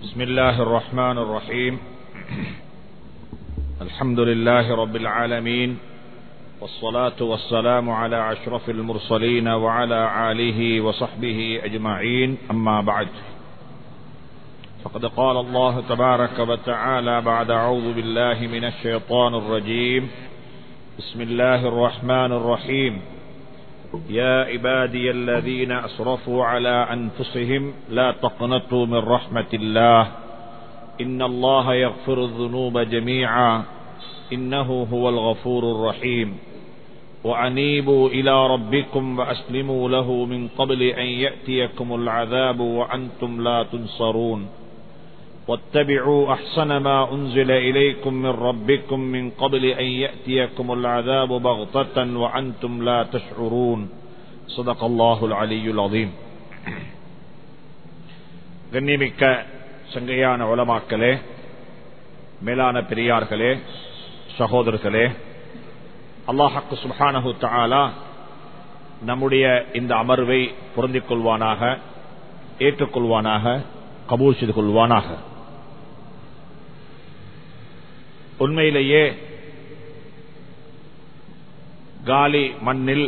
بسم الله الرحمن الرحيم. الحمد لله رب العالمين والصلاة والسلام على أشرف المرسلين وعلى آله وصحبه أجمعين أما بعد. فقد قال الله تبارك وتعالى بعد أعوذ بالله من الشيطان الرجيم. بسم الله الرحمن الرحيم. يا عبادي الذين أسرفوا على أنفسهم لا تقنطوا من رحمة الله. إن الله يغفر الذنوب جميعا. إنه هو الغفور الرحيم. وأنيبوا إلى ربكم وأسلموا له من قبل أن يأتيكم العذاب وأنتم لا تنصرون. واتبعوا أحسن ما أنزل إليكم من ربكم من قبل أن يأتيكم العذاب بغتة وأنتم لا تشعرون صدق الله العلي العظيم கண்ணியமிக்க சங்கையான உலமாக்களே மேலான பெரியார்களே சகோதரர்களே அல்லாஹக்கு சுஹானஹு தாலா நம்முடைய இந்த அமர்வை பொருந்திக் கொள்வானாக ஏற்றுக்கொள்வானாக கபூல் செய்து கொள்வானாக உண்மையிலேயே காலி மண்ணில்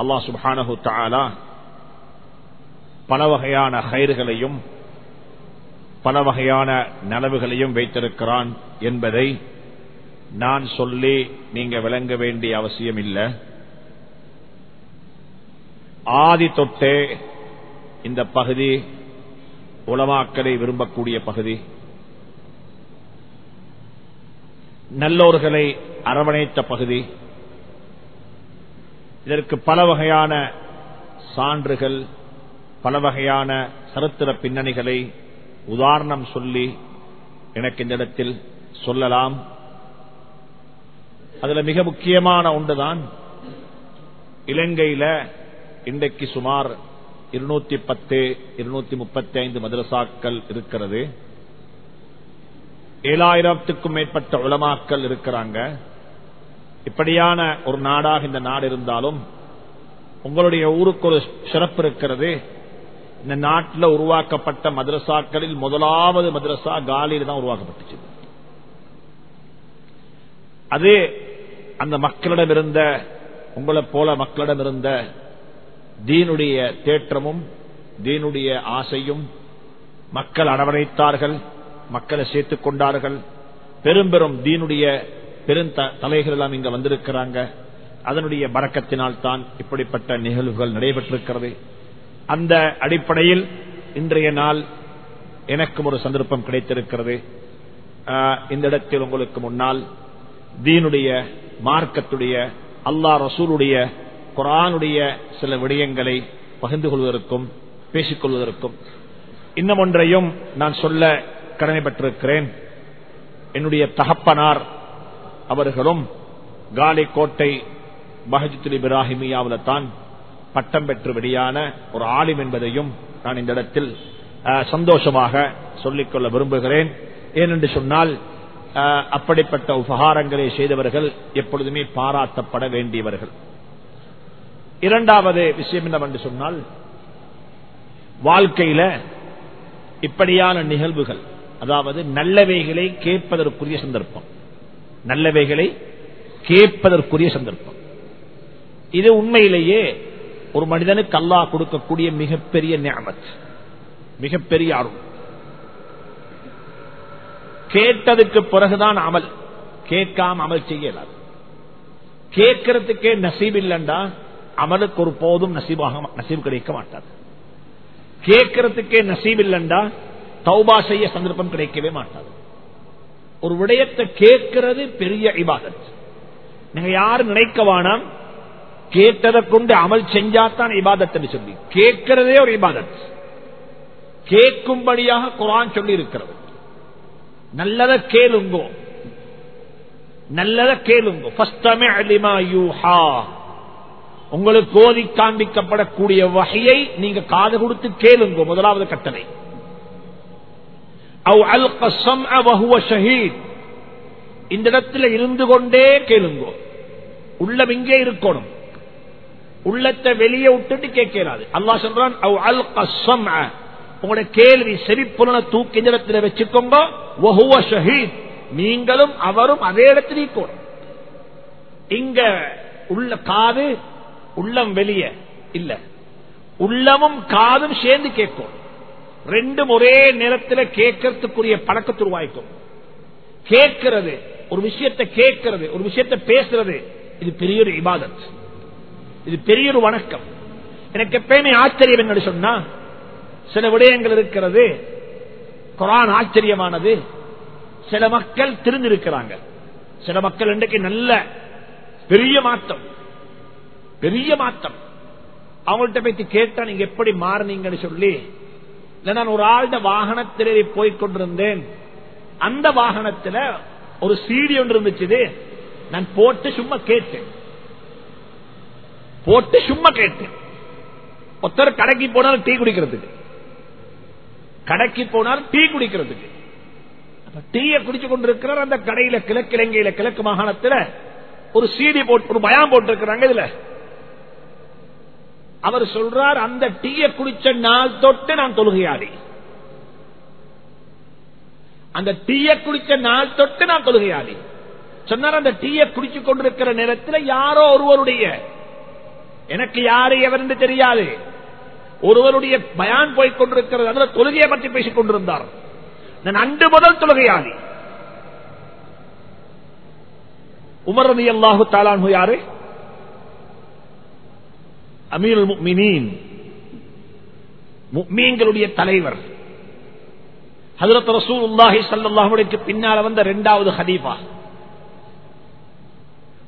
அல்லாஹ் சுபானஹு தாலா பல வகையான ஹயிர்களையும் பல வகையான நனவுகளையும் வைத்திருக்கிறான் என்பதை நான் சொல்லி நீங்க விளங்க வேண்டிய அவசியம் இல்லை ஆதி தொட்டே இந்த பகுதி உலமாக்களை விரும்பக்கூடிய பகுதி. நல்லோர்களை அரவணைத்த பகுதி. இதற்கு பல வகையான சான்றுகள் பல வகையான சரித்திர பின்னணிகளை உதாரணம் சொல்லி எனக்கு இந்த இடத்தில் சொல்லலாம். அதுல மிக முக்கியமான ஒன்றுதான் இலங்கையில இன்றைக்கு சுமார் இருநூத்தி பத்து இருநூத்தி முப்பத்தி ஐந்து மதரசாக்கள் இருக்கிறது. ஏழாயிரத்துக்கும் மேற்பட்ட உலமாக்கள் இருக்கிறாங்க. இப்படியான ஒரு நாடாக இந்த நாடு இருந்தாலும் உங்களுடைய ஊருக்கு ஒரு சிறப்பு இருக்கிறது. இந்த நாட்டில் உருவாக்கப்பட்ட மதரசாக்களில் முதலாவது மதரசா காலியில் தான் உருவாக்கப்பட்டுச்சு. அது அந்த மக்களிடம் இருந்த உங்களை போல மக்களிடம் இருந்த தீனுடைய தேற்றமும் தீனுடைய ஆசையும் மக்கள் அரவணைத்தார்கள் மக்களை சேர்த்துக் கொண்டார்கள். பெரும் பெரும் தீனுடைய பெரும் தலைகள் எல்லாம் இங்க வந்திருக்கிறாங்க. அதனுடைய பறக்கத்தினால் தான் இப்படிப்பட்ட நிகழ்வுகள் நடைபெற்றிருக்கிறது. அந்த அடிப்படையில் இன்றைய நாள் எனக்கும் ஒரு சந்தர்ப்பம் கிடைத்திருக்கிறது. இந்த இடத்தில் உங்களுக்கு முன்னால் தீனுடைய மார்க்கத்துடைய அல்லா ரசூலுடைய குரானுடைய சில விடயங்களை பகிர்ந்து கொள்வதற்கும் பேசிக்கொள்வதற்கும் இன்னும் ஒன்றையும் நான் சொல்ல கடமைப்பட்டிருக்கிறேன் என்னுடைய தகப்பனார் அவர்களும் காலிகோட்டை கோட்டை இப்ராஹிமியாவில் தான் பட்டம் பெற்று வெளியான ஒரு ஆலிம் என்பதையும் நான் இந்த இடத்தில் சந்தோஷமாக சொல்லிக்கொள்ள விரும்புகிறேன். ஏனென்று சொன்னால் அப்படிப்பட்ட உபகாரங்களை செய்தவர்கள் எப்பொழுதுமே பாராட்டப்பட வேண்டியவர்கள். இரண்டாவது விஷயம் என்னவென்று சொன்னால் வாழ்க்கையில இப்படியான நிகழ்வுகள் அதாவது நல்லவைகளை கேட்பதற்குரிய சந்தர்ப்பம். நல்லவைகளை கேட்பதற்குரிய சந்தர்ப்பம். இது உண்மையிலேயே ஒரு மனிதனுக்கு அல்லாஹ் கொடுக்கக்கூடிய மிகப்பெரிய ஞாபத் மிகப்பெரிய அருள். கேட்டதுக்கு பிறகுதான் அமல். கேட்காம அமல் செய்யலாது கேட்கறதுக்கே நசீப் இல்லைண்டா அமலுக்கு ஒரு போதும் நசீபாக நசீப் கிடைக்க மாட்டாது. கேட்கறதுக்கே நசீப் இல்லைண்டா தௌபா செய்ய சந்தர்ப்பம் கிடைக்கவே மாட்டாது. ஒரு விடயத்தை கேட்கிறது பெரிய இபாதத். நீங்க யாரும் நினைக்க வேணாம் கேட்டதை கொண்டு அமல் செஞ்சாத்தான் இபாதத் சொல்லி. கேட்கிறதே ஒரு இபாதத். கேட்கும்படியாக குரான் சொல்லி இருக்கிறது நல்லத கேளுங்கோ. நல்லத கேளுங்கோ. உங்களுக்கு ஓதி காண்பிக்கப்படக்கூடிய வகையை நீங்க காது கொடுத்து கேளுங்கோ. முதலாவது கட்டளை. இந்த இடத்துல இருந்து கொண்டே கேளுங்கோ. உள்ளம் இங்கே இருக்கணும். உள்ளத்தை வெளியே விட்டுட்டு கேட்கிறாது. அல்லா சொல்றான் உங்களுடைய கேள்வி செவிப்புலனை தூக்கி இந்த இடத்துல வச்சுக்கோங்க. வஹுவ ஷஹீத். நீங்களும் அவரும் அதே இடத்துல இருக்கணும். இங்க உள்ள காது உள்ளம் வெளிய இல்ல. உள்ளமும் காதும் சேர்ந்து கேட்கும். ரெண்டும் ஒரே நேரத்தில் கேட்கறதுக்குரிய பழக்கத்தை உருவாய்க்கும் கேட்கிறது ஒரு விஷயத்தை கேட்கிறது ஒரு விஷயத்தை பேசுறது இது பெரிய ஒரு இபாதத். இது பெரிய ஒரு வணக்கம். எனக்கு எப்பயுமே ஆச்சரியம் என்று சொன்னா சில விடயங்கள் இருக்கிறது குரான் ஆச்சரியமானது சில மக்கள் திருந்திருக்கிறாங்க. சில மக்கள் இன்றைக்கு நல்ல பெரிய மாற்றம் பெரிய மாற்றம். அவங்கள்ட்ட பத்தி கேட்டா நீங்க எப்படி மாறினீங்கன்னு சொல்லி நான் ஒரு ஆள்ட வாகனத்திலே போய் கொண்டிருந்தேன். அந்த வாகனத்துல ஒரு சீடி ஒன்று இருந்துச்சு நான் போட்டு சும்மா கேட்டேன். போட்டு சும்மா கேட்டேன். ஒருத்தர் கடைக்கு போனாலும் டீ குடிக்கிறதுக்கு. கடைக்கு போனாலும் டீ குடிக்கிறதுக்கு. டீயை குடிச்சு கொண்டிருக்கிறார் அந்த கடையில கிழக்கு இலங்கையில கிழக்கு மாகாணத்துல. ஒரு சீடி போட்டு ஒரு பயம் போட்டிருக்கிறாங்க இதுல. அவர் சொல்றார் அந்த டீயை குடிச்ச நாள் தொட்டு நான் தொழுகையாடி அந்த டீயை குடிச்ச நாள் தொட்டு நான் தொழுகையாடி சொன்னார் அந்த டீயை குடிச்சு கொண்டிருக்கிற நேரத்தில் யாரோ ஒருவருடைய எனக்கு யாரு எவர் என்று தெரியாது. ஒருவருடைய பயான் போய் கொண்டிருக்கிறது அதில் தொழுகையை பற்றி பேசிக் கொண்டிருந்தார். நான் அன்று முதல் தொழுகையாளி. உமர் ரதி அல்லாஹு தாலான் யாரு? அமீர் முக்மினின். முக்மீன்களுடைய தலைவர். ஹதரத் ரசூல் உல்லாஹி சல்லாஹுடைக்கு பின்னால் வந்த இரண்டாவது ஹதீஃபா.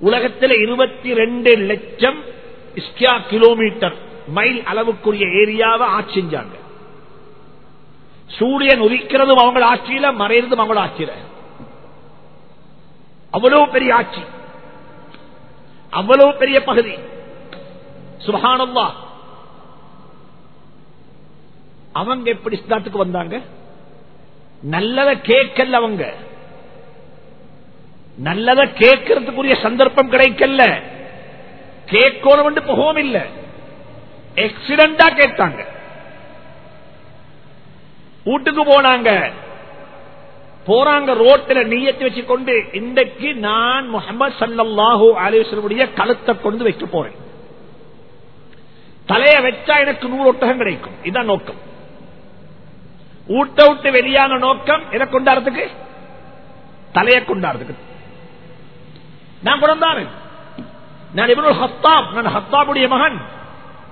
உலகத்தில் இருபத்தி ரெண்டு லட்சம் இஸ்கியா கிலோமீட்டர் மைல் அளவுக்குரிய ஏரியாவை ஆட்சி செஞ்சாங்க சூரியன் உதிக்கிறதும் அவங்க ஆட்சியில மறைறதும் அவங்க ஆட்சியில. அவ்வளவு பெரிய ஆட்சி. அவ்வளவு பெரிய பகுதி. சுபகானந்தா அவங்க எப்படி இஸ்லாத்துக்கு வந்தாங்க? நல்லத கேட்கல அவங்க. நல்லத கேட்கறதுக்குரிய சந்தர்ப்பம் கிடைக்கல. கேட்கணும் போகவும் இல்லை. எக்ஸிடண்டா கேட்டாங்க. வீட்டுக்கு போனாங்க. போறாங்க ரோட்டில் நீயத்தை வச்சு கொண்டு இன்றைக்கு நான் முகமது சல்லாஹூ அலிவசனுடைய கழுத்தை கொண்டு வைக்க போறேன். தலைய வச்சா எனக்கு நூறு ஒட்டகம் கிடைக்கும். இதுதான் நோக்கம். ஊட்ட விட்டு வெளியான நோக்கம் எதை கொண்டாடுறதுக்கு? தலையை கொண்டாடுறதுக்கு. நான் பிறந்தாரு. நான் இவனு ஹஸ்தாப் நான் ஹஸ்தாபுடைய மகன்.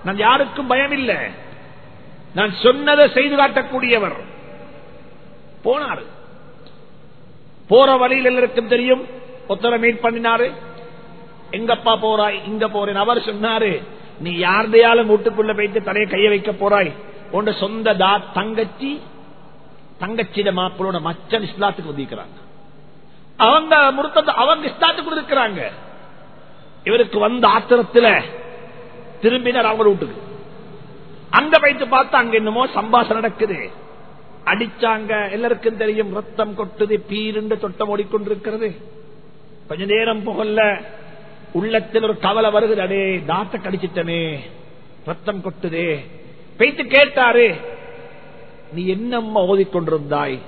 நான் யாருக்கும் பயம் இல்லை நான் சொன்னதை செய்து காட்டக்கூடியவர். போனாரு. போற வழியில் எல்லாருக்கும் தெரியும். ஒத்தரை மீட் பண்ணினாரு. எங்கப்பா போறாய்? இங்க போறேன். அவர் சொன்னாரு நீ யார்தையாலும் வீட்டுக்குள்ள போயிட்டு தலையை கைய வைக்க போறாய். உன் சொந்த தா தங்கச்சி தங்கச்சியிட மாப்பிளோட மச்சன் இஸ்லாத்துக்கு வந்திருக்கிறாங்க. அவங்க முருத்த அவங்க இஸ்லாத்துக்கு இருக்கிறாங்க இவருக்கு வந்த ஆத்திரத்துல திரும்பினர் அவங்க வீட்டுக்கு. அங்க வைத்து பார்த்தா அங்க என்னமோ சம்பாஷம் நடக்குது. அடிச்சாங்க. எல்லாருக்கும் தெரியும். ரத்தம் கொட்டுது. பீருண்டு தொட்டம் ஓடிக்கொண்டிருக்கிறது. கொஞ்ச நேரம் புகழ்ல உள்ளத்தில் ஒரு கவலை வருகிறது. அடே தாத்த கடிச்சிட்டனே. ரத்தம் கொட்டுதே. பேய்த்து கேட்டாரு. நீ என்னம்மா ஓதிக்கொண்டிருந்தாய்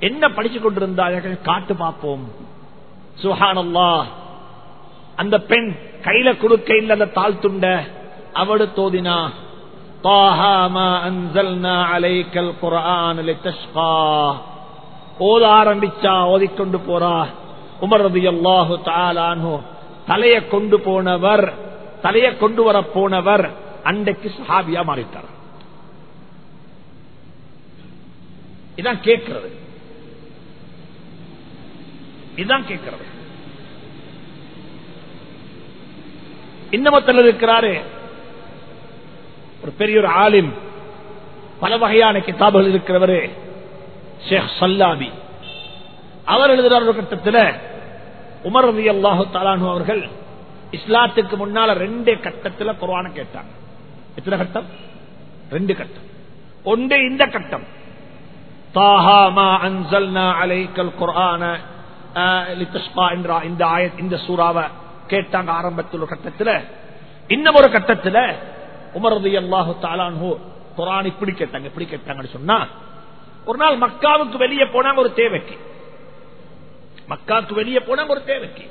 என்ன படிச்சு கொண்டிருந்தாய்? காட்டு பார்ப்போம் சுஹானல்லா. அந்த பெண் கையில கொடுக்க இல்ல அந்த தாழ் துண்ட. அவடு தோதினா ஓத ஆரம்பிச்சா ஓதிக்கொண்டு போறா. உமர் ரபி அல்லாஹு தாலானோ தலையை கொண்டு போனவர் தலையை கொண்டு வர போனவர் அன்றைக்கு சஹாபியா மாறிட்டார். இதான் கேட்கிறது. இதுதான் கேட்கிறது. இன்னமத்தில் இருக்கிறாரு. ஒரு பெரிய ஒரு ஆலிம் பல வகையான கிதாபுகள் இருக்கிறவரு ஷேக் சல்லாபி அவர் எழுதுகிறார் ஒரு கட்டத்தில் உமர் ரவி அல்லாஹு தாலானு அவர்கள் இஸ்லாத்துக்கு முன்னால ரெண்டே கட்டத்துல குர்வான கேட்டாங்க. எத்தனை கட்டம்? ரெண்டு கட்டம். ஒன்று இந்த கட்டம். தாஹா மா அன்சல்னா ஆய இந்த சூறாவை கேட்டாங்க ஆரம்பத்தில் ஒரு கட்டத்தில். இன்னும் ஒரு கட்டத்தில் உமரது அல்லாஹு தாலான்ஹோ குரான் இப்படி கேட்டாங்க இப்படி கேட்டாங்கன்னு சொன்னா ஒரு நாள் மக்காவுக்கு வெளியே போனாங்க ஒரு தேவைக்கு. மக்காக்கு வெளியே போன ஒரு தேவைக்கு.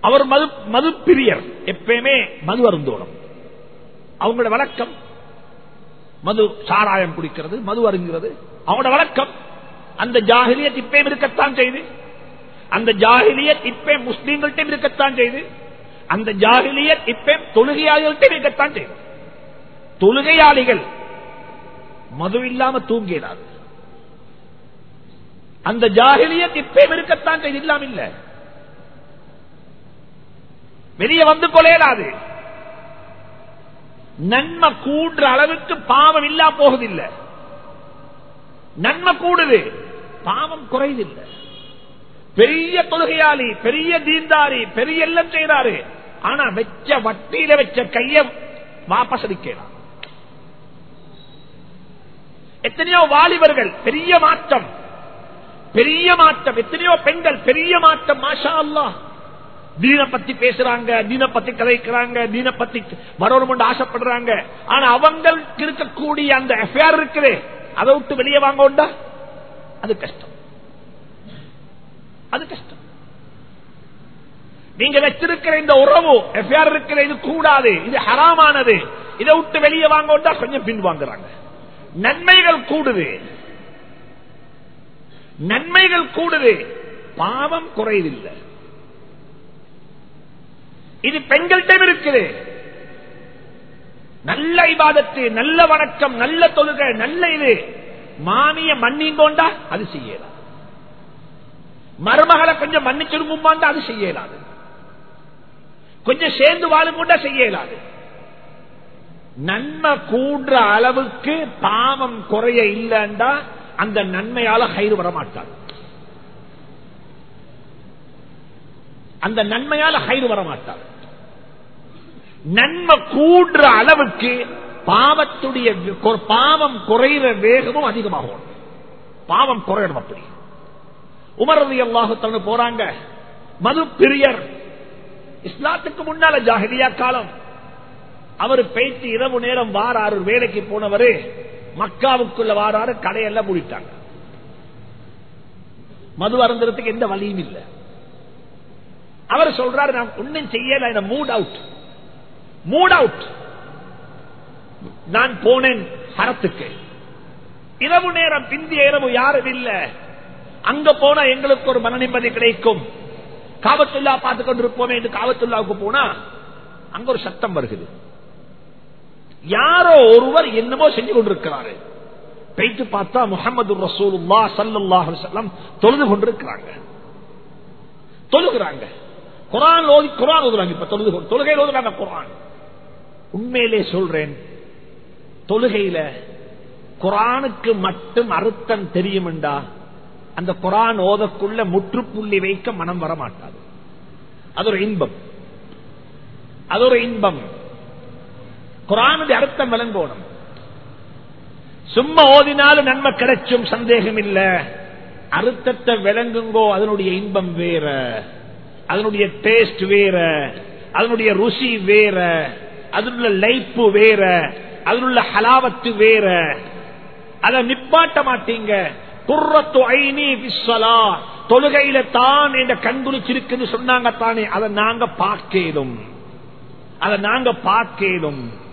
அவர் மது மது பிரியர் எப்பயுமே மது அருந்தோடும் அவங்களோட வழக்கம் மது சாராயம் குடிக்கிறது மது அருங்கிறது அவங்களோட வழக்கம் அந்த ஜாகிலியத் இப்பயும் இருக்கத்தான் செய்து அந்த ஜாகிலியத் இப்ப முஸ்லீம்கள்ட்டையும் இருக்கத்தான் செய்து அந்த ஜாகிலியத் இப்ப தொழுகையாளிகள்ட்டையும் இருக்கத்தான் செய்து. தொழுகையாளிகள் மது இல்லாம தூங்கிடாது. அந்த ஜாகிலியத் இப்பயும் இருக்கத்தான் செய்து இல்லாம இல்ல. வெளிய வந்து கொலையலாது. நன்மை கூடுற அளவுக்கு பாவம் இல்லா போகுதில்லை. நன்மை கூடுது பாவம் குறைதில்லை. பெரிய தொழுகையாளி பெரிய தீந்தாரி பெரிய எல்லாம் செய்யறாரு ஆனா வெச்ச வட்டியில வச்ச கைய வாபஸ் அடிக்கலாம் எத்தனையோ வாலிபர்கள் பெரிய மாற்றம். பெரிய மாற்றம். எத்தனையோ பெண்கள் பெரிய மாற்றம். மாஷா அல்லா தீன பத்தி பேசுறாங்க தீன பத்தி கதைக்கிறாங்க தீன பத்தி வரணும் ஆசைப்படுறாங்க. ஆனா அவங்களுக்கு இருக்கக்கூடிய அந்த அஃபேர் இருக்குது. அதை விட்டு வெளியே வாங்க உண்டா அது கஷ்டம். அது கஷ்டம். நீங்க வச்சிருக்கிற இந்த உறவு எஃப்ஐஆர் இருக்கிற இது கூடாது. இது ஹராமானது. இதை விட்டு வெளியே வாங்க உண்டா கொஞ்சம் பின் வாங்குறாங்க. நன்மைகள் கூடுது. நன்மைகள் கூடுது. பாவம் குறையதில்லை இது பெண்கள்டம் இருக்குது. நல்ல இபாதத்து நல்ல வணக்கம் நல்ல தொழுகை நல்ல இது. மாமிய மன்னிங்கோண்டா அது செய்யலாம். மருமகளை கொஞ்சம் மன்னிச்சிருமாண்டா அது செய்யலாது கொஞ்சம் சேர்ந்து வாழுங்கொண்டா செய்யலாது நன்மை கூடுற அளவுக்கு பாவம் குறைய இல்லைண்டா அந்த நன்மையால கயிறு வரமாட்டார். அந்த நன்மையால கயிறு வரமாட்டார். நன்மை கூடுற அளவுக்கு பாவத்துடைய பாவம் குறைகிற வேகமும் அதிகமாகும். பாவம் குறையணும் அப்படி. உமரது அல்லாஹு போறாங்க. மது பிரியர். இஸ்லாத்துக்கு முன்னால ஜாகிரியா காலம். அவர் பேச்சு இரவு நேரம் வாராறு வேலைக்கு போனவரு மக்காவுக்குள்ள வாராரு கடையெல்லாம் மூடிட்டாங்க. மது அருந்தறதுக்கு எந்த வழியும் இல்லை. அவர் சொல்றாரு நான் ஒன்னும் செய்யல மூட் அவுட் மூட் அவுட் நான் போனேன் ஹரத்துக்கு இரவு நேரம் பிந்திய இரவு யாரும் இல்ல. அங்க போனா எங்களுக்கு ஒரு மன நிம்மதி கிடைக்கும். காவத்துல்லா பார்த்து கொண்டிருப்போமே என்று காவத்துல்லாவுக்கு போனா அங்க ஒரு சத்தம் வருகிறது யாரோ ஒருவர் என்னமோ செஞ்சு கொண்டிருக்கிறாரு. பேச்சு பார்த்தா முகமது ரசூலுல்லா சல்லாஹ் செல்லம் தொழுது கொண்டிருக்கிறாங்க. தொழுகிறாங்க. குரான் ஓதி குரான் ஓதுறாங்க. இப்ப தொழுது தொழுகை ஓதுறாங்க குரான். உண்மையிலே சொல்றேன் தொழுகையில குரானுக்கு மட்டும் அர்த்தம் தெரியுமெண்டா? அந்த குரான் ஓதக்குள்ள முற்றுப்புள்ளி வைக்க மனம் வர மாட்டாது அது ஒரு இன்பம். அது ஒரு இன்பம். குரானுடைய அர்த்தம் விளங்கோணும். சும்மா ஓதினாலும் நன்மை கிடைச்சும் சந்தேகம் இல்ல அர்த்தத்தை விளங்குங்கோ அதனுடைய இன்பம் வேற. அதனுடைய டேஸ்ட் வேற. அதனுடைய ருசி வேற. அதனுள்ள லைப்பு வேற. அதனுள்ள ஹலாவத்து வேற. அதை நிப்பாட்ட மாட்டீங்க. குர்ரத்து ஐனி விஸ்வலா தொழுகையில தான் என்ற கண்குளிச்சிருக்குன்னு சொன்னாங்க தானே. அதை நாங்க பார்க்கலும். அதை நாங்க பார்க்கலும்.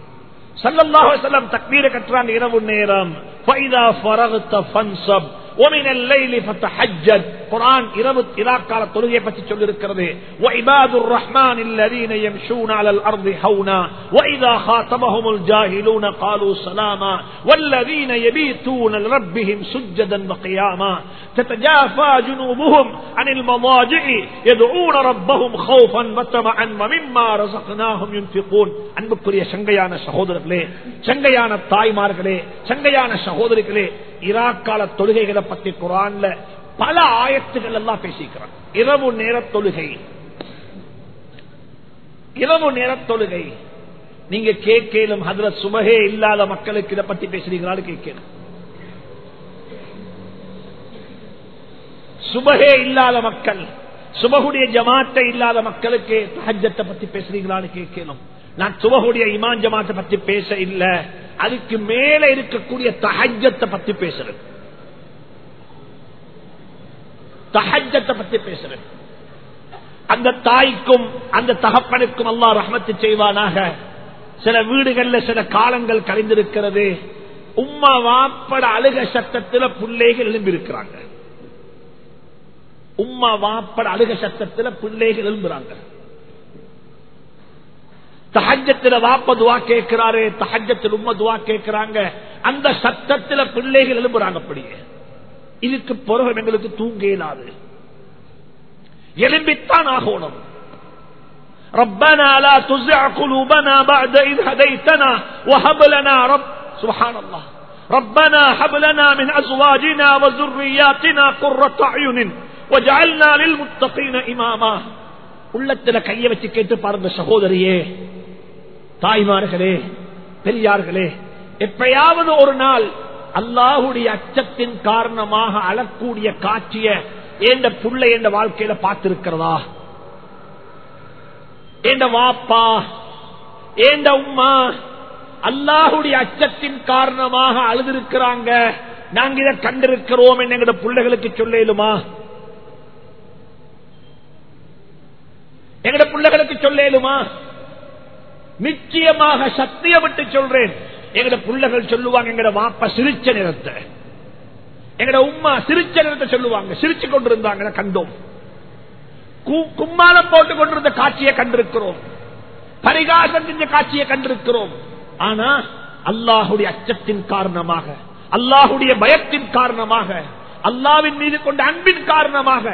சல்லல்லாஹு செல்லம் தக்பீர கட்டுறாங்க இரவு நேரம் ஃபைதா ஃபரகுத்த ஃபன்சப் ومن الليل فتحجد قرآن இரவு இராக்கால தொழுகையை பற்றி சொல்லிருக்கிறது وعباد الرحمن الذين يمشون على الأرض هونا وإذا خاطبهم الجاهلون قالوا سلاما والذين يبيتون لربهم سجدا وقياما تتجافى جنوبهم عن المضاجع يدعون ربهم خوفا وطمعا ومما رزقناهم ينفقون அன்புக்குரிய சங்கையான சகோதரர்களே சங்கையான தாய்மார்களே சங்கையான சகோதரிகளே இராக்கால தொழுகைகளை பத்தி குரான்ல பல ஆயத்துகள் எல்லாம் பேசிக்கிறான். இரவு நேர தொழுகை. இரவு நேர தொழுகை. நீங்க கேட்கலும் அதுல சுமகே இல்லாத மக்களுக்கு இதை பத்தி பேசுறீங்களான்னு கேட்கணும். சுபகே இல்லாத மக்கள் சுபகுடைய ஜமாத்தை இல்லாத மக்களுக்கு தஹஜத்தை பத்தி பேசுறீங்களான்னு கேட்கணும். நான் சுபகுடைய இமான் ஜமாத்தை பத்தி பேச இல்ல அதுக்கு மேல இருக்கக்கூடிய தஹஜத்தை பத்தி பேசுறது தஹஜத்தை பத்தி பேசுறேன். அந்த தாய்க்கும் அந்த தகப்பனுக்கும் அல்லா ரஹமத்து செய்வானாக. சில வீடுகள்ல சில காலங்கள் கலைந்திருக்கிறது. உம்மா வாப்பட அழுக சத்தத்துல பிள்ளைகள் எழும்பியிருக்கிறாங்க உம்மா வாப்பட அழுக சத்தத்துல பிள்ளைகள் எழும்புறாங்க. தஹஜத்துல வாப்ப துவா கேட்கிறாரு தஹஜத்தில் உம்மா துவா கேட்கிறாங்க. அந்த சத்தத்துல பிள்ளைகள் எழும்புறாங்க அப்படியே. இதுக்கு பிறகு எங்களுக்கு தூங்க இயலாது எலும்பித்தான் ஆகணும் ربنا لا تزع قلوبنا بعد إذ هديتنا وهب لنا رب سبحان الله ربنا هب لنا من أزواجنا وذرياتنا قرة أعين وجعلنا للمتقين إماما உள்ளத்துல கைய வச்சு கேட்டு பாருங்க சகோதரியே தாய்மார்களே பெரியார்களே எப்பயாவது ஒரு நாள் அல்லாஹுடைய அச்சத்தின் காரணமாக அழக்கூடிய காட்சிய ஏண்ட புள்ள என்ற வாழ்க்கையில பார்த்திருக்கிறதா? ஏண்ட வாப்பா? ஏண்ட உமா அல்லாஹுடைய அச்சத்தின் காரணமாக அழுதிருக்கிறாங்க. நாங்க இதை கண்டிருக்கிறோம் என்கிற பிள்ளைகளுக்கு சொல்லேலுமா? எங்கட பிள்ளைகளுக்கு சொல்லேலுமா? நிச்சயமாக சத்தியமிட்டு சொல்றேன். எங்கட பிள்ளைகள் சொல்லுவாங்க எங்கட வாப்பா சிரிச்ச நிறத்தை. எங்கட உம்மா சிரிச்ச நிறத்தை சொல்லுவாங்க. சிரிச்சு கொண்டிருந்தாங்க கண்டோம். கும்மாலம் போட்டு கொண்டிருந்த காட்சியை கண்டிருக்கிறோம். பரிகாசம் செஞ்ச காட்சியை கண்டிருக்கிறோம். ஆனா அல்லாஹுடைய அச்சத்தின் காரணமாக அல்லாஹுடைய பயத்தின் காரணமாக அல்லாவின் மீது கொண்ட அன்பின் காரணமாக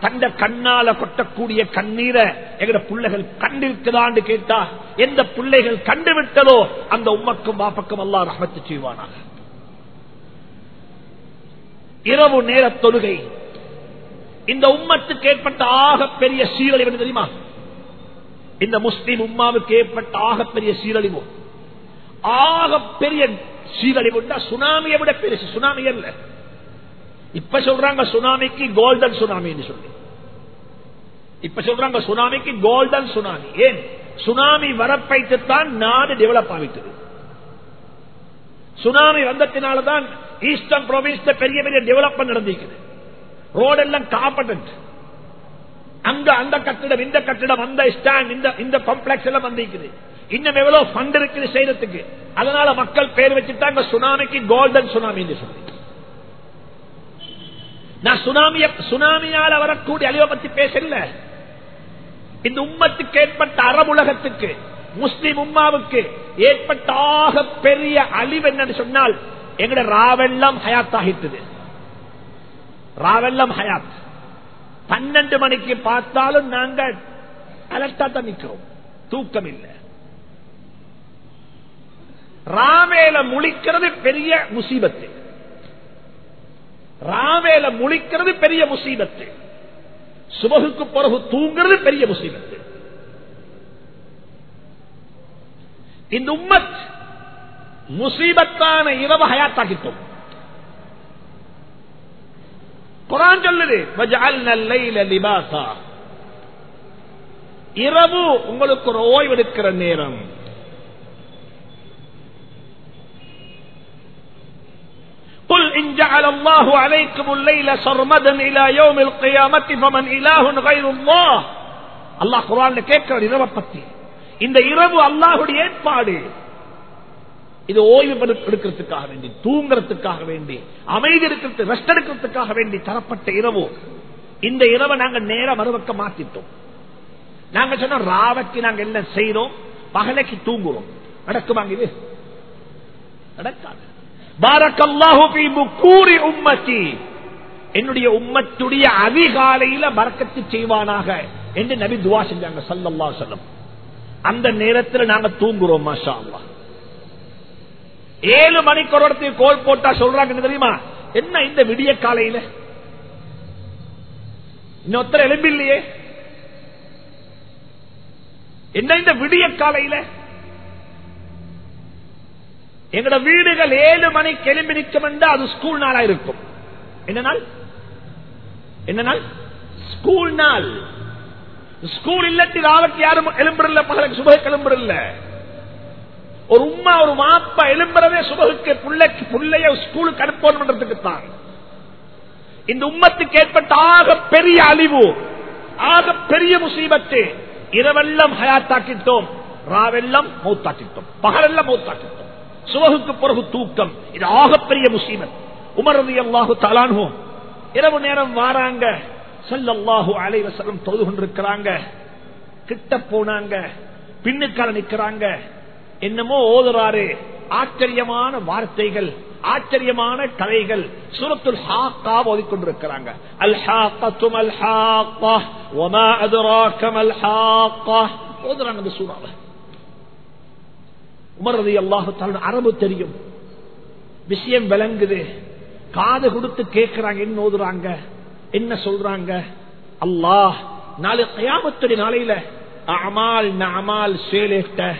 தந்த கண்ணால கொட்டக்கூடிய கண்ணீரை எங்கட பிள்ளைகள் கண்டிருக்கிறான்னு கேட்டா எந்த பிள்ளைகள் கண்டுவிட்டதோ அந்த உம்மக்கும் பாப்பக்கும் அல்லா ரஹமத்து செய்வானாக இரவு நேர தொழுகை. இந்த உம்மத்துக்கு ஏற்பட்ட ஆகப்பெரிய பெரிய சீரழிவு தெரியுமா? இந்த முஸ்லீம் உம்மாவுக்கு ஏற்பட்ட ஆகப்பெரிய பெரிய சீரழிவு. ஆக பெரிய சீரழிவு சுனாமியை விட பெருசு சுனாமி அல்ல. இப்ப சொல்றாங்க சுனாமிக்கு கோல்டன் சுனாமின்னு சொல்லி. இப்ப சொல்றாங்க சுனாமிக்கு கோல்டன் சுனாமி ஏன்? சுனாமி வரப்பைத்துத்தான் நாடு டெவலப் ஆகிட்டது. சுனாமி வந்தத்தினாலதான் ஈஸ்டர்ன் ப்ரொவின்ஸ்ல பெரிய பெரிய டெவலப்மெண்ட் நடந்திருக்குது. ரோடு எல்லாம் காப்பட்டன்ட் அங்க அந்த கட்டிடம் இந்த கட்டிடம் அந்த ஸ்டாண்ட் இந்த இந்த காம்ப்ளெக்ஸ் எல்லாம் வந்திருக்குது. இன்னும் எவ்வளவு ஃபண்ட் இருக்குது செய்யறதுக்கு. அதனால மக்கள் பேர் வச்சுட்டாங்க சுனாமிக்கு கோல்டன் சுனாமின்னு சொல்லி. நான் சுனாமிய சுனாமியால வரக்கூடிய அழிவை பத்தி பேசல. இந்த உம்மத்துக்கு ஏற்பட்ட அரபுலகத்துக்கு முஸ்லிம் உம்மாவுக்கு ஏற்பட்ட ஆக பெரிய அழிவு என்னன்னு சொன்னால் எங்கட ராவெல்லாம் ஹயாத் ஆகிட்டது. ராவெல்லாம் ஹயாத். பன்னெண்டு மணிக்கு பார்த்தாலும் நாங்க அலர்ட்டா தான் நிற்கிறோம் தூக்கம் இல்லை ராவேல முழிக்கிறது பெரிய முசீபத்து. ராவேல முழிக்கிறது பெரிய முசீபத்து. சுபகுக்கு பிறகு தூங்குறது பெரிய முசீபத்து. இந்த உம்மத் முசீபத்தான இரவு ஹயாத்தாக்கிட்டோம் குரான் சொல்லுது இரவு உங்களுக்கு ஒரு ஓய்வெடுக்கிற நேரம். قل إن جعل الله عليكم الليل سرمدا إلى يوم القيامة فمن إله غير الله الله قرآن கேட்கிறார் இரவை பத்தி இந்த இரவு அல்லாஹுடைய ஏற்பாடு இது ஓய்வு எடுக்கிறதுக்காக வேண்டி தூங்குறதுக்காக வேண்டி அமைதி இருக்கிறது ரெஸ்ட் எடுக்கிறதுக்காக வேண்டி தரப்பட்ட இரவு இந்த இரவை நாங்க நேர மறுபக்க மாத்திட்டோம் நாங்க சொன்ன ராவைக்கு நாங்க என்ன செய்யறோம் பகலைக்கு தூங்குறோம் நடக்குமாங்க இது நடக்காது உம்மத்தி என்னுடைய உம்மத்துடைய அதிகாலையில பறக்கத்து செய்வானாக என்று நபி துவா செஞ்சாங்க சல்லல்லா சொல்லம் அந்த நேரத்தில் நாங்க தூங்குறோம் மாஷா அல்லா ஏழு மணிக்கு ஒரு இடத்துக்கு கோல் போட்டா சொல்றாங்க தெரியுமா? என்ன இந்த விடிய காலையில? இன்னொருத்தர் எலும்பில்லையே என்ன இந்த விடிய காலையில? எங்கட வீடுகள் ஏழு மணிக்கு எலும்பி நிற்கும் என்று அது ஸ்கூல் நாளா இருக்கும். என்ன நாள்? என்ன நாள்? ஸ்கூல் நாள். ஸ்கூல் இல்லத்தில் ராவத்து யாரும் எலும்புறல பகலுக்கு சுப கிளம்புறல ஒரு உம்மா ஒரு மாப்பா எலும்புறதே சுபகுக்கு பிள்ளைக்கு பிள்ளைய ஸ்கூலுக்கு அனுப்பணுன்றதுக்கு தான். இந்த உம்மத்துக்கு ஏற்பட்ட ஆக பெரிய அழிவு ஆக பெரிய முசீபத்து. இரவெல்லாம் ஹயாத்தாக்கிட்டோம் ராவெல்லாம் மூத்தாக்கிட்டோம் பகலெல்லாம் மூத்தாக்கிட்டோம். சுபகுக்கு பிறகு தூக்கம். இது ஆகப்பெரிய முசீபத். உமரது அல்லாஹு தலான்ஹோ இரவு நேரம் வாராங்க. சல்லல்லாஹு அலைவசலம் தொழுது கொண்டிருக்கிறாங்க. கிட்ட போனாங்க. பின்னுக்கால நிற்கிறாங்க. என்னமோ ஓதுறாரு. ஆச்சரியமான வார்த்தைகள் ஆச்சரியமான கதைகள் சுரத்துல் ஹாக்கா ஓதிக்கொண்டிருக்கிறாங்க அல் ஹாக்கத்தும் அல் ஹாக்கா ஓதுறாங்க அந்த சூறாவை. உமரது அல்லாஹு அரபு தெரியும். விஷயம் விளங்குது. காது கொடுத்து கேட்கிறாங்க என்ன ஓதுறாங்க என்ன சொல்றாங்க? அல்லாஹ் நாளை கயாமத்துடைய நாளையில அமால் அமால் சேலேட்ட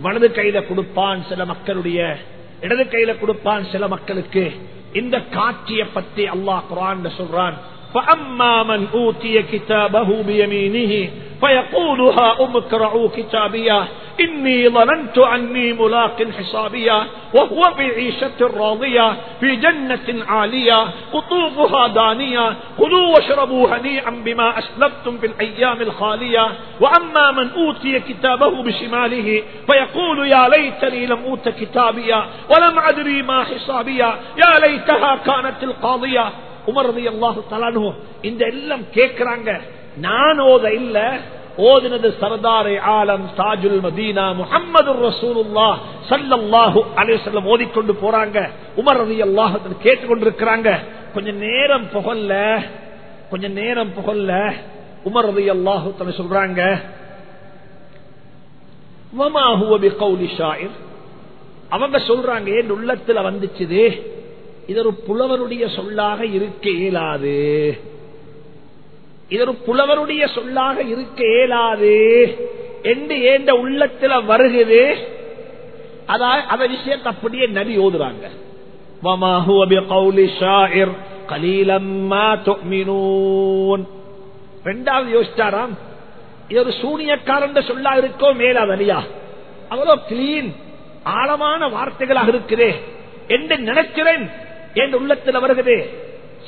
வலது கையில கொடுப்பான் சில மக்களுடைய இடது கையில கொடுப்பான் சில மக்களுக்கு. இந்த காட்சியை பத்தி அல்லாஹ் குரான் சொல்றான். فأما من أوتي كتابه بيمينه فيقول ها أمكرعوا كتابيا إني ظننت أني ملاق حسابيا وهو في عيشة راضية في جنة عالية قطوفها دانية كلوا واشربوا هنيئا بما أسلفتم في الأيام الخالية. وأما من أوتي كتابه بشماله فيقول يا ليتني لم أوت كتابيا ولم أدري ما حسابيا يا ليتها كانت القاضية. உமர் அல்லாஹு தலானு இந்த எல்லாம் கேட்கிறாங்க நான் ஓத இல்ல. ஓதினது சர்தாரே ஆலம் தாஜுல் மதீனா முகமது ரசூலுல்லா சல்லாஹு அலிசல்லம் ஓதிக்கொண்டு போறாங்க. உமர் ரதி அல்லாஹு கேட்டுக்கொண்டிருக்கிறாங்க. கொஞ்ச நேரம் புகல்ல. கொஞ்ச நேரம் புகல்ல. உமர் ரதி அல்லாஹு தலை சொல்றாங்க அவங்க சொல்றாங்க என் உள்ளத்துல வந்துச்சுது? இது ஒரு புலவருடைய சொல்லாக இருக்க இயலாது. இது ஒரு புலவருடைய சொல்லாக இருக்க இயலாது என்று ஏண்ட உள்ளத்துல வருகுது அத விஷயத்தை அப்படியே நபி ஓதுறாங்க. ரெண்டாவது யோசிச்சாராம் இது ஒரு சூனியக்காரன் சொல்லா இருக்கோ மேலா அலியா அவ்வளோ கிளீன் ஆழமான வார்த்தைகளாக இருக்குதே. என்று நினைக்கிறேன் என் உள்ளத்தில் வருகிறது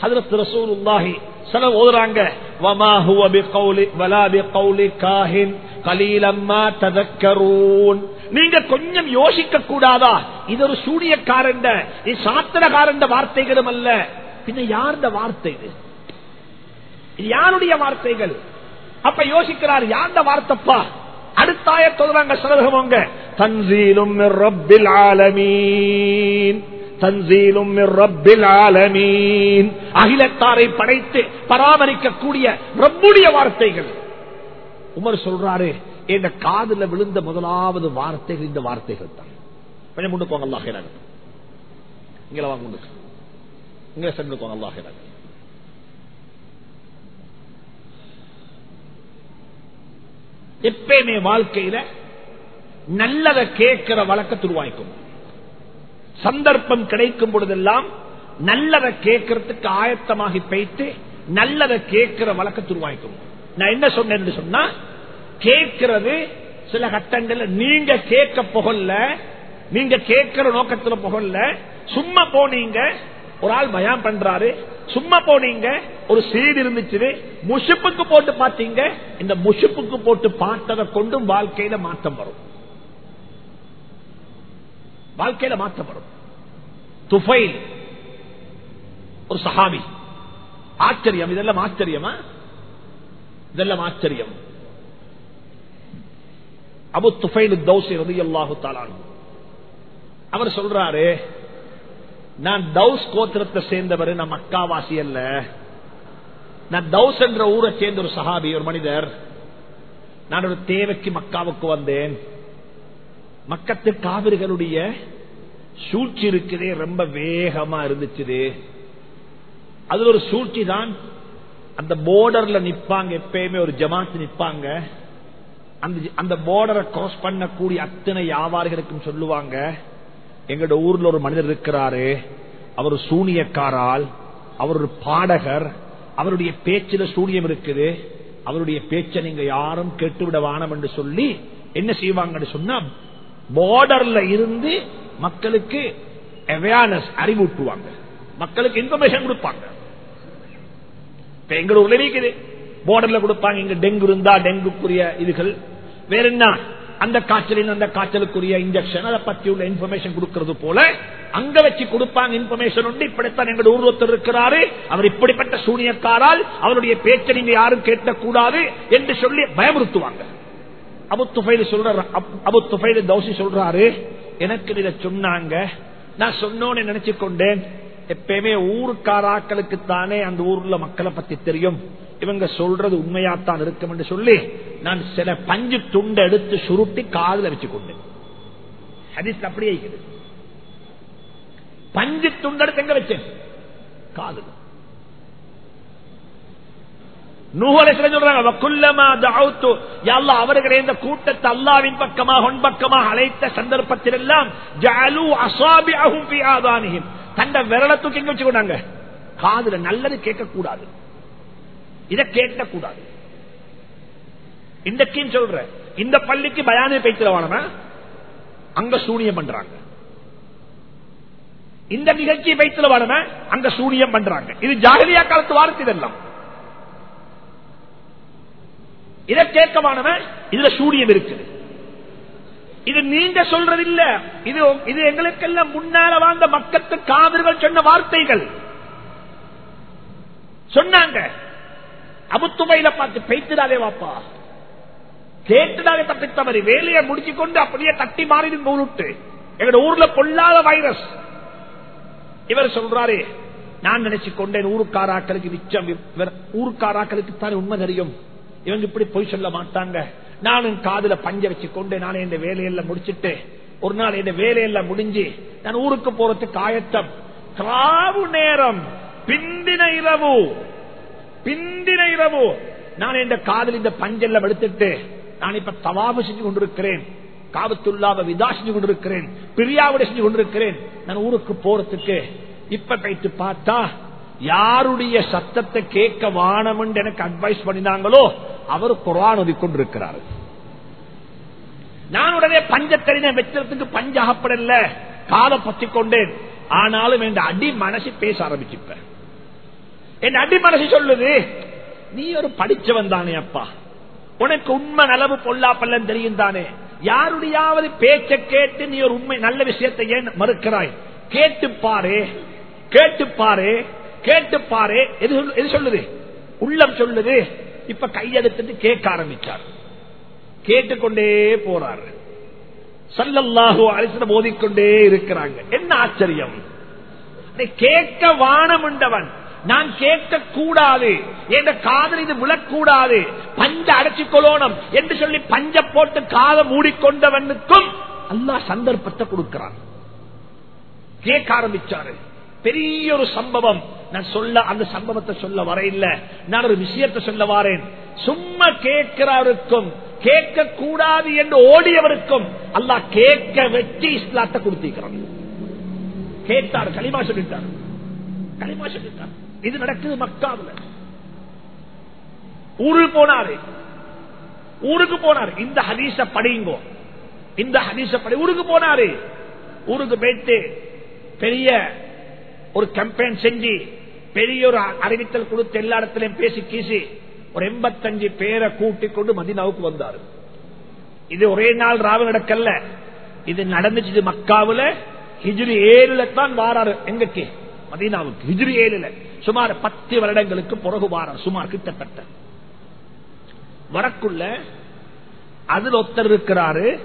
ஹதரத் ரசூலுல்லாஹி சில ஓதுறாங்க. வமா ஹுவ பிகௌலி வலா பிகௌலி காஹின் கலீலம்மா ததக்கரூன். நீங்க கொஞ்சம் யோசிக்க கூடாதா? இது ஒரு சூனியக்காரன் இது சாத்திரக்காரன் வார்த்தைகளும் அல்ல. பின்ன யாருடைய வார்த்தை இது? இது யாருடைய வார்த்தைகள்? அப்ப யோசிக்கிறார் யாருடைய வார்த்தைப்பா? அடுத்தாய சொல்றாங்க சிலவங்க தன்சீலும் ரப்பில் ஆலமீன். தன்சீலும் அகிலத்தாரை படைத்து பராமரிக்கக்கூடிய ரப்புடைய வார்த்தைகள். உமர் சொல்றாரு என் காதுல விழுந்த முதலாவது வார்த்தைகள் இந்த வார்த்தைகள் தான். கொஞ்சம் கொண்டு போங்க அல்லாஹ் இங்கே வாங்க கொண்டு இங்கே சென்று போங்க அல்லாஹ் எப்பயுமே வாழ்க்கையில நல்லதை கேட்கிற வழக்கத்தை உருவாக்கும் சந்தர்ப்பம் கிடைக்கும் பொழுதெல்லாம் நல்லதை கேட்கறதுக்கு ஆயத்தமாகி பைத்து நல்லதை கேட்கிற வழக்கத்தை உருவாக்கும் நான் என்ன சொன்னேன் சொன்னா கேட்கிறது சில கட்டங்கள்ல நீங்க கேட்க புகழ்ல நீங்க கேட்கிற நோக்கத்துல புகழ்ல சும்மா போனீங்க ஒரு ஆள் பயம் பண்றாரு சும்மா போனீங்க ஒரு சீடு இருந்துச்சு முஷிப்புக்கு போட்டு பார்த்தீங்க இந்த முஷிப்புக்கு போட்டு பார்த்ததை கொண்டும் வாழ்க்கையில மாற்றம் வரும். வாழ்க்கையில மாற்றப்படும். துஃபைல் ஒரு சஹாபி. ஆச்சரியம். இதெல்லாம் ஆச்சரியமா? இதெல்லாம் ஆச்சரியம். அபு துஃபைல் தௌசி ரதி அல்லாஹு தாலானு அவர் சொல்றாரு நான் தௌஸ் கோத்திரத்தை சேர்ந்தவர் நான் மக்காவாசி அல்ல. நான் தௌஸ் என்ற ஊரை சேர்ந்த ஒரு சஹாபி ஒரு மனிதர். நான் ஒரு தேவைக்கு மக்காவுக்கு வந்தேன். மக்கத்து காவிரிகளுடைய சூழ்ச்சி இருக்குதே ரொம்ப வேகமா இருந்துச்சு அது ஒரு சூழ்ச்சி தான். அந்த போர்டர்ல நிப்பாங்க எப்பயுமே ஒரு ஜமாத்து நிப்பாங்க. அந்த அந்த போர்டரை கிராஸ் பண்ணக்கூடிய அத்தனை வியாபாரிகளுக்கும் சொல்லுவாங்க எங்களோட ஊர்ல ஒரு மனிதர் இருக்கிறாரு. அவர் சூனியக்காரால் அவர் ஒரு பாடகர் அவருடைய பேச்சில சூனியம் இருக்குது. அவருடைய பேச்சை நீங்க யாரும் கேட்டுவிட வானம் என்று சொல்லி என்ன செய்வாங்கன்னு சொன்னா பார்டர்ல இருந்து மக்களுக்கு அவேர்னஸ் அறிவூட்டுவாங்க. மக்களுக்கு இன்ஃபர்மேஷன் கொடுப்பாங்க. இப்ப எங்க ஊர்ல இருக்குது. பார்டர்ல கொடுப்பாங்க. இங்க டெங்கு இருந்தா டெங்குக்குரிய இதுகள். வேற என்ன? அந்த காய்ச்சலின் அந்த காய்ச்சலுக்குரிய இன்ஜெக்ஷன் அதை பத்தி உள்ள இன்ஃபர்மேஷன் கொடுக்கிறது போல அங்க வச்சு கொடுப்பாங்க. இன்ஃபர்மேஷன் உண்டு. இப்படித்தான் எங்க ஊர் ஒருத்தர் இருக்கிறாரு. அவர் இப்படிப்பட்ட சூனியக்காரால் அவருடைய பேச்சை நீங்க யாரும் கேட்கக்கூடாது என்று சொல்லி பயமுறுத்துவாங்க. அபு துஃபைல் சொல்ற அபு துஃபைல் தௌசி சொல்றாரு எனக்கு இதை சொன்னாங்க நான் சொன்னோன்னு நினைச்சு கொண்டேன் எப்பயுமே ஊருக்காராக்களுக்கு தானே அந்த ஊர்ல மக்களை பத்தி தெரியும். இவங்க சொல்றது உண்மையாத்தான் இருக்கும் என்று சொல்லி நான் சில பஞ்சு துண்டை எடுத்து சுருட்டி காதுல வச்சு கொண்டேன் ஹதீஸ் அப்படியே பஞ்சு துண்டு எடுத்து எங்க வச்சேன்? காதுல. அவர்களை இந்த கூட்டத்தை அல்லாவின் பக்கமாக பக்கமாக அழைத்த சந்தர்ப்பத்தில் எல்லாம் தண்ட விரலை தூக்கி எங்க வச்சுக்கொண்டாங்க? காதுல நல்லது கேட்கக்கூடாது. இதை கேட்கக்கூடாது இன்றைக்கும் சொல்ற இந்த பள்ளிக்கு பயானை பேச்சிருவான அங்க சூனியம் பண்றாங்க. இந்த நிகழ்ச்சி வைத்துல வாடன அங்க சூனியம் பண்றாங்க. இது ஜாகிலியா காலத்து வார்த்தை இதெல்லாம். இதை கேட்கமானவன் இதுல சூரியம் இருக்குது. இது நீங்க சொல்றது இல்ல இது இது எங்களுக்கெல்லாம் முன்னால வாழ்ந்த மக்கத்து காவிர்கள் சொன்ன வார்த்தைகள். சொன்னாங்க. அபுத்துமையில பார்த்து பெய்த்துடாதே வாப்பா. கேட்டுடாதே தப்பித்தவரி. வேலையை முடிச்சு கொண்டு அப்படியே தட்டி மாறி நூலுட்டு எங்க ஊர்ல பொல்லாத வைரஸ். இவர் சொல்றாரு நான் நினைச்சு கொண்டேன் ஊருக்காராக்களுக்கு மிச்சம் ஊருக்காராக்களுக்கு தானே உண்மை தெரியும். இவங்க இப்படி பொய் சொல்ல மாட்டாங்க. நானும் காதுல பஞ்ச வச்சு கொண்டு நானே இந்த வேலையெல்லாம் முடிச்சுட்டு ஒரு நாள் இந்த வேலையெல்லாம் முடிஞ்சு நான் ஊருக்கு போறதுக்கு ஆயத்தம் காவு நேரம் பிந்தின இரவு பிந்தின இரவு. நான் இந்த காதல் இந்த பஞ்செல்லாம் எடுத்துட்டு நான் இப்ப தவாபு செஞ்சு கொண்டிருக்கிறேன். காபத்துள்ளாவ விதா செஞ்சு கொண்டிருக்கிறேன். பிரியாவிட செஞ்சு கொண்டிருக்கிறேன். நான் ஊருக்கு போறதுக்கு இப்ப போயிட்டு பார்த்தா யாருடைய சத்தத்தை கேட்க வானம் எனக்கு அட்வைஸ் பண்ணினாங்களோ அவர் குரான் ஒதுக்கொண்டிருக்கிறார் நான் உடனே பஞ்சத்தறின வெச்சத்துக்கு பஞ்ச அகப்படல காலை பத்தி கொண்டேன் ஆனாலும் என் அடி மனசு பேச ஆரம்பிச்சுப்ப. என் அடி மனசு சொல்லுது நீ ஒரு படிச்சவன் தானே அப்பா. உனக்கு உண்மை நலவு பொல்லாப்பல்லன் தெரியும் தானே. யாருடையாவது பேச்ச கேட்டு நீ ஒரு உண்மை நல்ல விஷயத்தை ஏன் மறுக்கிறாய்? கேட்டு பாரு. கேட்டு பாரு. எது சொல்லுது? உள்ளம் சொல்லுது. இப்ப கையெழுத்துட்டு கேட்க ஆரம்பிச்சார். கேட்டுக்கொண்டே போறார். சல்லல்லாஹோ அரிசன மோதிக்கொண்டே இருக்கிறாங்க. என்ன ஆச்சரியம்? கேட்க வானமுண்டவன் நான் கேட்க கூடாது. என்ற காதல் இது விழக்கூடாது. பஞ்ச அடைச்சிக்கொள்ளோணும் என்று சொல்லி பஞ்ச போட்டு காதை மூடிக்கொண்டவனுக்கும் அல்லா சந்தர்ப்பத்தை கொடுக்கிறான். கேட்க ஆரம்பிச்சாரு. பெரிய ஒரு சம்பவம். நான் சொல்ல அந்த சம்பவத்தை சொல்ல வரையில்ல. நான் ஒரு விஷயத்தை சொல்ல வாரேன். சும்மா கேட்கிறவருக்கும் கேட்க கூடாது என்று ஓடியவருக்கும் அல்லா கேட்க வெற்றி இஸ்லாத்தை கொடுத்திருக்கிறான். கேட்டார் களிமா சொல்லிட்டார். களிமா சொல்லிட்டார். இது நடக்குது மக்காவில். ஊருக்கு போனாரு. ஊருக்கு போனாரு. இந்த ஹதீச படியுங்கோ இந்த ஹதீச படி. ஊருக்கு போனாரு. ஊருக்கு போயிட்டு பெரிய ஒரு கம்பெயின் செஞ்சு பெரிய ஒரு அறிவித்தல் கொடுத்து எல்லா இடத்திலையும் பேசி கீசி ஒரு எண்பத்தஞ்சு பேரை கூட்டிக் கொண்டு மதினாவுக்கு வந்தாரு. இது ஒரே நாள் ராவு நடக்கல இது நடந்துச்சு மக்காவுல. ஹிஜ்ரி ஏழுல தான் வாராரு. எங்கக்கு? மதீனாவுக்கு. ஹிஜ்ரி ஏழுல. சுமார் பத்து வருடங்களுக்கு பிறகு வாரார். சுமார் கிட்டத்தட்ட. வரக்குள்ள அதுல ஒருத்தர் இருக்கிறாரு.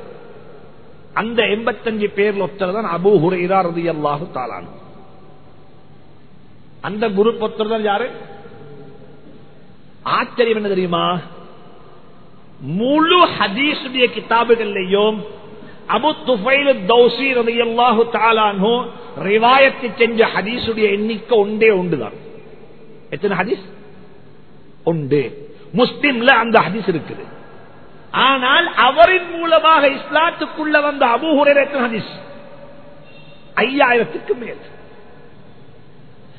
அந்த எண்பத்தஞ்சு பேர்ல ஒருத்தர் தான் அபு ஹுரைரா ரதி அல்லாஹு தாலானு அந்த குரு ஒருத்தர் தான் யாரு? ஆச்சரியம் என்ன தெரியுமா? முழு ஹதீசுடைய கிதாபுகள்லையும் அபு துஃபைல் தௌசி ரதியல்லாஹு தாலானு ரிவாயத்தை செஞ்ச ஹதீசுடைய எண்ணிக்கை ஒன்றே உண்டுதான் எத்தனை ஹதீஸ்? உண்டு முஸ்லிம்ல அந்த ஹதீஸ் இருக்குது. ஆனால் அவரின் மூலமாக இஸ்லாத்துக்குள்ள வந்த அபுஹுரே எத்தனை ஹதீஸ்? ஐயாயிரத்துக்கு மேல் ஆனா அபுத்து ஹதரத் அபூ ஹுரைரா ரலியல்லாஹு தஆலா அன்ஹு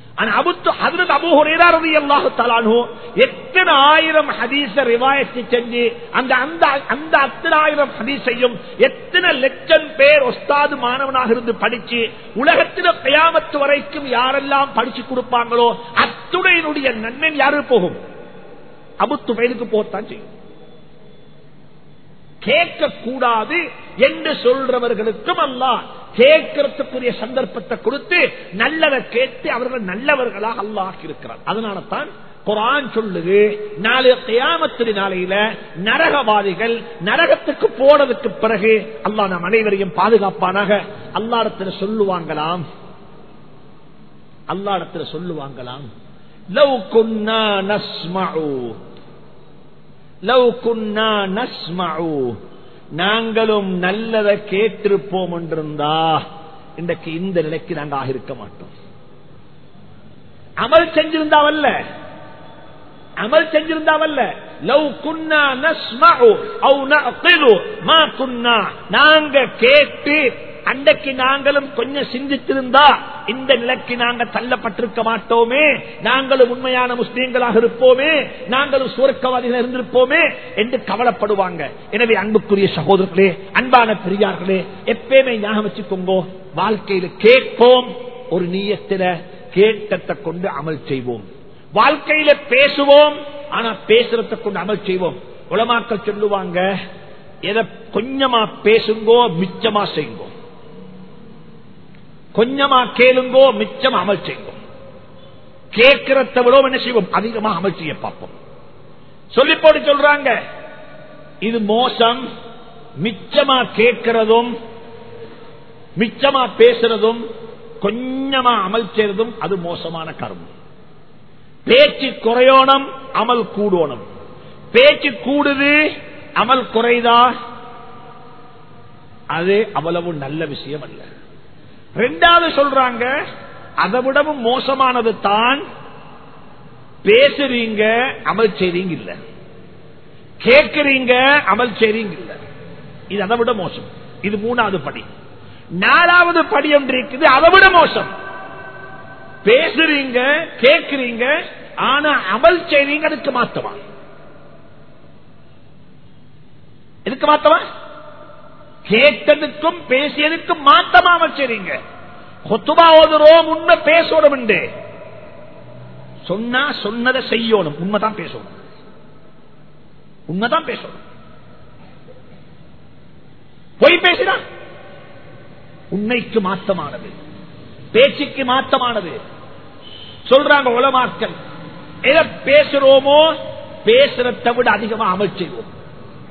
எத்தனை ஆயிரம் ஹதீச ரிவாயத்து செஞ்சு அந்த அந்த அந்த அத்தனை ஹதீசையும் எத்தனை லட்சம் பேர் ஒஸ்தாது மாணவனாக இருந்து படிச்சு உலகத்தில கயாமத்து வரைக்கும் யாரெல்லாம் படிச்சு கொடுப்பாங்களோ அத்துடையினுடைய நன்மை யாரு போகும் அபுத்து வயதுக்கு போகத்தான் செய்யும் கேட்க கூடாது என்று சொல்றவர்களுக்கும் அல்ல கேட்கறதுக்குரிய சந்தர்ப்பத்தை கொடுத்து நல்லதை கேட்டு அவர்கள் நல்லவர்களாக அல்லாஹ் இருக்கிறார். அதனால தான் குரான் சொல்லுது நாளைய கியாமத்திரி நாளையில நரகவாதிகள் நரகத்துக்கு போனதுக்கு பிறகு அல்லாஹ் நம் அனைவரையும் பாதுகாப்பானாக. அல்லாடத்துல சொல்லுவாங்களாம். அல்லாடத்துல சொல்லுவாங்களாம். லவ் குன்னா நஸ்மஉ லவ் குன்னா நஸ்மஉ நாங்களும் நல்லதை கேட்டிருப்போம் என்றிருந்தா இன்றைக்கு இந்த நிலைக்கு நாங்க ஆகிருக்க மாட்டோம். அமல் செஞ்சிருந்தாவல்ல அமல் செஞ்சிருந்தாவல்ல லவ் குன்னா நஸ்மஉ அவு நஅகிலு மா குன்னா. நாங்க கேட்டு அன்றைக்கு நாங்களும் கொஞ்சம் சிந்தித்திருந்தா இந்த நிலைக்கு நாங்கள் தள்ளப்பட்டிருக்க மாட்டோமே. நாங்களும் உண்மையான முஸ்லீம்களாக இருப்போமே. நாங்களும் சுவர்க்கவாதிகள் இருந்திருப்போமே என்று கவலைப்படுவாங்க. எனவே அன்புக்குரிய சகோதரர்களே அன்பான பெரியார்களே எப்பயுமே ஞாபகம் வச்சுக்கோங்கோ வாழ்க்கையில் கேட்போம் ஒரு நீயத்தில கேட்டத்தை கொண்டு அமல் செய்வோம். வாழ்க்கையில பேசுவோம் ஆனா பேசுறத கொண்டு அமல் செய்வோம். உலமாக்கள் சொல்லுவாங்க எதை கொஞ்சமா பேசுங்கோ மிச்சமா செய்யுங்கோ கொஞ்சமா கேளுங்கோ மிச்சம் அமல் செய்வோம். கேட்கிறத விட என்ன செய்வோம்? அதிகமா அமல் செய்ய பார்ப்போம். சொல்லி போட்டு சொல்றாங்க. இது மோசம். மிச்சமா கேட்கிறதும் மிச்சமா பேசுறதும் கொஞ்சமா அமல் செய்யறதும் அது மோசமான கர்மம். பேச்சு குறையோணம் அமல் கூடோணும். பேச்சு கூடுது அமல் குறைதா? அது அவ்வளவு நல்ல விஷயம் அல்ல. ரெண்டாவது சொல்றாங்க அதை விடவும் மோசமானது தான் பேசுறீங்க அமல் செய்றீங்க இல்ல. கேட்கறீங்க அமல் செய்றீங்க இல்ல. இது அதை விட மோசம். இது மூணாவது படி. நாலாவது படி ஒன்று இருக்குது அதை விட மோசம். பேசுறீங்க கேட்கறீங்க ஆனா அமல் செய்றீங்க அதுக்கு மாத்தவா? எதுக்கு மாத்தவா? கேட்டதுக்கும் பேசியதுக்கும் மாத்தமா வச்சிருங்க கொத்துபா ஓதுறோம் உண்மை பேசணும் உண்டு. சொன்னா சொன்னதை செய்யணும். உண்மைதான் பேசணும். உண்மைதான் பேசணும். பொய் பேசினா உண்மைக்கு மாத்தமானது. பேச்சுக்கு மாத்தமானது. சொல்றாங்க உலமாக்கள் எதை பேசுறோமோ பேசுறதை விட அதிகமா அமல் செய்வோம்.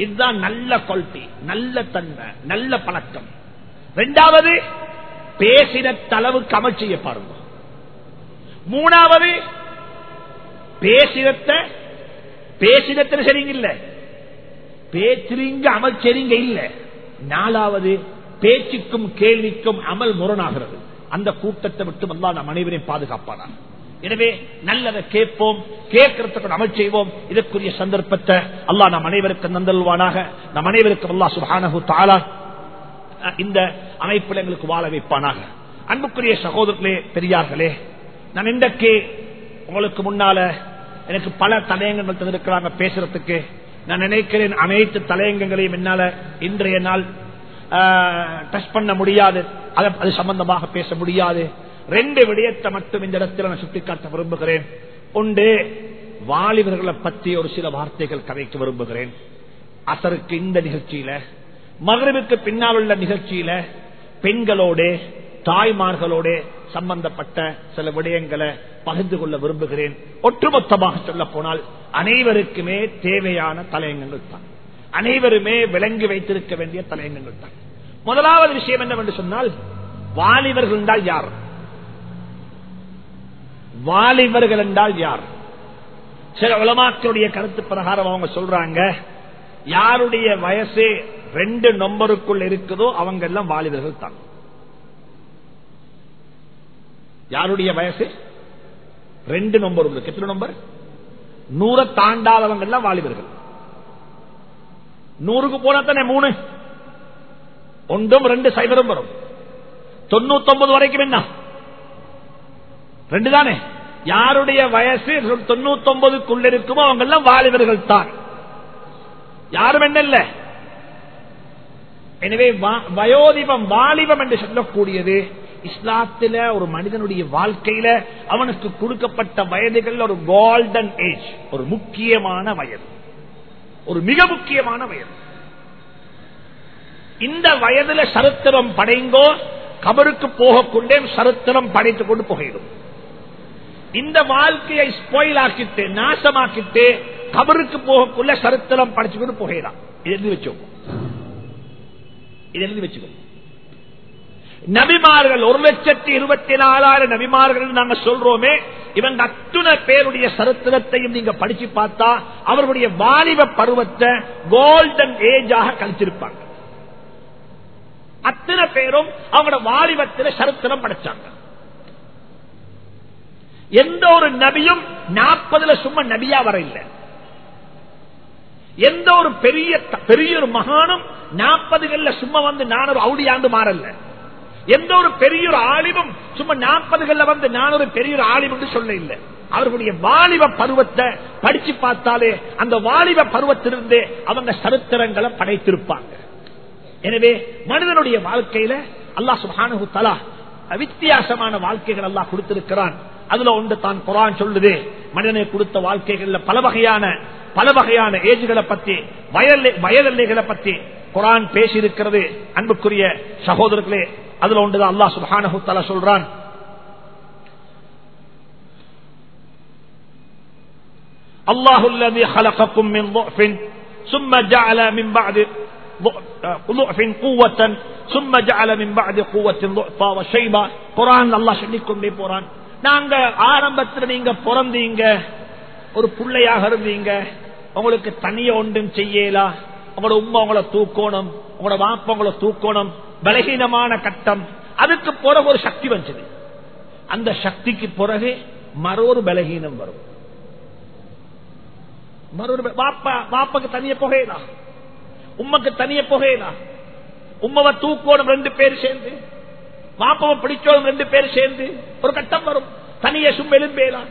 இதுதான் நல்ல குவாலிட்டி நல்ல தன்மை நல்ல பழக்கம். ரெண்டாவது பேசின தளவு கமச்சிய செய்ய பாருங்க. மூணாவது பேசினத்த பேசினத்தில் சரிங்க இல்ல. பேசுறீங்க அமல் சரிங்க இல்ல. நாலாவது பேச்சுக்கும் கேள்விக்கும் அமல் முரணாகிறது. அந்த கூட்டத்தை விட்டு வந்தா நம் அனைவரையும் பாதுகாப்பானாங்க எனவே நல்லதை கேட்போம் கேட்கறதுக்கு அமல் செய்வோம். இதற்குரிய சந்தர்ப்பத்தை அல்லாஹ் நம் அனைவருக்கும் நந்தல்வானாக நம் அனைவருக்கும் அல்லா சுபானகு தாலா இந்த அமைப்பில் எங்களுக்கு வாழ வைப்பானாக. அன்புக்குரிய சகோதரர்களே பெரியார்களே நான் இன்றைக்கு உங்களுக்கு முன்னால எனக்கு பல தலையங்கங்கள் தந்திருக்கிறாங்க பேசுறதுக்கு. நான் நினைக்கிறேன் அனைத்து தலையங்கங்களையும் என்னால இன்றைய நாள் டச் பண்ண முடியாது. அது சம்பந்தமாக பேச முடியாது. ரெண்டு விடயத்தை மட்டும் இந்த இடத்தில் நான் சுட்டிக்காட்ட விரும்புகிறேன். ஒன்று வாலிபர்களை பற்றி ஒரு சில வார்த்தைகள் கதைக்க விரும்புகிறேன். அசருக்கு இந்த நிகழ்ச்சியில மகரிவுக்கு பின்னால் உள்ள நிகழ்ச்சியில பெண்களோடு தாய்மார்களோடு சம்பந்தப்பட்ட சில விடயங்களை பகிர்ந்து கொள்ள விரும்புகிறேன். ஒட்டுமொத்தமாக சொல்ல போனால் அனைவருக்குமே தேவையான தலையங்கங்கள் தான். அனைவருமே விளங்கி வைத்திருக்க வேண்டிய தலையங்கங்கள் தான். முதலாவது விஷயம் என்னவென்று சொன்னால் வாலிபர்கள் தான் யார்? வாலிபர்கள் என்றால் யார்? சில உலமாக்களுடைய கருத்து பிரகாரம் அவங்க சொல்றாங்க யாருடைய வயசு ரெண்டு நம்பருக்குள் இருக்குதோ அவங்க எல்லாம் வாலிபர்கள் தான். யாருடைய வயசு? ரெண்டு நம்பர் இருக்கு. எத்தனை நம்பர்? நூற தாண்டாதவங்க எல்லாம் வாலிபர்கள். நூறுக்கு போனா தானே மூணு? ஒன்றும் ரெண்டு சைபரும் வரும். தொண்ணூத்தி ஒன்பது வரைக்கும் என்ன? ரெண்டு தானே யாருடைய வயசு தொண்ணூத்தி ஒன்பதுக்குள்ள இருக்குமோ அவங்க எல்லாம் வாலிபர்கள் தான். யாரும் என்ன இல்ல? எனவே வயோதிபம் வாலிபம் என்று சொல்லக்கூடியது இஸ்லாத்தில ஒரு மனிதனுடைய வாழ்க்கையில அவனுக்கு கொடுக்கப்பட்ட வயதுகள் ஒரு கோல்டன் ஏஜ் ஒரு முக்கியமான வயது. ஒரு மிக முக்கியமான வயது. இந்த வயதுல சரித்திரம் படைங்கோ கபருக்கு போகக்கொண்டே சரித்திரம் படைத்துக் கொண்டு போகிடும் இந்த வாழ்க்கையை ஸ்பாயில் ஆக்கிட்டு நாசமாக்கிட்டு கபருக்கு போகக்குள்ள சரித்திரம் படிச்சுக்கிட்டு போகிறான் இது எழுதி வச்சோம் இது எழுதி வச்சுக்கோ. நபிமார்கள் ஒரு லட்சத்தி இருபத்தி நாலாயிரம் நபிமார்கள் நாங்க சொல்றோமே இவங்க அத்துணை பேருடைய சரித்திரத்தையும் நீங்க படிச்சு பார்த்தா அவருடைய வாலிப பருவத்தை கோல்டன் ஏஜாக கழிச்சிருப்பாங்க. அத்தனை பேரும் அவங்களோட வாலிபத்தில் சரித்திரம் படைச்சாங்க. எந்த ஒரு நபியும் நாற்பதுல சும்மா நபியா வர இல்லை. எந்த ஒரு பெரிய பெரிய ஒரு மகானும் நாற்பதுகள்ல சும்மா வந்து நான் ஒரு அவுடியாண்டு மாறல எந்த ஒரு பெரிய ஒரு ஆலிமும் சும்மா நாற்பதுகள்ல வந்து நான் ஒரு பெரிய ஒரு ஆலிம் என்று சொல்ல இல்லை. அவர்களுடைய வாலிப பருவத்தை படிச்சு பார்த்தாலே அந்த வாலிப பருவத்திலிருந்து அவங்க சரித்திரங்களை படைத்திருப்பாங்க. எனவே மனிதனுடைய வாழ்க்கையில அல்லாஹ் சுபானு தலா வித்தியாசமான வாழ்க்கைகள் அல்லா கொடுத்திருக்கிறான். அதுல ஒன்று தான் குரான் சொல்லுது மனிதனை கொடுத்த வாழ்க்கைகள்ல பல வகையான பல வகையான ஏஜ்களை பத்தி வயல் வயதெல்லைகளை பத்தி குரான் பேசியிருக்கிறது அன்புக்குரிய சகோதரர்களே அதுல ஒன்றுதான் அல்லாஹ் சுபானு தலா சொல்றான் الله الذي خلقكم من ضعف ثم جعل من بعد ضعف قوة ثم جعل من بعد قوة ضعفا وشيبا قرآن الله சொல்லிக் கொண்டே போறான் நாங்க ஆரம்பத்துல நீங்க பிறந்தீங்க. ஒரு பிள்ளையாக இருந்தீங்க. உங்களுக்கு தனிய ஒன்றும் செய்யலா? உங்களோட உண்மை உங்களை தூக்கணும். உங்களோட வாப்ப உங்களை தூக்கணும். பலகீனமான கட்டம். அதுக்கு பிறகு ஒரு சக்தி வந்துச்சு அந்த சக்திக்கு பிறகு மற்றொரு பலகீனம் வரும். மற்றொரு வாப்பா வாப்பாக்கு தனிய புகையலா? உம்மக்கு தனிய புகையலா? உம்மவை தூக்கணும் ரெண்டு பேர் சேர்ந்து? வாப்பவை பிடிச்சோம் ரெண்டு பேர் சேர்ந்து ஒரு கட்டம் வரும். தனிய சும் எலும்பேலாம்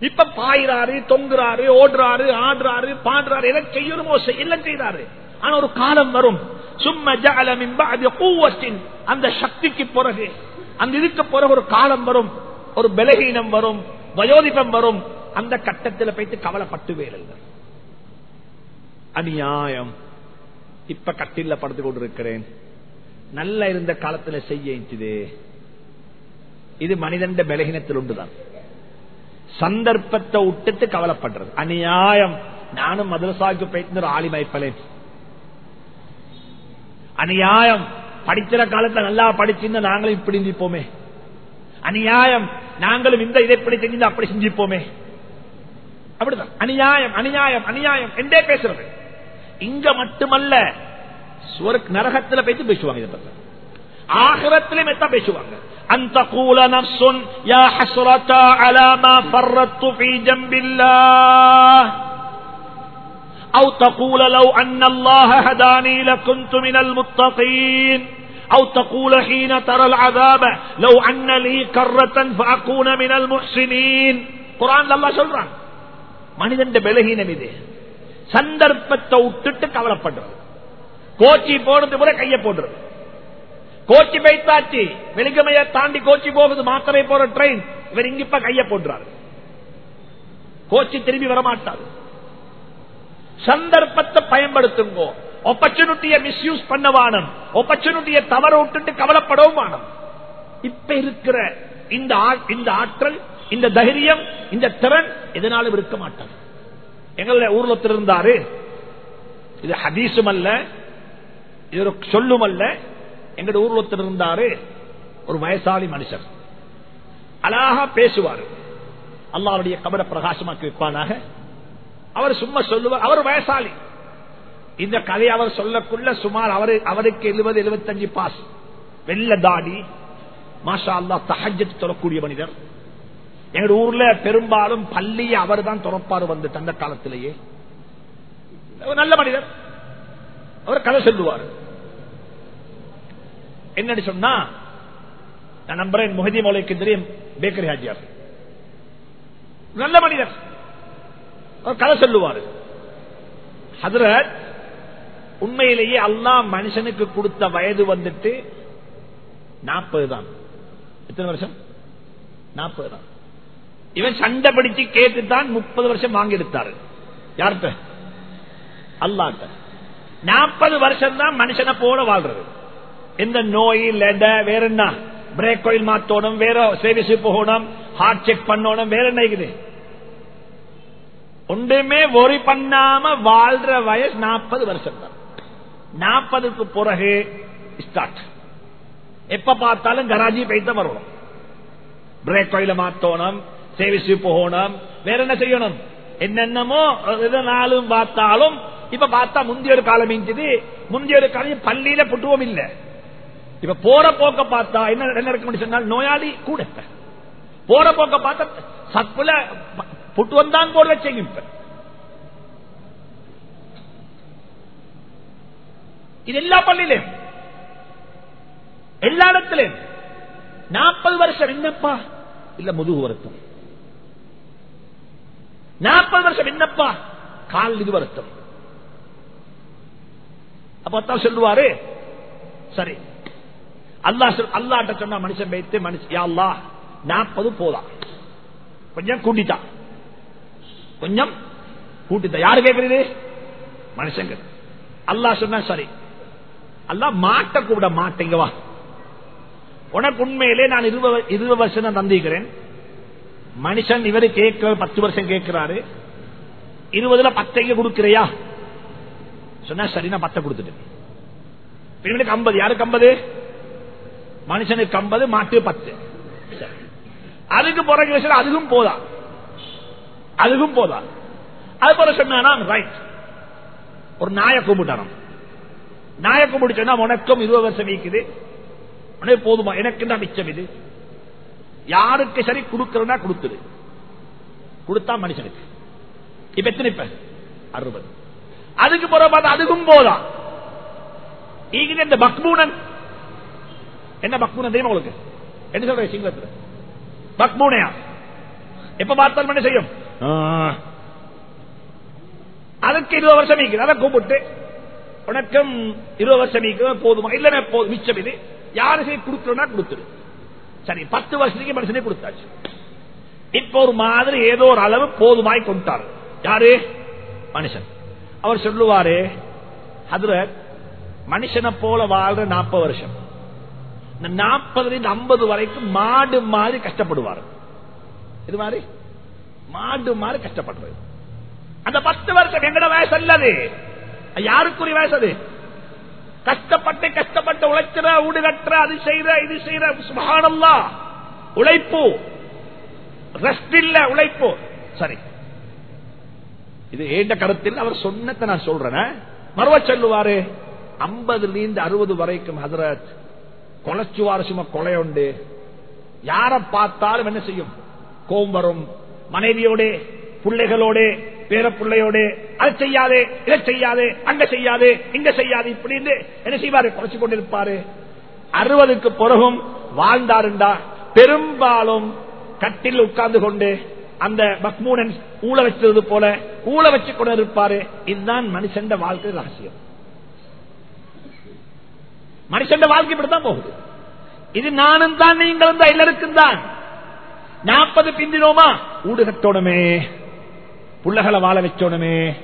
இப்ப பாயிறாரு தொங்குறாரு ஓடுறாரு ஆடுறாரு பாடுறாரு எதை செய்யணுமோ எல்லாம் செய்யறாரு ஆனா ஒரு காலம் வரும். சும்மா ஜாலமின் அந்த சக்திக்கு பிறகு அந்த இதுக்கு பிறகு ஒரு காலம் வரும். ஒரு பலகீனம் வரும். வயோதிபம் வரும். அந்த கட்டத்தில் போயிட்டு கவலைப்பட்டு வேறல்ல அநியாயம். இப்ப கட்டில படுத்து கொண்டிருக்கிறேன். நல்ல இருந்த காலத்துல செய்ய இது மனிதன் பலகீனத்தில் உண்டுதான். சந்தர்ப்பத்தை விட்டுட்டு கவலைப்படுறது. அநியாயம். நானும் மதுரசாக்கு போயிட்டு ஒரு ஆலிமைப்பலேன் அநியாயம். படிக்கிற காலத்துல நல்லா படிச்சிருந்த நாங்களும் இப்படி சிந்திப்போமே. அநியாயம். நாங்களும் இந்த இதை இப்படி செஞ்சு அப்படி செஞ்சிப்போமே அப்படிதான். அநியாயம் அநியாயம் அநியாயம். என்றே பேசுறது. இங்க மட்டுமல்ல நரகத்துல போயிட்டு பேசுவாங்க இதை பத்தி ஆகிரத்திலும் எத்தான் பேசுவாங்க أن تقول نفس يا حسرة على ما فرطت في جنب الله أو تقول لو أن الله هداني لكنت من المتقين أو تقول حين ترى العذاب لو أن لي كرة فأكون من المحسنين قرآن الله சொல்றான் மனிதன் பலகீனம் இது சந்தர்ப்பத்தை விட்டுட்டு கவலைப்படுறது கோச்சி போனது கூட கைய போடுறது கோச்சி பைத்தாச்சு வெளிகமைய தாண்டி கோச்சி போகுது. மாத்திரை போற ட்ரெயின் இவர் இங்கிப்ப கைய போடுறாரு கோச்சி திரும்பி வரமாட்டாரு. சந்தர்ப்பத்தை பயன்படுத்துங்கோ. ஆப்பர்ச்சுனிட்டியை மிஸ்யூஸ் பண்ண வானம். ஆப்பர்ச்சுனிட்டியை தவற விட்டுட்டு கவலைப்படவும் வானம். இப்ப இருக்கிற இந்த இந்த ஆற்றல் இந்த தைரியம் இந்த திறன் எதனாலும் இருக்க மாட்டார் எங்களுடைய ஊர்ல இருந்தாரு இது ஹதீசும் அல்ல. இது ஒரு சொல்லும் அல்ல எங்க ஊர்ல இருந்தாரு. ஒரு வயசாளி மனுஷர். அழகா பேசுவார். அல்லாவுடைய கபர பிரகாசமாக்கி வைப்பானாக. அவர் சும்மா சொல்லுவார் அவர் வயசாளி. இந்த கதையை அவர் சொல்லக்குள்ள சுமார் அவரு அவருக்கு எழுபது எழுபத்தஞ்சு பாஸ். வெள்ள தாடி. மாஷா அல்லா தஹஜத் தொடரக்கூடிய மனிதர். எங்க ஊர்ல பெரும்பாலும் பள்ளியை அவர் தான் துறப்பாரு வந்து அந்த காலத்திலேயே. நல்ல மனிதர். அவர் கதை சொல்லுவார். என்னன்னு சொன்னா நான் நம்புறேன் முகதி மௌலைக்கு தெரியும் பேக்கரி ஹாஜியார். நல்ல மனிதர். அவர் கதை சொல்லுவாரு. ஹதரத் உண்மையிலேயே அல்லாஹ் மனுஷனுக்கு கொடுத்த வயது வந்துட்டு நாற்பது தான். எத்தனை வருஷம்? நாற்பது தான். இவன் சண்டை படிச்சு கேட்டு தான் முப்பது வருஷம் வாங்கி எடுத்தாரு. யார்கிட்ட? அல்லாட்ட நாற்பது வருஷம் தான் மனுஷனை போல வாழ்றது. எந்த நோய் லெட வேற என்ன? பிரேக் கோயில் மாத்தோணும் வேற சர்வீஸ் போகணும் ஹார்ட் செக் பண்ணணும் வேற என்ன இருக்குது? ஒன்றுமே ஒரி பண்ணாம வாழ்ற வயசு நாற்பது வருஷம் தான் நாற்பதுக்கு பிறகு ஸ்டார்ட் எப்ப பார்த்தாலும் கராஜி போய்த்து வரணும் பிரேக் கோயில மாத்தோணும் சேவிச்சு போகணும் வேற என்ன செய்யணும்? என்னென்னமோ எதனாலும் பார்த்தாலும் இப்ப பார்த்தா முந்தைய ஒரு காலம் இருந்தது முந்தைய ஒரு காலம் பள்ளியில புட்டுவோம் இல்ல. இப்ப போற போக்க பார்த்தா என்ன என்ன இருக்கு சொன்னால் நோயாளி கூட போற போக்க பார்த்தா சப்புல புட்டுவம் தான் போட செய்யும் இப்ப. இது எல்லா பள்ளியிலும் எல்லா இடத்திலும் நாற்பது வருஷம் என்னப்பா? இல்ல முதுகு வருத்தம். நாற்பது வருஷம் என்னப்பா? கால் இது வருத்தம். அப்பத்தான் சொல்லுவாரு. சரி. அல்லா அல்லாட்ட சொன்ன மனுஷன் வைத்து மனுஷன் அல்லா நாற்பது போதான் கொஞ்சம் கூட்டிட்டான். கொஞ்சம் கூட்டித்தான் யாரு கேட்கறது மனுஷங்க அல்லா சொன்ன சரி. அல்லா மாட்ட கூட மாட்டேங்கவா உனக்கு உண்மையிலே நான் இருபது வருஷம் தான் தந்திக்கிறேன் மனுஷன் இவரு கேட்கிற பத்து வருஷம் கேட்கிறாரு. இருபதுல பத்தைங்க கொடுக்கிறியா? சொன்னா சரி நான் பத்தை கொடுத்துட்டேன் பெண்களுக்கு ஐம்பது யாருக்கு ஐம்பது? மனுஷனுக்கு ஐம்பது மாட்டு பத்து. அதுக்கு பிறகு விஷயம் அதுக்கும் போதா? அதுக்கும் போதா? அது போல சொன்னா ரைட் ஒரு நாயை கும்பிட்டாராம் நாயை கும்பிட்டு சொன்னா உனக்கும் இருபது வருஷம் வைக்குது. உனக்கு போதுமா? எனக்கு தான் மிச்சம் இது. யாருக்கு சரி கொடுக்கறனா கொடுத்துரு கொடுத்தா மனுஷனுக்கு. இப்ப எத்தனை இப்ப? அறுபது. அதுக்கு பிறகு பார்த்தா அதுக்கும் போதா ஈகிற இந்த பக்மூனன் என்ன பக்மூனன் தெரியுமா உங்களுக்கு? என்ன சொல்றேன் சிங்களத்துல பக்மூனையா? எப்ப பார்த்தாலும் என்ன செய்யும்? அதுக்கு இருபது வருஷம் நீக்குது அதை கூப்பிட்டு உனக்கும் இருபது வருஷம் நீக்குது போதுமா? இல்ல போதும். மிச்சம் இது. யாரு சரி கொடுக்கணும்னா கொடுத்துரு சரி பத்து வருஷத்துக்கு மனுஷனே கொடுத்தாச்சு. இப்ப ஒரு மாதிரி ஏதோ ஒரு அளவு போதுமாய் கொண்டார். யாரு? மனுஷன். அவர் சொல்லுவாரு அதுல மனுஷனை போல வாழ்ற நாற்பது வருஷம். இந்த நாற்பதுல ஐம்பது வரைக்கும் மாடு மாதிரி கஷ்டப்படுவார். இது மாதிரி? மாடு மாதிரி கஷ்டப்படுறது. அந்த பத்து வருஷம் எங்கட வயசு அல்லது? யாருக்குரிய வயசு அது? கஷ்டப்பட்டு கஷ்டப்பட்டு உழைக்கிற ஊடு கட்டுற அது செய்யற இது செய்யற சுபகானல்லா. உழைப்பு. ரெஸ்ட் இல்ல உழைப்பு. சரி. இது ஏண்ட கருத்தில் அவர் சொன்னத்தை நான் சொல்றேன். மறுவ சொல்லுவாரு ஐம்பதுல இருந்து அறுபது வரைக்கும் ஹசரத் கொலைச்சுவார சும்மா கொலை உண்டு யார பார்த்தாலும் என்ன செய்யும்? கோம் வரும். மனைவியோட பிள்ளைகளோட பேர பிள்ளையோட அதை செய்யாதே இதை செய்யாதே அங்க செய்யாதே இங்க செய்யாது இப்படின்னு என்ன செய்வாரு? குறைச்சு கொண்டிருப்பாரு. அறுபதுக்கு பிறகும் வாழ்ந்தாருண்டா. பெரும்பாலும் கட்டில் உட்கார்ந்து கொண்டு அந்த பக்மூடன் ஊழ வச்சது போல ஊழ வச்சு கூட இருப்பாரு இதுதான் மனுஷன் வாழ்க்கை ரகசியம். மனுஷன் வாழ்க்கை இப்படித்தான் போகுது. இது நானும் தான் நீங்களும் தான் எல்லாருக்கும் தான். நாற்பது பிந்தினோமா? ஊடு கட்டோணுமே. புள்ளகளை வாழ வச்சோணுமே.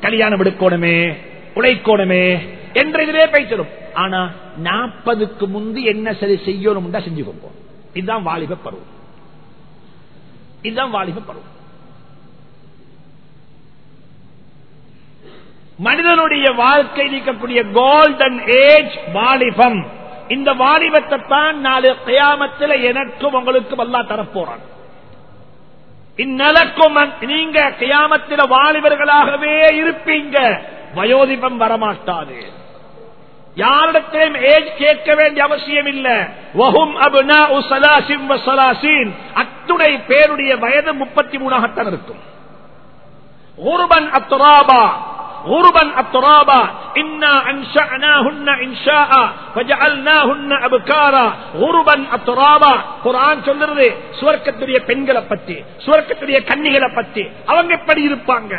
கல்யாணம் எடுக்கணுமே. உழைக்கணுமே. என்ற இதுவே பேசிடும். ஆனா நாற்பதுக்கு முந்தி என்ன சரி செய்யணும் செஞ்சு கொள்வோம் இதுதான் வாலிப பருவம். இதுதான் வாலிப பருவம் மனிதனுடைய வாழ்க்கை நீக்கக்கூடிய கோல்டன் ஏஜ் வாலிபம். இந்த வாலிபத்தை தான் நாலு கயாமத்தில் எனக்கும் உங்களுக்கும் அல்லா தரப்போறான். இந்நலக்கும் நீங்க கயாமத்தில் வாலிபர்களாகவே இருப்பீங்க. வயோதிபம் வரமாட்டாது. யாரிடத்திலும் ஏஜ் கேட்க வேண்டிய அவசியம் இல்ல வஹும் அபுனா உசலாசிம் வசலாசின் அத்துணை பேருடைய வயது முப்பத்தி மூணாகத்தான் இருக்கும் ஒருவன் அத்துராபா غربا أطرابا إنا أنشأناهن إنشاء فجعلناهن أبكارا غربا أطرابا குர்ஆன் சொல்றது சுவர்க்கத்துடைய பெண்களை பத்தி சுவர்க்கத்துடைய கன்னிகளை பத்தி அவங்க எப்படி இருப்பாங்க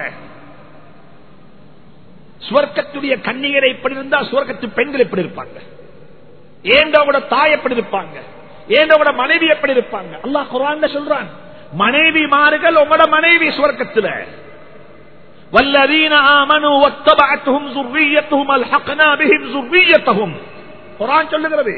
சுவர்க்கத்துடைய கன்னிகரை எப்படி இருந்தா சுவர்க்கத்து பெண்கள் எப்படி இருப்பாங்க ஏண்டோட தாய் எப்படி இருப்பாங்க ஏண்டோட மனைவி எப்படி இருப்பாங்க அல்லாஹ் குரான் சொல்றான் மனைவி மாறுகள் உங்களோட மனைவி சுவர்க்கத்துல والذين آمنوا واتبعتهم ذريتهم الحقنا بهم ذريتهم قرآن சொல்லுகிறது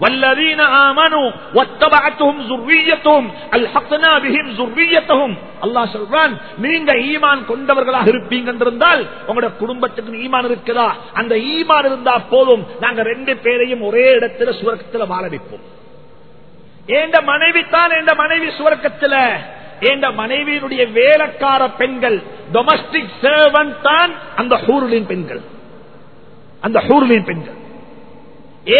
والذين آمنوا واتبعتهم ذريتهم الحقنا بهم ذريتهم அல்லாஹ் சொல்றான் நீங்க ஈமான் கொண்டவர்களாக இருப்பீங்க என்றிருந்தால் உங்களோட குடும்பத்துக்கு ஈமான் இருக்குதா அந்த ஈமான் இருந்தா போதும் நாங்க ரெண்டு பேரையும் ஒரே இடத்துல சுவர்க்கத்துல வாழ வைப்போம் ஏண்ட மனைவி தான் என்ற மனைவி சுவர்க்கத்துல என்ற மனைவியினுடைய வேலைக்கார பெண்கள் டொமஸ்டிக் சேவன் தான் அந்த ஹூர்லின் பெண்கள் அந்த ஹூர்லின் பெண்கள் ஏ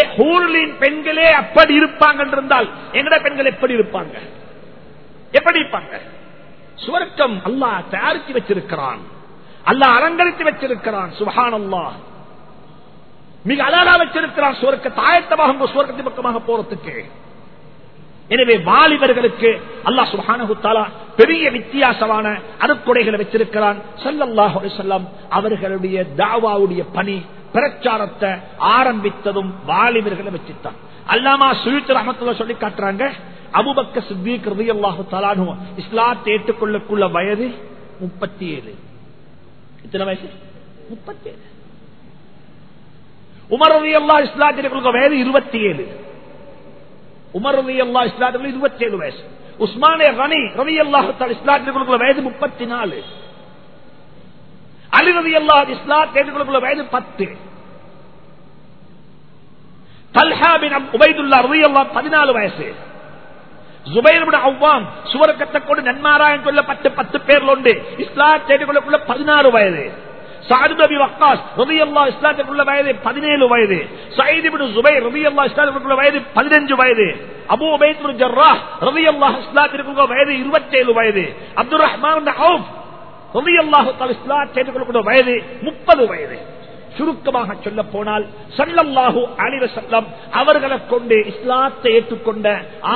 பெண்களே அப்படி இருப்பாங்க என்றிருந்தால் எங்கட பெண்கள் எப்படி இருப்பாங்க? எப்படி இருப்பாங்க? சுவர்க்கம் அல்லாஹ் தயாரித்து வச்சிருக்கிறான். அல்லாஹ் அலங்கரித்து வச்சிருக்கிறான். சுபஹான் அல்லாஹ் மிக அழகா வச்சிருக்கிறான் சுவர்க்க தாயத்தமாக சுவர்க்கத்தின் பக்கமாக போறதுக்கு. எனவே வாலிபர்களுக்கு அல்லாஹ் சுஹானஹு பெரிய வித்தியாசமான அருக்குடைகளை வச்சிருக்கிறான். சல்லல்லாஹு செல்லம் அவர்களுடைய தாவாவுடைய பணி பிரச்சாரத்தை ஆரம்பித்ததும் வாலிபர்களை வச்சுத்தான். அல்லாமா சுயுத் ரஹமத்துல்லா சொல்லி காட்டுறாங்க அபுபக்க சித்திக் ரலியல்லாஹு தஆலாஹு இஸ்லாத்தை ஏற்றுக்கொள்ளக்குள்ள வயது 37 எத்தனை வயசு? 37 உமர் ரலியல்லாஹு இஸ்லாத்திற்கு வயது 27 உமர் ரவி அல்லா இஸ்லாத்துக்குள்ள இருபத்தி ஏழு வயசு. உஸ்மானே கனி ரவி அல்லாஹு இஸ்லாத்துக்குள்ள வயது முப்பத்தி நாலு அலிரதி அல்லா இஸ்லா இஸ்லாத்துக்குள்ள வயது பத்து. பதினாலு வயசு. அவ்வாம் சுவர்க்கத்தை கொண்டு நன்மாராயன் சொல்லப்பட்டு பத்து பேர்ல உண்டு. இஸ்லாத்துக்குள்ள பதினாறு வயது. வயது பதினேழு வயது. வயது பதினஞ்சு வயது. அபு உபைத் ஜர்ரா ரவி அல்லாஹ் இஸ்லாத்திற்குள்ள வயது இருபத்தேழு வயது. அப்துல் ரஹ்மான் வயது முப்பது வயது. சுருக்கமாக சொல்ல போனால் சல்லல்லாஹு அலிவ செல்லம் அவர்களை கொண்டு இஸ்லாத்தை ஏற்றுக்கொண்ட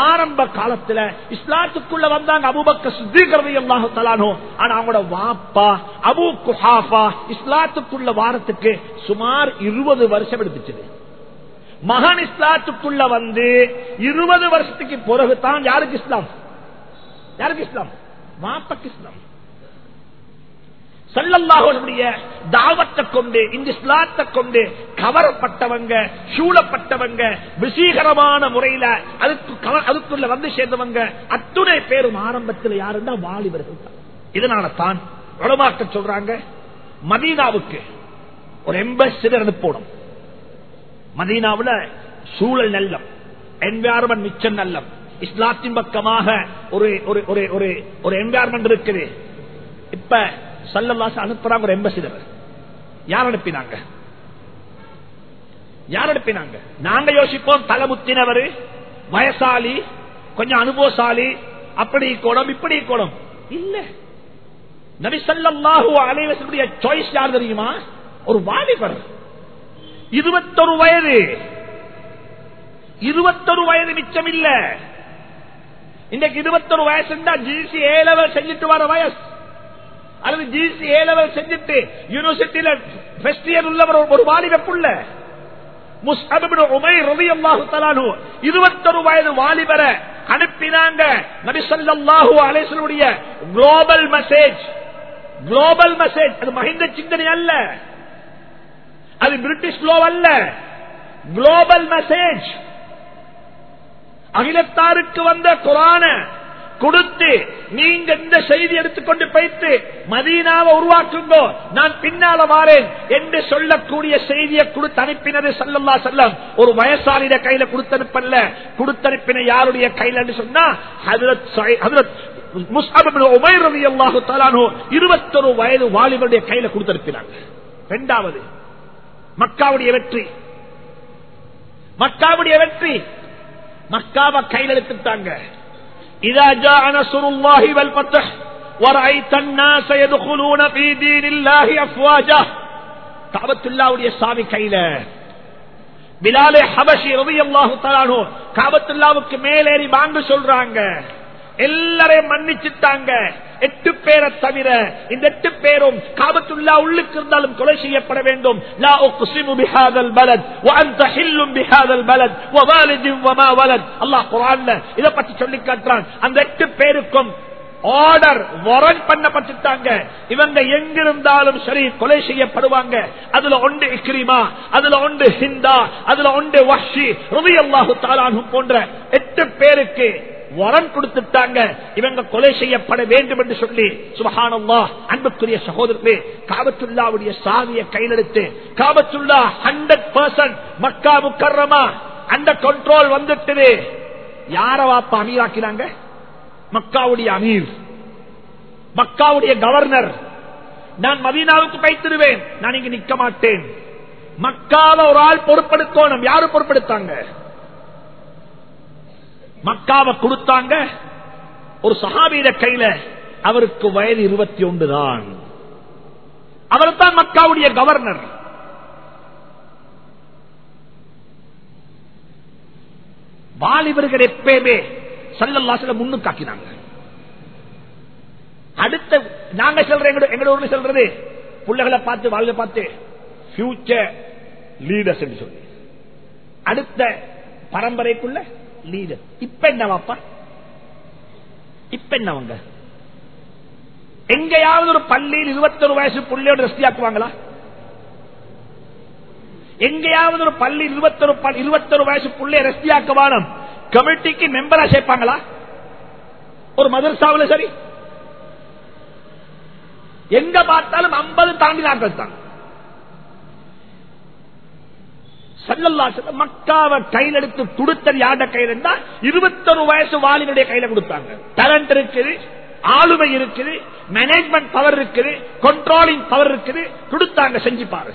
ஆரம்ப காலத்துல இஸ்லாத்துக்குள்ள வந்தாங்க அபுபக்க சுத்திகரவை அல்லாஹு தலானோ ஆனா அவங்களோட வாப்பா அபு குஹாஃபா இஸ்லாத்துக்குள்ள வாரத்துக்கு சுமார் இருபது வருஷம் எடுத்துச்சு மகன் இஸ்லாத்துக்குள்ள வந்து இருபது வருஷத்துக்கு பிறகுதான் யாருக்கு இஸ்லாம்? யாருக்கு இஸ்லாம்? வாப்பக்கு இஸ்லாம். சல்லல்லாஹுடைய தாவத்தை கொண்டு இந்த இஸ்லாத்தை கொண்டு கவரப்பட்டவங்க சூழப்பட்டவங்க விசீகரமான முறையில அதுக்கு அதுக்குள்ள வந்து சேர்ந்தவங்க அத்துணை பேரும் ஆரம்பத்தில் யாருன்னா வாலிபர்கள் தான். இதனால தான் உடமாக்க சொல்றாங்க மதீனாவுக்கு ஒரு எம்பசிடர் அனுப்பணும். மதீனாவுல சூழல் நல்லம் என்வாரன்மெண்ட் மிச்சம் நல்லம். இஸ்லாத்தின் பக்கமாக ஒரு ஒரு ஒரு என்வாரன்மெண்ட் இருக்குது. இப்ப சல்லல்லாசு அனுப்புறாங்க ஒரு எம்பசிடர் யார் அனுப்பினாங்க? யார் அனுப்பினாங்க? நாங்க யோசிப்போம் தலைமுத்தினவர் வயசாலி கொஞ்சம் அனுபவசாலி அப்படி கோடம் இப்படி கோடம் இல்ல. நபிசல்லாஹு அலைவசனுடைய சாய்ஸ் யார் தெரியுமா? ஒரு வாலிபர். இருபத்தொரு வயது. இருபத்தொரு வயது மிச்சம் இல்ல. இன்னைக்கு இருபத்தொரு வயசு ஜிசி ஏ லெவல் செஞ்சுட்டு வர வயசு. அல்லது ஜிசி ஏ லெவல் செஞ்சுட்டு யூனிவர்சிட்டியில ஃபர்ஸ்ட் இயர் உள்ளவர் ஒரு வாலிப புள்ள இருபத்தொரு வயது வாலிபர அனுப்பினாங்க. குளோபல் மெசேஜ் குளோபல் மெசேஜ் அது மஹிந்த சிந்தனை அல்ல. அது பிரிட்டிஷ் லோ அல்ல. குளோபல் மெசேஜ் அகிலத்தாருக்கு வந்த குரான கொடுத்து நீங்க இந்த செய்தி எடுத்துக்கொண்டு பயித்து மதீனாவை உருவாக்குங்கோ. நான் பின்னால வாரேன் என்று சொல்லக்கூடிய செய்தியை கொடுத்து அனுப்பினது சல்லல்லா செல்லம் ஒரு வயசாளிட கையில கொடுத்தனுப்பல்ல கொடுத்தனுப்பின யாருடைய கையில சொன்னா இருபத்தொரு வயது வாலிபருடைய கையில கொடுத்தனுப்பினாங்க இரண்டாவது மக்காவுடைய வெற்றி. மக்காவுடைய வெற்றி. மக்காவை கையில் எடுத்துட்டாங்க إذا جاء نصر الله والفتح وَرَأَيْتَ النَّاسَ يَدْخُلُونَ فِي دِينِ اللَّهِ أَفْوَاجًا காபத்துல்லாவுடைய சாவி கையில பிலாலே ஹபஷி ரலியல்லாஹு தஆலா காபத்துல்லாவுக்கு மேலேறி வாங்க சொல்றாங்க எல்லாரையும் மன்னிச்சுட்டாங்க. எட்டு பேரை தவிர இந்த எட்டு பேரும் காபத்துல்லா உள்ளுக்கு இருந்தாலும் கொலை செய்யப்பட வேண்டும். லா உக்ஸிமு பிஹாதல் பலத் வ அன்த ஹில்லும் பிஹாதல் பலத் வ வாலிதின் வ மா வலத். அல்லாஹ் குர்ஆன்ல இத பத்தி சொல்லி காட்டுறான். அந்த எட்டு பேருக்கும் ஆர்டர் வாரண்ட் பண்ணப்பட்டுட்டாங்க. இவங்க எங்கிருந்தாலும் சரி கொலை செய்யப்படுவாங்க. அதுல ஒன்று இக்ரிமா அதுல ஒன்று ஹிந்தா அதுல ஒன்று வஷி ரலியல்லாஹு தஆலா போன்ற எட்டு பேருக்கு வரம் கொடுத்துட்டாங்க. இவங்க கொலை செய்யப்பட வேண்டும் என்று சொல்லி சுபஹானல்லா அன்புக்குரிய சகோதரர்களே காபத்துல்லாவுடைய சாவியை கையிலெடுத்து காபத்துல்லா ஹண்ட்ரட் பர்சன்ட் மக்கா முக்கர்றமா அந்த கண்ட்ரோல் வந்துட்டு யார வாப்பா அமீராக்கிறாங்க மக்காவுடைய அமீர். மக்காவுடைய கவர்னர் நான் மதீனாவுக்கு பைத்திருவேன் நான் இங்கு நிக்க மாட்டேன். மக்கால ஒரு ஆள் பொறுப்படுத்தோம் யாரும் பொறுப்படுத்தாங்க? மக்காவை கொடுத்தாங்க. ஒரு சஹாபியிட கையில அவருக்கு வயது இருபத்தி ஒன்று தான். அவர் தான் மக்காவுடைய கவர்னர் வாலிபர்கள் எப்பயுமே சல்லல்லாசில முன்னுக்காக்கினாங்க. அடுத்த நாங்க சொல்ற எங்க ஊர்ல சொல்றது பிள்ளைகளை பார்த்து வாழ்க்கை பார்த்து பியூச்சர் லீடர்ஸ் என்று சொல்லி. அடுத்த பரம்பரைக்குள்ள லீடர் இப்ப என்னவாப்பா இப்ப என்னவங்க எங்கயாவது எங்கேயாவது ஒரு பள்ளியில் இருபத்தொரு வயசு புள்ளையோட ரெஸ்டியாக்குவாங்களா எங்கேயாவது ஒரு பள்ளி இருபத்தொரு இருபத்தொரு வயசு புள்ளைய ரஸ்தியாக்குவானும் கமிட்டிக்கு மெம்பரா சேர்ப்பாங்களா? ஒரு மதர்சாவில் சரி. எங்க பார்த்தாலும் ஐம்பது தாண்டி நாட்கள் தான். மக்காவை கையில் எடுத்து துடுத்தல் யாட கையில் இருந்தா இருபத்தொரு வயசு வாலினுடைய கையில கொடுத்தாங்க டேலண்ட் இருக்குது ஆளுமை இருக்குது மேனேஜ்மெண்ட் பவர் இருக்குது கண்ட்ரோலிங் பவர் இருக்குது. கொடுத்தாங்க செஞ்சு பாரு.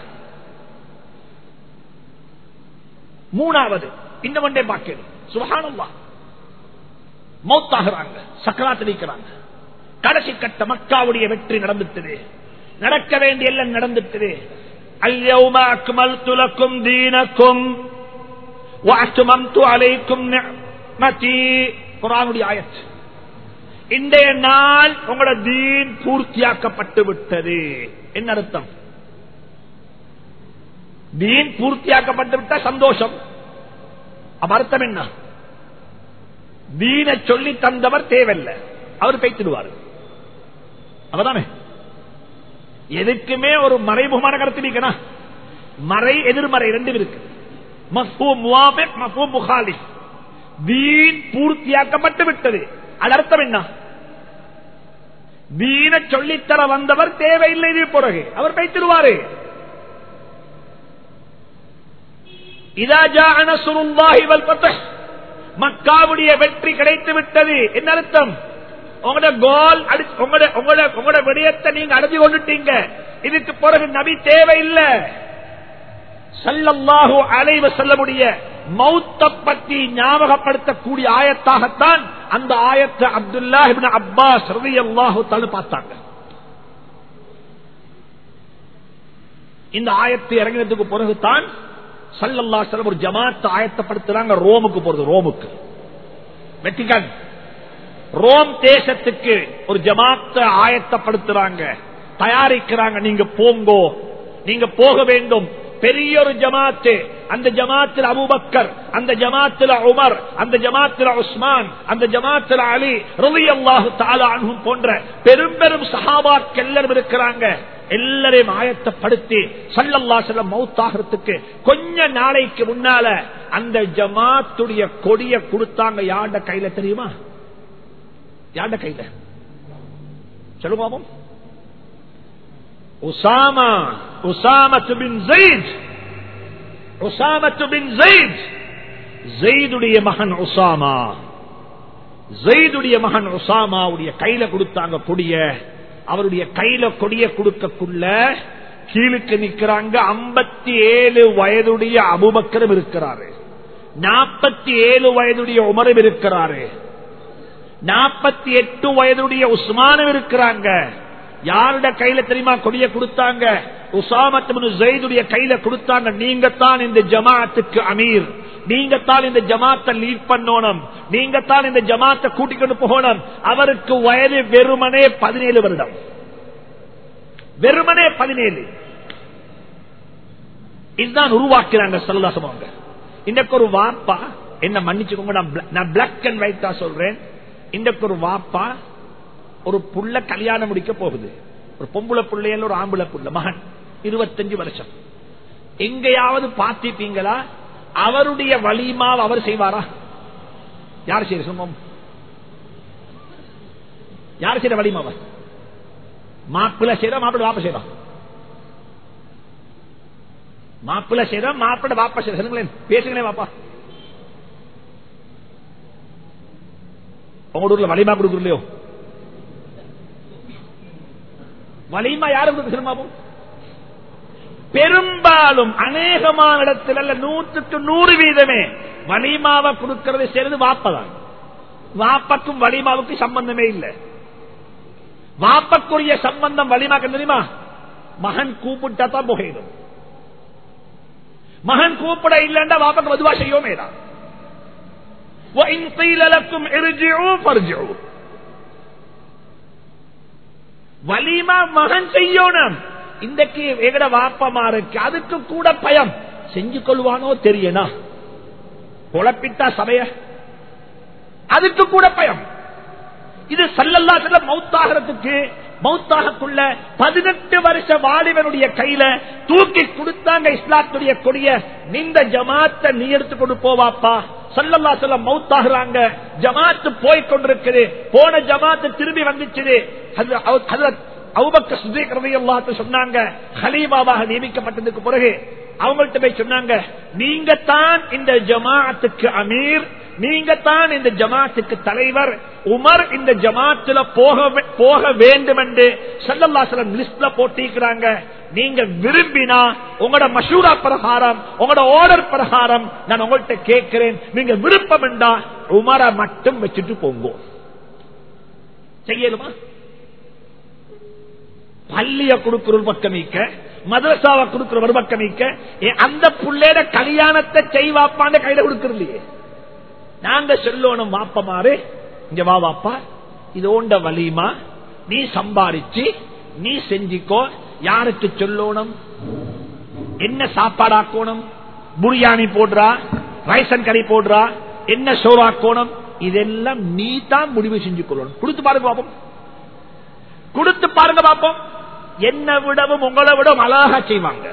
மூணாவது இந்த ஒன்றே பாக்கியது சுகானம்மா மௌத்தாகிறாங்க சக்கராத்து நீக்கிறாங்க. கடைசி கட்ட மக்காவுடைய வெற்றி நடந்துட்டது. நடக்க வேண்டிய எல்லாம் நடந்துட்டது. اليوم أكملت لكم دينكم وأتممت عليكم نعمتي குரானுடைய ஆயத் இன்றைய நாள் உங்களோட தீன் பூர்த்தியாக்கப்பட்டு விட்டது என்ன அர்த்தம் தீன் பூர்த்தியாக்கப்பட்டு விட்ட சந்தோஷம் அப்ப அர்த்தம் என்ன தீன சொல்லி தந்தவர் தேவையில்லை அவர் பேய்த்திடுவார் அவதானே எதுக்குமே ஒரு மறைமுகமான கருத்து நீக்கணும் மறை எதிர்மறை ரெண்டும் இருக்கு. பூர்த்தியாக்கப்பட்டு விட்டது. அது அர்த்தம் என்ன? வீண சொல்லித்தர வந்தவர் தேவையில்லை இது பிறகு. அவர் பேய்த்திடுவாரு மக்காவுடைய வெற்றி கிடைத்து விட்டது. என்ன அர்த்தம்? உங்களோட கோல் உங்களோட உங்களோட விடயத்தை நீங்க அடைஞ்சு கொண்டுட்டீங்க. இதுக்கு பிறகு நபி தேவையில்லை. சல்லல்லாஹு அலைவ செல்லமுடைய மௌத்த பற்றி ஞாபகப்படுத்தக்கூடிய ஆயத்தாகத்தான் அந்த ஆயத்தை அப்துல்லா அப்பாஸ் ரவி அல்லாஹு தனு பார்த்தாங்க. இந்த ஆயத்தை இறங்கினதுக்கு பிறகுதான் சல்லல்லா செல்லம் ஒரு ஜமாத்த ஆயத்தப்படுத்துறாங்க ரோமுக்கு போறது ரோமுக்கு. வெட்டிக்கான். ரோம் தேசத்துக்கு ஒரு ஜமாத்த ஆயத்தப்படுத்துறாங்க. தயாரிக்கிறாங்க. நீங்க போங்கோ. நீங்க போக வேண்டும். பெரிய ஒரு ஜமாத்து அந்த ஜமாத்தில் அபுபக்கர் அந்த ஜமாத்தில் உமர் அந்த ஜமாத்தில் உஸ்மான் அந்த ஜமாத்தில் அலி ரவி அல்லாஹு தாலும் போன்ற பெரும் பெரும் சஹாபாக் எல்லாரும் இருக்கிறாங்க. எல்லாரையும் ஆயத்தப்படுத்தி சல்லல்லா சில மௌத்தாகிறதுக்கு கொஞ்ச நாளைக்கு முன்னால அந்த ஜமாத்துடைய கொடிய கொடுத்தாங்க. யாண்ட கையில தெரியுமா? யாண்ட கையில? சொல்லுவோம் உசாமா உசாமத்து பின் ஜெயித். உசாமத்து பின் ஜெயித். ஜெயிதுடைய மகன் உசாமா. ஜெயிதுடைய மகன் உசாமாவுடைய கையில கொடுத்தாங்க கொடிய. அவருடைய கையில கொடிய கொடுக்கக்குள்ள கீழுக்கு நிக்கிறாங்க ஐம்பத்தி ஏழு வயதுடைய அபுபக்கரும் இருக்கிறாரு. நாற்பத்தி ஏழு வயதுடைய உமரும் இருக்கிறாரு. நாற்பத்தி எட்டு வயதுடைய உஸ்மானும் இருக்கிறாங்க. யாருடைய கையில தெரியுமா கொடிய கொடுத்தாங்க? உசாமத்து ஜெயிதுடைய கையில கொடுத்தாங்க. நீங்க தான் இந்த ஜமாத்துக்கு அமீர். நீங்க தான் இந்த ஜமாத்தை லீட் பண்ணணும். நீங்க தான் இந்த ஜமாத்தை கூட்டிக்கொண்டு போகணும். அவருக்கு வயது வெறுமனே பதினேழு வருடம். வெறுமனே பதினேழு. இதுதான் உருவாக்குறாங்க சல்லாசமாங்க இன்னைக்கு ஒரு வாப்பா என்ன மன்னிச்சுக்கோங்க நான் பிளாக் அண்ட் ஒயிட் தான் சொல்றேன். இன்றைக்கு ஒரு வாப்பா ஒரு புள்ள கல்யாணம் முடிக்க போகுது. ஒரு பொம்புள பிள்ளையல் ஒரு ஆம்புல புள்ள. மகன் இருபத்தஞ்சு வருஷம். எங்கேயாவது பார்த்திருப்பீங்களா? அவருடைய வலிமா அவர் செய்வாரா? யார் செய்ய சுமம் யார் செய்யற வலிமாவ மாப்பிள்ள செய்யற மாப்பிள்ள வாப்ப செய்வா மாப்பிள்ள செய்யற மாப்பிள்ள வாப்ப செய்யற பேசுங்களேன் வாப்பா. உங்க ஊர்ல வலிமா கொடுக்குறலையோ வலிமா யாரும் சிறுமாவும் பெரும்பாலும் அநேகமான இடத்தில் அல்ல நூற்றுக்கு நூறு வீதமே வலிமாவை கொடுக்கிறது சேர்ந்து வாப்பதான். வாப்பக்கும் வலிமாவுக்கும் சம்பந்தமே இல்லை. வாப்பக்குரிய சம்பந்தம் வலிமாக்கு தெரியுமா? மகன் கூப்பிட்டா தான் புகையிடும். மகன் கூப்பிட இல்லைன்னா வாப்பக்கு மதுவா செய்யோமே தான். வலிமா மகன் செய்யணும். இன்றைக்கு எங்கட வாப்பமா இருக்கு அதுக்கு கூட பயம். செஞ்சு கொள்வானோ தெரியனா? குழப்பிட்டா சபைய? அதுக்கு கூட பயம். இது சல்லல்லா செல்ல மௌத்தாகிறதுக்கு மௌத்தாகக்குள்ள பதினெட்டு வருஷ வாலிபனுடைய கையில தூக்கி கொடுத்தாங்க இஸ்லாத்துடைய கொடிய நீந்த ஜமாத்த நீ எடுத்து கொண்டு போவாப்பா சல்லல்லா செல்ல மௌத்தாகிறாங்க ஜமாத்து போய் கொண்டிருக்குது. போன ஜமாத்து திரும்பி வந்துச்சு சொன்னாங்க ஹலீபாவாக நியமிக்கப்பட்டதுக்கு பிறகு அவங்கள்ட்ட போய் சொன்னாங்க நீங்க தான் இந்த ஜமாத்துக்கு அமீர் நீங்க தான் இந்த ஜமாத்துக்கு தலைவர். உமர் இந்த ஜமாத்துல போக போக வேண்டும் என்று சல்லல்லாசலம் லிஸ்ட்ல போட்டிருக்கிறாங்க. நீங்க விரும்பினா உங்களோட மசூரா பிரகாரம் உங்களோட ஆர்டர் பிரகாரம் நான் உங்கள்கிட்ட கேட்கிறேன். நீங்க விருப்பம் என்றா உமரை மட்டும் வச்சுட்டு போங்க. செய்யலுமா பள்ளிய கொடுக்கிற ஒரு பக்கம் நீக்க மதரசாவை கொடுக்கிற ஒரு பக்கம் நீக்க அந்த பிள்ளையோட கல்யாணத்தை செய்வாப்பான்னு கையில கொடுக்கறலையே நாங்க சொல்லணும் வாப்பமாறு இங்க வா வாப்பா. இது ஓண்ட வலிமா? நீ சம்பாதிச்சு நீ செஞ்சிக்கோ. யாருக்கு சொல்லணும்? என்ன சாப்பாடாக்கணும்? புரியாணி போடுறா? ரைசன் கறி போடுறா? என்ன சோறாக்கணும்? இதெல்லாம் நீ தான் முடிவு செஞ்சு கொள்ளணும் கொடுத்து பாருங்க பாப்போம். கொடுத்து பாருங்க பாப்போம். என்ன விடவும் உங்களை விடவும் அழகா செய்வாங்க.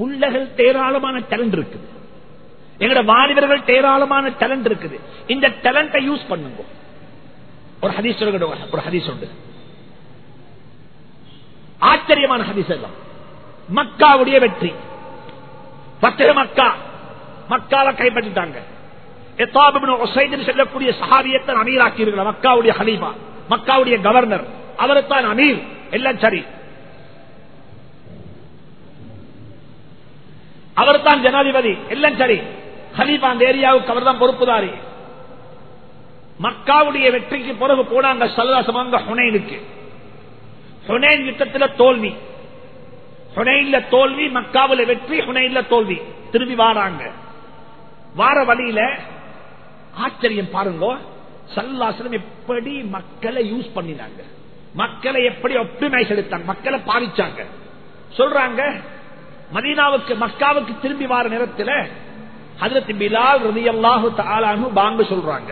புள்ளகள் ஏராளமான டேலண்ட் இருக்குது. எங்கட வாலிபர்கள் ஏராளமான டேலண்ட் இருக்குது. இந்த டேலண்டை யூஸ் பண்ணுங்க. ஒரு ஹதீஸ் ஒரு ஹதீஸ் உண்டு. ஆச்சரியமான ஹதீஸ் எல்லாம் மக்காவுடைய வெற்றி. பத்திர மக்கா. மக்கால கைப்பற்றிட்டாங்க. செல்லக்கூடிய சஹாபியத்தான் அமீராக்கீர்கள் மக்காவுடைய ஹலீமா மக்காவுடைய கவர்னர் அவருத்தான் அமீர். எல்லாம் சரி. அவர் தான் ஜனாதிபதி. எல்லாம் சரி. ஹலீஃபா அந்த ஏரியாவுக்கு அவர் தான் பொறுப்புதாரி. மக்காவுடைய வெற்றிக்கு பிறகு போனாங்க சல்லாசமாங்க ஹுனைனுக்கு. ஹுனைன் யுத்தத்தில் தோல்வி. ஹுனைன்ல தோல்வி மக்காவில் வெற்றி ஹுனைன்ல தோல்வி. திரும்பி வாராங்க. வார வழியில ஆச்சரியம் பாருங்க சல்லாசனம் எப்படி மக்களை யூஸ் பண்ணினாங்க. மக்களை எப்படி ஒப்டிமைஸ் எடுத்தாங்க. மக்களை பாவிச்சாங்க. சொல்றாங்க மதீனாவுக்கு மக்காவுக்கு திரும்பி வார நேரத்தில் ஹதரத் பிலால் ரதி அல்லாஹு தாலானு பாங்கு சொல்றாங்க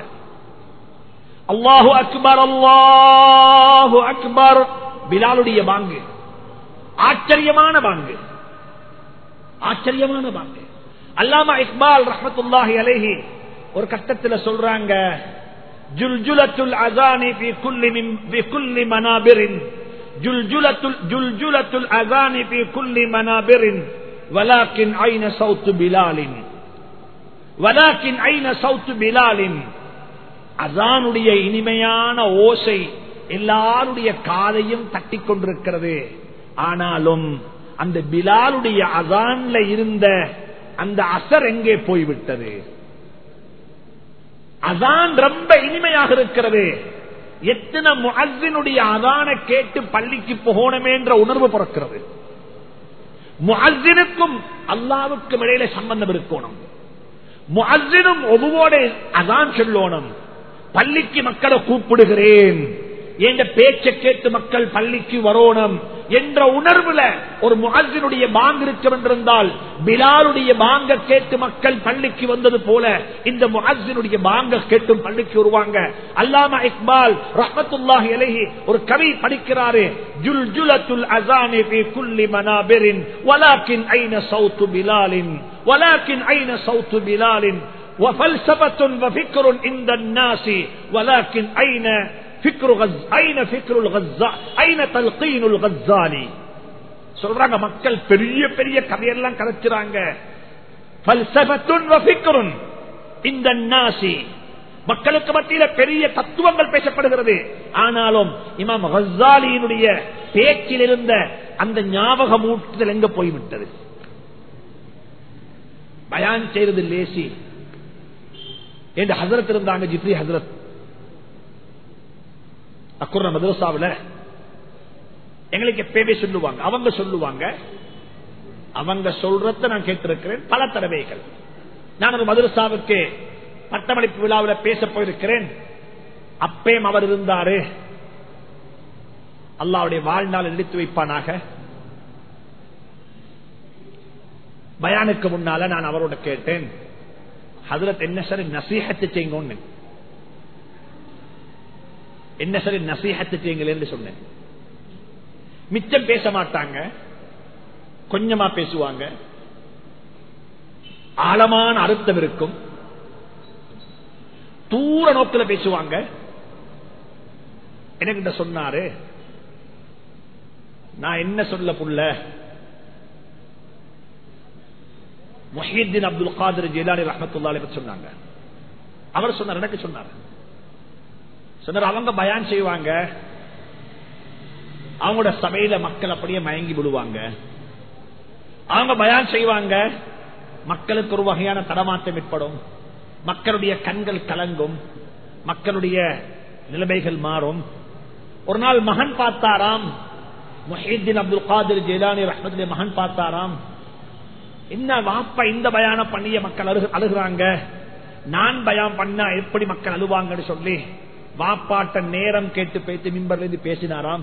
அல்லாஹு அக்பர் அல்லாஹு அக்பர் பிலாலுடைய பாங்கு ஆச்சரியமான பாங்கு ஆச்சரியமான பாங்கு அல்லாமா இக்பால் ரஹமத்துல்லாஹி அலேஹி ஒரு கட்டத்தில் சொல்றாங்க ஜுல்ஜுலத்துல் அசானி في كل من في كل منابر جلجلة جلجلة الأذان في كل منابر ولكن أين صوت بلال ولكن أين صوت بلال அசானுடைய இனிமையான ஓசை எல்லாருடைய காதையும் தட்டி கொண்டிருக்கிறது ஆனாலும் அந்த பிலாலுடைய அசான்ல இருந்த அந்த அசர் எங்கே போய்விட்டது அதான் ரொம்ப இனிமையாக இருக்கிறது எத்தனை முகசினுடைய அதான கேட்டு பள்ளிக்கு போகணுமே என்ற உணர்வு பிறக்கிறது. முகசினுக்கும் அல்லாவுக்கும் இடையில சம்பந்தம் இருக்கணும். முகசினும் ஒவ்வொருவோட அதான் சொல்லணும். பள்ளிக்கு மக்களை கூப்பிடுகிறேன். என்ற பேச்சை கேட்டு மக்கள் பள்ளிக்கு வரணும். என்ற உணர்வுல ஒரு முகத்தினுடைய பாங்கு இருக்கும் என்றிருந்தால் பிலாலுடைய பாங்க கேட்டு மக்கள் பள்ளிக்கு வந்தது போல இந்த முகத்தினுடைய பாங்க கேட்டும் பள்ளிக்கு வருவாங்க அல்லாம இக்பால் ரஹமத்துல்லாஹி அலைஹி ஒரு கவி படிக்கிறாரு ஜுல் ஜுலத்துல் அசானி ஃபி குல்லி மனாபிரின் வலாக்கின் ஐன சௌத்து பிலாலின் வலாக்கின் ஐன சௌத்து பிலாலின் وفلسفة وفكر عند الناس ولكن أين சொல்றாங்க மக்கள் பெரிய பெரிய கதையெல்லாம் கலைக்கிறாங்க இந்த நாசி. மக்களுக்கு மத்தியில பெரிய தத்துவங்கள் பேசப்படுகிறது. ஆனாலும் இமாம் ஹசாலியினுடைய பேச்சில் இருந்த அந்த ஞாபகம் ஊட்டுதல் எங்க போய்விட்டது? பயான் செய்யறது லேசி. என்று ஹசரத் இருந்தாங்க ஜிப்ரி ஹசரத். அக்குற மதரசாவில் எங்களுக்கு எப்பயுமே சொல்லுவாங்க அவங்க சொல்லுவாங்க அவங்க சொல்றத நான் கேட்டிருக்கிறேன் பல தடவைகள். நான் ஒரு மதுரசாவுக்கு பட்டமளிப்பு விழாவில் பேச போயிருக்கிறேன். அப்பயும் அவர் இருந்தாரு. அல்லாவுடைய வாழ்நாள் எடுத்து வைப்பானாக. பயானுக்கு முன்னால நான் அவரோட கேட்டேன். அதுல என்ன சரி நசீகத்தை செய்யணும்னு என்ன சரி நசீகத்து சொன்னேன். மிச்சம் பேச மாட்டாங்க. கொஞ்சமா பேசுவாங்க. ஆழமான அர்த்தம் இருக்கும். தூர நோக்கில் பேசுவாங்க. என்கிட்ட சொன்னாரு நான் என்ன சொல்ல புள்ள? முஹீத்தின் அப்துல் காதர் ஜெயலாலி ரஹமத்துல்லாலே சொன்னாங்க. அவர் சொன்னார் எனக்கு சொன்னார். சொன்னார் அவங்க பயான் செய்வாங்க. அவங்களோட சபையில மக்கள் அப்படியே மயங்கி விடுவாங்க. அவங்க பயான் செய்வாங்க. மக்களுக்கு ஒரு வகையான தடமாற்றம் ஏற்படும். மக்களுடைய கண்கள் கலங்கும். மக்களுடைய நிலைமைகள் மாறும். ஒரு நாள் மகன் பார்த்தாராம். முஹீத்தின் அப்துல் காதிர் ஜெயிலானி மகன் பார்த்தாராம். என்ன வாப்பா இந்த பயான பண்ணிய மக்கள் அழுகு அழுகுறாங்க. நான் பயம் பண்ணா எப்படி மக்கள் அழுவாங்கன்னு சொல்லி வாப்பாட்ட நேரம் கேட்டு பேத்து மிம்பர்ல இருந்து பேசினாராம்.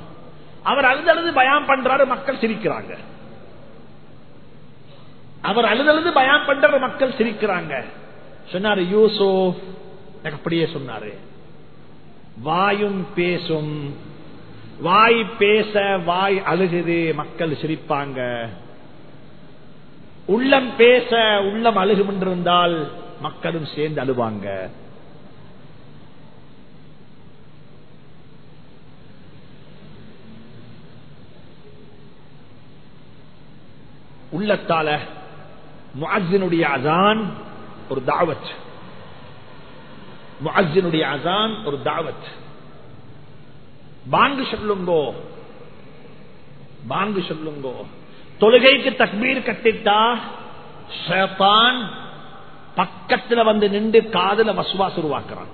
அவர் அழுதழுது பயம் பண்றாரு மக்கள் சிரிக்கிறாங்க. அவர் அழுதழுது பயம் பண்ற மக்கள் சிரிக்கிறாங்க. சொன்னாரு யூசோ அப்படியே சொன்னாரு. வாயும் பேசும் வாய் பேச வாய் அழுகுது மக்கள் சிரிப்பாங்க. உள்ளம் பேச உள்ளம் அழுகும் என்றிருந்தால் மக்களும் சேர்ந்து அழுவாங்க. உள்ளத்தால முஅஜினுடைய அசான் ஒரு தாவத். முஅஜினுடைய அசான் ஒரு தாவத். பாங்கு சொல்லுங்கோ. பாங்கு சொல்லுங்கோ. தொழுகைக்கு தக்பீர் கட்டிட்டா ஷேத்தான் பக்கத்துல வந்து நின்று காதல வசுவாசு உருவாக்குறான்.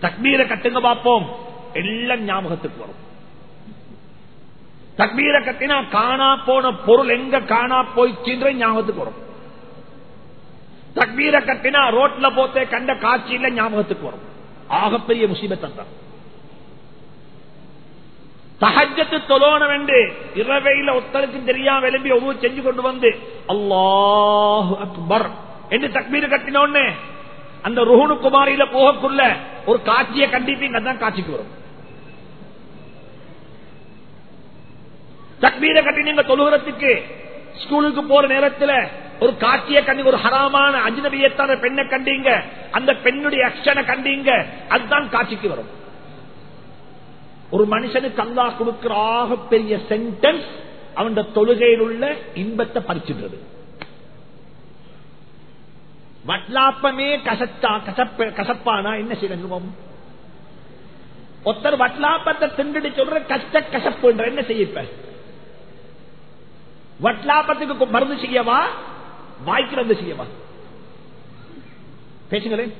தக்பீரை கட்டுங்க பார்ப்போம் எல்லாம் ஞாபகத்துக்கு வரும். தக்பீர கட்டினா காணா போன பொருள் எங்க காணா போயிடுச்சுன்ற ஞாபகத்துக்கு வரும். தக்பீர கட்டினா ரோட்ல போத்தே கண்ட காட்சியில ஞாபகத்துக்கு வரும். ஆகப்பெரிய முசீபத்தை தான் தகஜத்து தொலோனம் என்று இரவையில தெரியாம விளம்பி ஒவ்வொரு செஞ்சு கொண்டு வந்து அல்லாஹு அக்பர் என்று தக்பீர் கட்டினோன்னு அந்த ருஹுனு குமாரியில போகக்குள்ள ஒரு காட்சியை கண்டிப்பீங்க அதான் காட்சிக்கு வரும். தக்மீரை கட்டி நீங்க தொழுகிறதுக்கு ஸ்கூலுக்கு போற நேரத்தில் ஒரு காட்சியை கண்டி ஒரு ஹராமான அஜ்னபியத்தான பெண்ணை கண்டீங்க. அந்த பெண்ணுடைய அக்ஷனை கண்டீங்க. அதுதான் காட்சிக்கு வரும். ஒரு மனுஷனுக்கு அல்லா கொடுக்கிற ஆக பெரிய சென்டென்ஸ் அவன் தொழுகையில் உள்ள இன்பத்தை பறிச்சுடுறது. வட்லாப்பமே கசத்தா கசப்ப கசப்பானா? என்ன செய்யணும்? ஒருத்தர் வட்லாப்பத்தை திண்டுட்டு சொல்ற கஷ்ட கசப்பு என்ன செய்யப்ப வட்லாபத்துக்கு மருந்து செய்யவா? வாய்க்கு வந்து செய்யவா? பேசுங்களேன்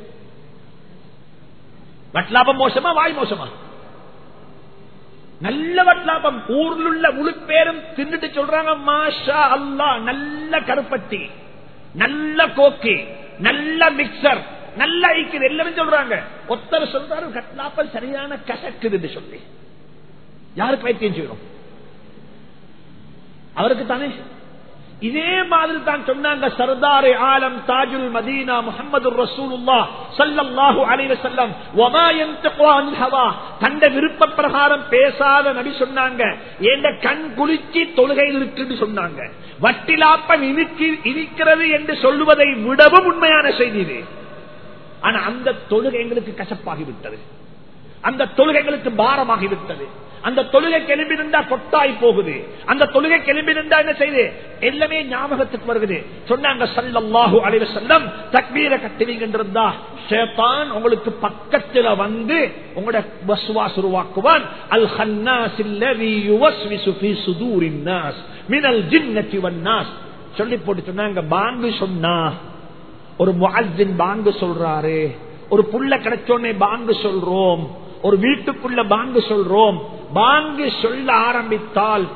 வட்லாபம் மோசமா வாய் மோசமா? நல்ல வட்லாபம். ஊர்ல உள்ள முழு பேரும் தின்னுட்டு சொல்றாங்க மாஷா அல்லா நல்ல கருப்பட்டி நல்ல கோக்கி நல்ல மிக்சர் நல்ல ஐக்குது எல்லாமே சொல்றாங்க. ஒத்தர் சொல்றாரு கட்லாப்பல் சரியான கசக்குது சொல்லி. யாருக்கு வைத்தியம் செய்யணும்? அவருக்கு தானே? இதே மாதிரி தான் சொன்னாங்க சர்தார் ஆலம் தாஜுல் மதீனா முகமது ரசூலுல்லா சல்லல்லாஹு அலைஹி வஸல்லம். வமா யன்தகு அனில் ஹவா? கண்ட விருப்ப பிரகாரம் பேசாத நபி சொன்னாங்க. ஏண்ட கண் குளிச்சி தொழுகையில் இருக்குன்னு சொன்னாங்க. வட்டிலாப்பம் இனிக்கி இனிக்கிறது என்று சொல்லுவதை விடவும் உண்மையான செய்தி இது. ஆனா அந்த தொழுகை எங்களுக்கு கசப்பாகிவிட்டது. அந்த தொழுகைகளுக்கு பாரமாகிவிட்டது. அந்த தொழுகை கிளம்பி கொட்டாய் போகுது. அந்த தொழுகை கிளம்பி என்ன செய்யுது? எல்லாமே ஞாபகத்துக்கு வருகுது. சொன்னாங்க சல்லாஹு அலைவ செல்லம் தக்பீர கட்டுவீங்கன்றிருந்தா சேத்தான் உங்களுக்கு பக்கத்துல வந்து உங்களோட வசுவாஸ் உருவாக்குவான். அல் ஹன்னாசில்லதி யுவஸ்விசு ஃபீ சுதூரின் நாஸ் மினல் ஜின்னதி வன்னாஸ் சொல்லி போட்டு சொன்னாங்க பாங்கு சொன்னா ஒரு முஅஜ்ஜின் பாங்கு சொல்றாரு. ஒரு புள்ள கிடைச்சோடனே பாங்கு சொல்றோம். ஒரு வீட்டுக்குள்ள பாங்கு சொல்றோம். பாங்கு சொல்ல ஆரம்பித்தால்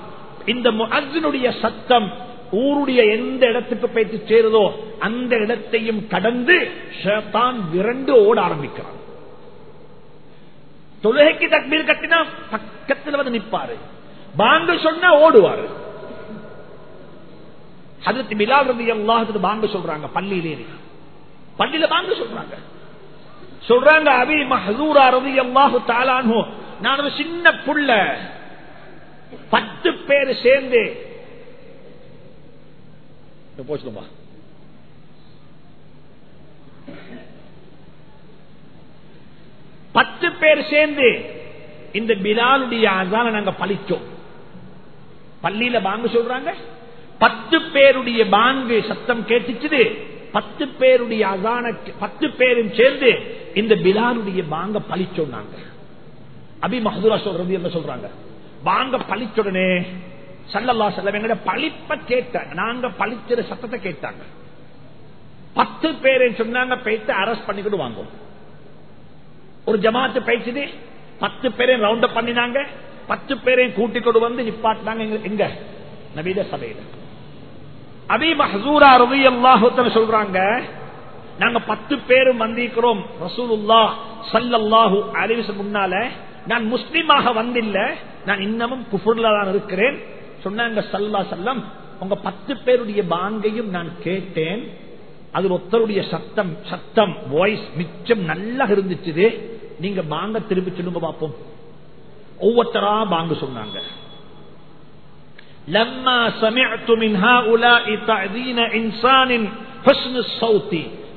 இந்த முகஜனுடைய சத்தம் ஊருடைய எந்த இடத்துக்கு போயிட்டு சேருதோ அந்த இடத்தையும் கடந்து ஷேத்தான் விரண்டு ஓட ஆரம்பிக்கிறான். தொழுகைக்கு தக்பீர் கட்டினா பக்கத்தில் வந்து நிப்பாரு. பாங்கு சொன்னா ஓடுவாரு. அதுக்கு மிலாவது எல்லாத்துக்கு பாங்கு சொல்றாங்க பள்ளியிலே. பள்ளியில பாங்கு சொல்றாங்க. சொல்றாங்க அபி மஹூரா ரவி அல்லாஹு தாலானோ நான் ஒரு சின்ன புள்ள பத்து பேர் சேர்ந்து போச்சுமா பத்து பேர் சேர்ந்து இந்த பிலாலுடைய அதான நாங்க பழிச்சோம். பள்ளியில பாங்கு சொல்றாங்க பத்து பேருடைய பாங்கு சத்தம் கேட்டுச்சுது. பத்து பேருடைய அகான பத்து பேரும் சேர்ந்து இந்த பிலாலுடைய பாங்க பழிச்சோம் நாங்க அபி மஹதுரா சொல்றது என்ன சொல்றாங்க. வாங்க பழிச்சுடனே சல்லல்லா செல்லம் எங்கட பழிப்ப கேட்டாங்க. நாங்க பழிச்சிற சத்தத்தை கேட்டாங்க. பத்து பேரை சொன்னாங்க பேச்சு அரெஸ்ட் பண்ணிக்கிட்டு வாங்கும் ஒரு ஜமாத்து பேச்சுது பத்து பேரையும் ரவுண்ட் அப் பண்ணினாங்க. பத்து பேரையும் கூட்டிக் கொண்டு வந்து நிப்பாட்டினாங்க எங்க நவீன சபையில. அபி மஹூரா ரவி அல்லாஹுத்தன சொல்றாங்க நாங்க பத்து பேரும் வந்திருக்கிறோம் ரசூலுல்லா சல்லல்லாஹு அறிவிச முன்னால. நான் முஸ்லீமாக வந்தில்ல நான் இன்னமும் குஃபுர்ல தான் இருக்கிறேன். சொன்னாங்க சல்லா செல்லம் உங்க பத்து பேருடைய பாங்கையும் நான் கேட்டேன். அது ஒருத்தருடைய சத்தம் சத்தம் வாய்ஸ் மிச்சம் நல்லா இருந்துச்சு நீங்க பாங்க திருப்பி சொல்லுங்க பார்ப்போம் ஒவ்வொருத்தரா பாங்க சொன்னாங்க. لما سمعت من هؤلاء تعذين انسان حسن الصوت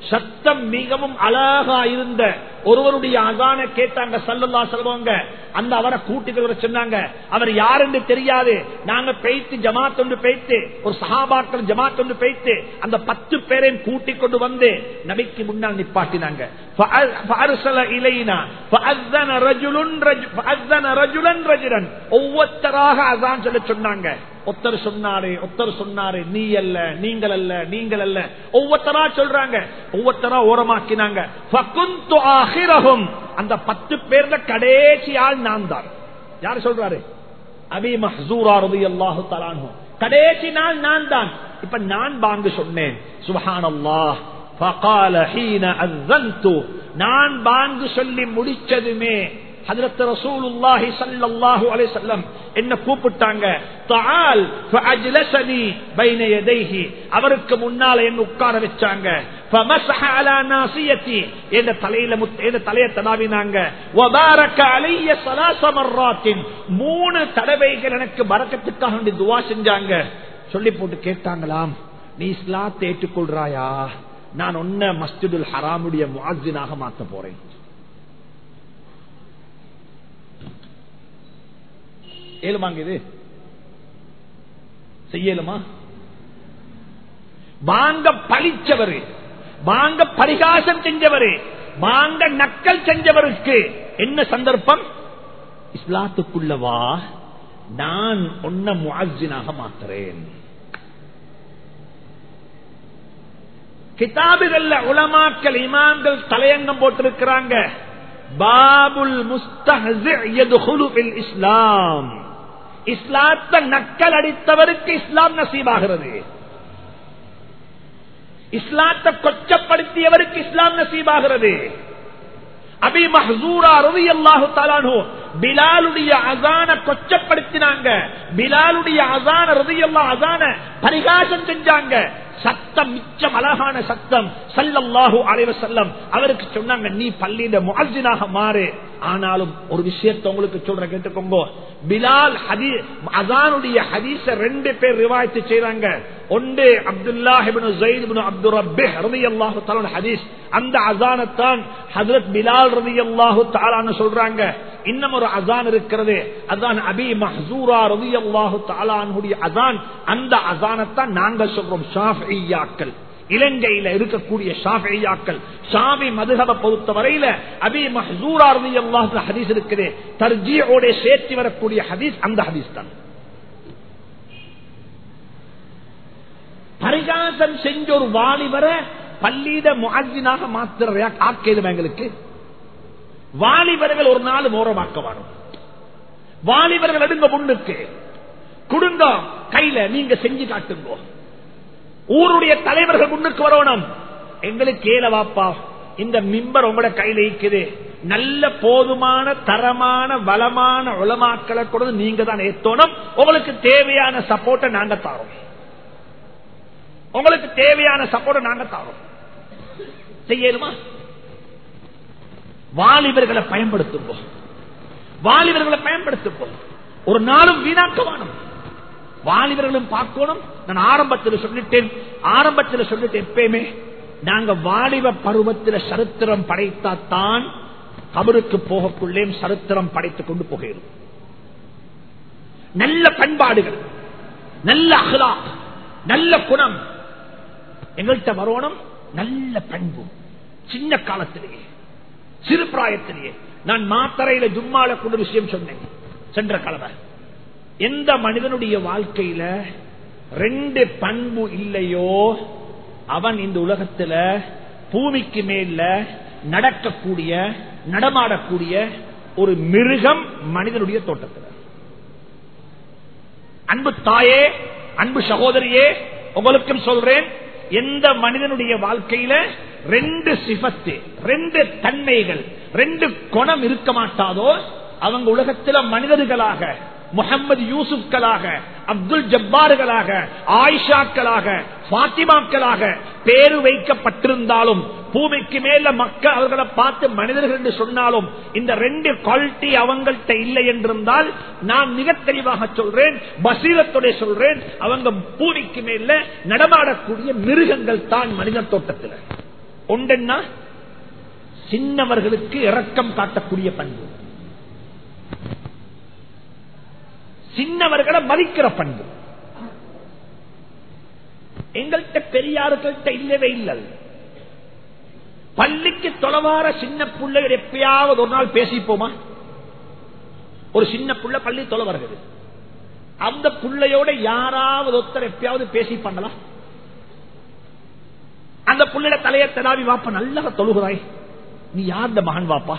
சத்தம் மிகவும் அழகா இருந்த ஒருவருடைய அதான கேட்டாங்க சல்லல்லா செல்வங்க அந்த அவரை கூட்டிட்டு வர சொன்னாங்க அவர் யார் என்று தெரியாது நாங்க பெய்த்து ஜமாத் ஒன்று பெய்த்து ஒரு சகாபாக்கள் ஜமாத் ஒன்று பெய்த்து அந்த பத்து பேரையும் கூட்டிக் கொண்டு வந்து நபிக்கு முன்னால் நிப்பாட்டினாங்க ஒவ்வொருத்தராக அதான் சொல்ல சொன்னாங்க ஒத்தர் சொன்னாரு ஒத்தர் சொன்னாரு நீ அல்ல நீங்கள் அல்ல நீங்கள் அல்ல ஒவ்வொருத்தரா சொல்றாங்க ஒவ்வொருத்தரா ஓரமாக்கினாங்க அந்த பத்து பேர்ல கடைசி ஆள் நான் தான் யார் சொல்றாரு? அபி மஹூரா ரவி அல்லாஹு கடைசி நாள் நான் தான் இப்ப நான் பாங்கு சொன்னேன். சுபஹான் அல்லாஹ் நான் பாங்கு சொல்லி முடிச்சதுமே ஹதரத் ரசூலுல்லாஹி ஸல்லல்லாஹு அலைஹி வஸல்லம் என்ன கூப்பிட்டாங்க? தஆல் ஃபஅஜ்லஸனி பைன யதைஹி. அவருக்கு முன்னால என்ன உட்கார வச்சாங்க? ஃபமஸஹ அலா நாசியதி என்ன தலையில முத் என்ன தலைய தடாவினாங்க. வபாரக அலைய ஸலாஸ மர்ராத்தின். மூணு தடவைகள் எனக்கு பரக்கத்துக்காக வேண்டி துஆ செஞ்சாங்க. சொல்லி போட்டு கேட்டாங்களாம் நீ இஸ்லாத்தை ஏற்றுக்கொள்றாயா? நான் ஒன்ன மஸ்ஜிதுல் ஹராமுடைய முஅஜ்ஜினாக மாத்த போறேன். ஏழுமாங்க இது செய்யலுமா? வாங்க பழிச்சவரு. வாங்க பரிகாசம் செஞ்சவரு. வாங்க நக்கல் செஞ்சவருக்கு. என்ன சந்தர்ப்பம்? இஸ்லாத்துக்குள்ளவா? நான் ஒன்ன முஜினாக மாத்துறேன். கிதாபுகள்ல உலமாக்கள் இமாம்கள் தலையங்கம் போட்டிருக்கிறாங்க. பாபுல் முஸ்தஹில் இஸ்லாம். இஸ்லாத்தை நக்கல் அடித்தவருக்கு இஸ்லாம் நசீபாகிறது. இஸ்லாத்தை கொச்சப்படுத்தியவருக்கு இஸ்லாம் நசீபாகிறது. அபி மஹூரா ரவி அல்லாஹு தாலானோ பிலாலுடைய அசான கொச்சப்படுத்தினாங்க. பிலாலுடைய அசான ரவி அல்லா அசான பரிகாசம் செஞ்சாங்க. சத்தம் மிச்சம் அழகான சத்தம். சல்லல்லாஹு அலைவ செல்லம் அவருக்கு சொன்னாங்க நீ பள்ளியில முகஜினாக மாறு. ஆனாலும் ஒரு விஷயத்த உங்களுக்கு சொல்ற கேட்டுக்கோங்க. பிலால் ஹதி அசானுடைய ஹதீச ரெண்டு பேர் ரிவாயத்து செய்யறாங்க ஒன்று அப்துல்லாஹ் இப்னு ஸைத் இப்னு அப்துர் ரப்பிஹ் ஹதீஸ். அந்த அசானத்தான் ஹசரத் பிலால் ரலியல்லாஹு தாலான்னு சொல்றாங்க. இன்னும் ஒரு அசான் இருக்கிறது. அதான் அபி மஹ்சூரா ரலியல்லாஹு தாலானுடைய அசான். அந்த அசானத்தான் நாங்கள் சொல்றோம் ஷாஃபிய்யாக்கள். இலங்கையில இருக்கக்கூடிய ஷாஃபியாக்கள் ஷாபி மதுகப பொறுத்த வரையில அபி மஹூரா ரலியல்லாஹு ஹதீஸ் இருக்குது. தர்ஜியோட சேர்த்து வரக்கூடிய ஹதீஸ் அந்த ஹதீஸ் தான். பரிகாசம் செஞ்ச ஒரு வாலிபரை பள்ளியிட முஅஜினாக மாத்திர ஆக்கியது எங்களுக்கு? வாலிபர்கள் ஒரு நாள் மோரமாக்க வரும் வாலிபர்கள் எடுங்க முன்னுக்கு குடுங்க கையில நீங்க செஞ்சு காட்டுங்க. ஊருடைய தலைவர்கள் முன்னுக்கு வரணும். எங்களுக்கு ஏலவாப்பா இந்த மிம்பர் உங்களோட கையில இருக்குது நல்ல போதுமான தரமான வளமான உளமாக்களை கூட நீங்க தான் ஏத்தோணும். உங்களுக்கு தேவையான சப்போர்ட்டை நாங்க தாரோம். உங்களுக்கு தேவையான சப்போர்ட்டை நாங்க தாரோம். செய்யணுமா வாலிபர்களை பயன்படுத்துவோம் வாலிபர்களை பயன்படுத்துவோம் ஒரு நாளும் வீணாக்க வேணும் வாலிபர்களும் பார்க்கணும். நான் ஆரம்பத்தில் சொல்லிட்டேன். ஆரம்பத்தில் சொல்லிட்டேன் எப்பயுமே நாங்க வாலிப பருவத்தில் சரித்திரம் படைத்தாத்தான் கபருக்கு போகக்குள்ளே சரித்திரம் படைத்துக் கொண்டு போகிறோம். நல்ல பண்பாடுகள் நல்ல அகலா நல்ல குணம். எங்கள்கிட்ட வரணும் நல்ல பண்பு. சின்ன காலத்திலேயே. சிறு பிராயத்திலேயே. நான் மாத்தரையில ஜும்மால கூட விஷயம் சொன்னேன். சென்ற கலவர். எந்த மனிதனுடைய வாழ்க்கையில ரெண்டு பண்பு இல்லையோ அவன் இந்த உலகத்துல பூமிக்கு மேல நடக்கக்கூடிய நடமாடக்கூடிய ஒரு மிருகம் மனிதனுடைய தோட்டத்தில். அன்பு தாயே அன்பு சகோதரியே உங்களுக்கும் சொல்றேன் எந்த மனிதனுடைய வாழ்க்கையில ரெண்டு சிபத்து ரெண்டு தன்மைகள் ரெண்டு குணம் இருக்க மாட்டாதோ அவங்க உலகத்தில மனிதர்களாக முகமது யூசுப்களாக அப்துல் ஜப்பார்களாக ஆயிஷாக்களாக பாத்திமாக்களாக பேரு வைக்கப்பட்டிருந்தாலும் பூமிக்கு மேல மக்கள் அவர்களை பார்த்து மனிதர்கள் என்று சொன்னாலும் இந்த ரெண்டு குவாலிட்டி அவங்கள்ட்ட இல்லை என்றிருந்தால் நான் மிக தெளிவாக சொல்றேன் பசீரத்துடைய சொல்றேன் அவங்க பூமிக்கு மேல நடமாடக்கூடிய மிருகங்கள் தான் மனித தோட்டத்தில். ஒன்றென்னா சின்னவர்களுக்கு இரக்கம் காட்டக்கூடிய பண்பு. சின்னவர்களை மதிக்கிற பண்பு. எங்கள்கிட்ட பெரியார்கள்ட்ட இல்லவே இல்லை. பள்ளிக்கு தொலைவார சின்ன பிள்ளைகள் எப்பயாவது ஒரு நாள் பேசிப்போமா? ஒரு சின்ன புள்ள பள்ளி தொலை வருகிறது அந்த பிள்ளையோட யாராவது ஒருத்தர் எப்பயாவது பேசி பண்ணலாம். அந்த புள்ளைய தலைய தடாவி வாப்பா நல்லா தொழுகிறாய். நீ யார் இந்த மகன் வாப்பா?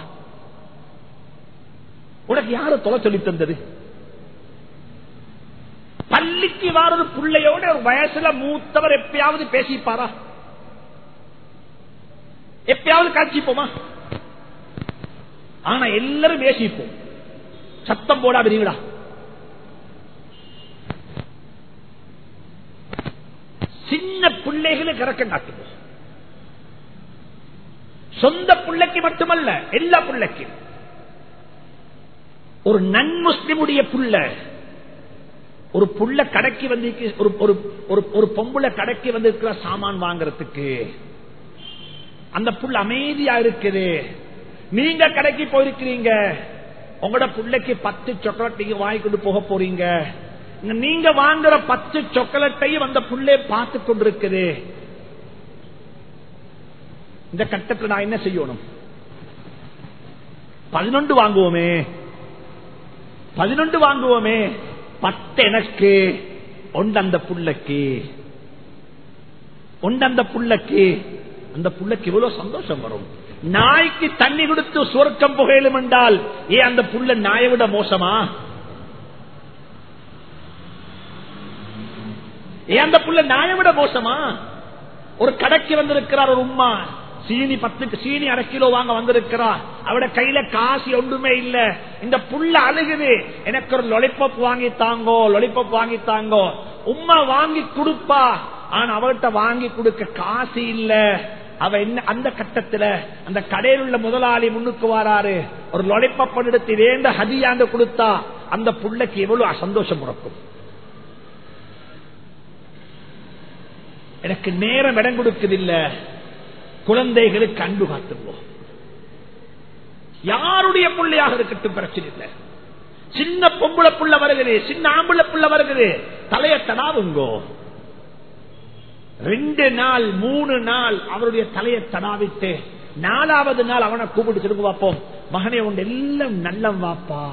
உனக்கு யாரு தொலை சொல்லி தந்தது? பள்ளிக்கு வாரது பிள்ளையோட ஒரு வயசுல மூத்தவர் எப்பயாவது பேசிப்பாரா? எப்பயாவது காட்சிப்போமா? ஆனா எல்லாரும் பேசிப்போம். சத்தம் போடா விரிவிடா சின்ன பிள்ளைகளுக்கு இறக்கம் காட்டுவோம். சொந்த பிள்ளைக்கு மட்டுமல்ல எல்லா பிள்ளைக்கும். ஒரு நன் முஸ்லிமுடைய புள்ள ஒரு புள்ள கடைக்கு வந்து ஒரு பொம்புல கடைக்கு வந்திருக்கிற சாமான் வாங்கறதுக்கு அந்த புள்ள அமைதியா இருக்குது. நீங்க கடைக்கு போயிருக்கிறீங்க உங்களோட பிள்ளைக்கு பத்து சாக்லேட் நீங்க வாங்கி கொண்டு போக போறீங்க. நீங்க வாங்குற பத்து சாக்லேட்டையும் அந்த புள்ளே பார்த்து கொண்டிருக்குது. இந்த கட்டத்தில் நான் என்ன செய்யணும்? பதினொன்று வாங்குவோமே. பதினொன்று வாங்குவோமே. பத்து எனக்கு. ஒன்றந்த புள்ளக்கு. ஒன்று அந்த புள்ளக்கு. அந்த புள்ளக்கு எவ்வளவு சந்தோஷம் வரும். நாய்க்கு தண்ணி கொடுத்து சுவர்க்கம் புகையிலும் என்றால் ஏ அந்த புள்ள நாயை விட மோசமா? ஏ அந்த புள்ள நாயை விட மோசமா? ஒரு கடைக்கு வந்திருக்கிறார் ஒரு உம்மா. சீனி பத்துக்கு சீனி அரை கிலோ வாங்க வந்திருக்கிறார். அவட கையில காசு ஒன்றுமே இல்ல. இந்த புள்ள அழுகுது. எனக்கு ஒரு லொலிப்பப் வாங்கி தாங்கோ லொலிப்பப் வாங்கி தாங்கோ. உமா வாங்கி கொடுப்பா. ஆனா அவர்கிட்ட வாங்கி கொடுக்க காசு இல்ல. அவ என்ன அந்த கட்டத்துல அந்த கடையில் உள்ள முதலாளி முன்னுக்கு வராரு. ஒரு லொலைப்பப்பன் எடுத்து வேண்ட ஹதியாண்டு கொடுத்தா அந்த புள்ளைக்கு எவ்வளவு சந்தோஷம் பிறக்கும். எனக்கு நேரம் இடம் கொடுக்குதில்ல குழந்தைகளுக்கு அன்பு காட்டுவோம் யாருடைய பிள்ளையாக இருக்கட்டும் பிரச்சனை இல்லை. சின்ன பொம்பளை புள்ள வருகிறது சின்ன ஆம்புள புள்ள வருகிறது. தலைய தடாவுங்கோ. ரெண்டு நாள் மூணு நாள் அவருடைய தலையை தடாவிட்டு நாலாவது நாள் அவனை கூப்பிட்டு சொல்லுங்க பார்ப்போம். மகனே உன் எல்லாம் நல்லம் வாப்பா.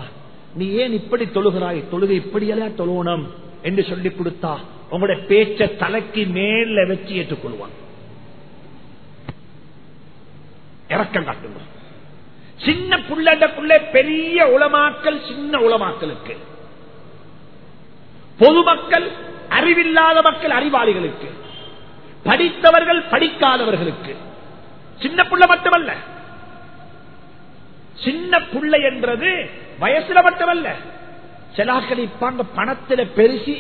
நீ ஏன் இப்படி தொழுகிறாய்? தொழுகை இப்படியெல்லாம் தொழுவணும் என்று சொல்லி கொடுத்தா உங்களுடைய பேச்ச தலைக்கு மேல வச்சு ஏற்றுக்கொள்வான். இறக்கம் காட்டுங்க. சின்ன புள்ளண்டக்குள்ளே பெரிய உளமாக்கல் சின்ன உளமாக்கலுக்கு பொதுமக்கள் அறிவில்லாத மக்கள் அறிவாளிகளுக்கு படித்தவர்கள் படிக்காதவர்களுக்கு சின்ன புள்ள மட்டுமல்ல. சின்ன புள்ளை என்றது வயசுல மட்டுமல்ல. சிலாக்கள் இப்பாங்க பணத்துல பெருசி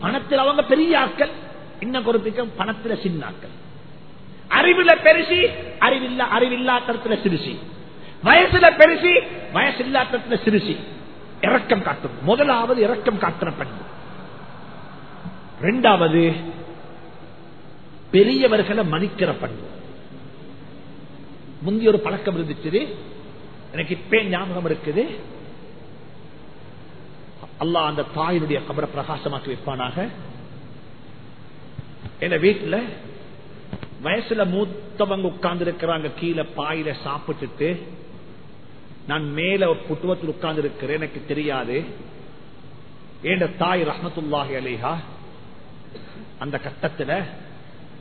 பணத்தில் அவங்க பெரிய ஆக்கள் இன்னும் குறிப்பிக்க பணத்துல சின்ன ஆக்கள் அறிவுல பெருசி அறிவில்லா அறிவில்லாத்தரத்துல சிறுசி. வயசுல பெருசி வயசு வயசில்லாத்தரத்துல சிறுசி. இறக்கம் காட்டும். முதலாவது இறக்கம் காட்டுற பண்பு ரெண்டாவது பெரியவர்களை மதிக்கிற பண்பு முந்தி ஒரு பழக்கம் இருந்துச்சு. எனக்கு இப்பே ஞாபகம் இருக்குது. அல்லா அந்த தாயினுடைய கபரை பிரகாசமாக்கி வைப்பானாக. என் வீட்டுல வயசுல மூத்தவங்க உட்கார்ந்து இருக்கிறாங்க கீழே பாயில சாப்பிட்டுட்டு நான் மேல ஒரு புட்டுவத்தில் உட்கார்ந்து இருக்கிறேன் எனக்கு தெரியாது. ஏண்ட தாய் ரஹமத்துல்லாஹி அலிஹா அந்த கட்டத்துல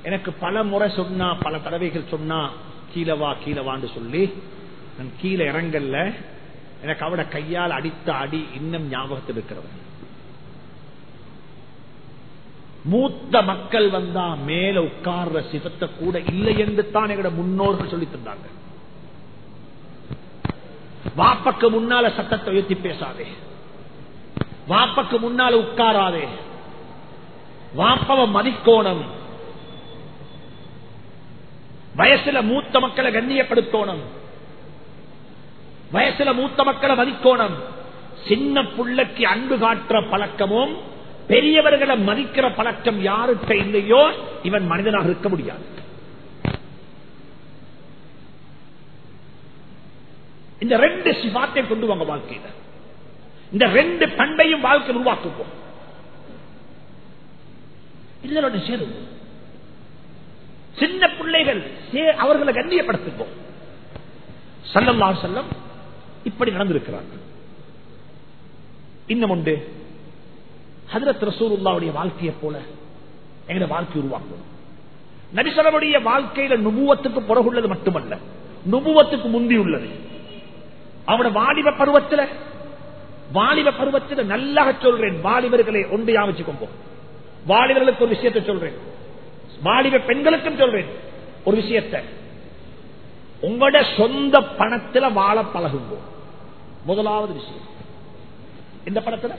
எனக்கு பல முறை சொன்னா பல தடவைகள் சொன்னா கீழவா வா வான்னு சொல்லி நான் கீழே இறங்கல்ல எனக்கு அவட கையால் அடித்த அடி இன்னும் ஞாபகத்தில் இருக்கிறவன் மூத்த மக்கள் வந்தா மேல உட்கார்ற சிவத்தை கூட இல்லை என்று தான் எங்களோட முன்னோர்கள் சொல்லி தந்தாங்க வாப்பக்கு முன்னால சட்டத்தை உயர்த்தி பேசாதே. வாப்பக்கு முன்னால உட்காராதே. வாப்பவ மதிக்கோணம். வயசுல மூத்த மக்களை கண்ணியப்படுத்தோணும். வயசுல மூத்த மக்களை மதிக்கோணம். சின்ன புள்ளைக்கு அன்பு காட்டுற பழக்கமும் பெரியவர்களை மதிக்கிற பழக்கம் யாருக்க இல்லையோ இவன் மனிதனாக இருக்க முடியாது. இந்த ரெண்டு சிவாத்தை கொண்டு வாங்க வாழ்க்கையில. இந்த ரெண்டு பண்பையும் வாழ்க்கை உருவாக்குவோம். இதனோட சேருவோம். சின்ன பிள்ளைகள் அவர்களை கண்ணியப்படுத்துவோம். சல்லல்லா செல்லம் இப்படி நடந்திருக்கிறார்கள். இன்னும் உண்டு. ஹதரத் ரசூருல்லாவுடைய வாழ்க்கையை போல எங்க வாழ்க்கை உருவாக்கும் நபிசலமுடைய வாழ்க்கையில நுபுவத்துக்கு பிறகுள்ளது மட்டுமல்ல நுபுவத்துக்கு முந்தி உள்ளது அவனோட வாலிப பருவத்தில் வாலிப பருவத்தில் நல்லா சொல்றேன். வாலிபர்களை ஒன்று யாமிச்சுக்கொம்போ வாலிபர்களுக்கு ஒரு விஷயத்தை சொல்றேன். வாலிப பெண்களுக்கும் சொல்றேன். ஒரு விஷயத்தை. உங்களோட சொந்த பணத்தில் வாழ பழகுங்கோ. முதலாவது விஷயம். இந்த படத்துல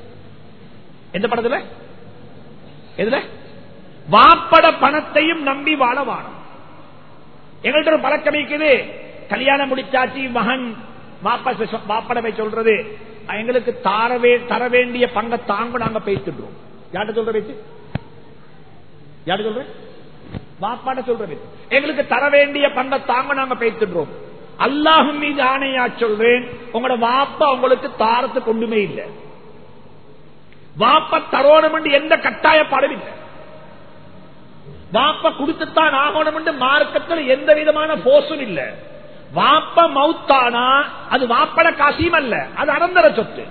எந்த படத்துல எதுல? வாப்பட பணத்தையும் நம்பி வாழ வாழும். எங்கள்கிட்ட ஒரு பழக்கம் இருக்குது. கல்யாணம் முடிச்சாச்சு மகன் வாப்பட போய் சொல்றது. எங்களுக்கு தாரவே தர வேண்டிய பங்க தாங்க நாங்க பேசிடுறோம் யார்கிட்ட சொல்ற பேச்சு? யாரு சொல்ற? வாப்பாட சொல்றது எங்களுக்கு தர வேண்டிய பங்க தாங்க நாங்க பேசிடுறோம் அல்லாஹும் மீது ஆணையா சொல்றேன். உங்களோட வாப்பா உங்களுக்கு தாரத்து கொண்டுமே இல்லை. வாப்ப தரோணம் என்று எந்த கட்டாயப்பாடும் இல்லை வாப்ப கொடுத்துத்தான் ஆகணும் என்று மார்க்கத்தில் எந்த விதமான போசும் இல்ல. வாப்ப மவுத்தானா அது வாப்பட காசியும் அல்ல அது அனந்தர சொத்து.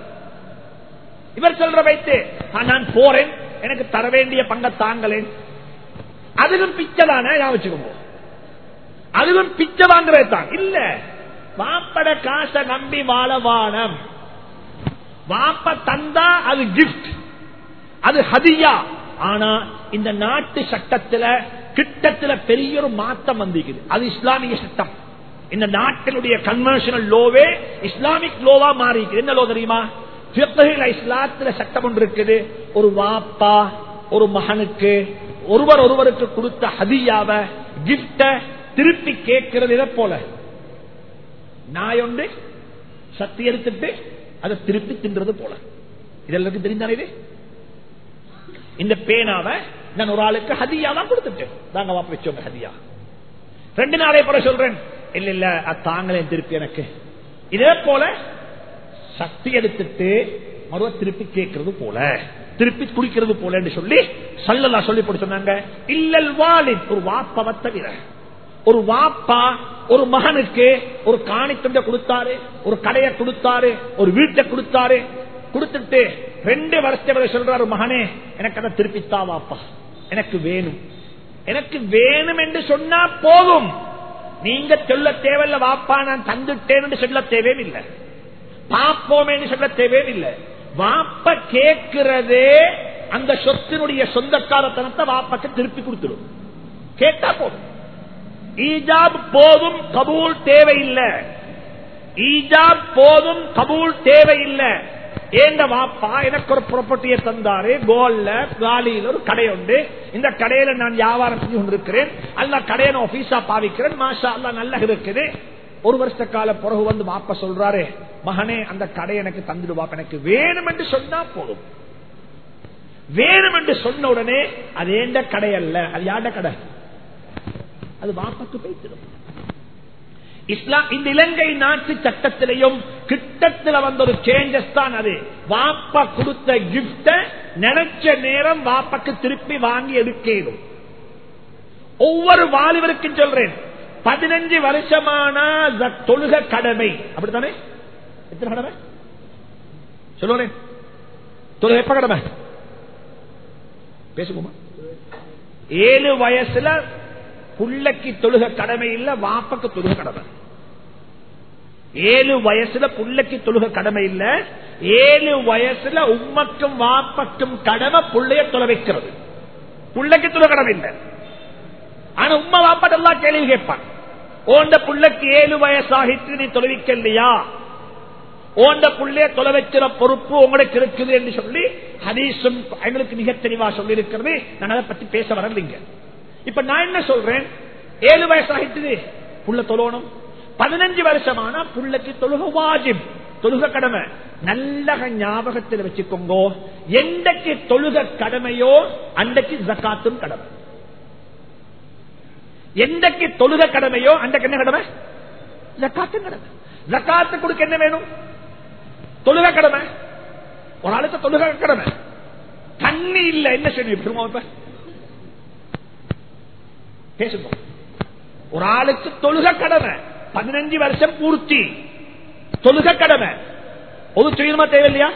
இவர் சொல்ற வைத்து நான் போறேன் எனக்கு தர வேண்டிய பங்க தாங்களேன் அதிலும் பிச்சைதானே வச்சுக்கோ அதுவும் பிச்சை வாங்குறது தான் இல்ல வாப்பட காசை நம்பி வாழ வானம். வாப்ப தந்தா அது கிஃப்ட் அது ஹதியா. ஆனா இந்த நாட்டு சட்டத்துல கிட்டத்துல பெரிய ஒரு மாற்றம் வந்திருக்குது. அது இஸ்லாமிய சட்டம். இந்த நாட்டினுடைய கன்வென்ஷனல் லோவே இஸ்லாமிக் லோவா மாறி இருக்குது என்ன லோ தெரியுமா? இஸ்லாத்துல சட்டம் ஒன்று இருக்குது. ஒரு வாப்பா ஒரு மகனுக்கு ஒருவர் ஒருவருக்கு கொடுத்த ஹதியாவ கிப்ட திருப்பி கேட்கிறது இதை போல. நாய் ஒன்று சக்தி எடுத்துட்டு அதை திருப்பி தின்றது போல. இதெல்லாம் தெரிந்தானே இந்த பேனாவை நான் ஒரு ஆளுக்கு ஹதியா தான் கொடுத்துட்டேன். தாங்க வாப்ப வச்சோங்க ஹதியா. ரெண்டு நாளை போல சொல்றேன். இல்ல இல்ல தாங்களே திருப்பி எனக்கு. இதே போல சக்தி எடுத்துட்டு மறுவ திருப்பி கேட்கறது போல திருப்பி குடிக்கிறது போல என்று சொல்லி சல்லல்லா சொல்லி போட்டு சொன்னாங்க இல்லல் வாலின் ஒரு வாப்பவ தவிர ஒரு வாப்பா ஒரு மகனுக்கு ஒரு காணித்தொண்டை கொடுத்தாரு ஒரு கடையை கொடுத்தாரு ஒரு வீட்டை கொடுத்தாரு. கொடுத்துட்டு ரெண்டு வருஷத்தை சொல்றாரு மகனே எனக்கு அதை திருப்பித்தா வாப்பா. எனக்கு வேணும். எனக்கு வேணும் என்று சொன்னா போதும். நீங்க சொல்ல தேவையில்ல வாப்பா நான் தந்துட்டேன் சொல்ல தேவையில்லை. பாப்போம் என்று சொல்ல தேவையில்லை. வாப்ப கேட்கிறதே அந்த சொத்தினுடைய சொந்தக்காரத்தனத்தை வாப்பாக்கு திருப்பி கொடுத்துடும் கேட்டா போதும். ஈஜாப் போதும் கபூல் தேவையில்லை. ஈஜாப் போதும் கபூல் தேவையில்லை. ஏந்த வாப்பா எனக்கு ஒரு ப்ராப்பர்ட்டியை தந்தாரு. கோல்ல காலியில் ஒரு கடை உண்டு. இந்த கடையில நான் வியாபாரம் செஞ்சு கொண்டிருக்கிறேன். அல்ல கடையை நான் ஆபீஸா பாவிக்கிறேன். மாஷா அல்லா நல்லா இருக்குது. ஒரு வருஷ கால பிறகு வந்து வாப்பா சொல்றாரு மகனே அந்த கடை எனக்கு தந்துடுவா. எனக்கு வேணும் என்று சொன்னா போதும். வேணும் என்று சொன்ன உடனே அது ஏண்ட கடை அல்ல? அது யாண்ட கடை? அது வாப்பாக்கு போய்த்திடும். இஸ்லாம் இந்த இலங்கை நாட்டு சட்டத்திலையும் கிட்டத்தில் வந்த ஒரு சேஞ்சஸ் தான் அது. வாப்பா கொடுத்த கிப்ட நினைச்ச நேரம் வாப்பாக்கு திருப்பி வாங்கி எடுக்கணும் ஒவ்வொரு வாலிபருக்கும் சொல்றேன் பதினஞ்சு வருஷமான தொழுக கடமை. அப்படித்தானே? எத்தனை கடமை? சொல்லுறேன். தொழுக எப்ப கடமை? பேசுவோமா? ஏழு வயசுல புள்ளக்கு தொழுக கடமை இல்ல வாப்பக்கு தொழுக கடமை. ஏழு வயசுல புள்ளைக்கு தொழுக கடமை இல்ல ஏழு வயசுல உம்மக்கும் வாப்பக்கும் கடமை புள்ளைய தொலை வைக்கிறது. புள்ளைக்கு தொழுக கடமை இல்லை. ஆனா உம்மா வாப்பாட்ட எல்லாம் கேள்வி கேட்பான். ஓண்ட புள்ளைக்கு ஏழு வயசாகிட்டு நீ தொலைவிக்க இல்லையா ஓண்ட புள்ளைய தொலை வைக்கிற பொறுப்பு உங்களுக்கு இருக்குது என்று சொல்லி ஹதீசும் எங்களுக்கு மிக தெளிவா சொல்லி இருக்கிறது நான் அதை பத்தி பேச வரலைங்க இப்ப நான் என்ன சொல்றேன்? ஏழு வயசாகிட்டு புள்ள தொழணும். பதினஞ்சு வருஷமானா புள்ளைக்கு தொழுக வாஜிப். தொழுக கடமை. நல்ல ஞாபகத்தில் வச்சுக்கோங்க. எந்தக்கு தொழுக கடமையோ அன்றைக்கு ஜக்காத்தும் கடமை. எந்தக்கு தொழுக கடமையோ அன்றைக்கு என்ன கடமை? ஜக்காத்தும் கடமை. ஜக்காத்து கொடுக்க என்ன வேணும்? தொழுக கடமை. ஒரு ஆளுக்கு தொழுக கடமை. தண்ணி இல்ல என்ன செய்யணும் இப்ப? பேசுங்க. ஒரு ஆளுக்கு தொழுக கடமை. பதினஞ்சு வருஷம் பூர்த்தி. தொழுக கடமை. பொது செய்யணுமா தேவையில்லையா?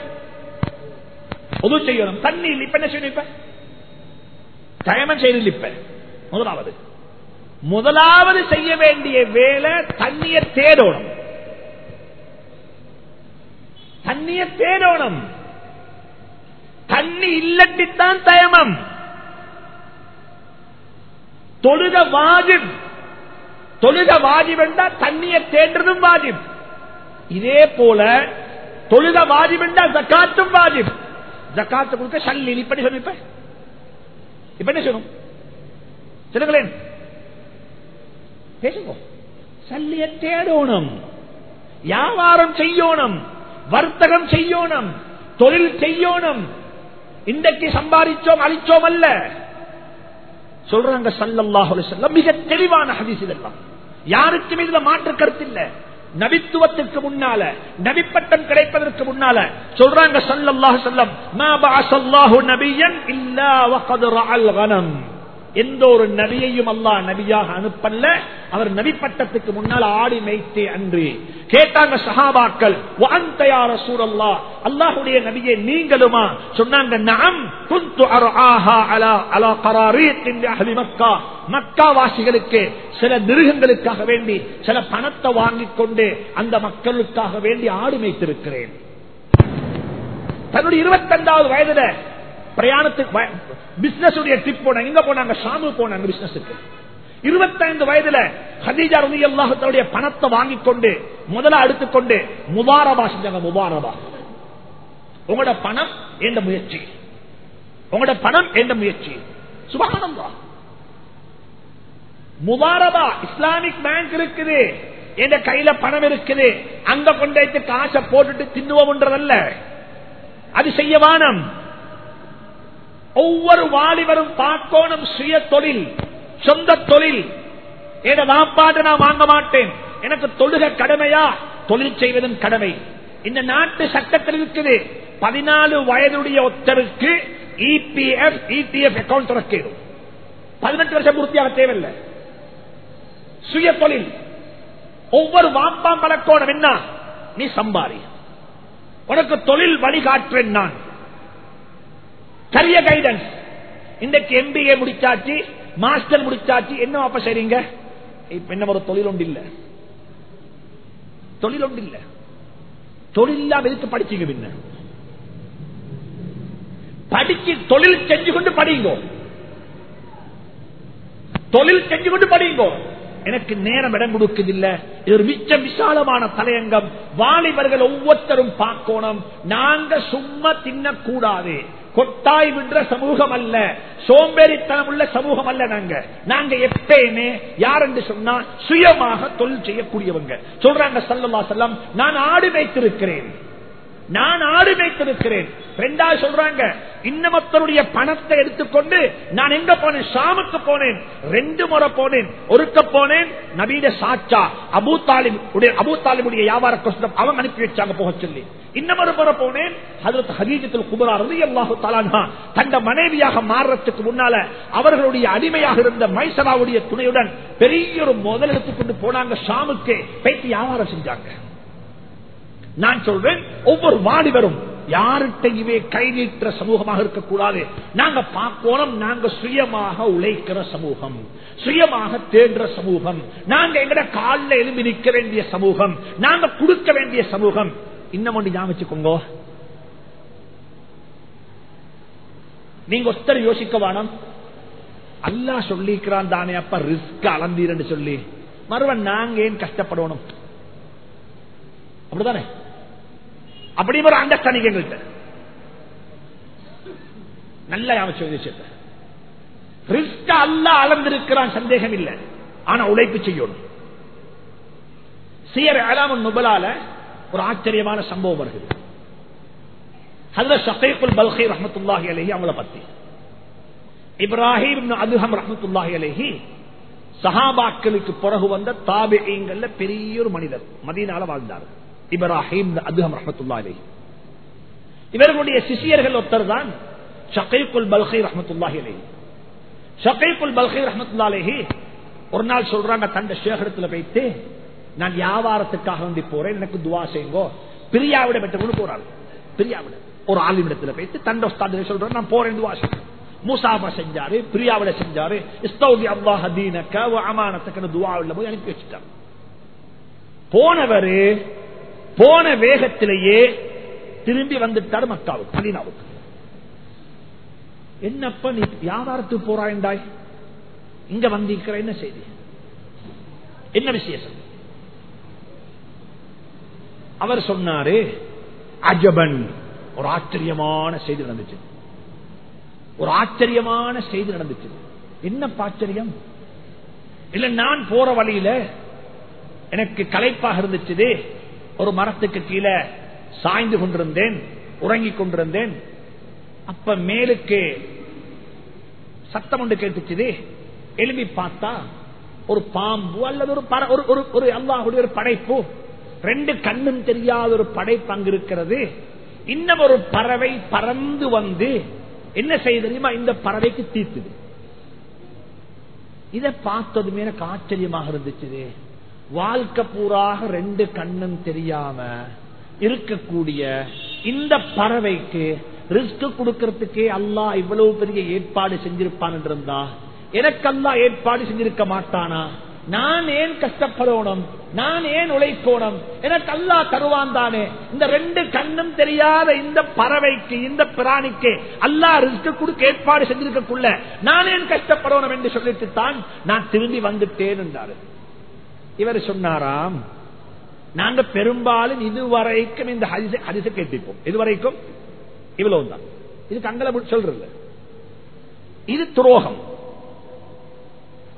பொது செய்யணும். தண்ணி இல்லை இப்ப என்ன செய்யணும் இப்ப? தயமம் செய்யணும் இப்ப. முதலாவது. முதலாவது செய்ய வேண்டிய வேலை தண்ணிய தேடணும். தண்ணிய தேடணும். தண்ணி இல்லட்டித்தான் தயமம் தொழுத வாஜிப். தொழுத வாஜிப் என்றால் தண்ணியை தேடுறதும் வாஜிப். இதே போல தொழுத வாஜிப் என்றால் ஜக்காத்தும் வாஜிப். ஜக்காத்து கொடுக்க சல்லி இப்படி சொல்லு இப்ப? இப்ப என்ன சொல்லும்? சொல்லுங்களேன். பேசுங்க. சல்லிய தேடணும். வியாபாரம் செய்யணும். வர்த்தகம் செய்யணும். தொழில் செய்யணும். இன்றைக்கு சம்பாதிச்சோம் அழிச்சோம் அல்ல. சொல்றாங்க சல்லல்லாஹு செல்லம் மிக தெளிவான ஹதீஸ் இதெல்லாம். யாருக்கும் இதுல மாற்று கருத்து இல்ல. நபித்துவத்திற்கு முன்னால நபிப்பட்டம் கிடைப்பதற்கு முன்னால சொல்றாங்க சல்லல்லாஹு செல்லம் நபியன் இல்லா கனம். எந்த ஒரு நபியையும் அல்லாஹ் நபியாக அனுப்பல்ல அவர் நபிப்பட்டத்துக்கு முன்னால் ஆடி மேய்த்தே அன்று. கேட்டாங்க சஹாபாக்கள் வாந்தையார சூழல்லா அல்லாஹுடைய நபியை நீங்களுமா? சொன்னாங்க நாம் குந்து அலா அலா மக்கா மக்கா. வாசிகளுக்கு சில மிருகங்களுக்காக வேண்டி சில பணத்தை வாங்கிக் கொண்டு அந்த மக்களுக்காக வேண்டி ஆடு மேய்த்திருக்கிறேன். தன்னுடைய இருபத்தி ரெண்டாவது வயதுல பிரயாணத்துக்கு பிசினஸ் ட்ரிப் போனாங்க. எங்க போனாங்க? ஷாமு போனாங்க பிசினஸுக்கு இருபத்தைந்து வயதுல ஹதீஜா ரவி அல்லாஹத்தோடைய பணத்தை வாங்கிக் கொண்டு முதல்ல எடுத்துக்கொண்டு முபாரபா செஞ்சாங்க முபாரபா. உங்களோட பணம் என்ற முயற்சி? உங்களோட பணம் என்ற முயற்சி? சுபகானந்தா முபாரபா இஸ்லாமிக் பேங்க் இருக்குது. என்ற கையில பணம் இருக்குது. அங்க கொண்டு காசை போட்டுட்டு தின்னுவோம்ன்றதல்ல. அது செய்யவானம் ஒவ்வொரு வாலிபரும் பார்க்கோணும் சுய தொழில் சொந்த தொழில். என வாப்பாட்டு நான் வாங்க மாட்டேன். எனக்கு தொழுக கடமையா? தொழில் செய்வதும் கடமை. இந்த நாட்டு சட்டத்தில் இருக்குது. பதினாலு வயதுடைய ஒத்தருக்கு இபிஎஃப் இடிஎஃப் அக்கௌண்ட் திறக்கணும் பதினெட்டு வருஷம் பூர்த்தியாக தேவையில்லை. சுய தொழில். ஒவ்வொரு வாப்பாம் பழக்கோணம் என்ன? நீ சம்பாரி. உனக்கு தொழில் வழிகாட்டுறேன் நான். கரிய கைடன்ஸ் இன்றைக்கு எம்பிஏ முடிச்சாச்சு மாஸ்டர் முடிச்சாச்சு. என்ன அப்ப சரிங்க இப்ப என்ன ஒரு தொழில் ஒன்று இல்ல. தொழில் ஒன்று இல்ல. தொழில் எதிர்த்து படிச்சீங்க பின்ன. படிச்சு தொழில் செஞ்சு கொண்டு படியுங்க தொழில் செஞ்சு கொண்டு படிங்கோ. எனக்கு நேரம் இடம் கொடுக்குதில்ல. இது ஒரு மிச்ச விசாலமான தலையங்கம். வாலிபர்கள் ஒவ்வொருத்தரும் பார்க்கணும். நாங்க சும்மா தின்னக்கூடாது. கொட்டாய் விடுற சமூகம் அல்ல சோம்பேறித்தனம் உள்ள சமூகம் அல்ல நாங்க. நாங்க எப்பயுமே யார் என்று சொன்னா சுயமாக தொழில் செய்யக்கூடியவங்க. சொல்றாங்க சல்லல்லா செல்லம் நான் ஆடு வைத்திருக்கிறேன் நான் ஆடு மேய்த்திருக்கிறேன் ரெண்டா சொல்றாங்க. இன்னமத்தனுடைய பணத்தை எடுத்துக்கொண்டு நான் எங்க போனேன்? ஷாமுக்கு போனேன். ரெண்டு முறை போனேன். ஒருக்க போனேன். நவீன சாச்சா அபூ தாலிம் அபூ தாலிமுடைய வியாபார கஷ்டம் அவங்க அனுப்பி வச்சாங்க போக சொல்லி. இன்னமொரு முறை போனேன். அதற்கு ஹதீஜத்தில் குபரா ரவி அல்லாஹு தாலானா தந்த மனைவியாக மாறுறதுக்கு முன்னால அவர்களுடைய அடிமையாக இருந்த மைசராவுடைய துணையுடன் பெரிய ஒரு முதல் எடுத்துக்கொண்டு போனாங்க ஷாமுக்கு. பேட்டி வியாபாரம் செஞ்சாங்க. நான் சொல்றேன் ஒவ்வொரு வாலிபரும் யார்கிட்டையுமே கை நீட்டுற சமூகமாக இருக்கக்கூடாது. நாங்க பார்க்கணும் நாங்க சுயமாக உழைக்கிற சமூகம். சுயமாக தேடுற சமூகம். நாங்க எங்கட காலில் எலும்பி நிற்க வேண்டிய சமூகம். நாங்க கொடுக்க வேண்டிய சமூகம். இன்னும் ஒன்று ஞாபகிச்சுக்கோங்க நீங்க ஒத்தர் யோசிக்க வேணும். அல்லா சொல்லிக்கிறான் தானே அப்ப ரிஸ்க் அளந்தீரன்னு சொல்லி. மறுவன் நாங்க ஏன் கஷ்டப்படணும்? அப்படிதானே? அப்படி ஒரு அண்டர்ஸ்டாண்டிங் எங்கள்கிட்ட நல்ல அமைச்சர் விஷயத்தை ரிஸ்க் அல்ல அளந்திருக்கிறான் சந்தேகம் இல்லை. ஆனா உழைப்பு செய்யணும். சியர் அலாமன் நுபலால ஒரு ஆச்சரியமான சம்பவம் வருகிறது அதுல ஷஃபீக்குல் பல்கை ரஹமத்துல்லாஹி அலஹி அவங்கள பத்தி. இப்ராஹிம் அதுஹம் ரஹமத்துல்லாஹி அலஹி சஹாபாக்களுக்கு பிறகு வந்த தாபியங்கள்ல பெரிய ஒரு மனிதர் மதியனால வாழ்ந்தார்கள் இப்ராஹிம் அதுஹம் ரஹமத்துல்லா அலஹி இவர்களுடைய சிசியர்கள் ஒருத்தர் தான் ஷகைக்குல் பல்கை ரஹமத்துல்லாஹி அலஹி ஷகைக்குல் பல்கை ரஹமத்துல்லா அலஹி ஒரு நாள் சொல்றாங்க தண்ட சேகரத்துல போயிட்டு நான் வியாபாரத்துக்காக வேண்டி போறேன் எனக்கு துவா செய்யுங்கோ பிரியாவிட பெற்று போறாள் பிரியாவிட ஒரு ஆளுமிடத்துல போயிட்டு தண்ட சொல்றேன் நான் போறேன் துவா செய்யறேன் மூசாபா செஞ்சாரு பிரியாவிட செஞ்சாரு இஸ்தௌதி அல்லாஹ் தீனக்க அமானத்துக்கு துவாவில் போய் அனுப்பி வச்சுட்டார் போனவரு போன வேகத்திலேயே திரும்பி வந்துட்டார் மக்காவுக்கு மதீனாவுக்கு. என்னப்ப நீ வியாபாரத்துக்கு போறாய்ண்டாய்? இங்க வந்திருக்கிற என்ன செய்தி? என்ன விசேஷம்? அவர் சொன்னாரு அஜபன் ஒரு ஆச்சரியமான செய்தி நடந்துச்சு. ஒரு ஆச்சரியமான செய்தி நடந்துச்சு. என்ன ஆச்சரியம்? இல்ல நான் போற வழியில எனக்கு கலைப்பாக இருந்துச்சு ஒரு மரத்துக்கு கீழே சாய்ந்து கொண்டிருந்தேன் உறங்கிக் கொண்டிருந்தேன். அப்ப மேலுக்கு சத்தம் ஒன்று கேட்டுச்சு எழுப்பி பார்த்தா ஒரு பாம்பு அல்லது ஒரு ஒரு- ஒரு அல்லாஹுடைய ஒரு படைப்பு. ரெண்டு கண்ணும் தெரியாத ஒரு படைப்பு அங்கு இருக்கிறது. இன்னும் ஒரு பறவை பறந்து வந்து என்ன செய்ய தெரியுமா? இந்த பறவைக்கு தீர்த்துது இதை பார்த்ததுமே எனக்கு ஆச்சரியமாக இருந்துச்சு வாழ்க்கை பூராக ரெண்டு கண்ணும் தெரியாம இருக்கக்கூடிய இந்த பறவைக்கு ரிஸ்க் கொடுக்கறதுக்கே அல்லா இவ்வளவு பெரிய ஏற்பாடு செஞ்சிருப்பான் இருந்தா எனக்கு அல்லாஹ் ஏற்பாடு செஞ்சிருக்க மாட்டானா? நான் ஏன் கஷ்டப்படணும்? நான் ஏன் உழைக்கணும்? எனக்கு அல்லா தருவான் தானே. இந்த ரெண்டு கண்ணும் தெரியாத இந்த பறவைக்கு இந்த பிராணிக்கு அல்லா ரிஸ்க் கொடுக்க ஏற்பாடு செஞ்சிருக்கக்குள்ள நான் ஏன் கஷ்டப்படணும் என்று சொல்லிட்டு தான் நான் திரும்பி வந்துட்டேன் என்றாரு இவர் சொன்னாராம் நாங்க பெரும்பாலும் இதுவரைக்கும் இந்த ஹரிச கேட்டிருப்போம். இதுவரைக்கும் இவ்வளவுதான் இது கங்களை சொல்றது. இது துரோகம்.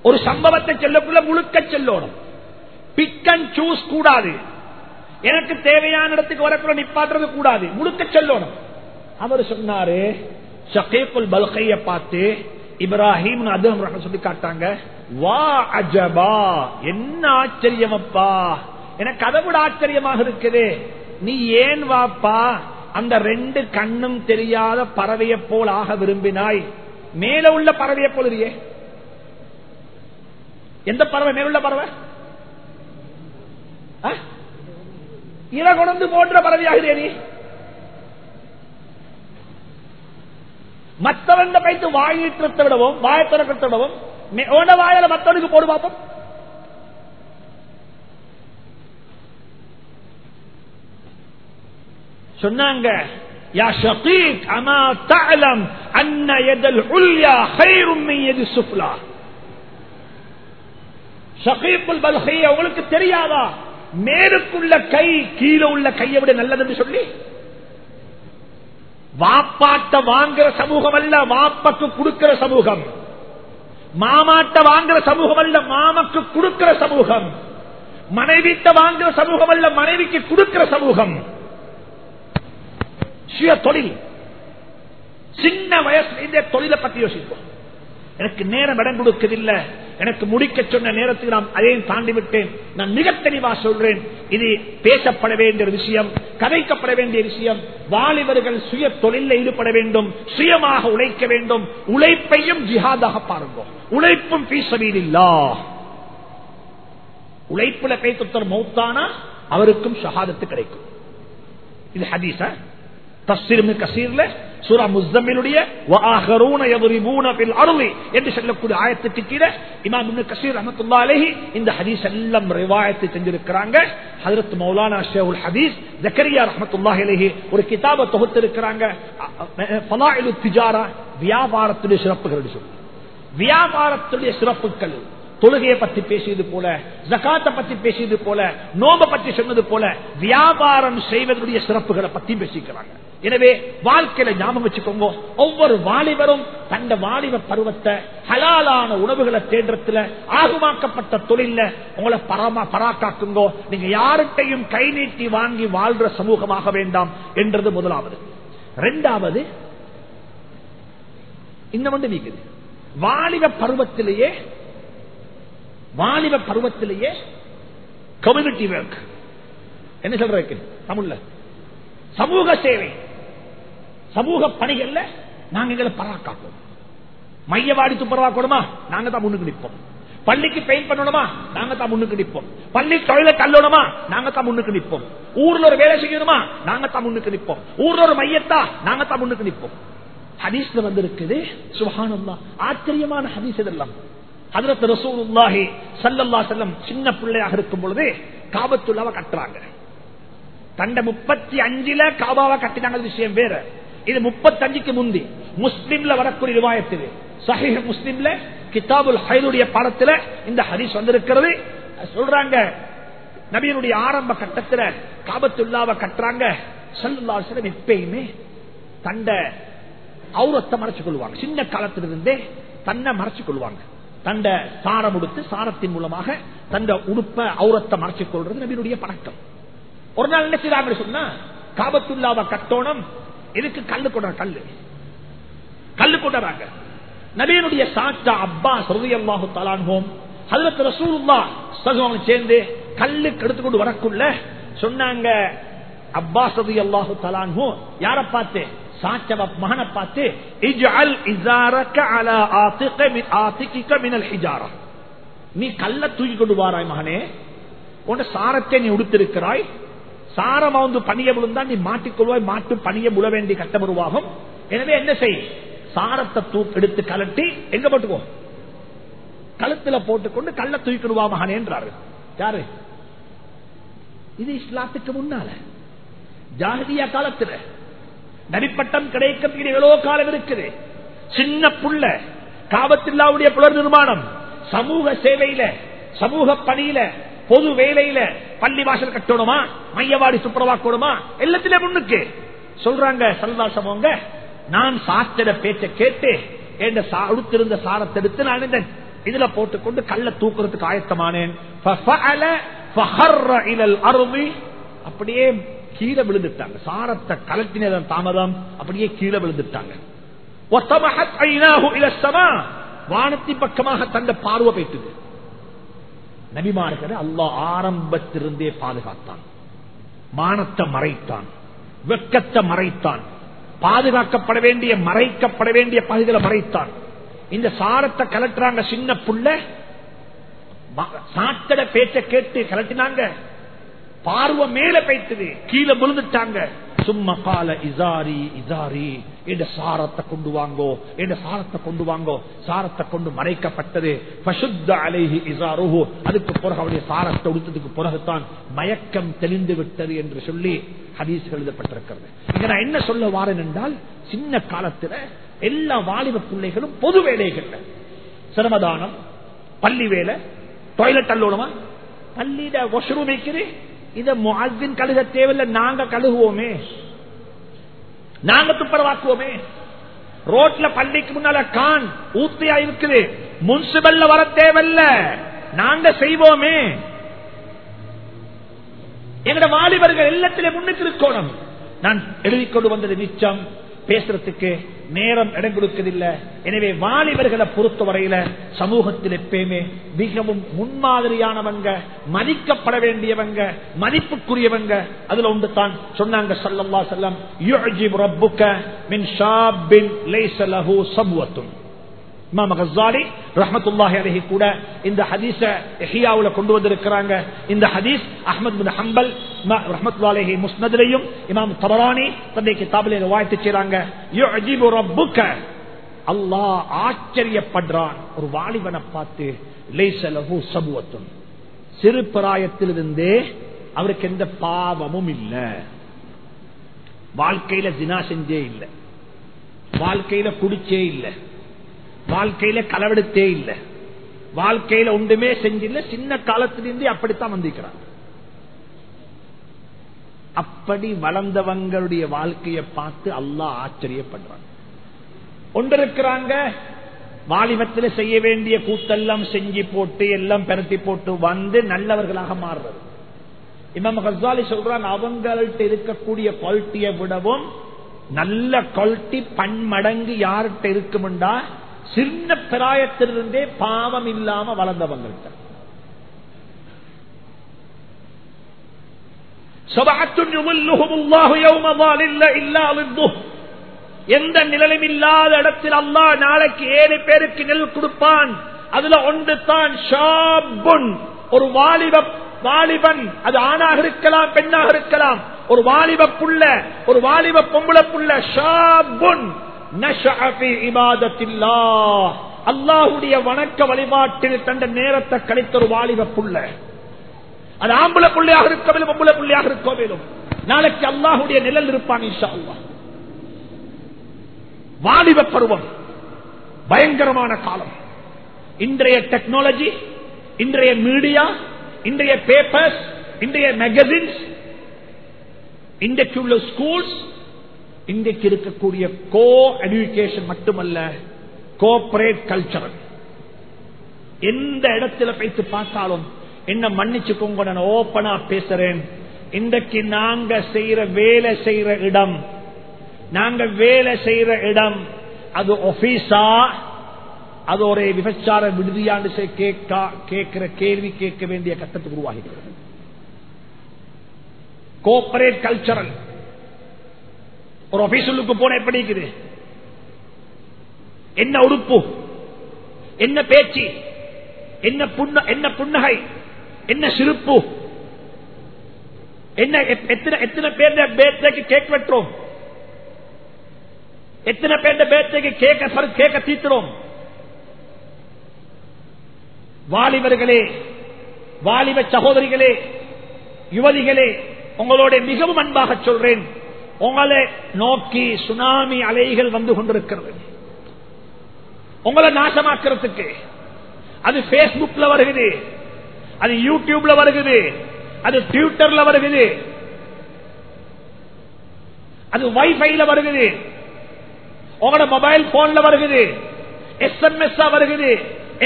ஒரு சம்பவத்தை செல்லக்குள்ள முழுக்க செல்லணும். பிக் அண்ட் சூஸ் கூடாது. எனக்கு தேவையான இடத்துக்கு வரக்குள்ள நிப்பாட்டுறது கூடாது. முழுக்க செல்லணும். அவர் சொன்னாரு ஷகேக்குல் பல்கைய பார்த்து இப்ராஹிம் அதுவும் சொல்லி காட்டாங்க. வா அஜபா. என்ன ஆச்சரியம் அப்பா எனக்கு அதை விட ஆச்சரியமாக இருக்குது. நீ ஏன் வாப்பா? அந்த ரெண்டு கண்ணும் தெரியாத பறவையை போல் ஆக விரும்பினாய். மேல உள்ள பறவையை போல் இல்லையே. எந்த பறவை? மேலுள்ள பறவை? இறகுணந்து கொண்டு போன்ற பறவையாகிறே நீ. மற்றவன் கைத்து வாயிற்றத்தை விடவும் வாயத்திறக்கத்தை விடவும் வாயில மற்றவனுக்கு போடு பார்ப்போம் சொன்னாங்க يا شقيق أما تعلم أن يد العليا خير من يد السفلى ஷகீபுல் பல்கைய உங்களுக்கு தெரியாதா மேலுக்குள்ள கை கீழே உள்ள கையை விட நல்லது சொல்லி வாப்பாட்ட வாங்குற சமூகம் அல்ல வாப்பக்கு கொடுக்கிற சமூகம். மாமாட்ட வாங்குற சமூகம் அல்ல மாமக்கு கொடுக்கிற சமூகம். மனைவிட்ட வாங்குற சமூகம் அல்ல மனைவிக்கு கொடுக்கிற சமூகம். சுய தொழில். சின்ன வயசுல இந்த தொழிலை பத்தி யோசிப்போம். எனக்கு நேரம் இடம் கொடுக்கவில்லை. எனக்கு முடிக்க சொன்ன நேரத்துக்கு நான் அதையும் தாண்டி விட்டேன் நான் மிக தெளிவா சொல்றேன். இது பேசப்பட வேண்டிய விஷயம் கதைக்கப்பட வேண்டிய விஷயம். வாலிபர்கள் சுய தொழில ஈடுபட வேண்டும் சுயமாக உழைக்க வேண்டும். உழைப்பையும் ஜிஹாதாக பாருங்க. உழைப்பும் பீசவீதில்லா உழைப்புல கைத்தொத்தர் மௌத்தானா? அவருக்கும் ஷஹாதத்து கிடைக்கும். இது ஹதீச தஸ்ஸிர்மு கசீர்ல சூரா முசம்மிலுடைய என்று சொல்லக்கூடிய ஆயத்துக்கு கீழே இமாம் இப்னு கசீர் ரஹமத்துல்லா அலைஹி இந்த ஹதீஸ் எல்லாம் ரிவாயத்தை செஞ்சிருக்கிறாங்க ஹதரத் மௌலானா ஷேவுல் ஹதீஸ் ஜக்கரியா ரஹமத்துல்லா அலைஹி ஒரு கிதாபை தொகுத்து இருக்கிறாங்க வியாபாரத்துடைய சிறப்புகள் சொல்லி வியாபாரத்துடைய சிறப்புகள் தொழுகையை பத்தி பேசியது போல ஜக்காத்தை பத்தி பேசியது போல நோம்ப பத்தி சொன்னது போல வியாபாரம் செய்வதனுடைய சிறப்புகளை பத்தி பேசிக்கிறாங்க. எனவே வாழ்க்கையில ஞாபகம் வச்சுக்கோங்க. ஒவ்வொரு வாலிபரும் தந்த வாலிப பருவத்தை ஹலாலான உணவுகளை தேடுறதுல ஆகுமாக்கப்பட்ட தொழில உங்களை பரமா பராக்காக்குங்கோ. நீங்க யார்கிட்டையும் கை நீட்டி வாங்கி வாழ்ற சமூகமாக வேண்டாம் என்றது முதலாவது. ரெண்டாவது இந்த வந்து நீக்குது. வாலிப பருவத்திலேயே வாலிப பருவத்திலேயே கம்யூனிட்டி ஒர்க் என்ன சொல்றேன் தமிழ்ல. சமூக சேவை. சமூக பணிகள்ல நாங்க எங்களை பராக்காப்போம். மையவாடி துப்புரவாக்கணுமா நாங்க தான் முன்னுக்கு நிற்போம். பள்ளிக்கு பெயிண்ட் பண்ணணுமா? நாங்க தான் முன்னுக்கு நிற்போம். பள்ளி தொழில கல்லணுமா நாங்க தான் முன்னுக்கு நிற்போம். ஊர்ல ஒரு வேலை செய்யணுமா? நாங்க தான் முன்னுக்கு நிற்போம். ஊர்ல ஒரு மையத்தா? நாங்க தான் முன்னுக்கு நிற்போம். ஹதீஸ்ல வந்து இருக்குது சுபஹானல்லாஹ். ஆச்சரியமான ஹதீஸ் இதெல்லாம். ஹதரத் ரசூலுல்லாஹி ஸல்லல்லாஹு சல்லல்லா செல்லம் சின்ன பிள்ளையாக இருக்கும் பொழுது காபத்துள்ளாவ கட்டுறாங்க தண்ட முப்பத்தி அஞ்சுல காபாவை கட்டினாங்க விஷயம் வேற. இது முப்பத்தஞ்சுக்கு முந்தி. முஸ்லீம்ல வரக்கூடிய ரிவாயத்தில் சஹீஹ் முஸ்லீம்ல கிதாபுல் ஹைருடைய பாடத்துல இந்த ஹரிஸ் வந்திருக்கிறது. சொல்றாங்க நபியனுடைய ஆரம்ப கட்டத்துல காபத்துல்லாவை கட்டுறாங்க. சல்லல்லாஹு செல்லம் எப்பயுமே தண்ட அவுரத்தை மறைச்சு கொள்வாங்க சின்ன காலத்திலிருந்தே தன்னை மறைச்சு கொள்வாங்க தண்ட சாரம் உடுத்து சாரத்தின் மூலமாக தண்ட உடுப்ப அவுரத்தை மறைச்சு கொள்றது நபியினுடைய பழக்கம். ஒரு நாள் என்ன செய்யறாங்க சொன்னா காபத்துள்ளாவ கட்டோணம் எதுக்கு கல்லு கொண்ட கல்லு. கல்லு கொண்டாங்க நபியனுடைய சாச்சா அப்பா சருதி அல்லாஹு தலான்ஹோம் ஹதரத் ரசூலுல்லா சேர்ந்து சேர்ந்து கெடுத்து எடுத்துக்கொண்டு வரக்குள்ள சொன்னாங்க அப்பா சருதி அல்லாஹு தலான்ஹோ யார பார்த்தேன் சாச்சவ மகனை பார்த்து இஜால் இசாரக்க அல ஆத்திக்க ஆத்திக்க மினல் ஹிஜாரா. நீ கல்ல தூக்கி கொண்டு வாராய் மகனே. உன் சாரத்தை நீ உடுத்திருக்கிறாய். சாரம் வந்து பணிய விழுந்தா நீ மாட்டிக்கொள்வாய் மாட்டு பணிய முழ வேண்டிய கட்டம் உருவாகும். எனவே என்ன செய்? சாரத்தை தூ எடுத்து கலட்டி எங்க போட்டுக்கோ? கழுத்துல போட்டுக்கொண்டு கள்ள தூக்கிடுவா மகனே என்றாரு யாரு? இது இஸ்லாத்துக்கு முன்னால ஜாகிரியா காலத்துல நடிப்பட்டம் கிடைக்கிறதுக்கு எவ்வளவு காலம் இருக்குது. சின்ன புள்ள காபத்தில்லாவுடைய புலர் நிர்மாணம் சமூக சேவையில சமூக பணியில பொது வேலையில பள்ளி வாசல் கட்டணுமா? மையவாடி சுப்பரவாக்கணுமா எல்லாத்திலே முன்னுக்கு. சொல்றாங்க சல்வாசமோங்க நான் சாஸ்திர பேச்ச கேட்டு என் உடுத்திருந்த சாரத்தை எடுத்து நான் இருந்தேன் இதுல போட்டுக்கொண்டு கல்ல தூக்குறதுக்கு ஆயத்தமானேன். அப்படியே கீழே விழுந்துட்டாங்க. சாரத்தை கலட்டினதன் தாமதம். அப்படியே கீழே விழுந்துட்டாங்க. வானத்தின் பக்கமாக தந்த பார்வை போயிட்டது. நபிமார்கள் அல்லா ஆரம்பத்திலிருந்தே பாதுகாத்தான். மானத்தை மறைத்தான். வெக்கத்தை மறைத்தான். பாதுகாக்கப்பட வேண்டிய மறைக்கப்பட வேண்டிய பகுதிகளை மறைத்தான். இந்த சாரத்தை கலட்டுறாங்க சின்ன புள்ள. சாத்தட பேச்ச கேட்டு கலட்டினாங்க. பார்வை மேல பைத்தது கீழே விழுந்துட்டாங்க. சும்மா கால இசாரி இசாரி என்ற சாரத்தை கொண்டு வாங்கோ என்ற சாரத்தை கொண்டு வாங்கோ சாரத்தை கொண்டு மறைக்கப்பட்டது. பசுத்த அலைஹி இசாரோஹோ. அதுக்கு பிறகு அவருடைய சாரத்தை உடுத்ததுக்கு பிறகுதான் மயக்கம் தெளிந்து விட்டது என்று சொல்லி ஹதீஸ் எழுதப்பட்டிருக்கிறது. இங்க நான் என்ன சொல்ல வாரேன் என்றால் சின்ன காலத்துல எல்லா வாலிப பிள்ளைகளும் பொது வேலைகள் சிரமதானம் பள்ளி வேலை டாய்லெட் அல்லோணுமா பள்ளியில வாஷ்ரூம் வைக்கிறேன் இத முஹின் கழுக தேவையில்லை நாங்க கழுகுவோமே. நாங்க துப்புரவாக்குவோமே. ரோட்ல பள்ளிக்கு முன்னால கான் ஊத்தியா இருக்குது. முன்சிபல்ல வர தேவையில்ல. நாங்க செய்வோமே. எங்கட வாலிபர்கள் எல்லாத்திலே முன்னிட்டு இருக்கணும் நான் எழுதி கொண்டு வந்தது மிச்சம். பேசுறதுக்கு நேரம் இடம் கொடுக்கதில்லை எனவே வாலிபர்களை பொறுத்தவரையில சமூகத்தில் எப்பயுமே மிகவும் முன்மாதிரியானவங்க மதிக்கப்பட வேண்டியவங்க மதிப்புக்குரியவங்க. அதுல ஒன்று தான் சொன்னாங்க சல்லல்லா செல்லம் ரப்புக்க மின் ஷாபின் லைஸ சபுவத்தும் இமாம் கஸ்ஸாலி ரஹமத்துல்லாஹி அலஹி கூட இந்த ஹதீஸ எஹியாவுல கொண்டு வந்திருக்கிறாங்க. இந்த ஹதீஸ் அஹமத் பின் ஹம்பல் ரஹ்மத்துல்லாஹி முஸ்னதிலையும் இமாம் தபரானி தந்தை கிதாபிலே வாழ்த்து செய்றாங்க. யுஜிபு அல்லாஹ் ஆச்சரியப்படுறான். ஒரு வாலிபனை பார்த்து லேசலகு சபுவத்தும் சிறு பிராயத்திலிருந்தே அவருக்கு எந்த பாவமும் இல்ல. வாழ்க்கையில தினா செஞ்சே இல்லை. வாழ்க்கையில குடிச்சே இல்லை. வாழ்க்கையில களவெடுத்தே இல்லை. வாழ்க்கையில ஒன்றுமே செஞ்சில்ல. சின்ன காலத்திலிருந்து அப்படித்தான் வந்திருக்கிறார். அப்படி வளர்ந்தவங்களுடைய வாழ்க்கையை பார்த்து அல்லாஹ் ஆச்சரியப்படுறாங்க ஒன்றிருக்கிறாங்க வாலிபத்தில் செய்ய வேண்டிய கூத்தெல்லாம் செஞ்சு போட்டு எல்லாம் பெருத்தி போட்டு வந்து நல்லவர்களாக மாறுறது. இமாம் ஹசாலி சொல்றான் அவங்கள்ட்ட இருக்கக்கூடிய குவாலிட்டியை விடவும் நல்ல குவாலிட்டி பன்மடங்கு யார்கிட்ட இருக்கும்டா சின்ன பிராயத்திலிருந்தே பாவம் இல்லாம வளர்ந்தவங்கள்ட்ட. எந்த நிழலும் இல்லாத இடத்தில் அல்லா நாளைக்கு ஏழு பேருக்கு நெல் கொடுப்பான். அதுல ஒன்று தான் ஒரு வாலிப வாலிபன். அது ஆணாக இருக்கலாம் பெண்ணாக இருக்கலாம். ஒரு வாலிப புள்ள ஒரு வாலிப பொம்பளை புள்ள ஷாபுன். அல்லாஹுடைய வணக்க வழிபாட்டில் தந்த நேரத்தை கழித்த ஒரு வாலிப புள்ள. அது ஆம்பளை புள்ளையாக இருக்க வேணும் பொம்பளை புள்ளையாக இருக்க வேணும். நாளைக்கு அல்லாஹுடைய நிழல் இருப்பான் அல்லா வாலிப பருவம். பயங்கரமான காலம். இன்றைய டெக்னாலஜி இன்றைய மீடியா இன்றைய பேப்பர்ஸ் இன்றைய மேகசின்ஸ் இன்றைக்கு உள்ள ஸ்கூல்ஸ் இன்றைக்கு இருக்கக்கூடிய கோ எஜுகேஷன் மட்டுமல்ல கோஆபரேட் கல்ச்சரல் எந்த இடத்துல பேசி பார்த்தாலும் என்ன மன்னிச்சுக்கோங்க நான் ஓப்பனா பேசுறேன். இன்றைக்கு நாங்க செய்யற வேலை செய்யற இடம் நாங்க வேலை செய்யற இடம் அது ஒபீஸா அது ஒரு விபச்சார விடுதியாண்டு கேட்கிற கேள்வி கேட்க வேண்டிய கட்டத்துக்கு உருவாகிறது கோஆபரேட் கல்ச்சரல் ஒரு ஆபீஸுக்கு போன எப்படி இருக்குது? என்ன உறுப்பு என்ன பேச்சு? என்ன புண்ண என்ன புன்னகை? என்ன சிரிப்பு? என்ன எத்தனை எத்தனை பேர் பேத்தைக்கு கேக் வெட்டுறோம்? எத்தனை பேர் பேர்தேக்கு கேக்க கேக்க தீத்துறோம்? வாலிபர்களே வாலிப சகோதரிகளே யுவதிகளே உங்களோட மிகவும் அன்பாக சொல்றேன். உங்களை நோக்கி சுனாமி அலைகள் வந்து கொண்டிருக்கிறது. உங்களை நாசமாக்குறதுக்கு அது பேஸ்புக்ல வருகுது அது யூடியூப்ல வருகுது அது ட்விட்டர்ல வருகுது அது வைஃபைல வருகுது உங்களோட மொபைல் போன்ல வருகுது எஸ்எம்எஸ் வருகுது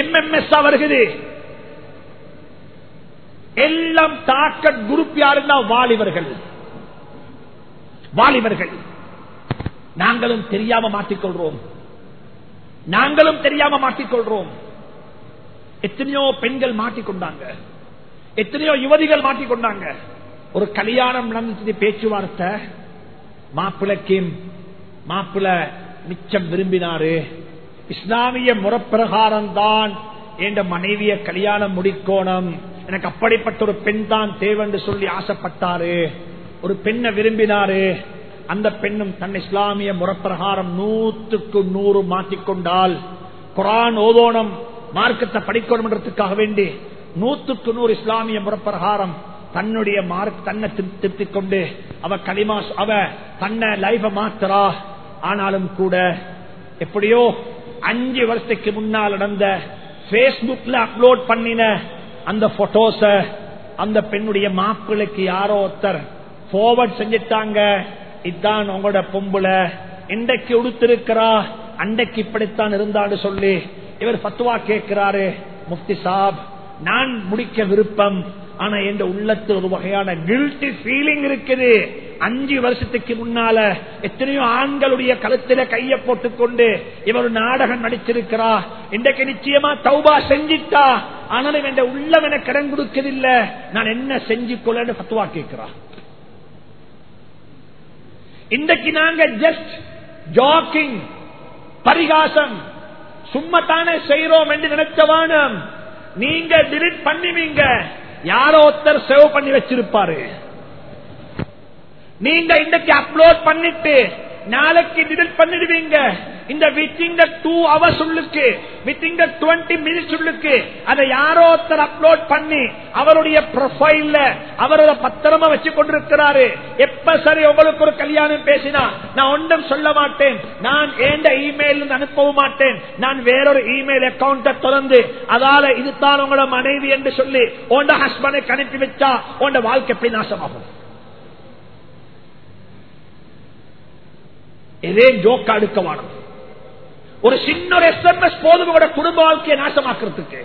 எம்எம்எஸ் வருகுது. எல்லாம் தாக்கட் குரூப் யாருன்னா வாலிபர்கள். வாலிபர்கள். நாங்களும் தெரியாம மாட்டிக்கொள்றோம் நாங்களும் தெரியாம மாட்டிக்கொள்றோம் எத்தனையோ பெண்கள் மாட்டிக்கொண்டாங்க. எத்தனையோ யுவதிகள் மாட்டிக்கொண்டாங்க. ஒரு கல்யாணம் நடந்துச்சு பேச்சுவார்த்தை. மாப்பிளைக்கும் மாப்பிள மிச்சம் விரும்பினாரு. இஸ்லாமிய முறப்பிரகாரம் தான் என்ற மனைவிய கல்யாணம் முடிக்கோணும். எனக்கு அப்படிப்பட்ட ஒரு பெண் தான் தேவென்று சொல்லி ஆசைப்பட்டாரு. ஒரு பெண்ணை விரும்பினாரு அந்த பெண்ணும் தன் இஸ்லாமிய முறப்பிரகாரம் நூற்றுக்கு நூறு மாற்றிக்கொண்டால் குரான் ஓதோனம் மார்க்கத்தை படிக்கணும்ன்றதுக்காக வேண்டி நூற்றுக்கு நூறு இஸ்லாமிய முறப்பிரகாரம் தன்னுடைய மார்க் தன்னை திருத்திக் கொண்டு அவ களிமா அவ தன்னை லைஃப மாத்துறா. ஆனாலும் கூட எப்படியோ அஞ்சு வருஷத்துக்கு முன்னால் நடந்த பேஸ்புக்ல அப்லோட் பண்ணின அந்த போட்டோஸ அந்த பெண்ணுடைய மாப்பிள்ளைக்கு யாரோ ஒருத்தர் போர்வர்ட் செஞ்சிட்டாங்க. இதான் உங்களோட பொம்புல. இன்றைக்கு உடுத்திருக்கிறா. அன்றைக்கு இப்படித்தான் இருந்தான்னு சொல்லி இவர் பத்துவா கேட்கிறாரு. முப்தி சாப் நான் முடிக்க விருப்பம். ஆனா என் உள்ளத்தில் ஒரு வகையான கில்ட்டி ஃபீலிங் இருக்குது. அஞ்சு வருஷத்துக்கு முன்னால எத்தனையோ ஆண்களுடைய கழுத்தில கைய போட்டுக்கொண்டு இவர் நாடகம் நடிச்சிருக்கிறா இன்றைக்கு நிச்சயமா தௌபா செஞ்சிட்டா. ஆனாலும் என் உள்ளம் எனக்கு கடன் கொடுக்கதில்லை நான் என்ன செஞ்சு கொள்ளன்னு பத்துவா கேட்கிறா. இன்றைக்கு நாங்க ஜஸ்ட் ஜாக்கிங் பரிகாசம் சும்மத்தானே செய்யறோம் என்று நினைச்சவானம் நீங்க டிலீட் பண்ணுவீங்க. யாரோ ஒருத்தர் சேவ் பண்ணி வச்சிருப்பாரு. நீங்க இன்றைக்கு அப்லோட் பண்ணிட்டு நாளைக்கு டிடெக்ட் பண்ணிடுவீங்க. இந்த வித்தின் டூ ஹவர்ஸ் உள்ளுக்கு வித்தின் த டுவெண்ட்டி மினிட்ஸ் உள்ளுக்கு அதை யாரோ ஒருத்தர் அப்லோட் பண்ணி அவருடைய ப்ரொஃபைல்ல அவரோட பத்திரமா வச்சு கொண்டிருக்கிறாரு. எப்ப சரி உங்களுக்கு ஒரு கல்யாணம் பேசினா நான் ஒன்றும் சொல்ல மாட்டேன். நான் ஏண்ட இமெயில் அனுப்பவும் மாட்டேன். நான் வேறொரு இமெயில் அக்கௌண்ட திறந்து அதால இதுதான் உங்களோட மனைவி என்று சொல்லி உண்ட ஹஸ்பண்டை அனுப்பி வச்சா உண்ட வாழ்க்கை எப்படி நாசமாகும்? இதே ஜோக்கா அடுக்க வேணும் ஒரு சின்ன ஒரு எஸ்எம்எஸ் போதும் குடும்ப வாழ்க்கையை நாசமாக்குறதுக்கு.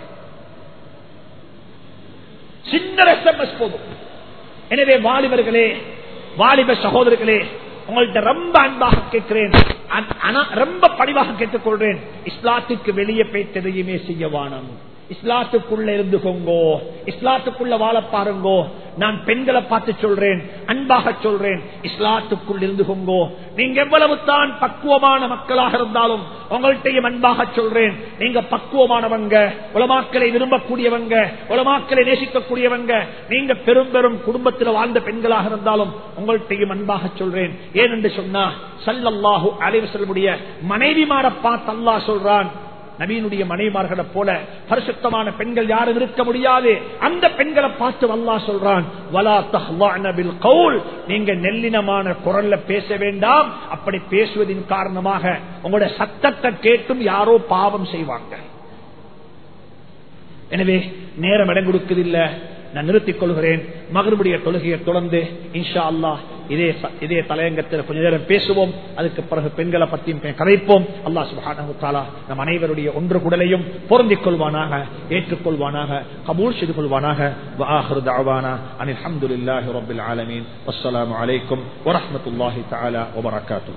சின்ன எஸ்எம்எஸ் போதும். எனவே வாலிபர்களே வாலிப சகோதரர்களே உங்கள்கிட்ட ரொம்ப அன்பாக கேட்கிறேன். ஆனா ரொம்ப பணிவாக கேட்டுக்கொள்றேன் இஸ்லாத்துக்கு வெளியே போய் எதையுமே செய்ய வானம். இஸ்லாத்துக்குள்ள இருந்துகோங்கோ இஸ்லாத்துக்குள்ள வாழ பாருங்கோ. நான் பெண்களை பார்த்து சொல்றேன் அன்பாக சொல்றேன் இஸ்லாத்துக்குள் இருந்துகோங்கோ நீங்க எவ்வளவு தான் பக்குவமான மக்களாக இருந்தாலும் உங்கள்கிட்டையும் அன்பாக சொல்றேன். நீங்க பக்குவமானவங்க உலமாக்களை விரும்பக்கூடியவங்க உலமாக்களை நேசிக்கக்கூடியவங்க நீங்க பெரும் பெரும் குடும்பத்தில் வாழ்ந்த பெண்களாக இருந்தாலும் உங்கள்கிட்டையும் அன்பாக சொல்றேன். ஏனென்று சொன்னா சல்லல்லாஹு அலைவு செல்லுடைய மனைவிமார பார்த்து அல்லாஹ் சொல்றான் நபீனுடைய மனைவிமார்களை போல பரிசுத்தமான பெண்கள் யாரும் இருக்க முடியாது. அந்த பெண்களை பார்த்து வல்லா சொல்றான் வலா தஹ்வான கவுல். நீங்க நெல்லினமான குரல்ல பேச வேண்டாம். அப்படி பேசுவதின் காரணமாக உங்களுடைய சத்தத்தை கேட்டும் யாரோ பாவம் செய்வாங்க. எனவே நேரம் இடம் கொடுக்கதில்லை. நான் நிறுத்திக் கொள்கிறேன். மகனுடைய தொழுகையை தொடர்ந்து இன்ஷா அல்லாஹ் இதே ச- இதே தலையங்கத்தில் கொஞ்ச நேரம் பேசுவோம் அதுக்கு பிறகு பெண்களை பற்றியும் பே- கதைப்போம் அல்லாஹ் சுப்ஹானஹு தஆலா நம் அனைவருடைய ஒன்று குடலையும் பொருந்திக் கொள்வானாக ஏற்றுக்கொள்வானாக கபூல் செய்து கொள்வானாக وآخر دعوانا أن الحمد لله رب العالمين والسلام عليكم ورحمة الله تعالى وبركاته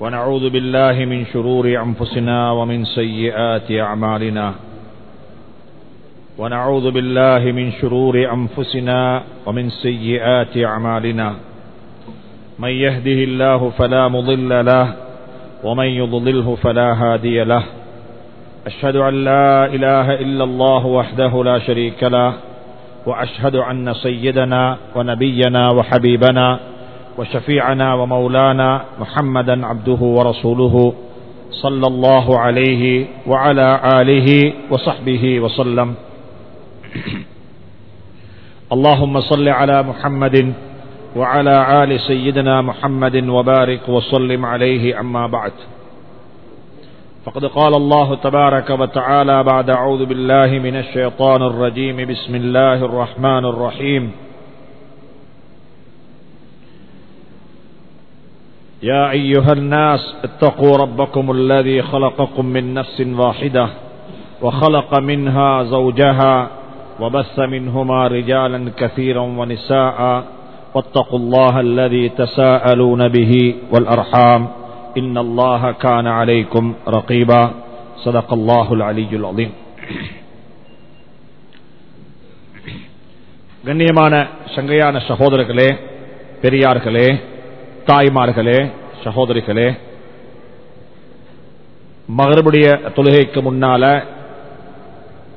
ونعوذ بالله من شرور أنفسنا ومن سيئات أعمالنا ونعوذ بالله من شرور أنفسنا ومن سيئات أعمالنا. من يهده الله فلا مضل له ومن يضلله فلا هادي له. أشهد أن لا إله إلا الله وحده لا شريك له وأشهد أن سيدنا ونبينا وحبيبنا وشفيعنا ومولانا محمدا عبده ورسوله صلى الله عليه وعلى آله وصحبه وسلم. اللهم صل على محمد وعلى آل سيدنا محمد وبارك وسلم عليه أما بعد. فقد قال الله تبارك وتعالى بعد أعوذ بالله من الشيطان الرجيم بسم الله الرحمن الرحيم. يا أيها الناس اتقوا ربكم الذي خلقكم من نفس واحدة وخلق منها زوجها وبث منهما رجالا كثيرا ونساء واتقوا الله الذي تساءلون به والأرحام إن الله كان عليكم رقيبا صدق الله العلي العظيم கண்ணியமான சங்கையான சகோதரர்களே பெரியார்களே தாய்மார்களே சகோதரிகளே மகரபுடைய தொழுகைக்கு முன்னால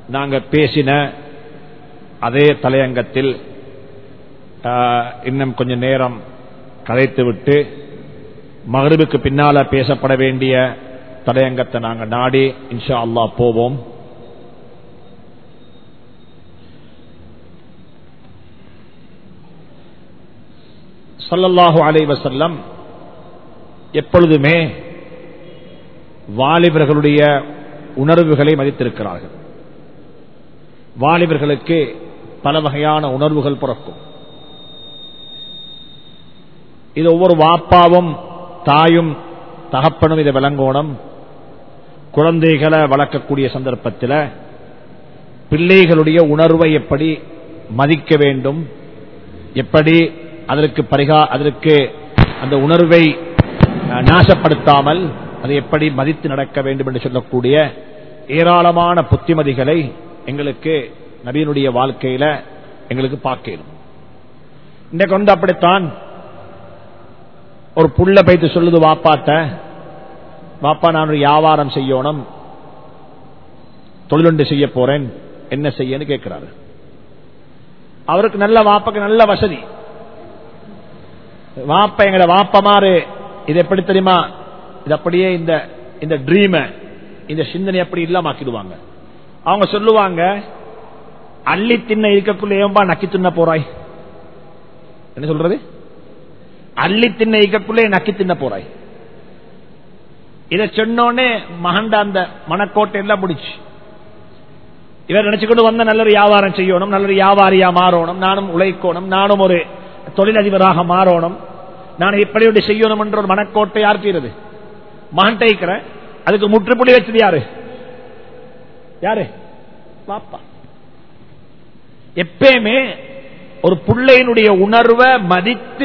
நாங்க பேசின அதே தலையங்கத்தில் இன்னும் கொஞ்ச நேரம் கதைத்து விட்டு மகரிபுக்கு பின்னால பேசப்பட வேண்டிய தலையங்கத்தை நாங்கள் நாடி இன்ஷா அல்லா போவோம். சல்லல்லாஹு அலை வசல்லம் எப்பொழுதுமே வாலிபர்களுடைய உணர்வுகளை மதித்திருக்கிறார்கள். வாலிபர்களுக்கு பல வகையான உணர்வுகள் பிறக்கும். இது ஒவ்வொரு வாப்பாவும் தாயும் தகப்பனும் இதை விளங்கோணம். குழந்தைகளை வளர்க்கக்கூடிய சந்தர்ப்பத்தில் பிள்ளைகளுடைய உணர்வை எப்படி மதிக்க வேண்டும் எப்படி அதற்கு பரிகா அதற்கு அந்த உணர்வை நாசப்படுத்தாமல் அதை எப்படி மதித்து நடக்க வேண்டும் என்று சொல்லக்கூடிய ஏராளமான புத்திமதிகளை எங்களுக்கு நபியனுடைய வாழ்க்கையில எங்களுக்கு பார்க்கணும் இன்றைக்கு வந்து அப்படித்தான் ஒரு புள்ள பைத்து சொல்லுது வாப்பாட்ட வாப்பா நான் ஒரு வியாபாரம் செய்யணும் தொழிலுண்டு செய்ய போறேன் என்ன செய்யன்னு கேட்கிறாரு. அவருக்கு நல்ல வாப்பாக்கு நல்ல வசதி. வாப்ப எங்கட வாப்பமாறு இது எப்படி தெரியுமா? இது அப்படியே இந்த இந்த ட்ரீம இந்த சிந்தனை அப்படி இல்லாமக்கிடுவாங்க அவங்க சொல்லுவாங்க அள்ளி தின்ன இருக்கக்குள்ள ஏன்பா நக்கி தின்ன போறாய்? என்ன சொல்றது? அள்ளி தின்ன இருக்கக்குள்ளே நக்கி தின்ன போறாய். இதை சொன்னோடனே மகண்ட அந்த மனக்கோட்டை எல்லாம் முடிச்சு. இவர் நினைச்சுக்கொண்டு வந்த நல்ல ஒரு வியாபாரம் செய்யணும் நல்ல ஒரு வியாபாரியா மாறணும் நானும் உழைக்கணும் நானும் ஒரு தொழிலதிபராக மாறணும். நான் இப்படி ஒன்று செய்யணும் என்ற ஒரு மனக்கோட்டை யாருக்கிறது மகன் டைக்கிற அதுக்கு முற்றுப்புள்ளி வச்சது யாரு? யாரு? பாப்பா. எப்பயுமே ஒரு பிள்ளையினுடைய உணர்வை மதித்து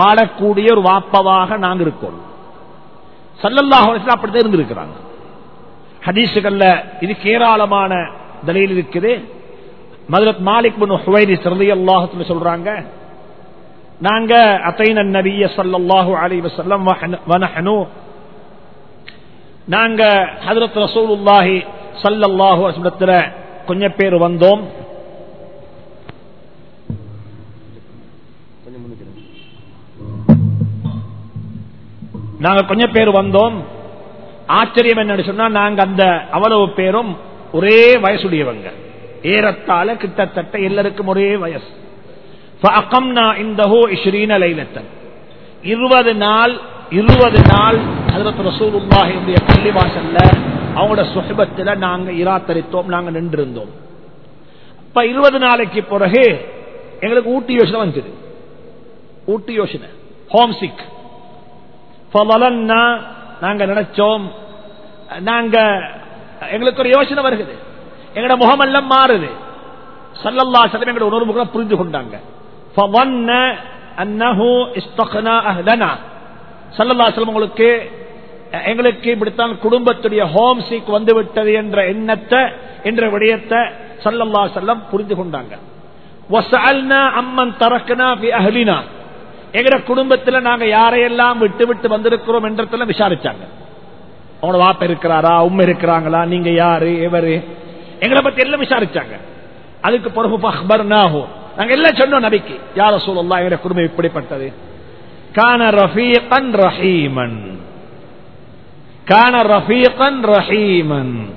வாழக்கூடிய ஒரு வாப்பவாக நாங்க இருக்கோம். சல்லல்லாஹ் அப்படித்தான் இருந்திருக்கிறாங்க. ஹதீசுகள்ல இது கேராளமான தலையில் இருக்குது. மதுரத் மாலிக் முன் ஹுவைரி சிறந்தி அல்லாஹத்துல சொல்றாங்க நாங்க அத்தைன நபிய சல்லாஹூ அலி வசல்லம் வனஹனு நாங்க ஹதரத் ரசூலுல்லாஹி சல்லல்லாஹு கொஞ்ச கொஞ்சம் பேர் வந்தோம். நாங்க கொஞ்சம் பேர் வந்தோம். ஆச்சரியம் என்னன்னு சொன்னா நாங்க அந்த அவ்வளவு பேரும் ஒரே வயசுடையவங்க. ஏறத்தாழ கிட்டத்தட்ட எல்லாருக்கும் ஒரே வயசு. இருபது நாள் இருபது நாள் ஹதரத் ரசூலுல்லாஹினுடைய பள்ளிவாசல்ல அவங்களோட சுகபத்தில் நாங்க இராத்தரித்தோம் நாங்க நின்றிருந்தோம். அப்ப இருபது நாளைக்கு பிறகு எங்களுக்கு ஊட்டி யோசனை வந்துச்சு ஊட்டி யோசனை. ஹோம் நாங்க நினைச்சோம். நாங்க எங்களுக்கு ஒரு யோசனை வருகிறது. எங்களோட முகமெல்லாம் மாறுது. சல்லல்லா சலம் எங்களோட உணர்வுகளை புரிந்து கொண்டாங்க. சல்லல்லா சலம் உங்களுக்கு எங்களுக்கு இப்படித்தான் குடும்பத்துடைய ஹோம் சீக் வந்து விட்டது என்ற எண்ணத்தை என்ற விடயத்தை சல்லல்லா செல்லம் புரிந்து கொண்டாங்க. அம்மன் தரக்கனா அஹலினா. எங்கட குடும்பத்துல நாங்க யாரையெல்லாம் விட்டு விட்டு வந்திருக்கிறோம் என்றதெல்லாம் விசாரிச்சாங்க. அவனோட வாப்ப இருக்கிறாரா? உண்மை இருக்கிறாங்களா? நீங்க யாரு? எவரு? எங்களை பத்தி எல்லாம் விசாரிச்சாங்க. அதுக்கு பிறகு அக்பர்னாஹு. நாங்க எல்லாம் சொன்னோம் நபிக்கு. யார சொல்லலாம் எங்க குடும்பம் இப்படிப்பட்டது. கான ரஃபீகன் ரஹீமன். கான ரஃபீகன் ரஹீமன்.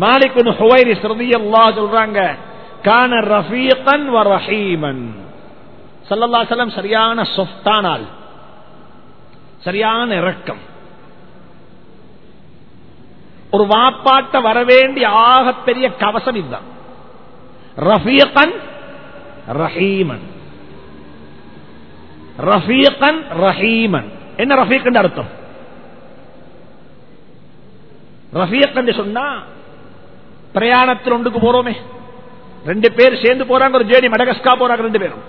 மாலிக் ஹுவைரி சொல்றாங்க கான ரஃபீகன் ரஹீமன். ஸல்லல்லாஹு அலைஹி வஸல்லம் சரியான சொஃப்டான ஆள் சரியான இரக்கம் ஒரு வாப்பாட்ட வரவேண்டிய ஆகப்பெரிய கவசம் இதுதான் ரஃபீகன் ரஹீமன் ரஃபீகன் ரஹீமன் என்ன ரஃபீக் அர்த்தம் ரஃபீக் என்று சொன்னா பிரயாணத்தில் ஒன்றுக்கு போறோமே ரெண்டு பேர் சேர்ந்து போறாங்க ஒரு ஜேடி மடகஸ்கா போறாங்க ரெண்டு பேரும்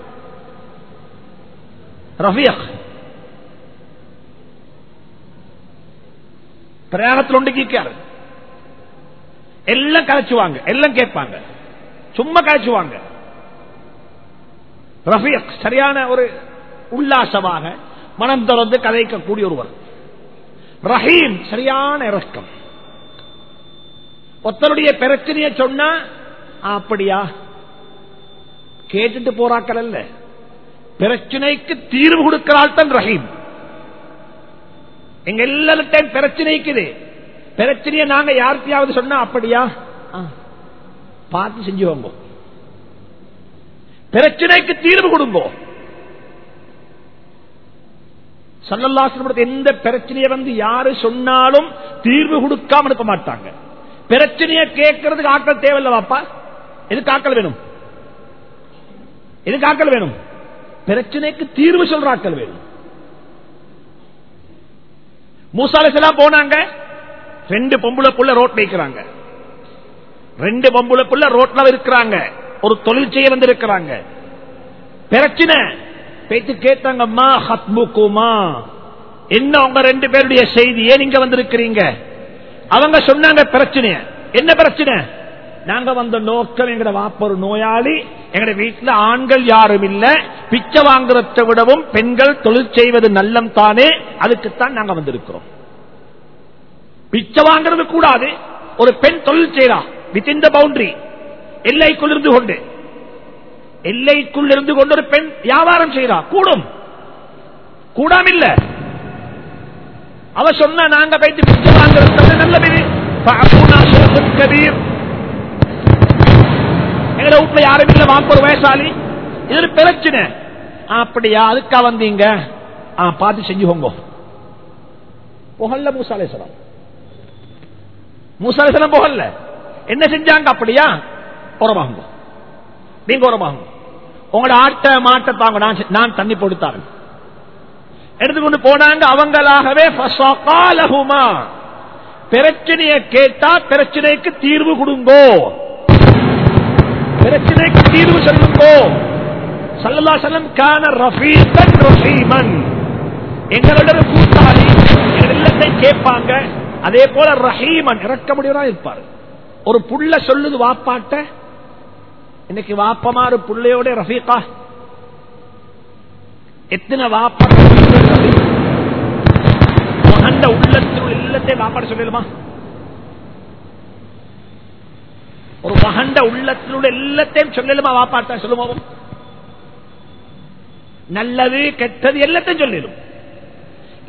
ரஃபீக். பிரயாணத்தில் ஒன்று கேட்காரு எல்லாம் கலைச்சுவாங்க எல்லாம் கேட்பாங்க. சும்மா கலைச்சுவாங்க. ரஃபீக் சரியான ஒரு உல்லாசமாக மனம் திறந்து கதைக்கக்கூடிய ஒருவர். ரஹீம் சரியான இறக்கம் ஒருத்தருடைய பிரச்சனையை சொன்னா அப்படியா? கேட்டுட்டு போறாக்கள் அல்ல. பிரச்சனைக்கு தீர்வு கொடுக்கிறாள் தான் ரஹீம். எங்க எல்லார்ட்டையும் பிரச்சனைக்குது பிரச்சனையை நாங்க யார்கிட்டயாவது சொன்னா அப்படியா? பார்த்து பார்த்து செஞ்சுவோங்க பிரச்சனைக்கு தீர்வு கொடுங்கோ. சல்லல்லாசனோட எந்த பிரச்சனையை வந்து யாரு சொன்னாலும் தீர்வு கொடுக்காம அனுப்ப மாட்டாங்க. பிரச்சனையை கேட்கறதுக்கு ஆக்கள் தேவையில்ல வாப்பா எதுக்கு ஆக்கள் வேணும்? எதுக்கு ஆக்கள் வேணும்? பிரச்சனைக்கு தீர்வு சொல்றாக்கள் வேணும் மூசாலசெல்லாம் போனாங்க. ரெண்டு பொம்புல புள்ள ரோட் வைக்கிறாங்க ரெண்டு பொம்புல புள்ள ரோட்ல இருக்கிறாங்க. ஒரு தொழில் செய்ய வந்து இருக்கிறாங்க பிரச்சனை. பேச்சு கேட்டாங்கம்மா ஹத்முக்குமா என்ன உங்க ரெண்டு பேருடைய செய்தி? ஏன் இங்க வந்திருக்கிறீங்க? அவங்க சொன்னாங்க பிரச்சனைய என்ன பிரச்சனை? நாங்க வந்த நோக்கம் எங்க வாப்பர் நோயாளி எங்கட வீட்டுல ஆண்கள் யாரும் இல்ல. பிச்சை வாங்குறதை விடவும் பெண்கள் தொழில் செய்வது நல்லம் தானே. அதுக்குத்தான் நாங்க வந்திருக்கிறோம். பிச்சை வாங்குறது கூடாது. ஒரு பெண் தொழில் செய்யலாம் இன் த பவுண்டரி எல்லைக்குள் இருந்து கொண்டு. எல்லைக்குள் இருந்து கொண்டு ஒரு பெண் வியாபாரம் செய்யறா கூடும். கூடாமில்ல அவ சொன்ன நாங்க போயிட்டு பிச்சை வாங்குறது நல்ல பெரிய எங்க வீட்டுல யாரும் இல்ல வாங்க ஒரு வயசாளி. இது ஒரு பிரச்சனை. அப்படியா அதுக்கா வந்தீங்க? ஆ, பார்த்து செஞ்சுக்கோங்க. புகழ்ல மூசாலேஸ்வரம் மூசாலேஸ்வரம் புகழ்ல. என்ன செஞ்சாங்க அப்படியா? உரமாகுங்க நீங்க உரமாகுங்க உங்களோட ஆட்ட மாட்ட தாங்க நான் தண்ணி கொடுத்தாங்க எடுத்துக்கொண்டு போனாங்க அவங்களாகவே பிரச்சனையை கேட்டா பிரச்சனைக்கு தீர்வு கொடுங்கோ. பிரச்சனைக்கு தீர்வு சொல்லுங்கோ. சல்லல்லா செல்லம் கான ரஃபீகன் ரஹீமன். எங்களோட கூட்டாளி. எங்கள் கேட்பாங்க. அதே போல ரஹீமன் இறக்க முடியவரா இருப்பார். ஒரு புள்ள சொல்லுது வாப்பாட்ட. இன்னைக்கு வாப்பமாறு புள்ளையோட ரஃபீகா. எத்தனை வாப்பா மகண்ட உள்ளத்தில் எல்லாத்தையும் வாப்பாட சொல்லிடுமா? ஒரு மகண்ட உள்ளத்தினுடைய எல்லாத்தையும் சொல்லலுமா வாப்பாட்ட சொல்லுவோம் நல்லது கெட்டது எல்லாத்தையும் சொல்லிடும்.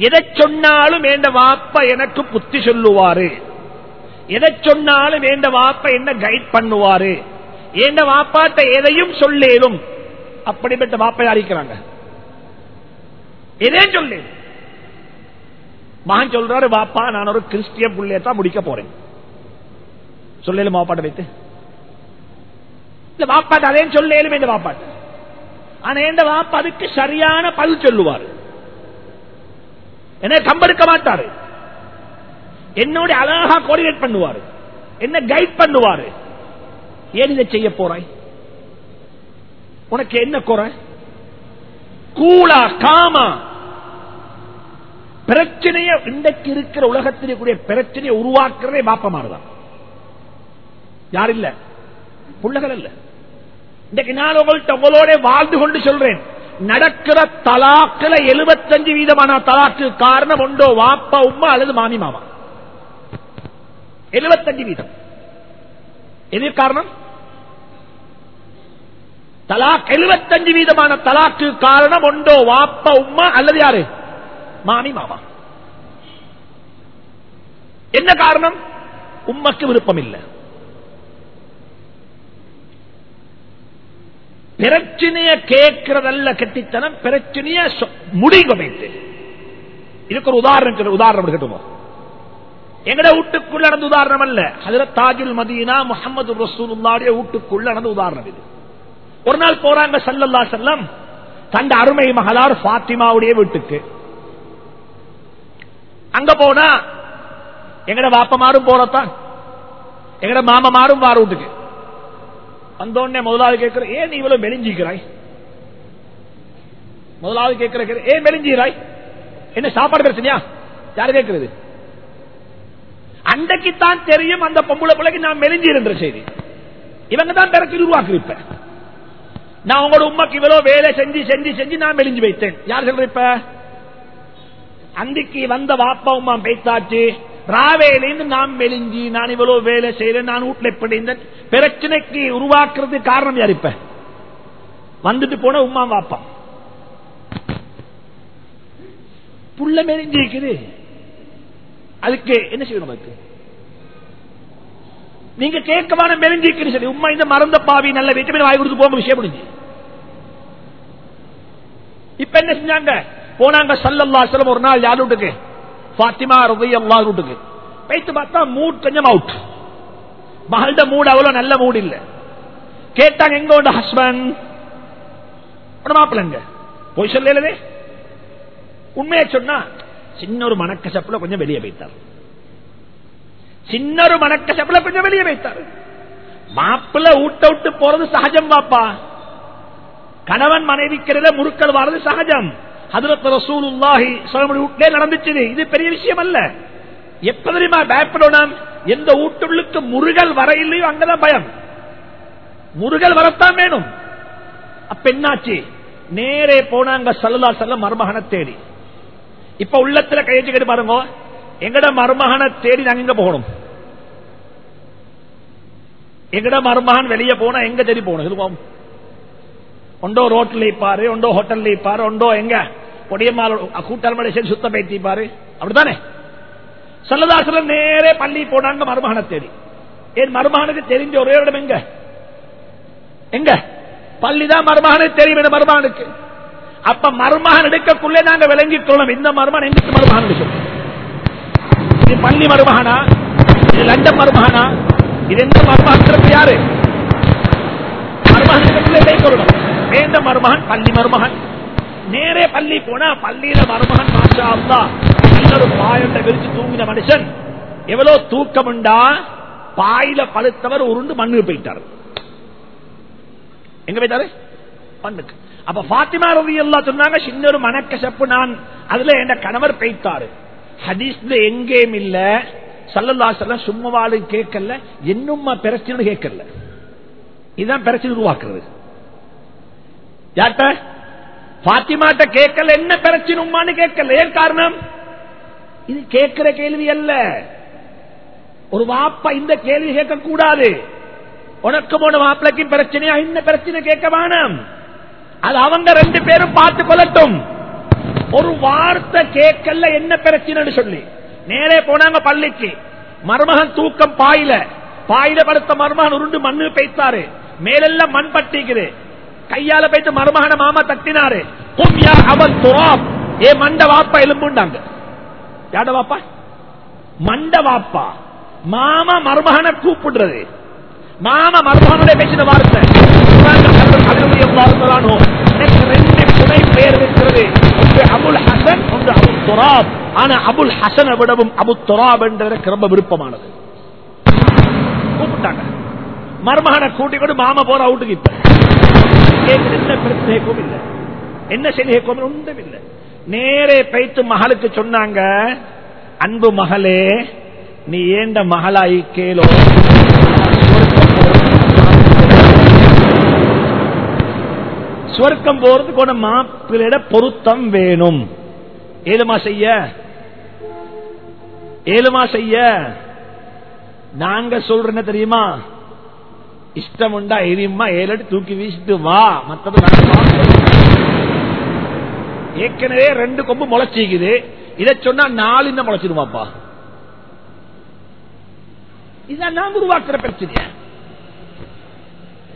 எதை சொன்னாலும் வேண்ட வாப்பா எனக்கு புத்தி சொல்லுவாரு? எதை சொன்னாலும் வேண்ட வாப்ப என்ன கைட் பண்ணுவாரு? ஏண்ட வாப்பாட்ட எதையும் சொல்லேலும்? அப்படிப்பட்ட வாப்பை அறிக்கிறாங்க எதையும் சொல்லேன் மகன் சொல்றாரு வாப்பா நான் ஒரு கிறிஸ்டியன் புள்ளையத்தான் முடிக்க போறேன். சொல்லலும் வாப்பாட்ட வைத்து. இல்ல வாப்பாட்ட அதையும் சொல்லேலும் இந்த வாப்பாட்ட. ஆனா இந்த வாப்பா அதுக்கு சரியான பதில் சொல்லுவார். என்ன கம்பெடுக்க மாட்டாரு. என்னோட அழகா கோஆர்டினேட் பண்ணுவாரு. என்ன கைட் பண்ணுவாரு. ஏன் இதை செய்ய போறாய்? உனக்கு என்ன குறை? கூலா காமா. பிரச்சனைய இன்றைக்கு இருக்கிற உலகத்திலே கூடிய பிரச்சனையை உருவாக்குறதே பாப்பமானதான் யார் இல்ல புள்ளகள் இல்லை இன்றைக்கு நான் உங்கள்கிட்ட உங்களோட வாழ்ந்து கொண்டு சொல்றேன். நடக்கிற தலாக்கில எழுபத்தஞ்சு வீதமான தலாக்கு காரணம் உண்டோ வாப்பா உமா அல்லது மாமி மாமா? எழுபத்தஞ்சு வீதம். எது காரணம்? தலாக் எழுபத்தஞ்சு வீதமான தலாக்கு காரணம் ஒன்றோ வாப்பா உம்மா அல்லது யாரு? மாமி மாமா. என்ன காரணம்? உம்மக்கு விருப்பம் இல்லை பிரச்சனைய கேட்கிறதல்ல கெட்டித்தனம் பிரச்சனைய முடிவு வைத்து. இதுக்கு ஒரு உதாரணம் உதாரணம் கேட்டுவோம் எங்கட வீட்டுக்குள்ள நடந்த உதாரணம் அல்ல. அதுல தாஜுல் மதீனா முகமது ரசூலுடைய வீட்டுக்குள்ள நடந்த உதாரணம் இது. ஒரு நாள் போறாங்க சல்லல்லா செல்லம் தந்த அருமை மகளார் பாத்திமாவுடைய வீட்டுக்கு. அங்க போனா எங்கட வாப்பமாரும் போறத்தான். எங்கட மாமமாரும் வார வீட்டுக்கு வந்தோடனே முதலாவது கேட்கிற ஏன் நீ இவ்வளவு மெலிஞ்சிக்கிறாய் முதலாவது கேட்கிற ஏன் மெலிஞ்சிக்கிறாய் என்ன சாப்பாடு பிரச்சனையா? யாரு கேட்கிறது? அன்றைக்குத்தான் தெரியும் அந்த பொம்பளை பிள்ளைக்கு நான் மெலிஞ்சிருந்த செய்தி. இவங்க தான் பிறகு உருவாக்கிருப்ப நான் உங்களோட உண்மைக்கு இவ்வளவு வேலை செஞ்சு செஞ்சு செஞ்சு நான் மெலிஞ்சு வைத்தேன். யார் சொல்ற இப்ப? அன்றைக்கு வந்த வாப்பா உமா பேத்தாச்சு ராவேலேருந்து நான் மெலிஞ்சி நான் இவ்வளவு வேலை செய்யறேன் நான் வீட்டுல எப்படி இருந்தேன் பிரச்சனைக்கு உருவாக்குறது காரணம் யார் இப்ப? வந்துட்டு போன உமா வாப்பா. புள்ள மெலிஞ்சி இருக்குது. அதுக்கு என்ன செய்யணும் அதுக்கு நீங்க கேட்கமான மெலிஞ்சிக்கு சரி உண்மை இந்த மறந்த பாவி நல்ல விட்டமின் வாய் கொடுத்து போங்க விஷயம் முடிஞ்சு. இப்ப என்ன செஞ்சாங்க? போனாங்க சல்லல்லா செல்லம் ஒரு நாள் யாரு வீட்டுக்கு? பாத்திமா ரவி அல்லா ரூட்டுக்கு வைத்து பார்த்தா மூட் கொஞ்சம் அவுட் மகள்ட மூடு அவ்வளவு நல்ல மூடு இல்ல கேட்டாங்க எங்க உண்ட ஹஸ்பண்ட் மாப்பிளங்க போய் சொல்லலே உண்மையை சொன்னா சின்ன ஒரு மணக்கசப்புல கொஞ்சம் வெளியே வைத்தார் சின்ன ஒரு மணக்கசப்புல கொஞ்சம் வெளியே வைத்தார் மாப்பிள்ள ஊட்ட விட்டு போறது சகஜம் பாப்பா கணவன் மனைவிக்கிறத முறுக்கள் வாரது சகஜம் நடந்துச்சு இது பெரிய விஷயம் அல்ல எப்ப தெரியுமா பயப்படணும் எந்த ஊட்டுள்ளுக்கு முருகல் வர இல்லையோ அங்கதான் பயம். முருகல் வரத்தான் வேணும். அப்ப என்னாச்சு? நேரே போனாங்க சல்லா செல்ல மருமகனை தேடி. இப்ப உள்ளத்துல கையெழுத்து கேட்டு பாருங்க. எங்கட மருமகனை தேடி நாங்க எங்க போகணும்? எங்கட மருமகன் வெளியே போனா எங்க தேடி போகணும்? இதுவும் ஒண்டோ ரோட்ல பாரு ஒண்டோ ஹோட்டல்ல பாரு ஒண்டோ எங்க? பொடியம்மாள் கூட்டல் சேர்ந்து சுத்த சுத்தம் பேத்தி பாரு அப்படித்தானே? சல்லதாசலம் நேரே பள்ளி போனாங்க மருமகனை தேடி. என் மருமகனுக்கு தெரிஞ்ச ஒரே இடம் எங்க? எங்க? பள்ளிதான் மருமகனுக்கு தெரியும் மருமகனுக்கு. அப்ப மருமகன் எடுக்கக்குள்ளே நாங்க விளங்கி கொள்ளணும். இந்த மருமகன் எங்களுக்கு மருமகன் சொல்லி இது பள்ளி மருமகனா? இது லண்டன் மருமகனா? இது எந்த மருமகன் யாரு? மருமகன் கொள்ளணும்? சேர்ந்த மருமகன் பள்ளி மருமகன். நேரே பள்ளி போனா பள்ளியில மருமகன் மாஷா அல்லா இன்னொரு பாயண்ட விரிச்சு தூங்கின மனுஷன். எவ்வளவு தூக்கம் உண்டா பாயில பழுத்தவர் உருண்டு மண்ணு போயிட்டார். எங்க போயிட்டாரு? மண்ணுக்கு. அப்ப பாத்திமா ரவி எல்லாம் சொன்னாங்க சின்ன ஒரு மனக்கசப்பு நான். அதுல என் கணவர் பெய்த்தாரு. ஹதீஸ்ல எங்கேயும் இல்ல. சல்லல்லா செல்லம் சும்மாவாடு கேட்கல என்னும் பிரச்சனை கேட்கல. இதுதான் பிரச்சனை உருவாக்குறது. யார்கிட்ட பாத்திமாட்ட கேட்கல என்ன பிரச்சனுமான்னு கேட்கல. ஏன் காரணம்? இது கேட்கிற கேள்வி அல்ல. ஒரு வாப்பா இந்த கேள்வி கேட்க கூடாது உனக்கு போன மாப்பிளைக்கு பிரச்சனையா? இந்த பிரச்சனை கேட்க வேணாம். அது அவங்க ரெண்டு பேரும் பார்த்து கொள்ளட்டும். ஒரு வார்த்தை கேட்கல என்ன பிரச்சனை சொல்லி. நேரே போனாங்க பள்ளிக்கு. மருமகன் தூக்கம் பாயில. பாயில படுத்த மருமகன் உருண்டு மண்ணு பெய்த்தாரு. மேலெல்லாம் மண் பட்டிக்குது. கையால போயிட்டு மருமகன மாமா தட்டினாரு. கும்யா அவன் துராப் ஏ மண்ட வாப்பா எலும்புண்டாங்க. யாட வாப்பா? மண்ட வாப்பா. மாமா மருமகனை கூப்பிடுறது. மாமா மருமகனுடைய பேசின வார்த்தை ரெண்டு துணை பெயர் இருக்கிறது. அபுல் ஹசன் ஒன்று அபுல் துராப். ஆனா அபுல் ஹசனை விடவும் அபு துராப் என்றதற்கு ரொம்ப விருப்பமானது. மருமகனை கூட்டிக் கொண்டு மாமா போற அவுட்டுக்கு இப்ப என்ன பிரச்சனைக்கும் இல்லை என்ன செய்திக்கும் ஒன்றும் இல்லை நேரே பைத்து மகளுக்கு சொன்னாங்க அன்பு மகளே நீ ஏண்ட மகளாய் கேளோ சுவர்க்கம் போறதுக்கு ஒரு மாப்பிள்ளையிட பொருத்தம் வேணும் ஏழுமா செய்ய ஏழுமா செய்ய நாங்க சொல்ற என்ன தெரியுமா இஷ்டம் உண்டா எரியுமா ஏழு தூக்கி வீசிட்டு வா மத்தது ஏற்கனவே ரெண்டு கொம்பு முளைச்சிக்குது இதை சொன்னா நாலு இன்னும் முளைச்சிருமாப்பா இதான் நாங்க உருவாக்குற பிரச்சனைய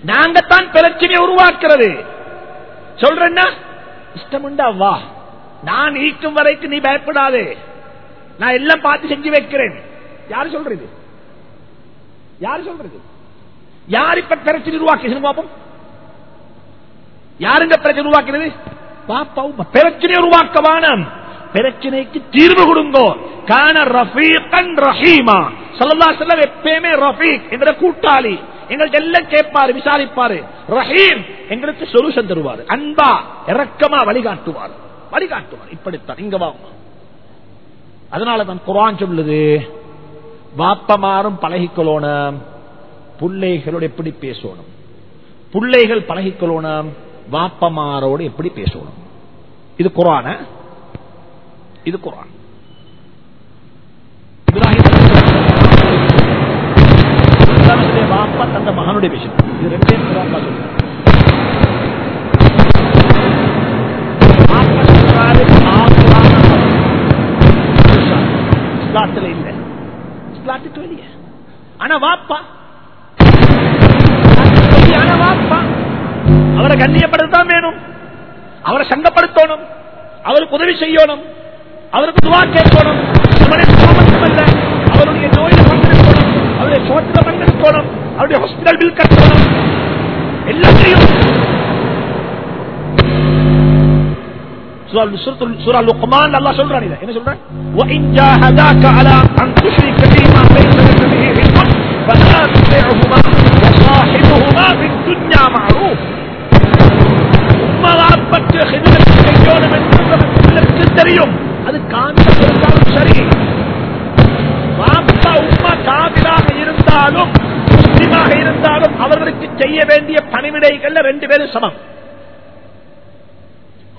நாங்கத்தான் பிரச்சனையை உருவாக்குறது சொல்றேன்னா இஷ்டமுண்டா வா நான் ஈக்கும் வரைக்கும் நீ பயப்படாதே நான் எல்லாம் பார்த்து செஞ்சு வைக்கிறேன் யாரு சொல்றது யாரு சொல்றது யார் இப்ப பிரச்சனை உருவாக்குகிறது பாப்போம் யாருங்க பிரச்சனை உருவாக்குறது? பாப்பா பிரச்சனை உருவாக்கவான. பிரச்சனைக்கு தீர்வு கொடுங்கோ. கான ரஃபீகன் ரஹீமா. சொல்லலா செல்ல எப்பயுமே ரஃபீக் என்ற கூட்டாளி. எங்கள்ட்ட எல்லாம் கேட்பாரு விசாரிப்பாரு. ரஹீம் எங்களுக்கு சொல்யூஷன் தருவாரு. அன்பா இறக்கமா வழிகாட்டுவார். வழிகாட்டுவார். இப்படித்தான். இங்க அதனால தான் குரான் சொல்லுது வாப்பமாரும் பழகிக்கொள்ளணும். பிள்ளைகளோடு எப்படி பேசணும்? பிள்ளைகள் பழகிக்கொள்ளணும். வாப்பமாரோடு எப்படி பேசணும்? இது குரான இது குரான். இப்ராஹிம் வாப்பா தந்த மகனுடைய விஷயம். இது ரெண்டே குரான் தான் இஸ்லாத்துல இல்ல. இஸ்லாத்துக்கு வெளியே. ஆனா வாப்பா ஆனா வாப்பா அவரை கண்ணியப்படுத்ததான் வேணும். அவரை சங்கப்படுத்தணும். அவருக்கு உதவி செய்யணும். அவருக்கு துவா கேட்கணும். அவருடைய நோயில பங்கெடுக்கணும் அவருடைய சோற்றில பங்கெடுக்கணும் அவருடைய ஹாஸ்பிட்டல் பில் கட்டணும். எல்லாத்தையும். சூரா லுக்மான் என்ன சொல்றான்? தெரியும். அது காமில இருந்தாலும் சரி. வாப்பா உம்மா காவிலாக இருந்தாலும் முஸ்லிமாக இருந்தாலும் அவர்களுக்கு செய்ய வேண்டிய பணிவிடைகள்ல ரெண்டு பேரும் சமம்.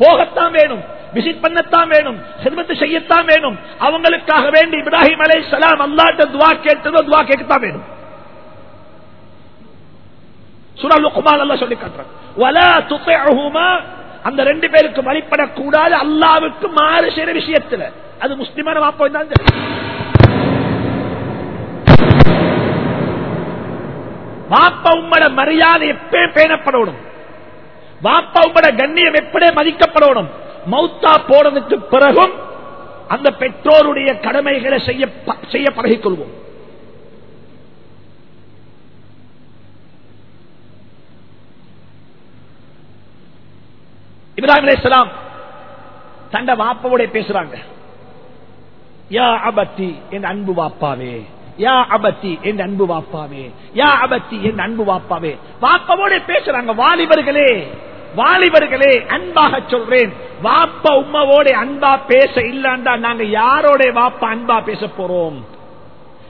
போகத்தான் வேணும் விசிட் பண்ணத்தான் வேணும் செல்வத்தை செய்யத்தான் வேணும். அவங்களுக்காக வேண்டி இப்ராஹிம் அலை சலாம் அல்லாட்ட துவா கேட்டதோ துவா கேட்கத்தான் வேணும். சுரா லுக்மான் அல்லாஹ் சொல்லி காட்டுறான் அந்த ரெண்டு பேருக்கு வழிபடக்கூடாது. அல்லாவுக்கு மாறு செய்யற விஷயத்துல. அது முஸ்லிமான வாப்பா தான் வாப்ப உம்மட மரியாதை எப்பயும் பேணப்படணும். வாப்ப உம்மட கண்ணியம் எப்படியே மதிக்கப்படணும். மௌத்தா போனதுக்கு பிறகும் அந்த பெற்றோருடைய கடமைகளை செய்ய செய்ய பழகிக் கொள்வோம் இப்ராஹிம் அலைஹிஸ்ஸலாம் தண்ட வாப்பாவோட பேசுறாங்க. யா அபத்தி என் அன்பு வாப்பாவே. யா அபத்தி என் அன்பு வாப்பாவே. யா அபத்தி என் அன்பு வாப்பாவே. வாப்பாவோட பேசுறாங்க வாலிபர்களே. வாலிபர்களே அன்பாக சொல்றேன். வாப்ப உமாவோட அன்பா பேச இல்லாண்டா நாங்க யாரோட வாப்பா அன்பா பேச போறோம்?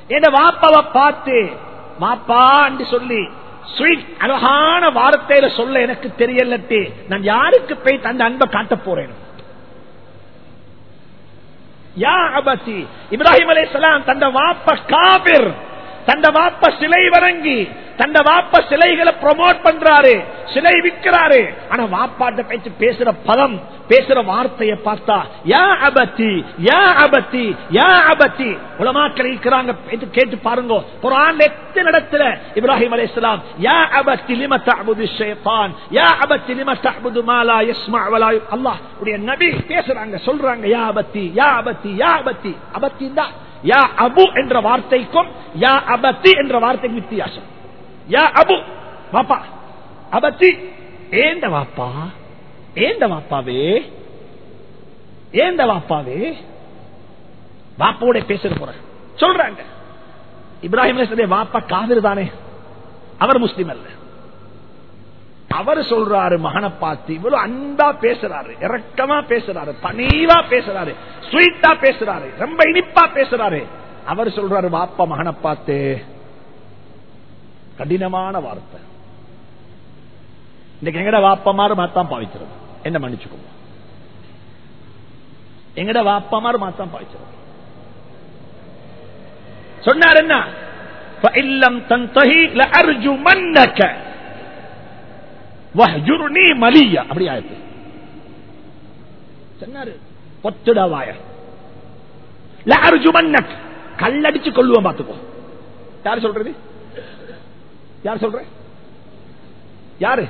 என் வாப்பாவை பார்த்து வாப்பா என்று சொல்லி அழகான வார்த்தையில சொல்ல எனக்கு தெரியலட்டு. நான் யாருக்கு போய் தந்த அன்பை காட்ட போறேன்? யா அபத்தி இப்ராஹிம் அலை தந்த வாப்ப காபிர் தந்த வாப்ப சிலை வணங்கி தன்னை வாப்ப சிலைகளை ப்ரொமோட் பண்றாரு. சிலை விற்கிறாரு. ஆனா வாப்பாட்ட பேச்சு பேசுற பதம் பேசுற வார்த்தையை பார்த்தா யா அபத்தி யா அபத்தி யா அபத்தி. உலமாக்கள் இருக்கிறாங்க கேட்டு பாருங்க. குரான் எத்தனை இடத்துல? இப்ராஹிம் அலைஹிஸ்ஸலாம் யா அபத்தி லிம தஅபுது ஷைத்தான் யா அபத்தி லிம தஅபுது மா லா யஸ்மா வலா அல்லாஹ் உடைய நபி பேசுறாங்க சொல்றாங்க யா அபத்தி யா அபத்தி யா அபத்தி. அபத்தி தான் யா அபு என்ற வார்த்தைக்கும் யா அபத்தி என்ற வார்த்தைக்கும் வித்தியாசம். யா அபு பாப்பா அபத்தி ஏந்த வாப்பா? ஏந்த வாப்பாவே? ஏந்த வாப்பாவே? வாப்பாவோட பேசுற போற சொல்றாங்க. இப்ராஹிம் வாப்பா காவிர் தானே? அவர் முஸ்லிம் அல்ல. அவர் சொல்றாரு மகனை பார்த்து இவ்வளவு அன்பா பேசுறாரு இறக்கமா பேசுறாரு பணிவா பேசுறாரு ஸ்வீட்டா பேசுறாரு ரொம்ப இனிப்பா பேசுறாரு. அவர் சொல்றாரு வாப்பா மகனை பார்த்து. കഠിനമാണ് വാർത്ത. എന്റെ എങ്ങടെ വാപ്പമാർ മാത്രം പാവിച്ചത്? എന്നെ മണിച്ചു മണിച്ചുക്കുമ്പോ എങ്ങടെ വാപ്പമാർ മാത്താൻ പാവിച്ചത്? കല്ലടിച്ചു കൊള്ളുവാൻ പാത്തുക്കോ? ആര് ചൊല്ലേ யார் சொல்ற? யாரு?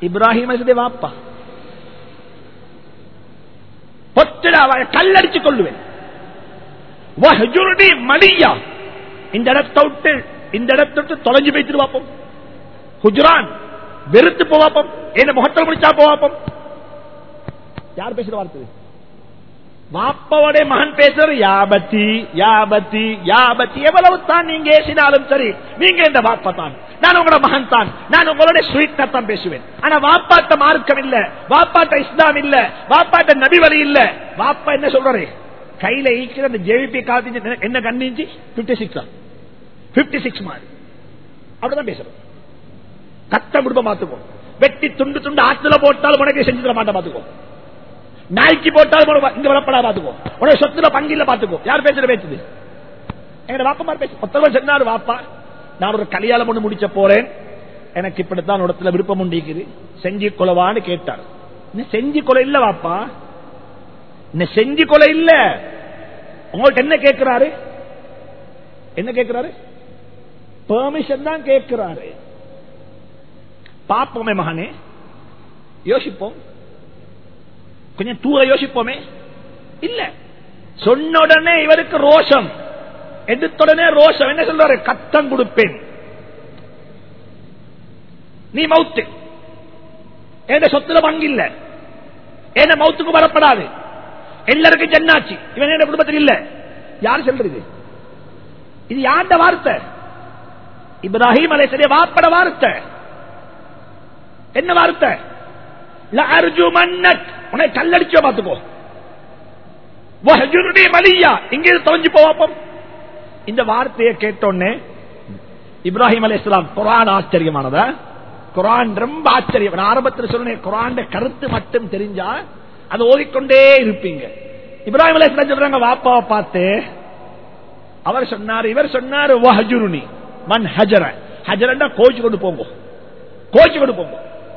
இப்ராஹிம் வாப்பா. பொத்துடவாய கல்லடிச்சு கொள்ளுவேன். மலியா. இந்த இடத்தை விட்டு இந்த இடத்தை விட்டு தொலைஞ்சு போய்த்து பார்ப்போம் ஹுஜ்ரான் வெறுத்து போவாப்போம் என்ன முகத்தில் முடிச்சா போவாப்போம் யார் பேசுற வார்த்தை? வாப்பவடைய மகன் பேசுற யாபத்தி யாபத்தி யாபத்தி. எவ்வளவு தான் நீங்க ஏசினாலும் சரி நீங்க இந்த வாப்பா தான். நான் உங்களோட மகன் தான். நான் உங்களோட ஸ்வீட்டா தான் பேசுவேன். ஆனா வாப்பாட்ட மார்க்கம் இல்ல வாப்பாட்ட இஸ்லாம் இல்ல வாப்பாட்ட நபி வழி இல்ல. வாப்பா என்ன சொல்றாரு? கையில ஈக்கிற அந்த ஜேவிபி காத்து என்ன கண்ணிஞ்சு பிப்டி சிக்ஸ் பிப்டி சிக்ஸ் மாதிரி அப்படிதான் பேசுறோம். கத்த குடும்பம் பார்த்துக்கோ வெட்டி துண்டு துண்டு ஆத்துல போட்டாலும் உனக்கு செஞ்சு மாட்டேன் பாத்துக்கோ நாய்க்கு போட்டாலும் இங்க வரப்படா பாத்துக்கோ. உனக்கு சொத்துல பங்கில பாத்துக்கோ. யார் பேசுற பேசுது எங்க வாப்பா பேசு ஒத்தவன் சொன்னாரு வாப்பா நான் ஒரு கல்யாணம் ஒண்ணு முடிச்ச போறேன். எனக்கு இப்படித்தான் இடத்துல விருப்பம் உண்டிக்குது செஞ்சு கொலவான்னு கேட்டார். இன்னும் செஞ்சு கொலை இல்ல வாப்பா? இன்னும் செஞ்சு கொலை இல்ல? உங்கள்ட்ட என்ன கேட்கிறாரு என்ன கேட்கிறாரு பெர்மிஷன் தான் கேட்கிறாரு பாப்போமே மகனே யோசிப்போம். கொஞ்சம் தூர யோசிப்போமே. இல்ல. சொன்ன உடனே இவருக்கு ரோஷம். எடுத்துடனே ரோஷம். என்ன சொல்றாரு? கத்தம் கொடுப்பேன். நீ மவுத்து. என் சொத்துல பங்கில்ல என்ன மவுத்துக்கு வரப்படாது எல்லாருக்கும் ஜன்னாச்சு. இவன் என்ன குடும்பத்தில் இல்ல. யார் சொல்றது? இது யாண்ட வார்த்தை? இப்ராஹிம் அலைசரிய வாப்பட வார்த்தை. என்ன வார்த்தை? உன்னை கல்லடிச்சோ பாத்துக்கோ மலியா இங்கே தொலைஞ்சு போவாப்போம் இந்த வார்த்தையை கேட்டோன்னே இப்ராஹிம் அலி இஸ்லாம் குரான் ஆச்சரியமானத? குரான் ரொம்ப ஆச்சரியம். ஆரம்பத்தில் சொன்னேன் குரான் கருத்து மட்டும் தெரிஞ்சா அதை ஓதிக்கொண்டே இருப்பீங்க. இப்ராஹிம் அலி இஸ்லாம் சொல்றாங்க வாப்பாவை பார்த்து. அவர் சொன்னார் இவர் சொன்னார் வஹஜுருணி மன் ஹஜர. ஹஜரண்டா கோச்சு கொண்டு போங்க. கோச்சு கொண்டு போங்க.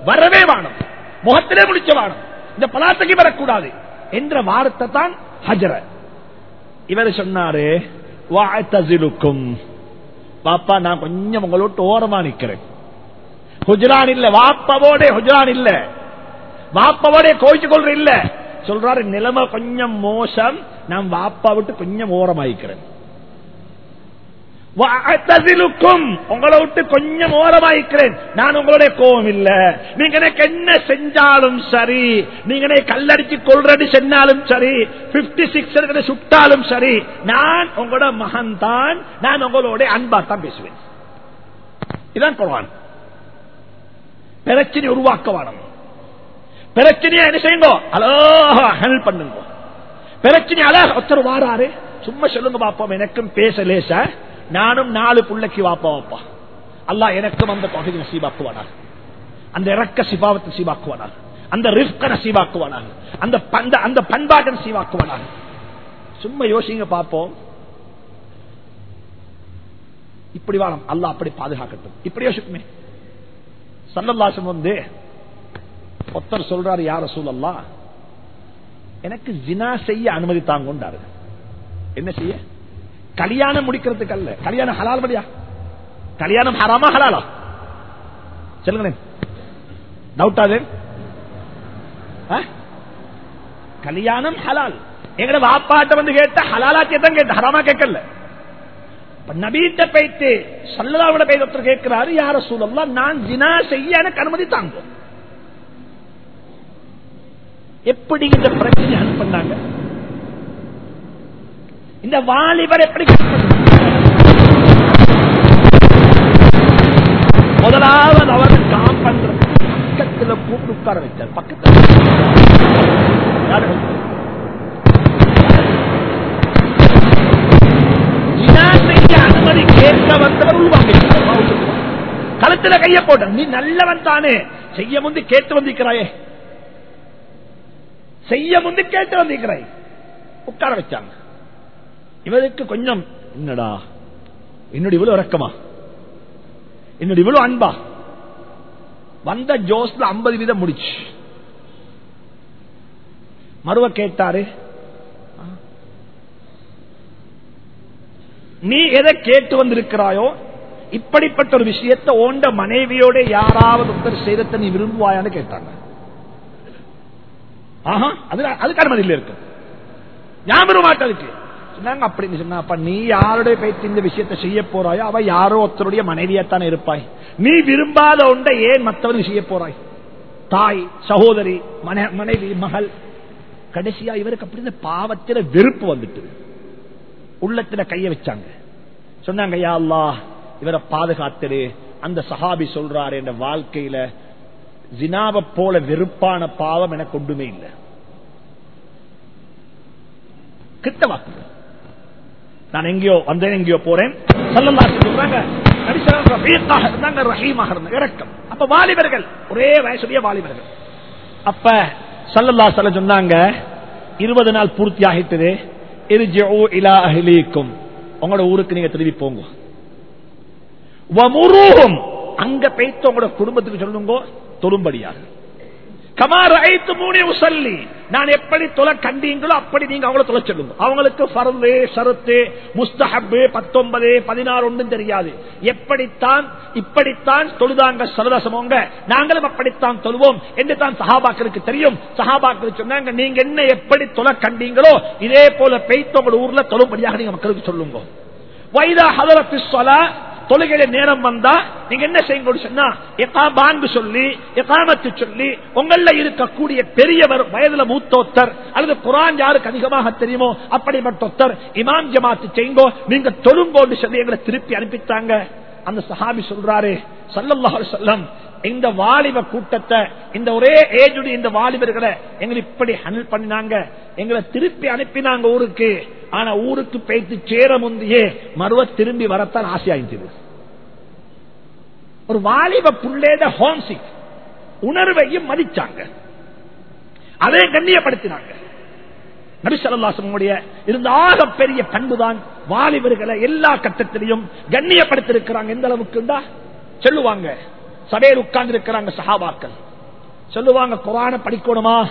வரவே வாணும். முகத்திலே முடிச்ச வாணும் இந்த பலாத்தகி வரக்கூடாது. என்ற வார்த்தை தான் ஹஜர. இவர் சொன்னாரு வாழ்த்தசிலுக்கும் பாப்பா நான் கொஞ்சம் உங்களோட்டு ஓரமா நிக்கிறேன். ஹுஜரான் இல்ல வாப்பவோட ஹுஜரான் இல்ல. வாப்பாவோட கோயிச்சு கொள்ற இல்ல. சொல்றாரு நிலைமை கொஞ்சம் மோசம். நான் வாப்பா விட்டு கொஞ்சம் ஓரமாயிக்கிறேன் உங்களை விட்டு கொஞ்சம் ஓரமாயிக்கிறேன் நான் உங்களுடைய கோபம் இல்ல. நீங்க எனக்கு என்ன செஞ்சாலும் சரி. நீங்க கல்லடிச்சு கொள்றடி சென்னாலும் சரி. பிப்டி சிக்ஸ் சுட்டாலும் சரி. நான் உங்களோட மகன் தான் நான் உங்களோட அன்பா தான் பேசுவேன். இதான் குரான் பிரச்சனை உருவாக்க வேணும் பிரச்சனையை என்ன செய்யுங்க? அழகா ஹெல்ப் பண்ணுங்க. பிரச்சனை அழகா ஒருத்தர் வாராரு. சும்மா சொல்லுங்க பாப்போம். எனக்கும் பேச லேச. நானும் நாலு புள்ளைக்கு வாப்பா வாப்பா. அல்லா எனக்கும் அந்த பகுதி நசீபாக்குவானார் அந்த இறக்க சிபாவத்தை சீவாக்குவானார் அந்த ரிஸ்க நசீவாக்குவானார் அந்த பந்த அந்த பண்பாட்டை நசீவாக்குவானார் சும்மா யோசிங்க பார்ப்போம் இப்படி வாழம். அல்லா அப்படி பாதுகாக்கட்டும். இப்படி யோசிக்குமே சல்லல்லாசம் வந்து ஒருத்தர் சொல்றாரு யார சூழல்லா எனக்கு ஜினா செய்ய அனுமதி தாங்கொண்டாரு என்ன செய்ய? கல்யாணம் முடிக்கிறதுக்கு அல்ல கல்யாணம் ஹலால் படியா? கல்யாணம் ஹராமா ஹலாலா? சொல்லுங்களேன் டவுட் அது? கல்யாணம் ஹலால். எங்கட வாப்பாட்ட வந்து கேட்ட ஹலாலா தான் கேட்ட ஹராமா கேட்கல. நபீட்ட பைத்து சொல்லலாவோட போய் ஒருத்தர் கேட்கிறாரு யார சூழல்லாம் நான் ஜினா செய்ய எனக்கு அனுமதி தாங்கும் எப்படி இந்த பிரச்சனை அனுப்பினாங்க பண்ணாங்க? இந்த வாலிபர் எப்படி முதலாவது அவர்கள் காம் பண்ற பக்கத்தில் கூப்பிட்டு உட்கார வச்சார் பக்கத்துல. அனுமதி கேட்க வந்தவர் உள்வாங்க. களத்துல கைய போட்ட நீ நல்லவன் தானே. செய்ய முந்தி கேட்டு வந்திருக்கிறாயே. செய்ய முந்தி கேட்டு வந்திருக்கிறாய். உட்கார வச்சாங்க. இவருக்கு கொஞ்சம் என்னடா? என்னோட இவ்வளவு இறக்கமா என்னோட இவ்வளவு அன்பா? வந்த ஜோஸ்ல ஐம்பது வீதம் முடிச்சு. மறுவ கேட்டாரு நீ எதை கேட்டு வந்திருக்கிறாயோ இப்படிப்பட்ட ஒரு விஷயத்தை ஓண்ட மனைவியோட யாராவது ஒருத்தர் செய்தத்தை நீ விரும்புவாயான்னு கேட்டாங்க. ஆஹா அது அதுக்கான பதில் இருக்கு. ஞாபகம் மாட்டதுக்கு அப்படின்னு சொன்னா அப்ப நீ யாருடைய பேச்சு இந்த விஷயத்தை செய்ய போறாயோ அவ யாரோ ஒருத்தருடைய மனைவியத்தான் இருப்பாய். நீ விரும்பாத ஒன்றை ஏன் மற்றவன் செய்ய போறாய்? தாய் சகோதரி மனைவி மகள் கடைசியா இவருக்கு அப்படி பாவத்தில வெறுப்பு வந்துட்டு. உள்ளத்துல கைய வச்சாங்க. சொன்னாங்க யா அல்லாஹ் இவரை பாதுகாத்துடு. அந்த சஹாபி சொல்றாரு என்ற வாழ்க்கையில ஜினாவை போல வெறுப்பான பாவம் எனக்கு ஒன்றுமே இல்லை. கிட்ட வாக்கு நான் எங்கேயோ வந்தேன் எங்கேயோ போறேன். சல்லல்லாஹு சொல்றாங்க நபிசல்லாம் இருந்தாங்க ரஹீமாக இறக்கம் அப்ப வாலிபர்கள் ஒரே வயசுடைய வாலிபர்கள். அப்ப சல்லல்லா சொல்ல சொன்னாங்க இருபது நாள் பூர்த்தி ஆகிட்டது இர்ஜிஉ இலா அஹ்லீக்கும். உங்களோட ஊருக்கு நீங்க திரும்பி போங்க. வமுருஹும் அங்க போய்த்து உங்களோட குடும்பத்துக்கு சொல்லுங்க தொழும்படியாக கமார் ஐத்து மூணு உசல்லி. நான் எப்படி தொலை கண்டீங்களோ அப்படி நீங்க அவங்கள தொலை சொல்லுங்க. அவங்களுக்கு பரந்து சருத்து முஸ்தஹப்பு பத்தொன்பது பதினாறு ஒன்றும் தெரியாது. எப்படித்தான் இப்படித்தான் தொழுதாங்க சரதசமோங்க நாங்களும் அப்படித்தான் தொழுவோம் என்று தான் சஹாபாக்களுக்கு தெரியும். சஹாபாக்கள் சொன்னாங்க நீங்க என்ன எப்படி தொலை கண்டீங்களோ இதே போல பெய்த்து ஊர்ல தொழும்படியாக நீங்க மக்களுக்கு சொல்லுங்க. வைதா ஹதரத்து சொலா தொழுகையில நேரம் வந்தா நீங்க என்ன செய்யுங்க சொன்னா பாங்கு சொல்லி எகாமத்து சொல்லி உங்கள இருக்கக்கூடிய பெரியவர் வயதுல மூத்தோத்தர் அல்லது குரான் யாருக்கு அதிகமாக தெரியுமோ அப்படிப்பட்டோத்தர் இமாம் ஜமாத்து செய்யுங்கோ நீங்க தொழுங்கோன்னு சொல்லி எங்களை திருப்பி அனுப்பித்தாங்க அந்த சஹாபி சொல்றாரு சல்லல்லாஹு சொல்லம் இந்த வாலிப கூட்டத்தை இந்த ஒரே ஏஜுடைய இந்த வாலிபர்களை எங்களை இப்படி ஹனல் பண்ணினாங்க. எங்களை திருப்பி அனுப்பினாங்க ஊருக்கு. ஆனா ஊருக்கு பேத்து சேர முந்தையே மறுவ திரும்பி வரத்தான் ஆசையாயிருந்தது ஒரு வாலிப புள்ளேத ஹோம்சிக் உணர்வையும் மதிச்சாங்க. அதை கண்ணியப்படுத்தினாங்க. நபிசல்லாசனுடைய இருந்த ஆக பெரிய பண்புதான் வாலிபர்களை எல்லா கட்டத்திலையும் கண்ணியப்படுத்திருக்கிறாங்க எந்த அளவுக்கு சொல்லுவாங்க. சபையில் உட்கார்ந்து இருக்கிறாங்க சஹாபாக்கள். சொல்லுவாங்க குரான படிக்கணுமா?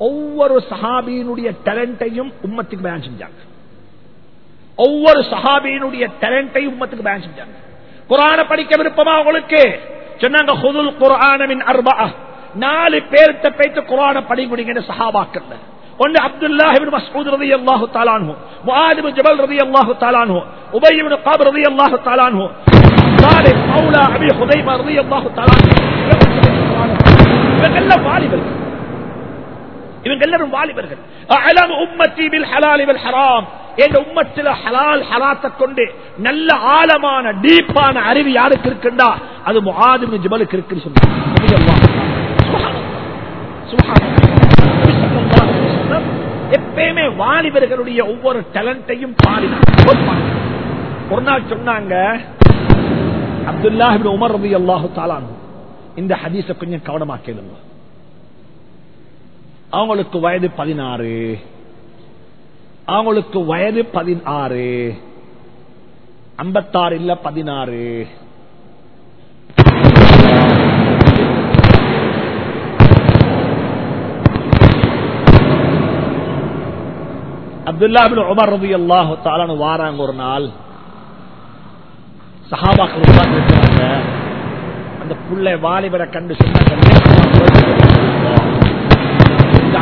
ஒவ்வொரு சஹாபியினுடைய டேலண்டையும் உம்மத்துக்கு பயன் செஞ்சாங்க. ஒவ்வொரு சஹாபியினுடைய டேலண்டையும் உம்மத்துக்கு பயன் செஞ்சாங்க. குரான படிக்க விருப்பமா உங்களுக்கு சொன்னாங்க ஹுதுல் குரானமின் அர்பா நாலு பேர்கிட்ட பேச்சு குரான படிமுடிங்க சஹாபாக்கள் ஒன்னு அப்துல்லா மசூத் ரவி அல்லாஹு தாலானு அன்ஹு ஜபல் ரவி அல்லாஹு தாலானு உபய் இப்னு கப் ரலியல்லாஹு தஆலா சாலிஹ் மௌலா அபி ஹுதைமா ரவி அல்லாஹு தாலானு எல்லாம் வாலிபர்கள். இவங்க எல்லாரும் வாலிபர்கள். அலம் உம்மத்தி பில் ஹலால் உம்மத்தில ஹலால் ஹலாத்தை கொண்டு நல்ல ஆழமான டீப்பான அறிவு யாருக்கு இருக்குண்டா? அது முஹாது பின் இருக்குன்னு சொன்னாங்க எப்பயுமே வாலிபர்களுடைய ஒவ்வொரு டேலண்டையும் பாடினாங்க ஒரு நாள் சொன்னாங்க அப்துல்லா உமர் ரபி அல்லாஹு தாலான் இந்த ஹதீஸ கொஞ்சம் கவனமா கேளுங்க அவங்களுக்கு வயது பதினாறு. அவங்களுக்கு வயது பதினாறு. ஐம்பத்தாறு இல்ல பதினாறு. அப்துல்லா உமர் ரபி அல்லாஹு தாலான்னு வாராங்க ஒரு நாள். சஹாபாக்கள் உட்கார்ந்து அந்த புள்ளை வாலிபரை கண்டு சொன்னாங்க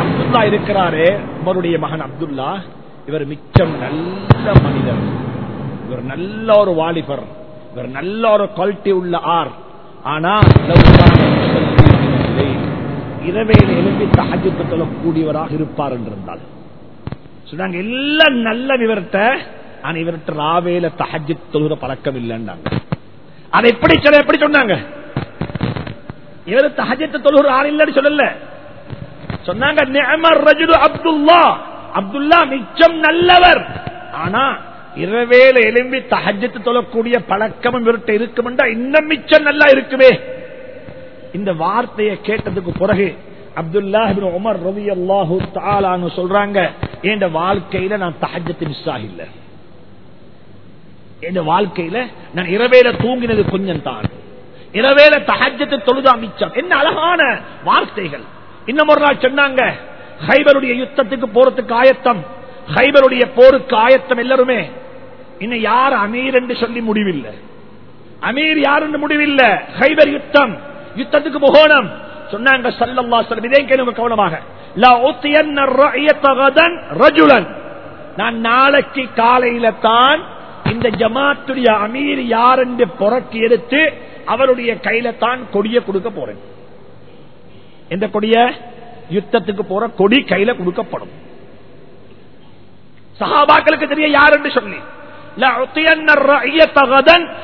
அப்துல்லா இருக்கிறாரே உமருடைய மகன் அப்துல்லா. இவர் மிச்சம் நல்ல மனிதர். இவர் நல்ல ஒரு வாலிபர். இவர் நல்ல ஒரு குவாலிட்டி உள்ள ஆர். ஆனா இரவையில் எழுப்பி தகஜத்து தொழக்கூடியவராக இருப்பார் என்றிருந்தால். சொன்னாங்க எல்லாம் நல்ல விவரத்தை ஆனா இவர்கிட்ட ராவேல தஹஜ் தொழுகிற பழக்கம் இல்லைன்னாங்க. அதை எப்படி சொல்ல எப்படி சொன்னாங்க? இவர் தகஜத்தை தொழுகிற ஆள் இல்லைன்னு சொல்லல. சொன்னாங்க நிஅமர் அப்துல்லா. அப்துல்லா மிச்சம் நல்லவர். ஆனா இரவேல எலும்பி தஹஜத்து தொழக்கூடிய பழக்கம் இவர்கிட்ட இருக்குமெண்டா இன்னும் மிச்சம் நல்லா இருக்குமே. இந்த வார்த்தையை கேட்டதுக்கு பிறகு அப்துல்லா உமர் ரவி அல்லாஹூ தாலான்னு சொல்றாங்க என் வாழ்க்கையில நான் தஹஜத்து மிஸ் ஆகல என் வாழ்க்கையில நான் இரவேல தூங்கினது கொஞ்சம் தான் இரவேல தஹஜத்தை தொழுதா மிச்சம். என்ன அழகான வார்த்தைகள். இன்னும் ஒரு நாள் சொன்னாங்க ஹைபருடைய யுத்தத்துக்கு போறதுக்கு ஆயத்தம் ஹைபருடைய போருக்கு ஆயத்தம் எல்லாருமே. இன்னும் யார் அமீர் என்று சொல்லி முடிவில்லை. அமீர் யார் என்று முடிவில்லை. ஹைபர் யுத்தம் யுத்தத்துக்கு முகோணம் சொன்னாங்க சல்லல்லா சொல்லம் இதே கேளுங்க கவனமாக. லா உத்தியன்ன ரஅயத கதன் ரஜுலன். நான் நாளைக்கு காலையில தான் இந்த ஜமாத்துடைய அமீர் யார் என்று புறக்கி எடுத்து அவருடைய கையில தான் கொடிய கொடுக்க போறேன். எந்த கொடிய யுத்தத்துக்கு போற கொடி கையில கொடுக்கப்படும். சகாபாக்களுக்கு தெரிய யார் என்று சொல்லி.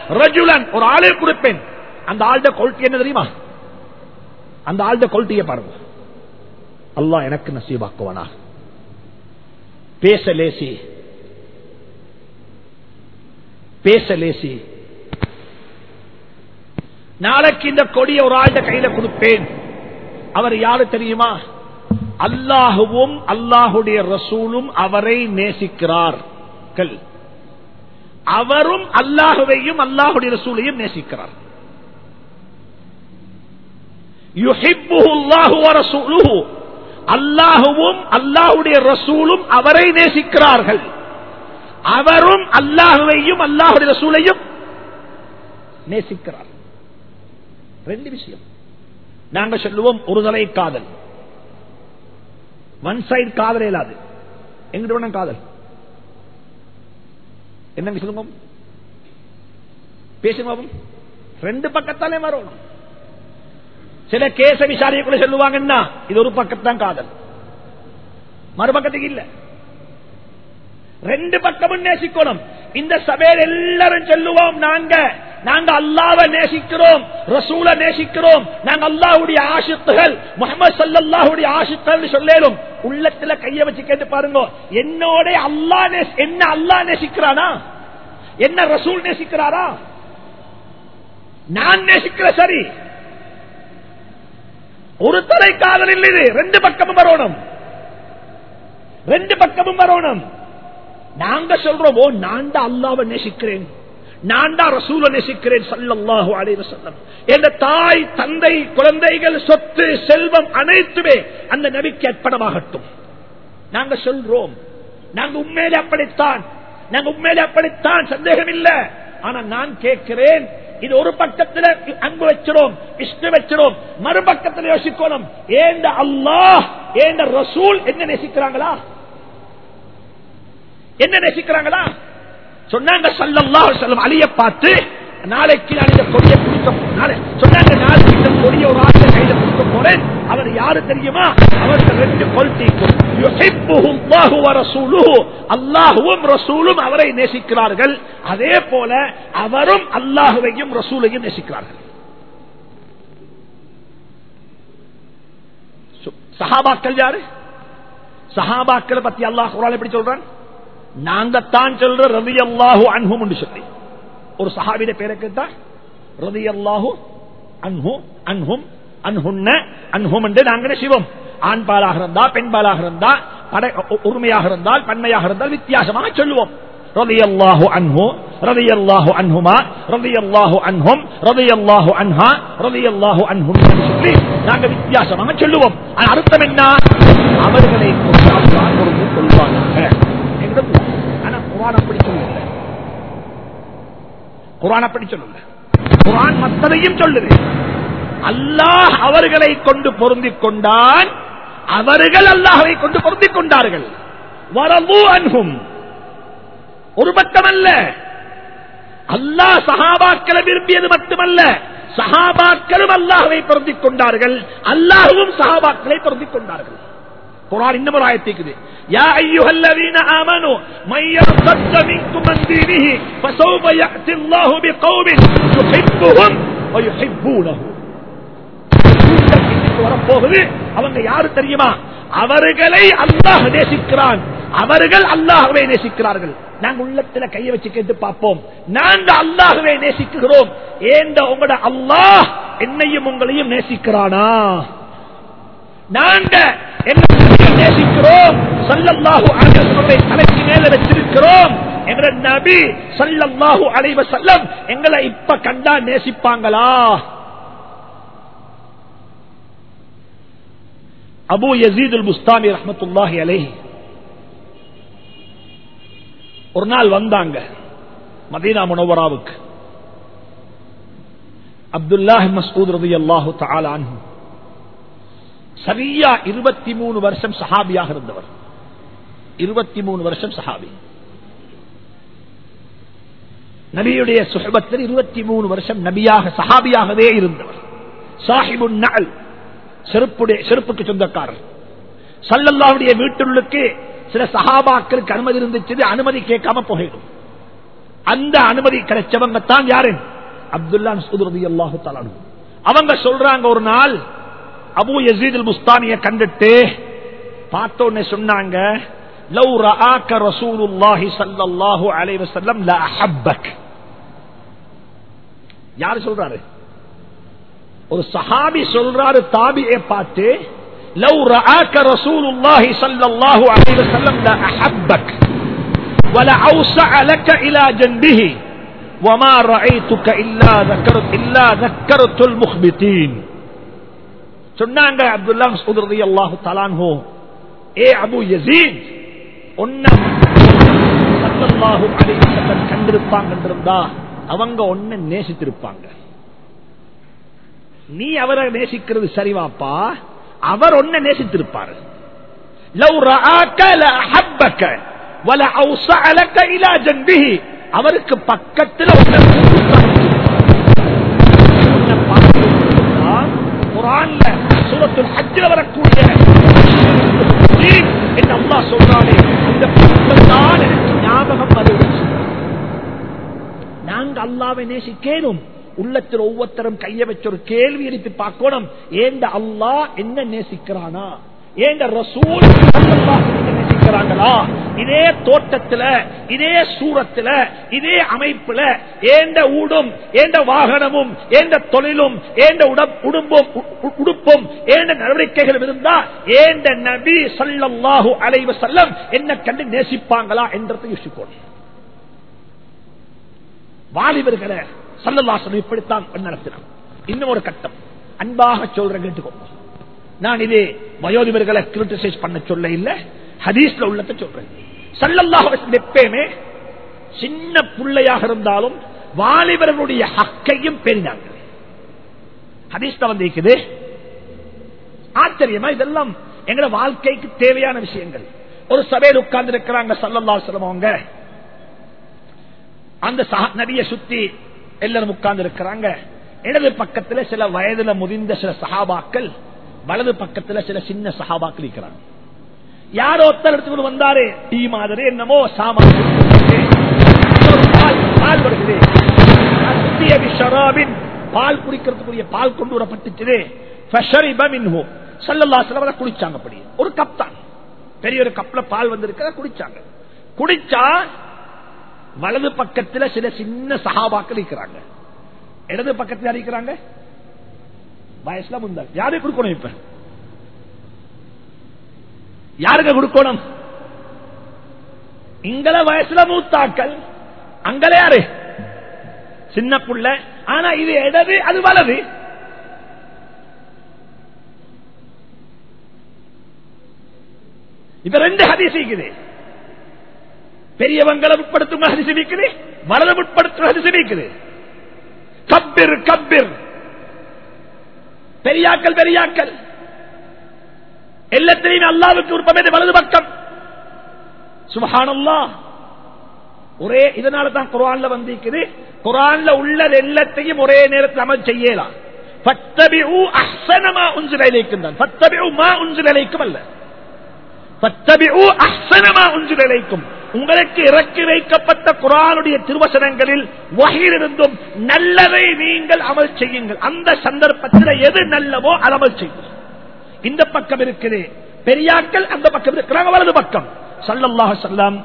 ரஜுலன். ஒரு ஆளே கொடுப்பேன். அந்த ஆளுடைய கொல்ட்டி என்ன தெரியுமா? அந்த ஆளுடைய குவாலிட்டியை பாருங்க. அல்லாஹ் எனக்கு நசீபாக்குவானா? பேச லேசி. பேச லேசி. நாளைக்கு இந்த கொடிய ஒரு ஆளுடைய கையில கொடுப்பேன். அவர் யாரு தெரியுமா? அல்லாஹுவும் அல்லாஹுடைய ரசூலும் அவரை நேசிக்கிறார்கள் அவரும் அல்லாஹுவையும் அல்லாஹுடைய ரசூலையும் நேசிக்கிறார். அல்லாஹுவும் அல்லாஹுடைய ரசூலும் அவரை நேசிக்கிறார்கள். அவரும் அல்லாஹுவையும் அல்லாஹுடைய ரசூலையும் நேசிக்கிறார். ரெண்டு விஷயம். நாங்க சொல்லுவோம் ஒரு தலை காதல். ஒன் சைடு காதல் இயலாது எங்கிட்ட வேணும் காதல். என்னங்க சொல்லுங்க பேசுங்க ரெண்டு பக்கத்தாலே வரணும் சில கேச விசாரிக்குள்ள சொல்லுவாங்கன்னா இது ஒரு பக்கத்தான் காதல். மறுபக்கத்துக்கு இல்ல. ரெண்டு பக்கமும் நேசிக்கணும். இந்த சபையில் எல்லாரும் சொல்லுவோம் நாங்க நாங்க அல்லாவை நேசிக்கிறோம் ரசூல நேசிக்கிறோம். நாங்க அல்லாவுடைய ஆசித்துகள் முகமது சல்லாஹுடைய ஆசித்துகள் சொல்லேலும் உள்ளத்துல கைய வச்சு கேட்டு பாருங்க. என்னோட அல்லா என்ன அல்லா நேசிக்கிறானா? என்ன ரசூல் நேசிக்கிறாரா? நான் நேசிக்கிற சரி. ஒரு தலை காதல் இல்லை ரெண்டு பக்கமும் வரணும். ரெண்டு பக்கமும் வரணும். நாங்க சொல்றோம் ஓ நான் தான் அல்லாவை நேசிக்கிறேன். நான் தான் ரசூல நேசிக்கிறேன் சல்லல்லாஹு அலைஹி வஸல்லம். என்ற தாய் தந்தை குழந்தைகள் சொத்து செல்வம் அனைத்துமே அந்த நபிக்கு அர்ப்பணமாகட்டும். நாங்க சொல்றோம். நாங்க உண்மையிலே அப்படித்தான். நாங்க உண்மையிலே அப்படித்தான். சந்தேகம் ஆனா நான் கேட்கிறேன். இது ஒரு பக்கத்துல அன்பு வச்சிடும் இஷ்டம் வச்சிடும் மறுபக்கத்தில் யோசிக்கணும். ஏந்த அல்லாஹ் ஏந்த ரசூல் என்ன நேசிக்கிறாங்களா? என்ன நேசிக்கிறாங்களா? சொன்னாங்க சல்லல்லா செல்லம் அலிய பார்த்து நாளைக்கு நான் இந்த கொடியை கொடுக்க சொன்னாங்க நாளைக்கு இந்த கொடிய ஒரு ஆசை கையில கொடுக்க போறேன். அவர் யாரு தெரியுமா? அவருக்கு ரெண்டு கொல்ட்டிக்கும் அல்லாஹுவும் ரசூலும் அவரை நேசிக்கிறார்கள். அதே போல அவரும் அல்லாஹுவையும் ரசூலையும் நேசிக்கிறார்கள். சஹாபாக்கள் யாரு? சஹாபாக்களை பத்தி அல்லாஹ் குரான் எப்படி சொல்றான்? நாங்கத்தான் சொல்ற ரவி அல்லாஹு அன்ஹும் சொல்லி ஒரு சஹாபிட பேரை கேட்டா ரவி அல்லாஹு அன்ஹு அன்ஹும் அன்ஹுன்ன அன்ஹும் என்று நாங்கள் சிவம் ஆண் பாலாக இருந்தா பெண் பாலாக இருந்தா உரிமையாக இருந்தால் பன்மையாக இருந்தால் வித்தியாசமாக சொல்லுவோம் رضي الله عنه رضي الله عنهما رضي الله عنهم رضي الله عنها رضي الله عنهم சொல்லி நாங்க வித்தியாசமாக சொல்லுவோம் அர்த்தம் என்ன அவர்களை கொள்வாங்க ஆனா குரான அப்படி சொல்லல குரான் அப்படி குரான் மத்ததையும் சொல்லுது. அல்லாஹ் அவர்களை கொண்டு பொருந்திக் கொண்டான். அவர்கள் அல்லாஹவை கொண்டு பொருந்திக் கொண்டார்கள். வரவு அன்பும் ஒரு பக்கம் அல்லாஹ் சஹாபாக்களை விரும்பியது மட்டுமல்ல. சஹாபாக்களும் அல்லாஹவை பொருந்திக் கொண்டார்கள். அல்லாஹும் சஹாபாக்களை பொருந்திக் கொண்டார்கள். குரான் இன்னும் ஒரு ஆயத்திக்குது يا أيها الذين آمنوا من يرتد منكم من دينه فسوف يأتي الله بقوم يحبهم ويحبونه வரப்போகுது அவங்க யாரு தெரியுமா அவர்களை அல்லாஹ் நேசிக்கிறான் அவர்கள் அல்லாஹுவை நேசிக்கிறார்கள் நாங்க உள்ளத்துல கைய வச்சு கேட்டு பார்ப்போம் நாங்க அல்லாஹுவை நேசிக்கிறோம் ஏந்த உங்களோட அல்லாஹ் என்னையும் உங்களையும் நேசிக்கிறானா நாங்க என்ன நேசிக்கிறோம்? சல்லல்லாஹு அலைஹி தலைக்கு மேல வச்சிருக்கிறோம். என்ற நபி ஸல்லல்லாஹு அலைஹி எங்களை இப்ப கண்டா நேசிப்பாங்களா? அபு யசீதுல் முஸ்தானி ரஹமத்துல்லாஹி அலை ஒரு நாள் வந்தாங்க மதீனா முனவராவுக்கு. அப்துல்லாஹி மஸ்ஊத் ரதி அல்லாஹு தாலான் சரியா இருபத்தி மூணு வருஷம் சஹாபியாக இருந்தவர். இருபத்தி மூணு வருஷம் சஹாபி. நபியுடைய சுகபத்தில் இருபத்தி மூணு வருஷம் நபியாக சஹாபியாகவே இருந்தவர். சாஹிபு நகல் செருப்புடைய செருப்புக்கு சொந்தக்காரர். சல்லல்லாவுடைய வீட்டுள்ளுக்கு சில சஹாபாக்களுக்கு அனுமதி இருந்துச்சு அனுமதி கேட்காம போயிடும். அந்த அனுமதி கிடைச்சவங்க தான் யாரு? அப்துல்லா சுதுரதி அல்லாஹு அவங்க சொல்றாங்க ஒரு நாள் அபு யசீத் முஸ்தானிய கண்டுட்டு பார்த்த உடனே சொன்னாங்க லவ் ரஆக ரசூலுல்லாஹி ஸல்லல்லாஹு அலைஹி வஸல்லம் லா அஹப்பக் யார் சொல்றாரு ஒரு சஹாபி சொல்றாரு தாபியை பார்த்து லவ் ரஆக ரசூலுல்லாஹி ஸல்லல்லாஹு அலைஹி வஸல்லம் லா அஹப்பக் ولا اوسع لك الى جنبه وما رايتك الا ذكرت الا ذكرت المخبتين சொன்னாங்க அப்துல்லா மஸ்ஊத் அல்லாஹு தலான்ஹோ ஏ அபு யசீத் ஒன்ன கண்டிருப்பாங்க அவங்க ஒன்ன நேசித்திருப்பாங்க. நீ அவரை நேசிக்கிறது சரிவாப்பா? அவர் ஒன்ன நேசித்திருப்பாரு. லவ் வல அவருக்கு பக்கத்தில் குரான்ல சூரத்துல் ஹஜ்ல வரக்கூடிய என்று அம்மா சொல்றானே. இந்த பக்கத்தான் எனக்கு ஞாபகம் வருவது நாங்க அல்லாவை நேசிக்கேனும். உள்ளத்தில் ஒவ்வொருத்தரும் கைய வச்ச ஒரு கேள்வி எடுத்து பார்க்கணும். ஏண்ட அல்லாஹ் என்ன நேசிக்கிறானா? ஏங்க ரசூல் இதே தோட்டத்துல இதே சூரத்துல இதே அமைப்புல ஏண்ட ஊடும் ஏண்ட வாகனமும் ஏண்ட தொழிலும் ஏண்ட உடப்- உடுப்பும் ஏண்ட நடவடிக்கைகள் இருந்தா ஏண்ட நபி ஸல்லல்லாஹு அலைவ செல்லம் என்ன கண்டு நேசிப்பாங்களா என்றதை யோசிப்போம். வாலிபர்களை சல்லல்லாசனம் இப்படித்தான் நடத்தினான். இன்னும் ஒரு கட்டம். அன்பாக சொல்ற கேட்டுக்கோ. நான் இதே வயோதிபர்களை கிரிட்டிசைஸ் பண்ண சொல்ல இல்ல. ஹதீஸ்ல உள்ளத்தை சொல்றேன். சல்லல்லாஹு எப்பயுமே சின்ன பிள்ளையாக இருந்தாலும் வாலிபர்களுடைய ஹக்கையும் பெரினாங்க ஹதீஸ்ல வந்திருக்குது. ஆச்சரியமா இதெல்லாம் எங்க வாழ்க்கைக்கு தேவையான விஷயங்கள். ஒரு சபையில் உட்கார்ந்து இருக்கிறாங்க சல்லல்லா அவங்க. அந்த சஹா- சுத்தி எல்லாரும் உட்கார்ந்து இருக்கிறாங்க இடது பக்கத்துல சில வயதுல முதிர்ந்த சில சகாபாக்கள் வலது பக்கத்துல சில சின்ன சகாபாக்கள் இருக்கிறாங்க. யாரோ ஒருத்தர் எடுத்துக்கொண்டு வந்தாரு டீ மாதிரி என்னமோ சாமான் பால் பால் பால் குடிக்கிறதுக்குரிய பால் கொண்டு வரப்பட்டுச்சு குடிச்சாங்க அப்படி. ஒரு கப் தான். பெரிய ஒரு கப்ல பால் வந்திருக்க குடிச்சாங்க. குடிச்சா வலது பக்கத்துல சில சின்ன சகாபாக்கள் இருக்கிறாங்க. இடது பக்கத்துல இருக்கிறாங்க? வயசுல முந்தா யாரு கொடுக்கணும் இப்ப? யாருக்கு கொடுக்கணும்? இங்கள வயசுல மூத்தாக்கள். அங்கல யாரு? சின்ன புள்ள. ஆனா இது இடது அது வலது. இப்ப ரெண்டு ஹதீஸ் இருக்குது. பெரியவங்களை உட்படுத்தும் ஹரிசு வலது உட்படுத்தும் ஹரிசு கப்பிர் கப்பிர். பெரியாக்கள் பெரியாக்கள். எல்லாத்திலையும் அல்லாவுக்கு உற்பத்தி வலது பக்கம். சுபஹானல்லா ஒரே இதனால தான் குரான்ல வந்திருக்குது. குரான்ல உள்ளது எல்லாத்தையும் ஒரே நேரத்தில் அமல் செய்யலாம். அல்ல. உங்களுக்கு இறக்கி வைக்கப்பட்ட குரானுடைய திருவசனங்களில் வகையிலிருந்தும் நல்லதை நீங்கள் அமல் செய்யுங்கள். அந்த சந்தர்ப்பத்தில் எது நல்லவோ அது அமல் செய்யுங்கள். இந்த பக்கம் இருக்குது. பெரியாக்கள் அந்த பக்கம் இருக்கிறாங்க வலது பக்கம். சல்லல்லாஹ் சொல்லாம்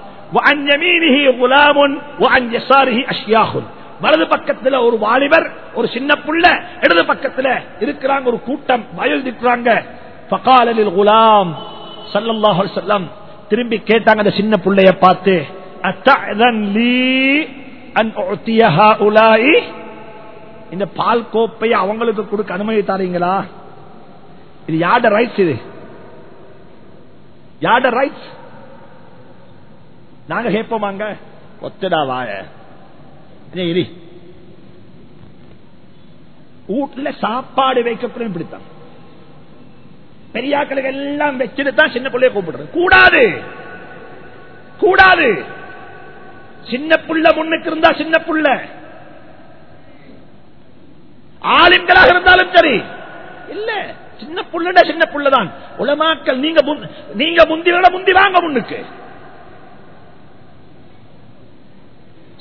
வலது பக்கத்துல ஒரு வாலிபர் ஒரு சின்ன புள்ள இடது பக்கத்துல இருக்கிறாங்க ஒரு கூட்டம் வயல் நிற்கிறாங்க பகாலில் குலாம். சல்லல்லாஹ் செல்லம் திரும்பி கேட்டாங்க அந்த சின்ன பிள்ளைய பார்த்து லீ அன் இந்த பால் கோப்பை அவங்களுக்கு கொடுக்க அனுமதி தாரீங்களா? இது யாட ரைட்ஸ் இது? யாட ரைட்ஸ் நாங்க கேட்போமாங்க ஒத்தடா வாய. ஏய், இரு. வீட்டுல சாப்பாடு வைக்கப்படும் இப்படித்தான். பெரியாக்களுக்கு எல்லாம் வச்சுட்டு தான் சின்ன பிள்ளைய கூப்பிடுறது. கூடாது. கூடாது. சின்ன புள்ள முன்னுக்கு இருந்தா சின்ன புள்ள. ஆளுங்களாக இருந்தாலும் சரி. இல்ல சின்ன புள்ளடா சின்ன புள்ளதான். உலமாக்கள் நீங்க முன்- நீங்க முந்தி விட முந்தி வாங்க முன்னுக்கு.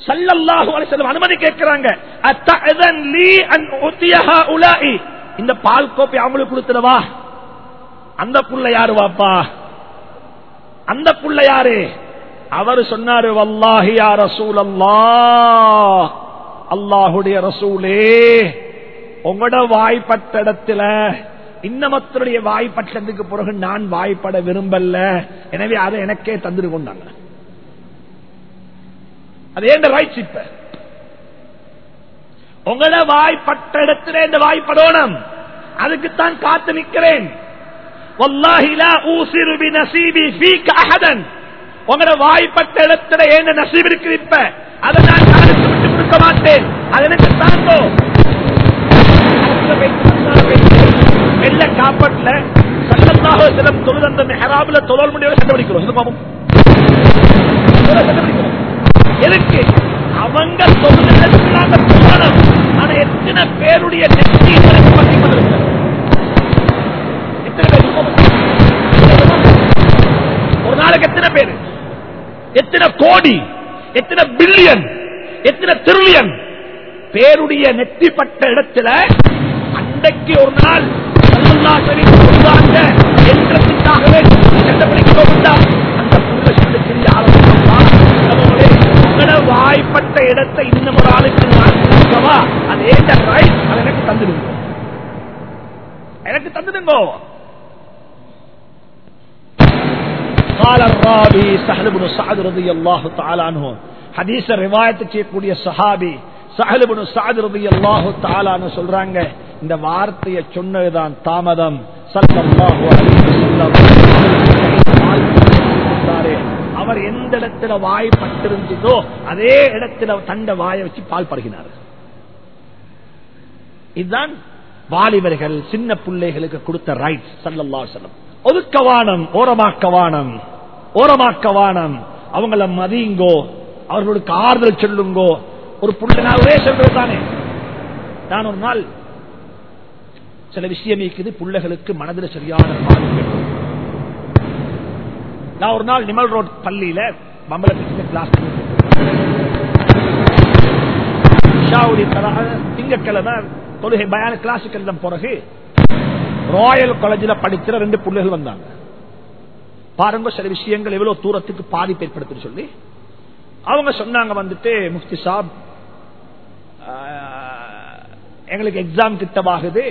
சல்லல்லாஹு அனுமதி கேட்கிறாங்க. லீ இந்த பால் கோப்பை அவங்களுக்கு கொடுத்துடவா? அந்த புள்ள யாரு வாப்பா அந்த புள்ள யாரு? அவர் சொன்னாரு வல்லாஹி ரசூல் அல்லா அல்லாஹுடைய ரசூலே உங்களோட வாய்ப்பட்ட இடத்துல இன்னமத்தருடைய வாய்ப்பட்டதுக்கு பிறகு நான் வாய்ப்பட விரும்பல. எனவே அதை எனக்கே தந்துட்டு கொண்டாங்க. அது ஏன் ரைட்ஸ் இப்ப? உங்களோட வாய்ப்பட்ட இடத்துல இந்த வாய்ப்படணும். அதுக்குத்தான் காத்து நிற்கிறேன் உங்களோட வாய்ப்பட்ட இடத்துல என்ன நசீப் இருக்கு இப்ப? அதை நான் யாருக்கு விட்டு கொடுக்க மாட்டேன். அது எனக்கு தாங்கோ. வெள்ள காப்பட்ல சல்லல்லாஹு சிலம் தொழுது அந்த மெஹராபில் தொழல் முடியோட கண்டுபிடிக்கிறோம் இது எதுக்கு? அவங்க தொழுதுக்கு நாங்க போகணும் ஆனா எத்தனை பேருடைய நெற்றி எனக்கு பற்றி கொண்டிருக்கிறது எத்தனை பேர் ஒரு நாளைக்கு எத்தனை பேர்? எத்தனை கோடி? எத்தனை பில்லியன்? எத்தனை திருளியன் பேருடைய நெத்திப்பட்ட இடத்துல அன்றைக்கு ஒரு நாள் என்றதுக்காகவே அந்த வாய்ப்பட்ட இடத்தை இன்னும் ஒரு ஆளுக்கு நான் கொடுக்கவா? அது எனக்கு தந்துடுங்க. எனக்கு தந்துடுங்கோ. قال الراوي سهل بن سعد رضي الله تعالى عنه حديث روايت செய்யக்கூடிய சஹாபி சஹல் بن سعد رضي الله تعالى عنه சொல்றாங்க இந்த வார்த்தையை சொன்னதுதான் தாமதம் ஸல்லல்லாஹு அலைஹி வஸல்லம் அவர் எந்த இடத்துல வாய் பட்டிருந்ததோ அதே இடத்துல தண்ட வாயை வச்சு பால் பருகினார் இதுதான் வாலிபர்கள் சின்ன பிள்ளைகளுக்கு கொடுத்த ரைட் சல்லல்லா செல்லம் ஒதுக்கவானம் ஓரமாக்கவானம் ஓரமாக்கவானம். அவங்கள மதியுங்கோ அவர்களுக்கு ஆறுதல் சொல்லுங்கோ. ஒரு புள்ள நான் ஒரே சொல்றது தானே. நான் ஒரு நாள் சில விஷயம் இருக்குது பிள்ளைகளுக்கு மனதில் சரியான நான் ஒரு நாள் நிமல் ரோட் பள்ளியில மம்பலத்துக்கு கிளாஸ் திங்கக்கிழமை தொழுகை பயான கிளாஸுக்கு பிறகு ராயல் காலேஜில் படிக்கிற ரெண்டு பிள்ளைகள் வந்தாங்க. பாருங்க சில விஷயங்கள் எவ்வளவு தூரத்துக்கு பாதிப்பு ஏற்படுத்துன்னு சொல்லி. அவங்க சொன்னாங்க வந்துட்டு முஃப்தி சாப் ஆஹ், எங்களுக்கு எக்ஸாம் கிட்டமாகுது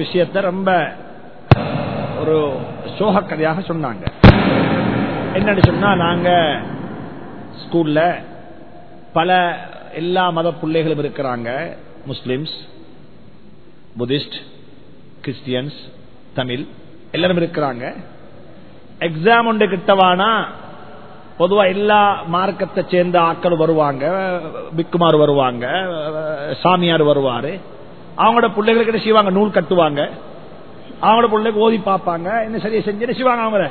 விஷயத்தை ரொம்ப ஒரு சோக கதையாக சொன்னாங்க. என்னன்னு சொன்னா நாங்க ஸ்கூல்ல பல எல்லா மத பிள்ளைகளும் இருக்கிறாங்க. முஸ்லிம்ஸ் புத்திஸ்ட் கிறிஸ்டியன்ஸ் தமிழ் எல்லாரும் இருக்கிறாங்க. எக்ஸாம் ஒன்று கிட்டவானா பொதுவா எல்லா மார்க்கத்தை சேர்ந்த ஆக்கள் வருவாங்க. பிக்குமார் வருவாங்க சாமியார் வருவாரு. அவங்களோட பிள்ளைகளுக்கு என்ன செய்வாங்க? நூல் கட்டுவாங்க. அவங்களோட பிள்ளைக்கு ஓதி பார்ப்பாங்க. என்ன சரி செஞ்சு என்ன செய்வாங்க அவங்கள?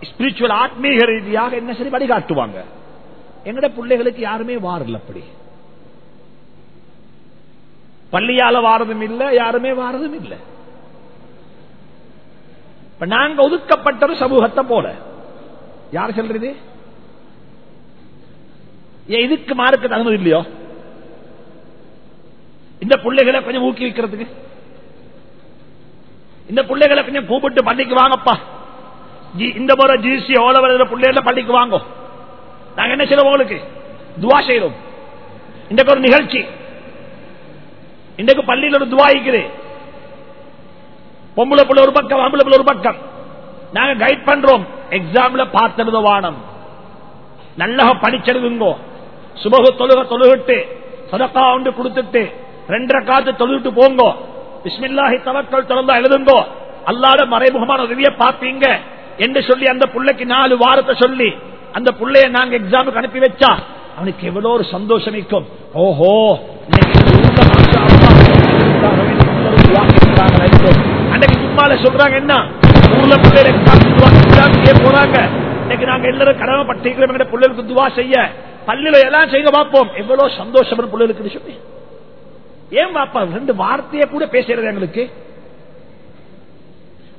ஸ்பிரிச்சுவல் ஆத்மீக ரீதியாக என்ன சரி வழிகாட்டுவாங்க. எங்கட பிள்ளைகளுக்கு யாருமே வாரல அப்படி. பள்ளியால வாரதும் இல்ல யாருமே வாரதும் இல்ல. நாங்க ஒதுக்கப்பட்ட ஒரு சமூகத்தை போல. யார் சொல்றது? ஏன் இதுக்கு மார்க்கு தகுந்தது இல்லையோ? இந்த பிள்ளைகளை கொஞ்சம் ஊக்குவிக்கிறதுக்கு இந்த பிள்ளைகளை கொஞ்சம் கூப்பிட்டு பள்ளிக்கு வாங்கப்பா. ஜி- இந்த முறை ஜிசி ஓலவர பிள்ளைகளை பள்ளிக்கு வாங்கோ. நாங்க என்ன செய்யறோம் உங்களுக்கு? துவா செய்யறோம் இன்றைக்கு ஒரு நிகழ்ச்சி. இன்றைக்கு பள்ளியில் ஒரு துவா பொம்பளை பிள்ளை ஒரு பக்கம் ஆம்பளை பிள்ளை ஒரு பக்கம். நாங்க கைட் பண்றோம். எக்ஸாம்ல பார்த்தது வானம். நல்லா படிச்செடுங்கோ சுபகு தொழுக தொழுகிட்டு சதக்கா ஒன்று கொடுத்துட்டு ரெண்டரை காத்து தொழுகிட்டு போங்கோ. பிஸ்மில்லாஹி தவக்கல் திறந்தா எழுதுங்கோ. அல்லாத மறைமுகமான உதவிய பார்ப்பீங்க. என்று சொல்லி அந்த புள்ளைக்கு நாலு வாரத்தை சொல்லி அந்த புள்ளைய நாங்க எக்ஸாமுக்கு அனுப்பி வச்சா அவனுக்கு எவ்வளோ ஒரு சந்தோஷம் இருக்கும். ஓஹோ இன்னைக்கு அன்னைக்கு சும்மால சொல்றாங்க என்ன? ஊர்ல பிள்ளைகள் exam துவா போறாங்க. இன்னைக்கு நாங்க எல்லாரும் கடமைப்பட்டிருக்கிறோம் எங்க பிள்ளைகளுக்கு துவா செய்ய. பள்ளியில எல்லாம் செய்ய பார்ப்போம். எவ்வளவு சந்தோஷம் பிள்ளைகளுக்கு சொல்லி. ஏன் பாப்பா ரெண்டு வார்த்தையை கூட பேசுறது எங்களுக்கு?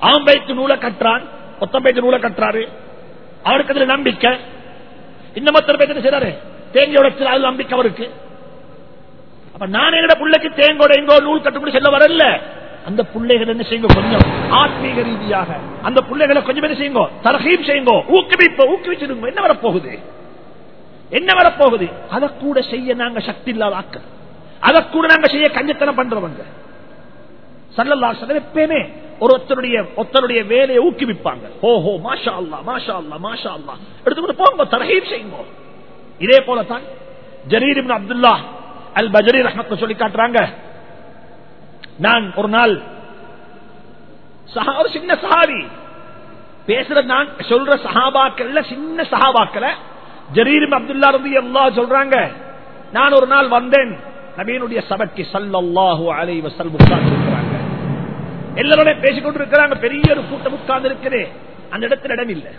ஆம்பைக்கு நூலை கட்டுறான் மொத்தம் நூலை கட்டுறாரு அவருக்கு அதுல நம்பிக்கை. இன்னும் மொத்தம் பேர் என்ன செய்யறாரு உடைச்சு அது நம்பிக்கை அவருக்கு. அப்ப நான் என்னோட பிள்ளைக்கு தேங்கோட எங்கோ நூல் கட்டுப்படி செல்ல வரல அந்த பிள்ளைகள் என்ன செய்யுங்க? கொஞ்சம் ஆத்மீக ரீதியாக அந்த பிள்ளைகளை கொஞ்சம் என்ன செய்யுங்க? தரகீம் செய்யுங்க. ஊக்குவிப்போ ஊக்குவிச்சிருங்க. என்ன வரப்போகுது? என்ன வரப்போகுது? அதை கூட செய்ய நாங்க சக்தி இல்லாத ஆக்கள் அதை கூட நாங்க செய்ய கஞ்சத்தனம் பண்றவங்க. சல்லல்லா எப்பயுமே ஒரு ஒருத்தருடைய ஒருத்தருடைய வேலையை ஊக்குவிப்பாங்க. ஓஹோ மாஷா அல்லா மாஷா அல்லா மாஷா அல்லா எடுத்துக்கிட்டு போங்க தரஹீப் செய்யுங்க. இதே போலத்தான் ஜரீர் இப்னு அப்துல்லா அல் பஜரி ரஹ்மத் சொல்லி காட்டுறாங்க. நான் ஒரு நாள் சஹா- ஒரு சின்ன சஹாவி பேசுற நான் சொல்ற சஹாபாக்கள்ல சின்ன சஹாபாக்களை ஜரீர் அப்துல்லா ரபி அல்லா சொல்றாங்க. நான் ஒரு நாள் வந்தேன். நபியனுடைய சபைக்கு சல்லல்லாஹு அலைஹி வஸல்லம் உட்கார்ந்து இருக்கிறாங்க எல்லாரோட பேசிக்கொண்டு இருக்கிறாங்க பெரிய ஒரு கூட்டம் உட்கார்ந்து இருக்கிறேன் அந்த இடத்துல இடம் இல்லை.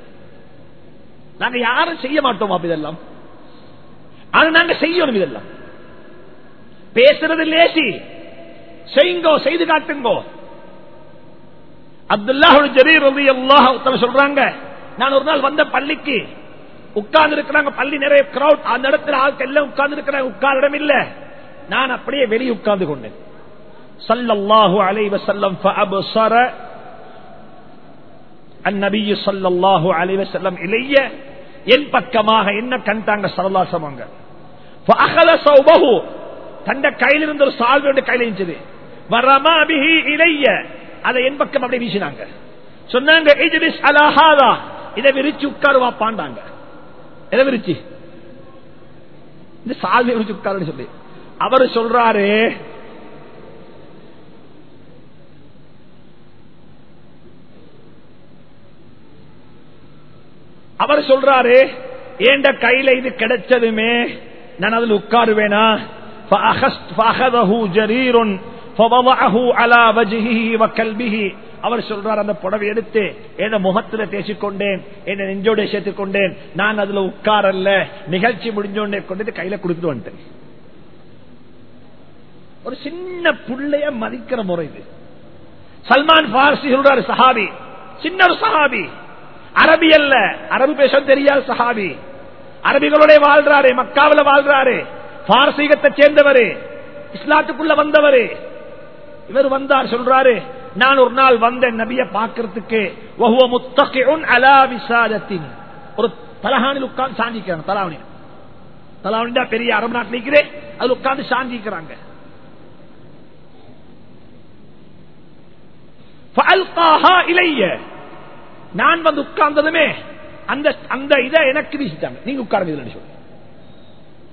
நாங்க யாரும் செய்ய மாட்டோம் அப்ப இதெல்லாம். ஆனா நாங்க செய்யணும் இதெல்லாம். பேசுறது லேசி. செய்யுங்கோ செய்து காட்டுங்கோ. அப்துல்லாஹ் ஜரீர் ரவி அல்லாஹ் சொல்றாங்க நான் ஒரு நாள் வந்த பள்ளிக்கு உட்கார்ந்து இருக்கிறாங்க பள்ளி நிறைய கிரௌட் அந்த இடத்துல ஆட்கள் எல்லாம் உட்கார்ந்து இருக்கிறாங்க உட்கார் இடம் இல்லை. நான் அப்படியே வெளியே உட்கார்ந்து கொண்டேன். சல்லல்லாஹு அலைவ செல்லம் அந்நபி சல்லல்லாஹு அலைவ செல்லம் இளைய என் பக்கமாக என்ன கண்டாங்க சரலாசமாங்க தண்ட கையில் இருந்த ஒரு சால்வ கையில் இருந்தது. வரமாபிஹி இளைய அதை என் பக்கம் அப்படியே வீசினாங்க. சொன்னாங்க இதை விரிச்சு உட்காருவா பாண்டாங்க இதை விரிச்சு? இந்த சால்வை விரிச்சு உட்காருன்னு சொல்லி. அவர் சொல்றாரு அவர் சொல்றாரு ஏண்ட கையில இது கிடைச்சதுமே? நான் அதில் உட்காருவேனா? அவர் சொல்றார் அந்த புடவை எடுத்து என முகத்துல தேசிக்கொண்டேன் என்ன நெஞ்சோட சேர்த்துக்கொண்டேன் நான் அதுல உட்காரல்ல நிகழ்ச்சி முடிஞ்சோடனே கொண்டு கையில கொடுத்து வந்துட்டேன். ஒரு சின்ன புள்ளைய மதிக்கிற முறை இது. சல்மான் பார்சி சொல்றாரு சஹாபி. சின்ன ஒரு சஹாபி. அரபி அல்ல. அரபு பேச தெரியாது சஹாபி. அரபிகளோட வாழ்றாரு மக்காவில வாழ்றாரு. பாரசீகத்தை சேர்ந்தவரு. இஸ்லாத்துக்குள்ள வந்தவரு. இவர் வந்தார் சொல்றாரு நான் ஒரு நாள் வந்தேன் நபிய பாக்குறதுக்கு ஒரு தலஹானில் உட்கார்ந்து சாந்திக்கிறாங்க தலாவணி தலாவணி பெரிய அரபு நாட்டில் நிற்கிறேன் அது உட்கார்ந்து சாந்திக்கிறாங்க இலைய நான் வந்து உட்கார்ந்ததுமே அந்த அந்த இதை எனக்கு வீசிட்டாங்க நீங்க உட்கார்ந்து சொல்லு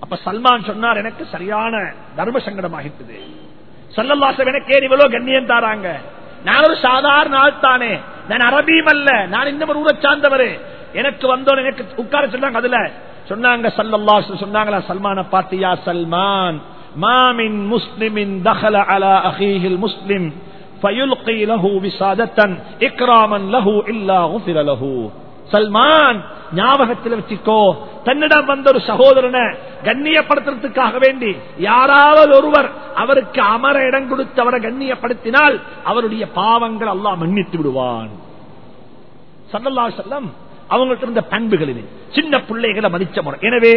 அப்ப சல்மான் சொன்னார் எனக்கு சரியான தர்ம சங்கடமாகிட்டது. சல்லல்லாசம் எனக்கு ஏன் இவ்வளவு கண்ணியம் தாராங்க. நான் ஒரு சாதாரண ஆள் தானே. நான் அரபியும் அல்ல. நான் இந்த ஒரு ஊரை சார்ந்தவர். எனக்கு வந்தோம் எனக்கு உட்கார சொன்னாங்க அதுல. சொன்னாங்க சல்லல்லா சொன்னாங்களா சல்மான பாத்தியா சல்மான் மாமின் முஸ்லிமின் தஹல அலா அஹீஹில் முஸ்லிம். فيلقي له وسادة إكراما له إلا غفر له சல்மான் ஞாபகத்தில் வச்சுக்கோ தன்னிடம் வந்த ஒரு சகோதரனை கண்ணியப்படுத்துறதுக்காக வேண்டி யாராவது ஒருவர் அவருக்கு அமர இடம் கொடுத்து அவரை கண்ணியப்படுத்தினால் அவருடைய பாவங்கள் அல்லாஹ் மன்னித்து விடுவான் சல்லல்லா செல்லம் அவங்கள்ட்ட இருந்த பண்புகள் இது சின்ன பிள்ளைகளை மதிச்ச முறை எனவே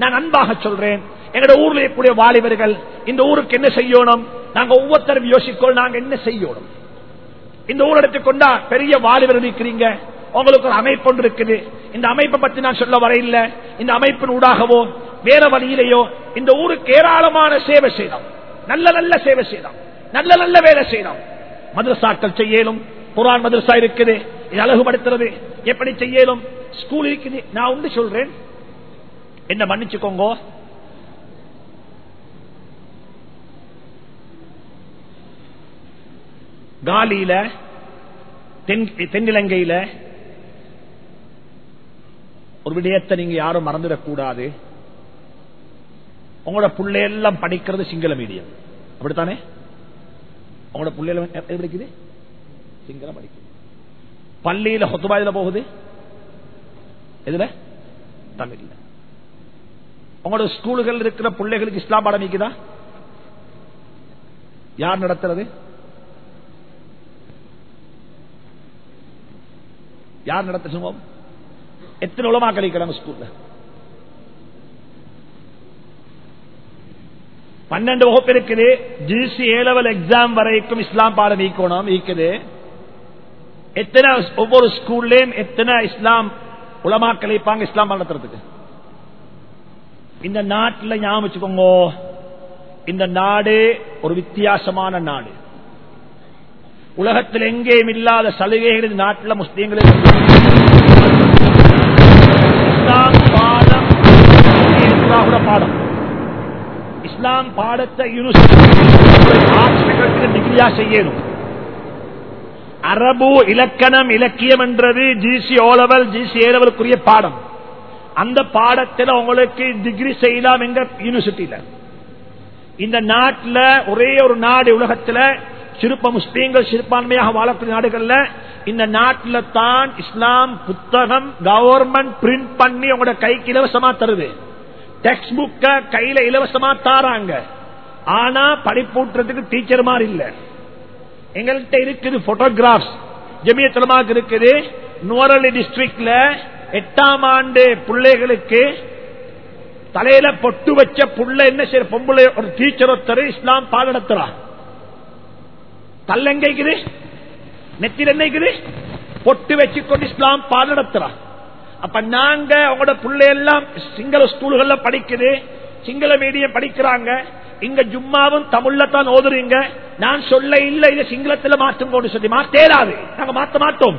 நான் அன்பாக சொல்றேன் எங்கட ஊர்ல இருக்கக்கூடிய வாலிபர்கள் இந்த ஊருக்கு என்ன செய்யணும் நாங்க ஒவ்வொருத்தரும் யோசிக்கோள் நாங்க என்ன செய்யணும்? இந்த ஊரடத்தை எடுத்துக்கொண்டா பெரிய வாலிபர் இருக்கிறீங்க. உங்களுக்கு ஒரு அமைப்பு ஒன்று இருக்குது. இந்த அமைப்பை பத்தி நான் சொல்ல வரையில்லை. இந்த அமைப்பின் ஊடாகவோ வேற வழியிலேயோ இந்த ஊருக்கு ஏராளமான சேவை செய்தோம் நல்ல நல்ல சேவை செய்தோம் நல்ல நல்ல வேலை செய்தோம் மதுரசாக்கள் செய்யலும். குரான் மதுரசா இருக்குது. இது அழகுபடுத்துறது. எப்படி செய்யலும்? ஸ்கூல் இருக்குது. நான் ஒன்று சொல்றேன். என்ன மன்னிச்சுக்கோங்க. காலியில தென்னிலங்கையில ஒரு விடயத்தை நீங்க யாரும் மறந்துடக்கூடாது. உங்களோட பிள்ளையெல்லாம் படிக்கிறது சிங்கள மீடியம். அப்படித்தானே? உங்களோட பிள்ளைகள் படிக்குது? சிங்களம் படிக்குது. பள்ளியில ஹொத்துபாயில போகுது? எதுல? தமிழ்ல. உங்களோட ஸ்கூல்கள் இருக்கிற பிள்ளைகளுக்கு இஸ்லாம் பாடம் யார் நடத்துறது? யார் நடத்த சமூகம் எத்தனை உலமா கழிக்கிறாங்க ஸ்கூல்ல பன்னெண்டு வகுப்பு இருக்குது. ஜிசி ஏ லெவல் எக்ஸாம் வரைக்கும் இஸ்லாம் பாடம் ஈக்கணும் ஈக்குது எத்தனை ஒவ்வொரு ஸ்கூல்லையும் எத்தனை இஸ்லாம் உலமா கழிப்பாங்க இஸ்லாம் நடத்துறதுக்கு? இந்த நாட்டில் ஞாபகம் வச்சுக்கோங்க. இந்த நாடு ஒரு வித்தியாசமான நாடு. உலகத்தில் எங்கேயும் இல்லாத சலுகைகள் நாட்டில் முஸ்லீம்களுக்கு இஸ்லாம் பாடம். பாடம். இஸ்லாம் பாடத்தை யூனிவர்சிட்டி டிகிரியா செய்யணும். அரபு இலக்கணம் இலக்கியம் என்றது ஜிசி ஓலவல் ஜிசி ஏலவலுக்குரிய பாடம். அந்த பாடத்தில் உங்களுக்கு டிகிரி செய்யலாம் எங்க யூனிவர்சிட்டியில இந்த நாட்டில் ஒரே ஒரு நாடு உலகத்தில் சிறுப்ப முஸ்லீம்கள் சிறுபான்மையாக வாழக்கூடிய நாடுகள்ல இந்த நாட்டில் தான் இஸ்லாம் புத்தகம் கவர்மெண்ட் பிரிண்ட் பண்ணி உங்களோட கைக்கு இலவசமா தருது. டெக்ஸ்ட் புக்க கையில இலவசமா தாராங்க. ஆனா படிப்பூட்டுறதுக்கு டீச்சர் மாதிரி இல்ல. எங்கள்கிட்ட இருக்குது போட்டோகிராப்ஸ் ஜெமியத்தலமாக இருக்குது. நுவரலி டிஸ்ட்ரிக்ட்ல எட்டாம் ஆண்டு பிள்ளைகளுக்கு தலையில பொட்டு வச்ச புள்ள என்ன செய்ய பொம்பளை ஒரு டீச்சர் ஒருத்தர் இஸ்லாம் பாடத்துறான் நடத்துறா தல்லெங்கைக்குது நெத்தில என்னைக்குது பொட்டு வச்சுக்கொண்டு இஸ்லாம் பால் நடத்துறான் அப்ப நாங்க உங்களோட பிள்ளை எல்லாம் சிங்கள ஸ்கூல்கள்ல படிக்குது சிங்கள மீடியம் படிக்கிறாங்க இங்க ஜும்மாவும் தமிழ்ல தான் ஓதுறீங்க நான் சொல்ல இல்ல இது சிங்களத்துல மாற்றும் சொல்லி மாத்தேராது நாங்க மாத்த மாட்டோம்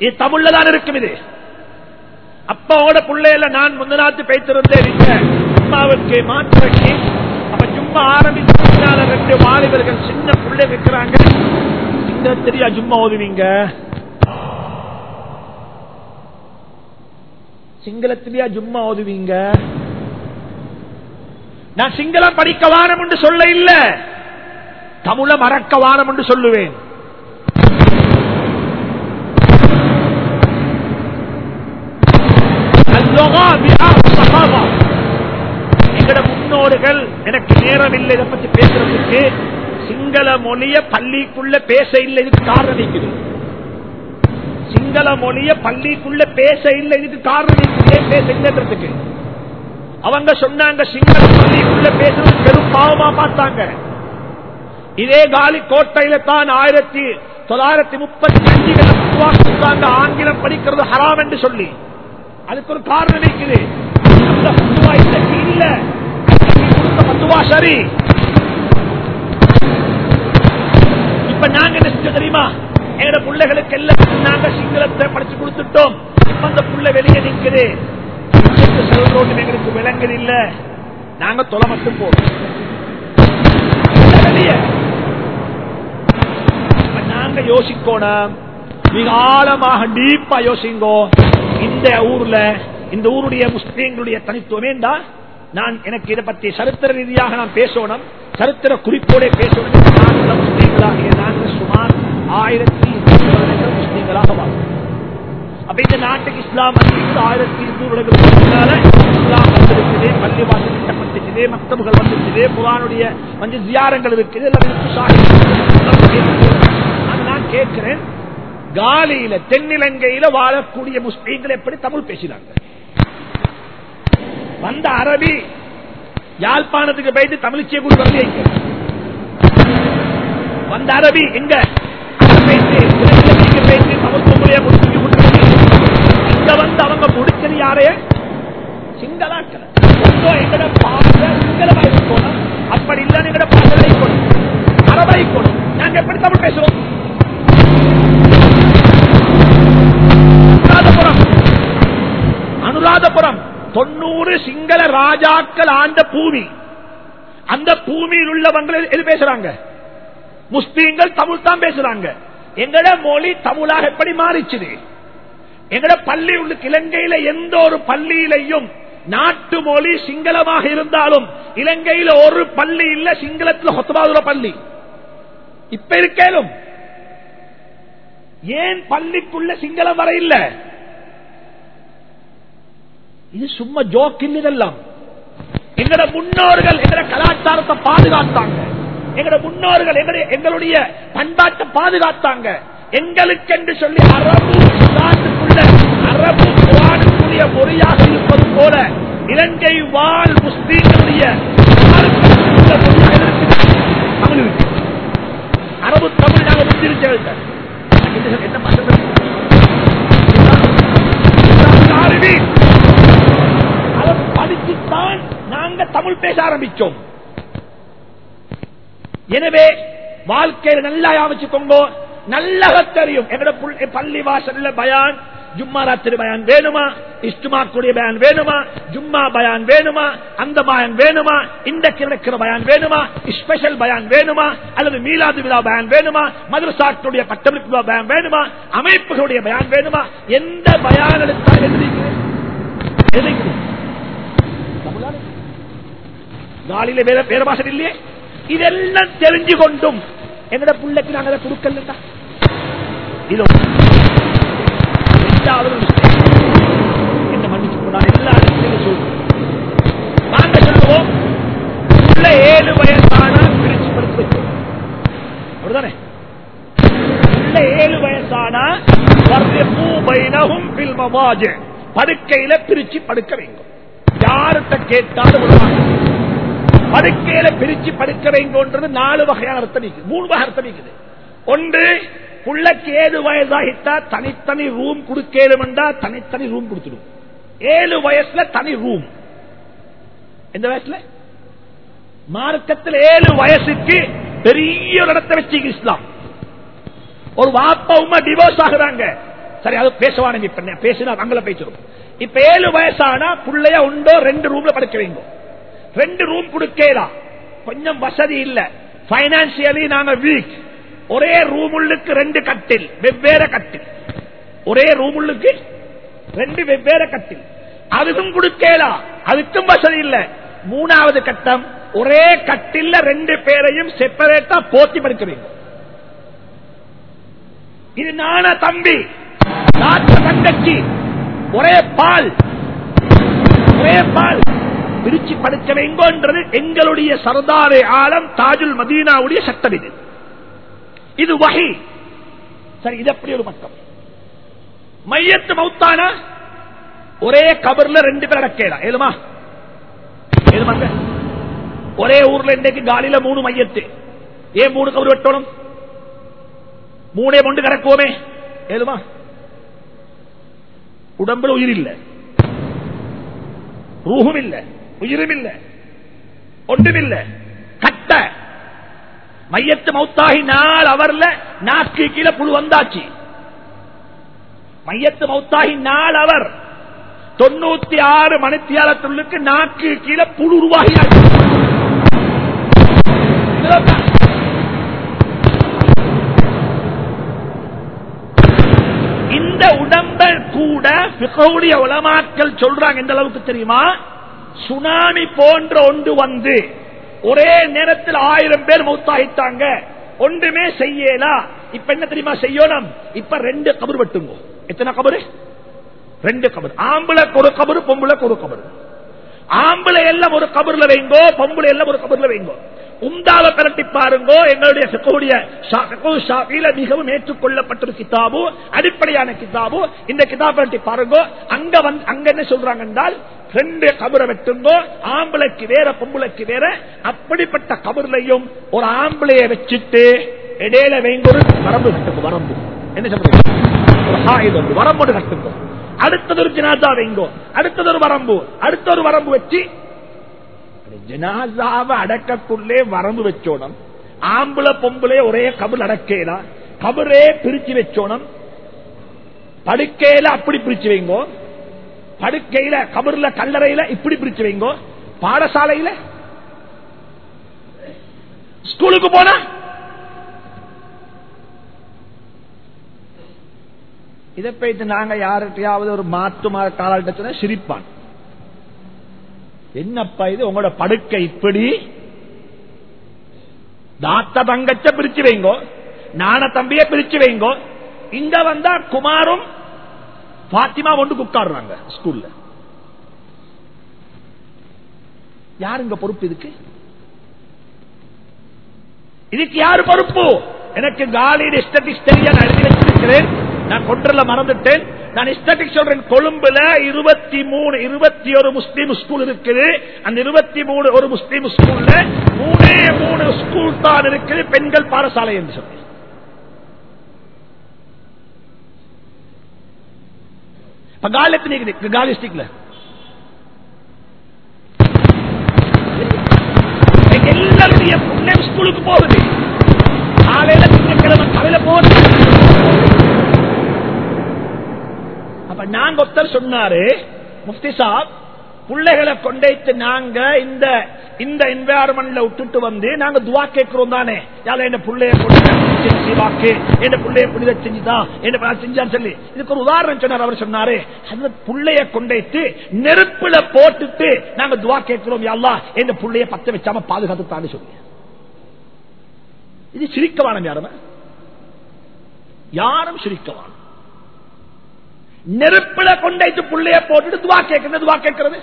இது தமிழ்ல தான் இருக்கும் இது அப்பாவோட பிள்ளையில நான் முந்தநாத்து பேசிருந்தேன் ஜும்மாவுக்கு மாற்றி ஜும்மா ஆரம்பிச்சு ரெண்டு வாலிபர்கள் சின்ன புள்ள வைக்கிறாங்க. சின்ன தெரியா ஜும்மா ஓதுவீங்க? சிங்களத்திலேயா ஜும்மா ஓதுவீங்க? நான் சிங்களம் படிக்க வாரம் என்று சொல்ல இல்ல. தமிழ மறக்க வாரம் என்று சொல்லுவேன். எங்கட முன்னோடுகள் எனக்கு நேரம் இல்லை இதை பத்தி பேசுறதுக்கு. சிங்கள மொழிய பள்ளிக்குள்ள பேச இல்லை இதுக்கு காரணம் இருக்குது. சிங்கள மொழிய பள்ளிக்குள்ள பேச இல்லை இதுக்கு காரணம் இருக்குது. பேச இல்லைன்றதுக்கு? அவங்க சொன்னாங்க சிங்கள பள்ளிக்குள்ள பேசுறது பெரும் பாவமா பார்த்தாங்க. இதே காலி கோட்டையில தான் ஆயிரத்தி தொள்ளாயிரத்தி முப்பத்தி அஞ்சுகள் ஆங்கிலம் படிக்கிறது ஹராம் என்று சொல்லி. அதுக்கு ஒரு காரணம் இருக்குது. அந்த இல்ல பத்துவா சரி இப்ப நாங்க என்ன செஞ்சோம் தெரியுமா? எங்க பிள்ளைகளுக்கு எல்லாம் நாங்க சிங்களத்தை படிச்சு கொடுத்துட்டோம். இப்ப அந்த புள்ள வெளியே நிக்குது. இங்கிருந்து எங்களுக்கு விளங்குது இல்ல. நாங்க தொலை மட்டும் போறோம் நாங்க யோசிக்கணும் மிக ஆழமாக டீப்பா யோசிங்கோ. இந்த ஊர்ல இந்த ஊருடைய முஸ்லீம்களுடைய தனித்துவம் தான் நான் எனக்கு இதை பற்றி சரித்திர ரீதியாக நான் பேசணும். சரித்திர குறிப்போட பேசணும். நாங்கள் முஸ்லீம்களாகிய நாங்கள் சுமார் ஆயிரத்தி முஸ்லீம்களாக வாழ்ந்தோம். அப்ப இந்த நாட்டுக்கு இஸ்லாம் வந்து ஆயிரத்தி இருநூறு வருடங்களுக்கு முன்னால இஸ்லாம் வந்திருக்குது பள்ளி வாசல் கட்டப்பட்டுச்சுது மக்தபுகள் வந்துருக்குது புரானுடைய கொஞ்சம் ஜியாரங்கள் இருக்குது எல்லாம் இருக்கு, சாஹிப். நான் கேட்கிறேன் காலியில தென்னிலங்கையில வாழக்கூடிய முஸ்லீம்கள் எப்படி தமிழ் பேசினாங்க? வந்த அரபி யாழ்ப்பாணத்துக்கு போயிட்டு தமிழ்ச்சியை கூட வந்து வந்த அரபி எங்க? இங்க வந்து அவங்க முடிச்சது யாரே? சிங்களாக்கள். எங்கட பாச சிங்களமா அப்படி இல்ல எங்கட பாசலை இருக்கணும் அரபை இருக்கணும் நாங்க எப்படி தமிழ் பேசுறோம் அனுராதபுரம். அனுராதபுரம். தொண்ணூறு சிங்கள ராஜாக்கள் ஆண்ட பூமி. அந்த பூமியில் உள்ளவங்க எது பேசுறாங்க? முஸ்லீம்கள் தமிழ் தான் பேசுறாங்க. எங்கட மொழி தமிழாக எப்படி மாறிச்சுது? எங்கட பள்ளி உள்ள இலங்கையில எந்த ஒரு பள்ளியிலையும் நாட்டு மொழி சிங்களமாக இருந்தாலும் இலங்கையில ஒரு பள்ளி இல்ல சிங்களத்துல ஹொத்தபாதுர பள்ளி. இப்ப இருக்கேலும் ஏன் பள்ளிக்குள்ள சிங்களம் வர இது சும்மா ஜோக்கில் இதெல்லாம். எங்கட முன்னோர்கள் எங்கட கலாச்சாரத்தை பாதுகாத்தாங்க. எங்கட முன்னோர்கள் எங்களுடைய எங்களுடைய பண்பாட்டை பாதுகாத்தாங்க. எங்களுக்கென்று சொல்லி அரபு குரானுக்குள்ள அரபு குரானுக்குரிய மொழியாக இருப்பது போல இலங்கை வாழ் முஸ்லீம்களுடைய தமிழ். அரபு தமிழ் நாங்கள் முந்திரிச்சவர்கள் என்ன பண்றது அறிவி நாங்க தமிழ் பேச ஆரம்பிச்சோம். எனவே வாழ்க்கையில நல்லா யாமிச்சுக்கோங்க நல்லக தெரியும். எங்களோட பள்ளி வாசல்ல பயான் ஜும்மா ராத்திரி பயான் வேணுமா? இஷ்டுமா கூடிய பயான் வேணுமா? ஜும்மா பயான் வேணுமா? அந்த பயான் வேணுமா? இந்த கிழக்கிற பயான் வேணுமா? ஸ்பெஷல் பயான் வேணுமா? அல்லது மீலாது விழா பயான் வேணுமா? மதுரசாட்டுடைய பட்டமளிப்பு விழா பயான் வேணுமா? அமைப்புகளுடைய பயான் வேணுமா? எந்த பயான் எடுத்தால் எழுதிக்கிறேன் எழுதிக்கிறேன் காலில வேற வேற இல்லையே. இதெல்லாம் தெரிஞ்சு கொண்டும் எங்கட புள்ளைக்கு நாங்க அதை கொடுக்கல இது என்ன மன்னிச்சு எல்லா இடத்துலையும் நாங்க சொல்லுவோம் உள்ள ஏழு வயசான பிரிச்சு படுத்து அப்படிதானே உள்ள ஏழு வயசான படுக்கையில பிரிச்சு படுக்க வேண்டும் யார்கிட்ட கேட்டாலும் விடுவாங்க படுக்கையில பிரிச்சு படுக்க வைங்கன்றது நாலு வகையான அர்த்தம் இருக்குது மூணு வகை அர்த்தம் இருக்குது ஒன்று புள்ளக்கு ஏழு வயதாகிட்டா தனித்தனி ரூம் கொடுக்கலுமெண்டா தனித்தனி ரூம் கொடுத்துடும். ஏழு வயசுல தனி ரூம் எந்த வயசுல? மார்க்கத்தில் ஏழு வயசுக்கு பெரிய ஒரு இடத்தை வச்சு இஸ்லாம். ஒரு வாப்பா உமா டிவோர்ஸ் ஆகுறாங்க. சரி அது பேசுவானுங்க இப்ப பேசினா அங்கல பேசிடும் இப்ப ஏழு வயசானா பிள்ளைய உண்டோ ரெண்டு ரூம்ல படுக்க வேண்டும் ரெண்டு ரூம் கொடுக்கலாம் கொஞ்சம் வசதி இல்ல. பைனான்சியலி நாங்க வீக் ஒரே ரூம் உள்ளுக்கு ரெண்டு கட்டில் வெவ்வேறு கட்டில். ஒரே ரூம் உள்ளுக்கு ரெண்டு வெவ்வேறு கட்டில். அதுக்கும் கொடுக்கலாம் அதுக்கும் வசதி இல்ல. மூணாவது கட்டம் ஒரே கட்டில்ல ரெண்டு பேரையும் செப்பரேட்டா போத்தி படுக்க வேண்டும் இது நானா தம்பி. தங்கச்சி. ஒரே பால். ஒரே பால். பிரிச்சு படுக்க வைங்கோன்றது எங்களுடைய சர்தாரே ஆலம் தாஜுல் மதீனாவுடைய சட்டம் இது. இது வகை. சரி இது எப்படி ஒரு பக்கம் மையத்து மௌத்தானா? ஒரே கபர்ல ரெண்டு பேர் அடக்கலாம் ஏழுமா? ஏழுமாங்க ஒரே ஊர்ல இன்றைக்கு காலில மூணு மையத்து. ஏன் மூணு கபர் வெட்டணும்? மூணே கொண்டு கிடக்குவோமே ஏழுமா? உடம்புல உயிர் இல்ல ரூஹும் இல்ல உயிரும் இல்ல ஒன்றும் கட்ட. மையத்து மௌத்தாகி நாள் அவர்ல நாக்கு கீழே புழு வந்தாச்சு. மையத்து மௌத்தாகி நாள் அவர். தொண்ணூத்தி ஆறு மணித்தியாலத்துள்ளுக்கு நாக்கு கீழே புழு உருவாகியாச்சு இதுதான். இந்த உடம்பை கூட பிகவுடைய உலமாக்கள் சொல்றாங்க. எந்த அளவுக்கு தெரியுமா? சுனாமி போன்ற ஒன்று வந்து ஒரே நேரத்தில் ஆயிரம் பேர் மௌத்தாகிட்டாங்க ஒன்றுமே செய்யலா. இப்ப என்ன தெரியுமா செய்யணும்? இப்ப ரெண்டு கபர் வெட்டுங்க. எத்தனை கபரு? ரெண்டு கபர். ஆம்பளைக்கு ஒரு கபரு பொம்பளைக்கு ஒரு கபரு. ஆம்பளை எல்லாம் ஒரு கபர்ல வைங்கோ பொம்பளை எல்லாம் ஒரு கபர்ல வைங்கோ. உண்டால பிரட்டி பாருங்கோ எங்களுடைய சிக்கோடைய மிகவும் ஏற்றுக்கொள்ளப்பட்ட ஒரு கிதாபு அடிப்படையான கிதாபு. இந்த கிதாப் பிரட்டி பாருங்கோ அங்க வந்து அங்க என்ன சொல்றாங்க என்றால் ரெண்டு கபரை வெட்டுங்கோ ஆம்பளைக்கு வேற பொம்பளைக்கு வேற அப்படிப்பட்ட கபர்லையும் ஒரு ஆம்பளைய வச்சுட்டு இடையில வைங்க வரம்பு கட்டுங்க வரம்பு. என்ன சொல்றீங்க வரம்போடு ஹாயுதம் ஒன்று, வரம்பு கட்டுங்க. அடுத்தது ஒரு ஜனாதா வைங்கோ. அடுத்தது ஒரு வரம்பு. அடுத்த ஒரு வரம்பு வச்சு ஜனாசாவை அடக்கக்குள்ளே வரம்பு வச்சோனம் ஆம்பளை பொம்பளை ஒரே கபர் அடக்கேலா. கபரே பிரிச்சு வச்சோனம் படுக்கையில அப்படி பிரிச்சு வைங்கோ. படுக்கையில கபர்ல கல்லறையில இப்படி பிரிச்சு வைங்கோ. பாடசாலையில? ஸ்கூலுக்கு போனா? இதை போயிட்டு நாங்க யார்கிட்டயாவது ஒரு மாற்று காலாட்ட சொன்னா சிரிப்பான். என்னப்பா இது உங்களோட படுக்கை இப்படி? தாத்த தங்கச்ச பிரிச்சு வைங்கோ. நான தம்பிய பிரிச்சு வைங்கோ. இங்க வந்தா குமாரும் பாத்திமா ஒன்று உட்காடுறாங்க ஸ்கூல்ல. யாருங்க பொறுப்பு இதுக்கு? இதுக்கு யாரு பொறுப்பு? எனக்கு காலியில் எஸ்டட்டிக்ஸ் தெரிய நான் எழுதி வச்சிருக்கிறேன். நான் கொன்றல மறந்துட்டேன். நான் எஸ்டட்டிக்ஸ் சொல்றேன் கொழும்புல இருபத்தி மூணு இருபத்தி ஒரு முஸ்லீம் ஸ்கூல் இருக்குது. அந்த இருபத்தி மூணு ஒரு முஸ்லீம் ஸ்கூல்ல மூணே மூணு ஸ்கூல் தான் இருக்குது பெண்கள் பாடசாலை என்று சொல்லி. இப்ப எல்லாருடைய ஸ்கூலுக்கு போகுது. காலையில திங்கக்கிழமை காலையில போகுது. அப்ப நாங்க ஒருத்தர் சொன்னாரு முஃப்தி சாப் பிள்ளைகளை கொண்டைத்து நாங்க இந்த இந்த என்வாரன்மெண்ட்ல விட்டுட்டு வந்து நாங்க துவா கேட்கிறோம் தானே. யாரும் என்ன பிள்ளைய கொண்டு வாக்கு என்ன பிள்ளைய புனித செஞ்சுதா என்ன செஞ்சான்னு சொல்லி. இதுக்கு ஒரு உதாரணம் சொன்னார் அவர் சொன்னாரு அந்த பிள்ளைய கொண்டைத்து நெருப்புல போட்டுட்டு நாங்க துவா கேட்கிறோம் யாழ்லா என்ன பிள்ளைய பத்த வச்சாம பாதுகாத்துத்தான்னு சொல்லி. இது சிரிக்கவானம் யாரும்? யாரும் சிரிக்கவானம். நெருப்புல கொண்டைத்து புள்ளைய போட்டுட்டு துவா கேட்கிறது துவா கேட்கறது.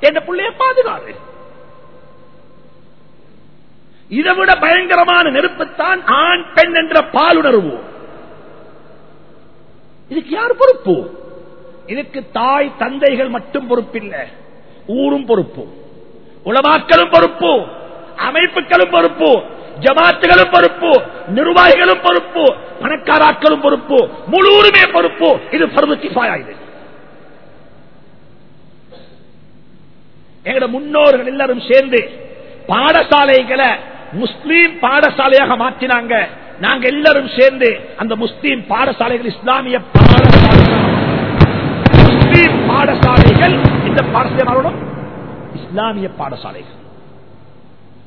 என் புள்ளைய பாதுகாது இதை விட பயங்கரமான நெருப்புத்தான் ஆண் பெண் என்ற பாலுணர்வு இதுக்கு யார் பொறுப்பு? இதுக்கு தாய் தந்தைகள் மட்டும் பொறுப்பில்லை. ஊரும் பொறுப்பு. உலமாக்களும் பொறுப்பு. அமைப்புகளும் பொறுப்பு. ஜமாத்துகளும் பொறுப்பு நிர்வாகிகளும் பொறுப்பு பணக்காராக்களும் பொறுப்பு முழுவதுமே பொறுப்பு. இது பருவ கிஃபாயா இது. எங்களோட முன்னோர்கள் எல்லாரும் சேர்ந்து பாடசாலைகளை முஸ்லீம் பாடசாலையாக மாற்றினாங்க. நாங்க எல்லாரும் சேர்ந்து அந்த முஸ்லீம் பாடசாலைகள் இஸ்லாமிய முஸ்லீம் பாடசாலைகள் இந்த பாடசாலை இஸ்லாமிய பாடசாலைகள்.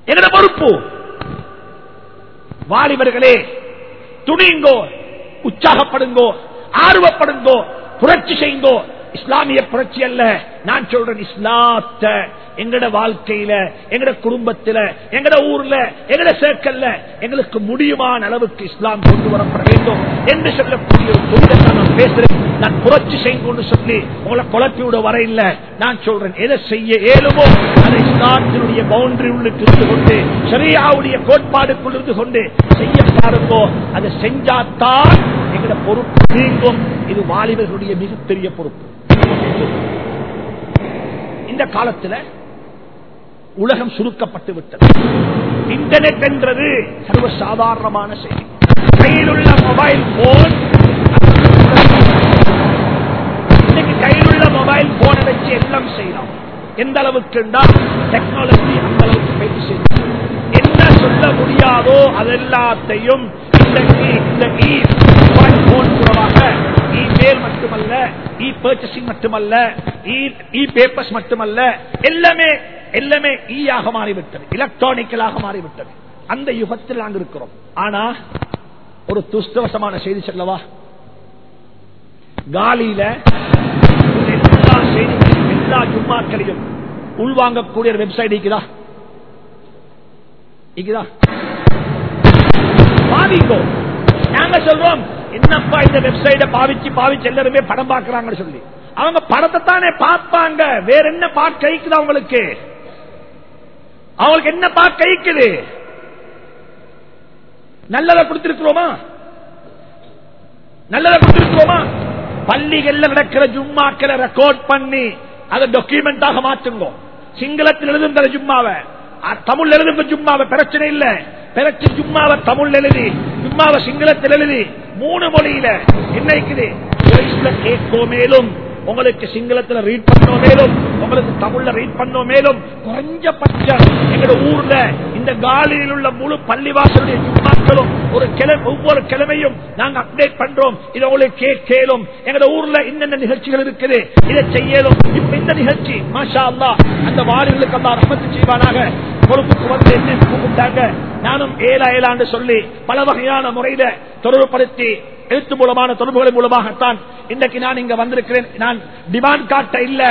எங்களோட பொறுப்பு? வாலிபர்களே துணிங்கோ உற்சாகப்படுங்கோ ஆர்வப்படுங்கோ புரட்சி செய்யுங்கோ. இஸ்லாமிய புரட்சி அல்ல. நான் சொல்றேன் இஸ்லாத்த எங்கட வாழ்க்கையில எங்கட குடும்பத்தில எங்கட ஊர்ல எங்கட சேர்க்கல்ல எங்களுக்கு முடியுமான அளவுக்கு இஸ்லாம் கொண்டு வரப்பட வேண்டும் என்று சொல்லக்கூடிய ஒரு நான் பேசுறேன். நான் புரட்சி செய்யும் சொல்லி உங்களை குழப்பி விட வர இல்ல. நான் சொல்றேன் எதை செய்ய ஏழுமோ அதை இஸ்லாத்தினுடைய பவுண்டரி உள்ளுக்கு இருந்து கொண்டு சரியாவுடைய கோட்பாடுக்குள் இருந்து கொண்டு செய்ய பாருங்கோ அதை செஞ்சாத்தான் எங்கட பொறுப்பு நீங்கும். இது வாலிபர்களுடைய மிகப்பெரிய பொறுப்பு. இந்த காலத்தில் உலகம் சுருக்கப்பட்டு விட்டது. இன்டர்நெட் என்றது சர்வசாதாரணமான செய்தி. கையில் உள்ள மொபைல் போன் இன்னைக்கு கையில் உள்ள மொபைல் போனை வச்சு எல்லாம் செய்யலாம். எந்த அளவுக்கு டெக்னாலஜி அந்த அளவுக்கு பயிற்சி செய்யும் என்ன சொல்ல முடியாதோ அதெல்லாத்தையும் இந்த e, மொபைல் போன் e, மூலமாக சேல் மட்டுமல்ல இ பர்ச்சேசிங் மட்டுமல்ல e, இ பேப்பர்ஸ் மட்டுமல்ல எல்லாமே எல்லாமே e ஈயாக மாறிவிட்டது. எலக்ட்ரானிக்கலாக மாறிவிட்டது. அந்த யுகத்தில் நாங்கள் இருக்கிறோம். ஆனா ஒரு துஷ்டவசமான செய்தி சொல்லவா? காலியில எல்லா செய்திகளையும் எல்லா ஜும்மாக்களையும் உள்வாங்கக்கூடிய வெப்சைட் இருக்குதா இருக்குதா பாவிக்கோ நாங்க சொல்றோம் என்னப்பா இந்த வெப்சைட பாவிச்சு பாவிச்சு எல்லாருமே படம் பாக்குறாங்கன்னு சொல்லி. அவங்க படத்தை தானே பார்ப்பாங்க. வேற என்ன பார்க்க கைக்குது அவங்களுக்கு? அவங்களுக்கு என்ன பார்க்க கைக்குது நல்லதை கொடுத்திருக்கிறோமா? நல்லதை கொடுத்திருக்கிறோமா? பள்ளிகள்ல நடக்கிற ஜும்மாக்களை ரெக்கார்ட் பண்ணி அதை டாக்குமெண்டாக மாற்றுங்க சிங்களத்தில் எழுதுங்கிற ஜும்மாவை. தமிழ் எழுதுங்க ஜும்மாவை பிரச்சனை இல்ல. பிரச்சனை ஜும்மாவை தமிழ் எழுதி ஜும்மாவை சிங்களத்தில் எழுதி மூணு மொழியில என்ன இருக்குது கேட்கோ மேலும் உங்களுக்கு சிங்களத்துல ரீட் பண்ணோம் மேலும் உங்களுக்கு தமிழ்ல ரீட் பண்ணோம் மேலும் குறைஞ்சபட்சம் எங்க ஊர்ல இந்த காலியில் உள்ள முழு பள்ளிவாசலுடைய ஜும்மாக்களும் ஒரு கிழமை ஒவ்வொரு கிழமையும் நாங்க அப்டேட் பண்றோம். இதை உங்களுக்கு கேளும் எங்க ஊர்ல இன்னென்ன நிகழ்ச்சிகள் இருக்குது? இதை செய்யலும். இப்ப இந்த நிகழ்ச்சி மாஷா அல்லா அந்த வாரிகளுக்கு அல்லா ரமத்து செய்வானாக. பொறுப்புக்கு வந்து என்ன கூப்பிட்டாங்க. நானும் ஏழா ஏழாண்டு சொல்லி பல வகையான முறையில தொடர்புபடுத்தி எழுத்து மூலமான தொடர்புகள் மூலமாகத்தான் இன்றைக்கு நான் இங்க வந்திருக்கிறேன். நான் டிமாண்ட் காட்ட இல்ல.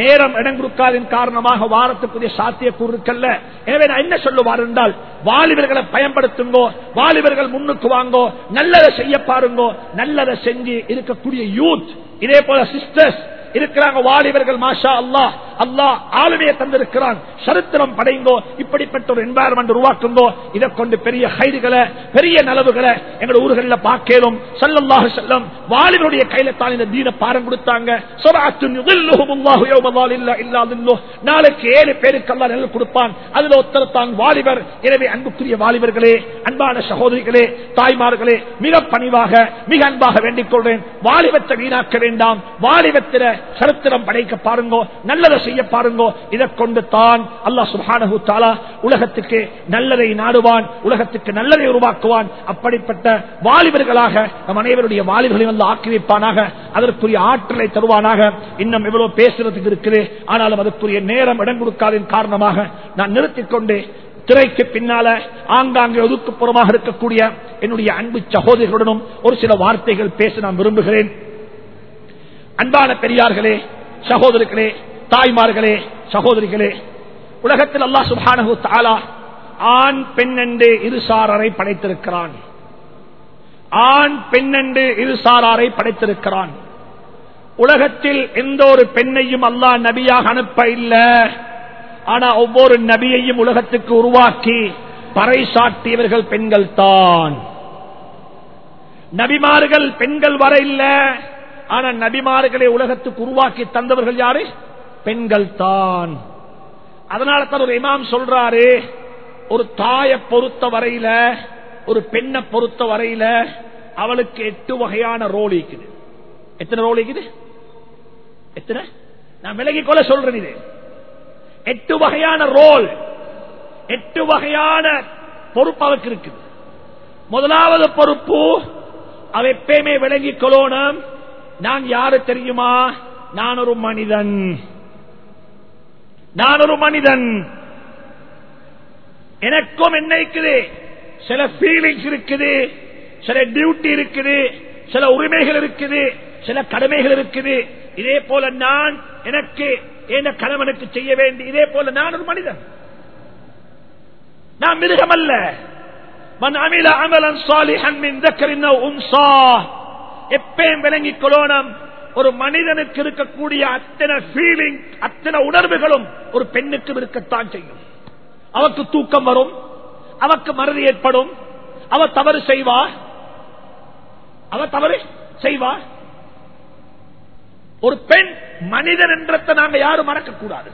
நேரம் இடம் கொடுக்காதின் காரணமாக வாரத்துக்குரிய சாத்திய கூறுக்கல்ல எனவே நான் என்ன சொல்லுவார் என்றால் வாலிபர்களை பயன்படுத்துங்கோ வாலிபர்கள் முன்னுக்கு வாங்கோ நல்லதை செய்ய பாருங்கோ நல்லதை செஞ்சு இருக்கக்கூடிய யூத் இதே போல சிஸ்டர்ஸ் இருக்கிறாங்க வாலிபர்கள் மாஷா அல்லா அல்லா ஆளுமையை தந்திருக்கிறான். சரித்திரம் படைந்தோ இப்படிப்பட்ட ஒரு என்வாயர்மெண்ட் உருவாக்குந்தோ இதை கொண்டு பெரிய ஹைடுகளை பெரிய நலவுகளை எங்களோட ஊர்களில் பார்க்கலும் சல்லல்லாஹு செல்லம் வாலிபருடைய கையில தான் இந்த தீன பாரம் கொடுத்தாங்க. நாளைக்கு ஏழு பேருக்கு எல்லாம் நெல் கொடுப்பான். அதுல ஒருத்தர் வாலிபர். எனவே அன்புக்குரிய வாலிபர்களே அன்பான சகோதரிகளே தாய்மார்களே மிக பணிவாக மிக அன்பாக வேண்டிக் கொள்றேன் வாலிபத்தை வீணாக்க வேண்டாம். வாலிபத்திர சரித்திரம் படைக்க பாருங்கோ நல்லதை செய்ய பாருங்கோ இதை கொண்டு தான் அல்லா சுஹானு தாலா உலகத்துக்கு நல்லதை நாடுவான் உலகத்துக்கு நல்லதை உருவாக்குவான். அப்படிப்பட்ட வாலிபர்களாக நம் அனைவருடைய வாலிபர்களையும் வந்து ஆக்கி வைப்பானாக அதற்குரிய ஆற்றலை தருவானாக. இன்னும் எவ்வளவு பேசுறதுக்கு இருக்குது ஆனாலும் அதற்குரிய நேரம் இடம் கொடுக்காதின் காரணமாக நான் நிறுத்திக்கொண்டு திரைக்கு பின்னால ஆங்காங்கே ஒதுக்குப்புறமாக இருக்கக்கூடிய என்னுடைய அன்பு சகோதரிகளுடனும் ஒரு சில வார்த்தைகள் பேச நான் விரும்புகிறேன். அன்பான பெரியார்களே சகோதரிகளே தாய்மார்களே சகோதரிகளே உலகத்தில் அல்லா சுபானு தாலா ஆண் பெண்ணெண்டு இருசாரரை படைத்திருக்கிறான். ஆண் பெண் இருசாராரை படைத்திருக்கிறான். உலகத்தில் எந்த ஒரு பெண்ணையும் அல்லா நபியாக அனுப்ப இல்லை. ஆனா ஒவ்வொரு நபியையும் உலகத்துக்கு உருவாக்கி பறைசாட்டியவர்கள் பெண்கள் தான் நபிமார்கள் பெண்கள் வர இல்லை. ஆனா நபிமார்களை உலகத்துக்கு உருவாக்கி தந்தவர்கள் யாரு? பெண்கள் தான் அதனால தான் ஒரு இமாம் சொல்றாரு ஒரு தாயை பொறுத்த வரையில ஒரு பெண்ணை பொறுத்த வரையில அவளுக்கு எட்டு வகையான ரோல் இருக்குது. எத்தனை ரோல் இருக்குது? எத்தனை? நான் விலகிக் கொள்ள சொல்றேன் இது. எட்டு வகையான ரோல் எட்டு வகையான பொறுப்பு அவருக்கு இருக்குது. முதலாவது பொறுப்பு அவ எப்பயுமே விளங்கிக் கொள்ளணும். நான் யாரு தெரியுமா? நான் ஒரு மனிதன். நான் ஒரு மனிதன். எனக்கும் என்ன இருக்குது சில ஃபீலிங்ஸ் இருக்குது சில டியூட்டி இருக்குது சில உரிமைகள் இருக்குது சில கடமைகள் இருக்குது. இதே போல நான் எனக்கு என்ன கணவனுக்கு செய்ய வேண்டி இதே போல நான் ஒரு மனிதன். நான் மிருகம் அல்ல மன் அமில அமலன் சாலிஹன் மின் தக்கரின் உன்சா. எப்பயும் விளங்கிக் கொள்ளணும்? ஒரு மனிதனுக்கு இருக்கக்கூடிய அத்தனை ஃபீலிங் அத்தனை உணர்வுகளும் ஒரு பெண்ணுக்கு இருக்கத்தான் செய்யும். அவக்கு தூக்கம் வரும் அவக்கு மறதி ஏற்படும். அவ தவறு செய்வா? அவ தவறு செய்வா? ஒரு பெண் மனிதன் என்றத்தை நாங்க யாரும் மறக்க கூடாது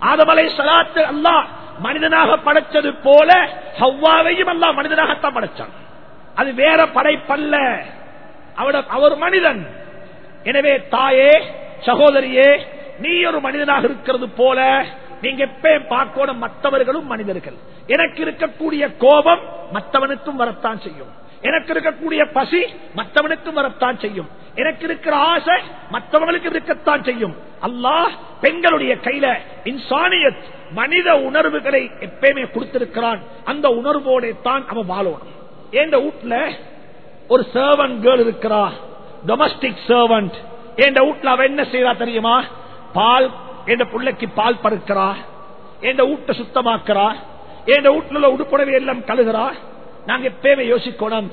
ஆதமலை சலாத்து அல்லா மனிதனாக படைச்சது போல ஹவ்வாவையும் அல்லா மனிதனாகத்தான் படைச்சான். அது வேற படைப்பல்ல. அவர் மனிதன். எனவே தாயே சகோதரியே நீ ஒரு மனிதனாக இருக்கிறது போல நீங்க எப்பயும் பார்க்கணும் மற்றவர்களும் மனிதர்கள். எனக்கு இருக்கக்கூடிய கோபம் மற்றவனுக்கும் வரத்தான் செய்யும். எனக்கு இருக்கக்கூடிய பசி மற்றவனுக்கும் வரத்தான் செய்யும். எனக்கு இருக்கிற ஆசை மற்றவங்களுக்கு இருக்கத்தான் செய்யும். அல்லாஹ் பெண்களுடைய கையில இன்சானியத் மனித உணர்வுகளை எப்பயுமே கொடுத்திருக்கிறான். அந்த உணர்வோட தான் அவன் வாழணும். எந்த வீட்டுல ஒரு சர்வன்ட் கேர்ள் இருக்கிறா டொமஸ்டிக் சர்வன்ட் என் வீட்டுல அவ என்ன செய்யறா தெரியுமா? பால் என் பிள்ளைக்கு பால் பருக்கிறா என் வீட்டை சுத்தமாக்குறா என் வீட்டுல உடுப்புடவை எல்லாம் கழுகிறா. நாங்க எப்பயுமே யோசிக்கணும்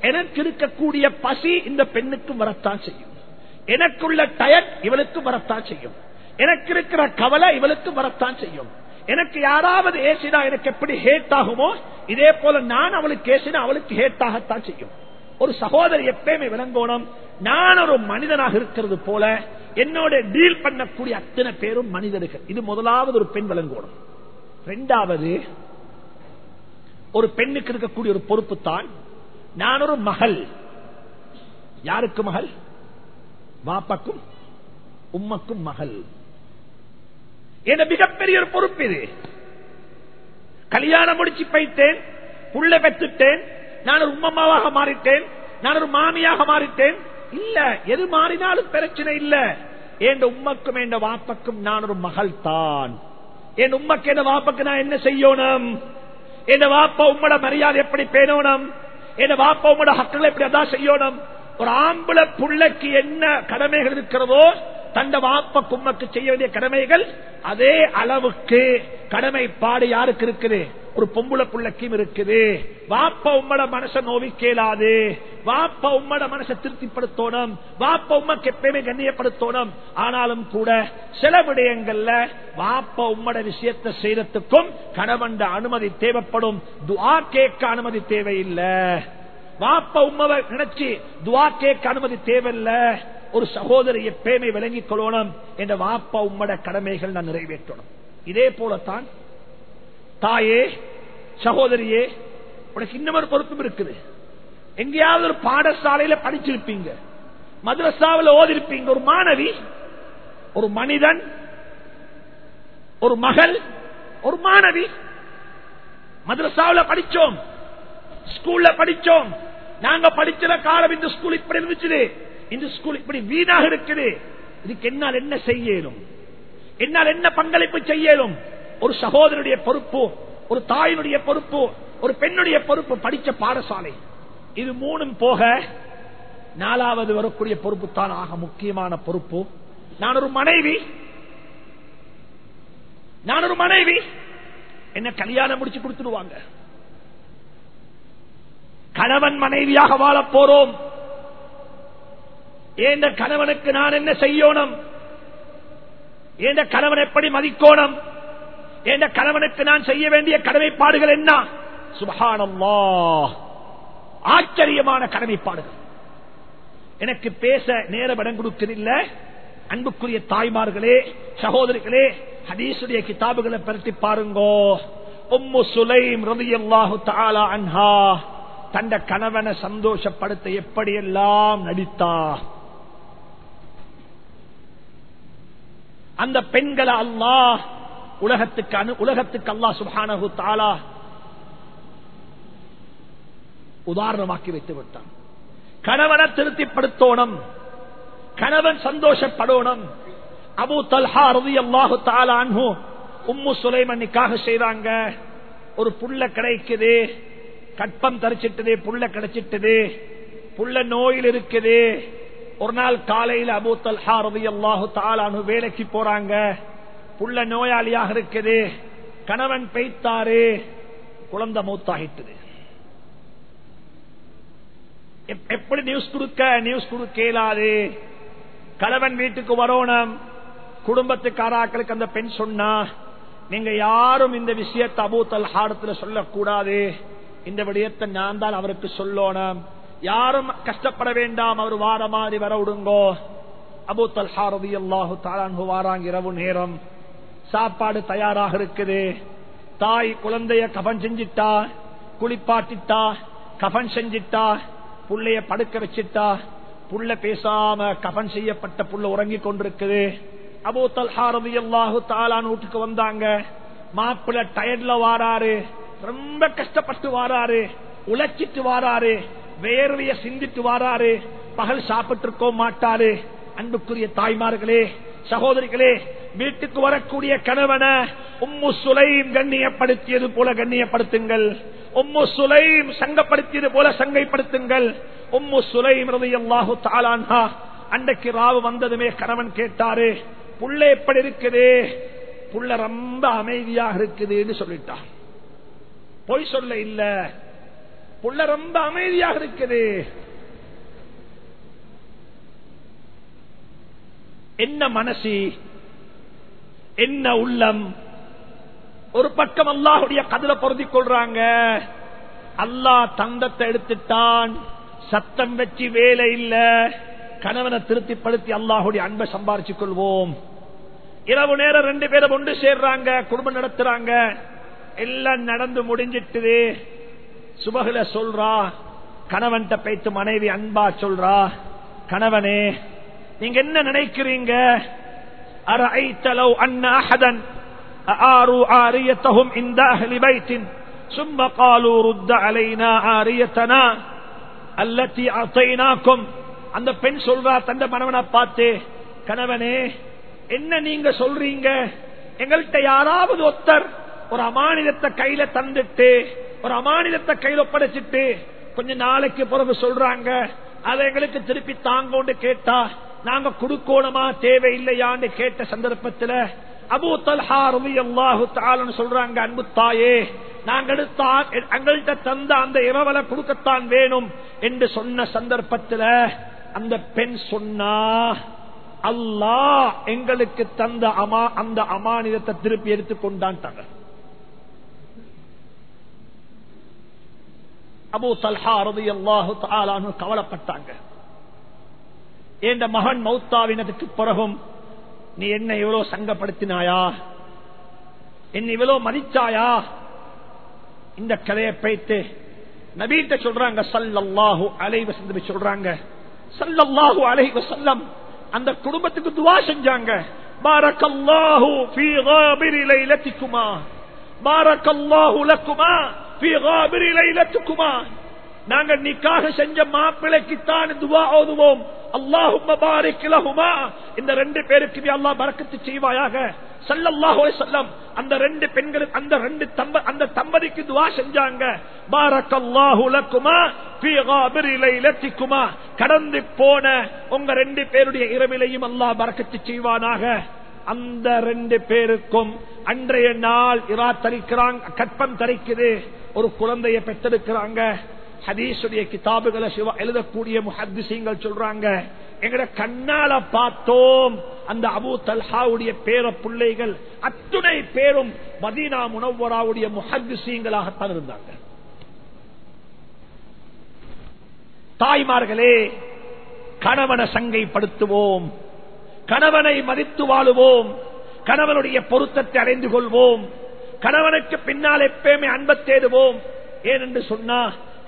எனக்கு இருக்கக்கூடிய பசி இந்த பெண்ணுக்கும் வரத்தான் செய்யும். எனக்குள்ள டயர் இவளுக்கு வரத்தான் செய்யும். எனக்கு இருக்கிற கவலை இவளுக்கு வரத்தான் செய்யும். எனக்கு யாராவது ஏசினா எனக்கு எப்படி ஹேட் ஆகுமோ இதே போல நான் அவளுக்கு ஏசினா அவளுக்கு ஹேட் ஆகத்தான் செய்யும். ஒரு சகோதரி எப்பயுமே விளங்கோணும் நான் ஒரு மனிதனாக இருக்கிறது போல என்னோட டீல் பண்ணக்கூடிய அத்தனை பேரும் மனிதர்கள். இது முதலாவது ஒரு பெண் விளங்கோணும். ரெண்டாவது ஒரு பெண்ணுக்கு இருக்கக்கூடிய ஒரு பொறுப்பு தான் நான் ஒரு மகள். யாருக்கு மகள்? வாப்பாக்கும் உம்மக்கும் மகள். என மிகப்பெரிய ஒரு பொறுப்பு இது. கல்யாணம் முடிச்சு பைத்தேன் புள்ள பெற்றுட்டேன் நான் ஒரு உம்மம்மாவாக மாறிட்டேன் நான் ஒரு மாமியாக மாறிட்டேன். இல்ல எது மாறினாலும் பிரச்சனை இல்ல. என் உம்மக்கும் என் வாப்பக்கும் நான் ஒரு மகள் தான். என் உம்மக்கு என் வாப்பக்கு நான் என்ன செய்யணும்? என் வாப்பா உம்மட மரியாதை எப்படி பேணணும்? என் வாப்பா உம்மட ஹக்களை எப்படி அதான் செய்யணும்? ஒரு ஆம்பளை புள்ளைக்கு என்ன கடமைகள் இருக்கிறதோ தந்த வாப்ப கும்மக்கு செய்ய வேண்டிய கடமைகள் அதே அளவுக்கு கடமைப்பாடு யாருக்கு இருக்குது? ஒரு பொம்புளை புள்ளக்கும் இருக்குது. வாப்ப உம்மட மனச நோவிக்கேலாது வாப்ப உம்மட மனசை திருப்திப்படுத்தணும். வாப்ப உம்மக்கு எப்பயுமே கண்ணியப்படுத்தணும். ஆனாலும் கூட சில விடயங்கள்ல வாப்ப உம்மட விஷயத்தை செய்யறதுக்கும் கணவன் அனுமதி தேவைப்படும். துவா கேட்க அனுமதி தேவையில்லை. வாப்ப உம்மவை நினைச்சு துவா கேட்க அனுமதி தேவையில்லை. ஒரு சகோதரிய பேமை விளங்கிக் கொள்ளணும் என்ற வாப்பா உம்மட கடமைகள் நான் நிறைவேற்றணும். இதே போலத்தான் தாயே சகோதரியே உனக்கு இன்னமொரு பொறுப்பும் இருக்குது. எங்கேயாவது ஒரு பாடசாலையில படிச்சிருப்பீங்க. மதுரசாவில் ஓதிருப்பீங்க. ஒரு மாணவி ஒரு மனிதன் ஒரு மகள் ஒரு மாணவி. மதுரசாவில் படிச்சோம் ஸ்கூல்ல படிச்சோம். நாங்க படிச்சத காலம் இந்த ஸ்கூல் இப்படி இருந்துச்சு இந்த ஸ்கூல் இப்படி வீணாக இருக்குது. இதுக்கு என்னால் என்ன செய்யலும்? என்னால் என்ன பங்களிப்பு செய்யலும்? ஒரு சகோதரனுடைய பொறுப்பு ஒரு தாயினுடைய பொறுப்பு ஒரு பெண்ணுடைய பொறுப்பு படிச்ச பாடசாலை. இது மூணும் போக நாலாவது வரக்கூடிய பொறுப்பு தான் ஆக முக்கியமான பொறுப்பு. நான் ஒரு மனைவி. நான் ஒரு மனைவி. என்ன கல்யாணம் முடிச்சு கொடுத்துடுவாங்க. கணவன் மனைவியாக வாழப் போறோம். ஏந்த கணவனுக்கு நான் என்ன செய்யணும்? ஏந்த கணவன் எப்படி மதிக்கோணும்? ஏந்த கணவனுக்கு நான் செய்ய வேண்டிய கடமைப்பாடுகள் என்ன? சுபகானம்மா ஆச்சரியமான கடமைப்பாடுகள். எனக்கு பேச நேரம் இடம் கொடுக்கவில்லை அன்புக்குரிய தாய்மார்களே சகோதரிகளே ஹதீசுடைய கிதாபுகளை பரட்டி பாருங்கோ. உம்மு சுலைம் ரதியல்லாஹு தாலா அன்ஹா. தந்த கணவனை சந்தோஷப்படுத்த எப்படியெல்லாம் நடித்தா? அந்த பெண்களை அல்லாஹ் உலகத்துக்கு அனு உலகத்துக்கு அல்லாஹ் சுபானகு தாலா உதாரணமாக்கி வைத்து விட்டான். கணவனை திருப்திப்படுத்தோணும். கணவன் சந்தோஷப்படணும். அபு தல்ஹா ரவி அல்லாஹு தாலான்ஹு உம்மு சுலைமன்னிக்காக செய்றாங்க ஒரு புள்ள கிடைக்குது. கட்பம் தரிச்சிட்டது புள்ள கிடைச்சிட்டது. புள்ள நோயில் இருக்குது. ஒரு நாள் காலையில் அபு தல்ஹா ரவி அல்லாஹு தாலானு வேலைக்கு போறாங்க. புள்ள நோயாளியாக இருக்குது. கணவன் பெய்த்தாரு. குழந்தை மூத்தாகிட்டது. எப்படி நியூஸ் கொடுக்க? நியூஸ் கொடுக்க இயலாது கணவன் வீட்டுக்கு வரோணம். குடும்பத்துக்காராக்களுக்கு அந்த பெண் சொன்னா நீங்க யாரும் இந்த விஷயத்தை அபூத்தல் ஹாரத்தில் சொல்லக்கூடாது. இந்த விடயத்தை நான் தான் அவருக்கு சொல்லணும். யாரும் கஷ்டப்பட வேண்டாம் அவர் வார மாதிரி வர விடுங்கோ. அபூத்தல் ஹாரதி அல்லாஹு தாரான் வாராங்க இரவு நேரம். சாப்பாடு தயாராக இருக்குது. தாய் குழந்தைய கபன் செஞ்சிட்டா குளிப்பாட்டிட்டா கபன் செஞ்சிட்டா புள்ளைய படுக்க வச்சிட்டா புள்ள பேசாம கபன் செய்யப்பட்ட புள்ள உறங்கி கொண்டிருக்குது. அபு தல்ஹா ரவி அல்லாஹு தாலான் வீட்டுக்கு வந்தாங்க. மாப்பிள்ள டயர்ட்ல வாராரு. ரொம்ப கஷ்டப்பட்டு வாராரு. உழைச்சிட்டு வாராரு. வேர்வைய சிந்திட்டு வாராரு. பகல் சாப்பிட்டு இருக்கோ மாட்டாரு. அன்புக்குரிய தாய்மார்களே சகோதரிகளே வீட்டுக்கு வரக்கூடிய கணவன உம்மு சுலைம் கண்ணியப்படுத்தியது போல கண்ணியப்படுத்துங்கள். உம்மு சுலைம் சங்கப்படுத்தியது போல சங்கைப்படுத்துங்கள். உம்மு சுலைம் ரலியல்லாஹு தஆலான்ஹா அன்றைக்கு ராவு வந்ததுமே கணவன் கேட்டாரு புள்ள எப்படி இருக்குது? புள்ள ரொம்ப அமைதியாக இருக்குதுன்னு சொல்லிட்டான். பொய் சொல்ல இல்லை. புள்ள ரொம்ப அமைதியாக இருக்குது. என்ன மனசு? என்ன உள்ளம்? ஒரு பக்கம் அல்லாஹுடைய கதில பொருதி கொள்றாங்க. அல்லாஹ் தந்தத்தை எடுத்துட்டான். சத்தம் வச்சு வேலை இல்ல. கணவனை திருப்திப்படுத்தி அல்லாஹுடைய அன்பை சம்பாரிச்சுக் கொள்வோம். இரவு நேரம் ரெண்டு பேரும் ஒன்று சேர்றாங்க குடும்பம் நடத்துறாங்க. எல்லாம் நடந்து முடிஞ்சிட்டு சுபகுல சொல்றா கணவன்கிட்ட பேத்து மனைவி அன்பா சொல்றா கணவனே நீங்க என்ன நினைக்கிறீங்க أرأيت لو أن أحدا أعاروا عاريتهم عند أهل بيت ثم قالوا رد علينا عاريتنا التي أعطيناكم அந்த பெண் சொல்றா தந்த மனவனை பார்த்து கணவனே என்ன நீங்க சொல்றீங்க எங்கள்கிட்ட யாராவது ஒருத்தர் ஒரு அமானிதத்தை கையில தந்துட்டு ஒரு அமானிதத்தை கையில ஒப்படைச்சிட்டு கொஞ்ச நாளைக்கு பிறகு சொல்றாங்க. அதை எங்களுக்கு திருப்பி தாங்கோண்டு கேட்டா நாங்க குடுக்கோணமா தேவையில்லையான்னு கேட்ட சந்தர்ப்பத்தில் அபு தல்ஹா ரவி அல்லாஹு தாலன்னு சொல்றாங்க அன்பு தாயே நாங்கள் எங்கள்கிட்ட தந்த அந்த இரவலை கொடுக்கத்தான் வேணும் என்று சொன்ன சந்தர்ப்பத்தில் அந்த பெண் சொன்னா அல்லா எங்களுக்கு தந்த அமா அந்த அமானிதத்தை திருப்பி எடுத்துக்கொண்டான் தங்க அபு தல்ஹா ரவி அல்லாஹு தாலான்னு கவலைப்பட்டாங்க. என் மகன் மௌத்தாவினதுக்கு பிறகும் நீ என்ன இவ்வளவு சங்கப்படுத்தினாயா? என்ன இவ்வளவு மதிச்சாயா? இந்த கதையை பைத்து நபீட்ட சொல்றாங்க சல்லல்லாஹு அலைவ சென்று சொல்றாங்க சல்லல்லாஹு அலைவ செல்லம் அந்த குடும்பத்துக்கு துவா செஞ்சாங்க. பாரக்கல்லாஹு ஃபீ காபிரி லைலத்திக்குமா பாரக்கல்லாஹு லக்குமா ஃபீ காபிரி லைலத்துக்குமா நிக்காக செஞ்ச மாப்பிளைக்குத்தான் துவா ஓதுவோம். அல்லாஹும் இந்த ரெண்டு பேருக்கு அல்லாஹ் பறக்கத்து செய்வாயாக. சல்லல்லாஹு செல்லம் அந்த ரெண்டு பெண்களுக்கு அந்த ரெண்டு தம்ப அந்த தம்பதிக்கு துவா செஞ்சாங்க. பாரக்கல்லாஹு லக்குமா ஃபீ காபிரி லைலத்திக்குமா. கடந்து போன உங்க ரெண்டு பேருடைய இரவிலையும் அல்லாஹ் பறக்கத்து செய்வானாக. அந்த ரெண்டு பேருக்கும் அன்றைய நாள் இரா தரிக்கிறாங்க கற்பம் தரிக்குது. ஒரு குழந்தைய பெற்றெடுக்கிறாங்க. ஹதீஷுடைய கிதாபுகளை சிவா எழுதக்கூடிய முஹத்திசிங்கள் சொல்றாங்க. எங்கட கண்ணால பார்த்தோம். அந்த அபு தல்ஹாவுடைய பேர பிள்ளைகள் அத்துணை பேரும் மதீனா முனவராவுடைய முஹத்திசிங்களாகத்தான் இருந்தாங்க. தாய்மார்களே கணவனை சங்கைப்படுத்துவோம். கணவனை மதித்து வாழுவோம். கணவனுடைய பொருத்தத்தை அடைந்து கொள்வோம். கணவனுக்கு பின்னால் எப்பயுமே அன்பை தேடுவோம் ஏனென்று சொன்னா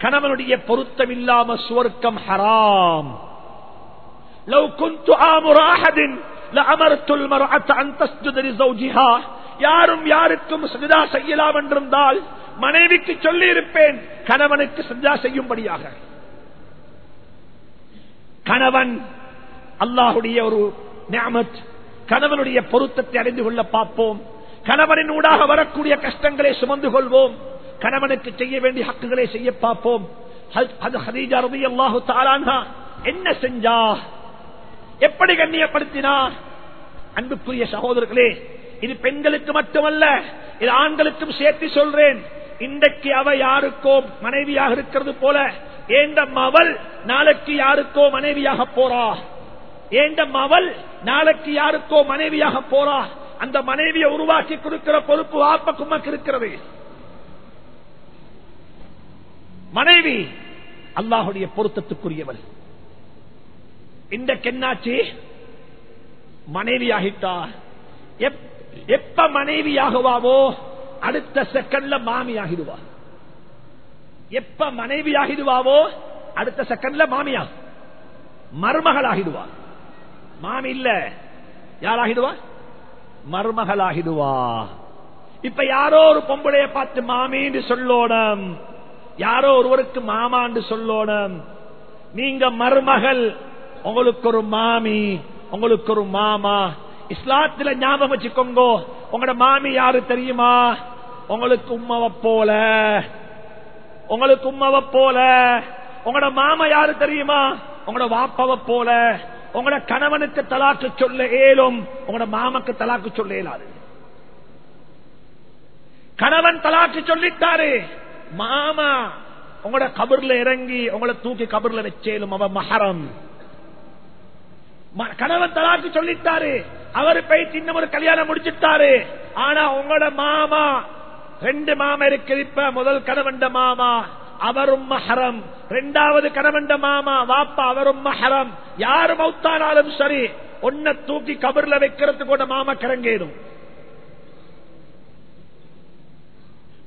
கணவனுடைய பொருத்தம் இல்லாம சுவர்க்கம் ஹராம் لو كنت آمر أحد لأمرت المرأة أن تسجد لزوجها யாரும் யாருக்கும் சஜிதா செய்யலாம் என்றிருந்தால் மனைவிக்கு சொல்லி இருப்பேன் கணவனுக்கு சஜிதா செய்யும்படியாக கணவன் அல்லாஹுடைய ஒரு நியமத் கணவனுடைய பொருத்தத்தை அறிந்து கொள்ள பார்ப்போம் கணவனின் ஊடாக வரக்கூடிய கஷ்டங்களை சுமந்து கொள்வோம். கணவனுக்கு செய்ய வேண்டிய ஹக்குகளை செய்ய பார்ப்போம். அது என்ன செஞ்சா? எப்படி கண்ணியப்படுத்தினா அன்புக்குரிய சகோதரர்களே இது பெண்களுக்கு மட்டுமல்ல இது ஆண்களுக்கும் சேர்த்து சொல்றேன். இன்றைக்கு அவ யாருக்கோ மனைவியாக இருக்கிறது போல ஏண்டம் அவள் நாளைக்கு யாருக்கோ மனைவியாக போறா? ஏண்டம் அவள் நாளைக்கு யாருக்கோ மனைவியாக போறா? அந்த மனைவியை உருவாக்கி கொடுக்கிற பொறுப்பு ஆப்ப குமக்கு இருக்கிறது. மனைவி அல்லாஹுடைய பொருத்தத்துக்குரியவள் இந்த கென்னாச்சி மனைவியாகிட்டா? எப்ப மனைவியாகுவாவோ அடுத்த செகண்ட்ல மாமி ஆகிடுவா எப்ப மனைவி ஆகிடுவாவோ அடுத்த செகண்ட்ல மாமியா மருமகள் ஆகிடுவா மாமி இல்ல யாராகிடுவா? ஆகிடுவா இப்ப யாரோ ஒரு பொம்பளைய பார்த்து மாமின்னு சொல்லோடம். யாரோ ஒருவருக்கு மாமான்னு சொல்லோடம். நீங்க மருமகள் உங்களுக்கு ஒரு மாமி உங்களுக்கு ஒரு மாமா. இஸ்லாத்துல ஞாபகம் வச்சுக்கோங்கோ உங்களோட மாமி யாரு தெரியுமா? உங்களுக்கு உம்மவ போல. உங்களுக்கு உம்மவ போல. உங்களோட மாமா யாரு தெரியுமா? உங்களோட வாப்பவ போல. உங்களோட கணவனுக்கு தலாக்கு சொல்ல ஏலும் உங்களோட மாமக்கு தலாக்கு சொல்ல இயலாது கணவன் தலாக்கு சொல்லிட்டாரு மாமா உங்களோட கபர்ல இறங்கி உங்களை தூக்கி கபர்ல வச்சேலும் அவன் மகரம் ம- கணவன் தலாக்கு சொல்லிட்டாரு அவரு போய் சின்ன ஒரு கல்யாணம் முடிச்சிட்டாரு. ஆனா உங்களோட மாமா ரெண்டு மாமா இருக்கு இப்ப முதல் கணவன் மாமா. அவரும் மஹரம். ரெண்டாவது கணவன் மாமா வாப்பா அவரும் மஹரம். யாரு மௌத்தானாலும் சரி ஒன்ன தூக்கி கபர்ல வைக்கிறதுக்கு கூட மாமா கிறங்கேடும்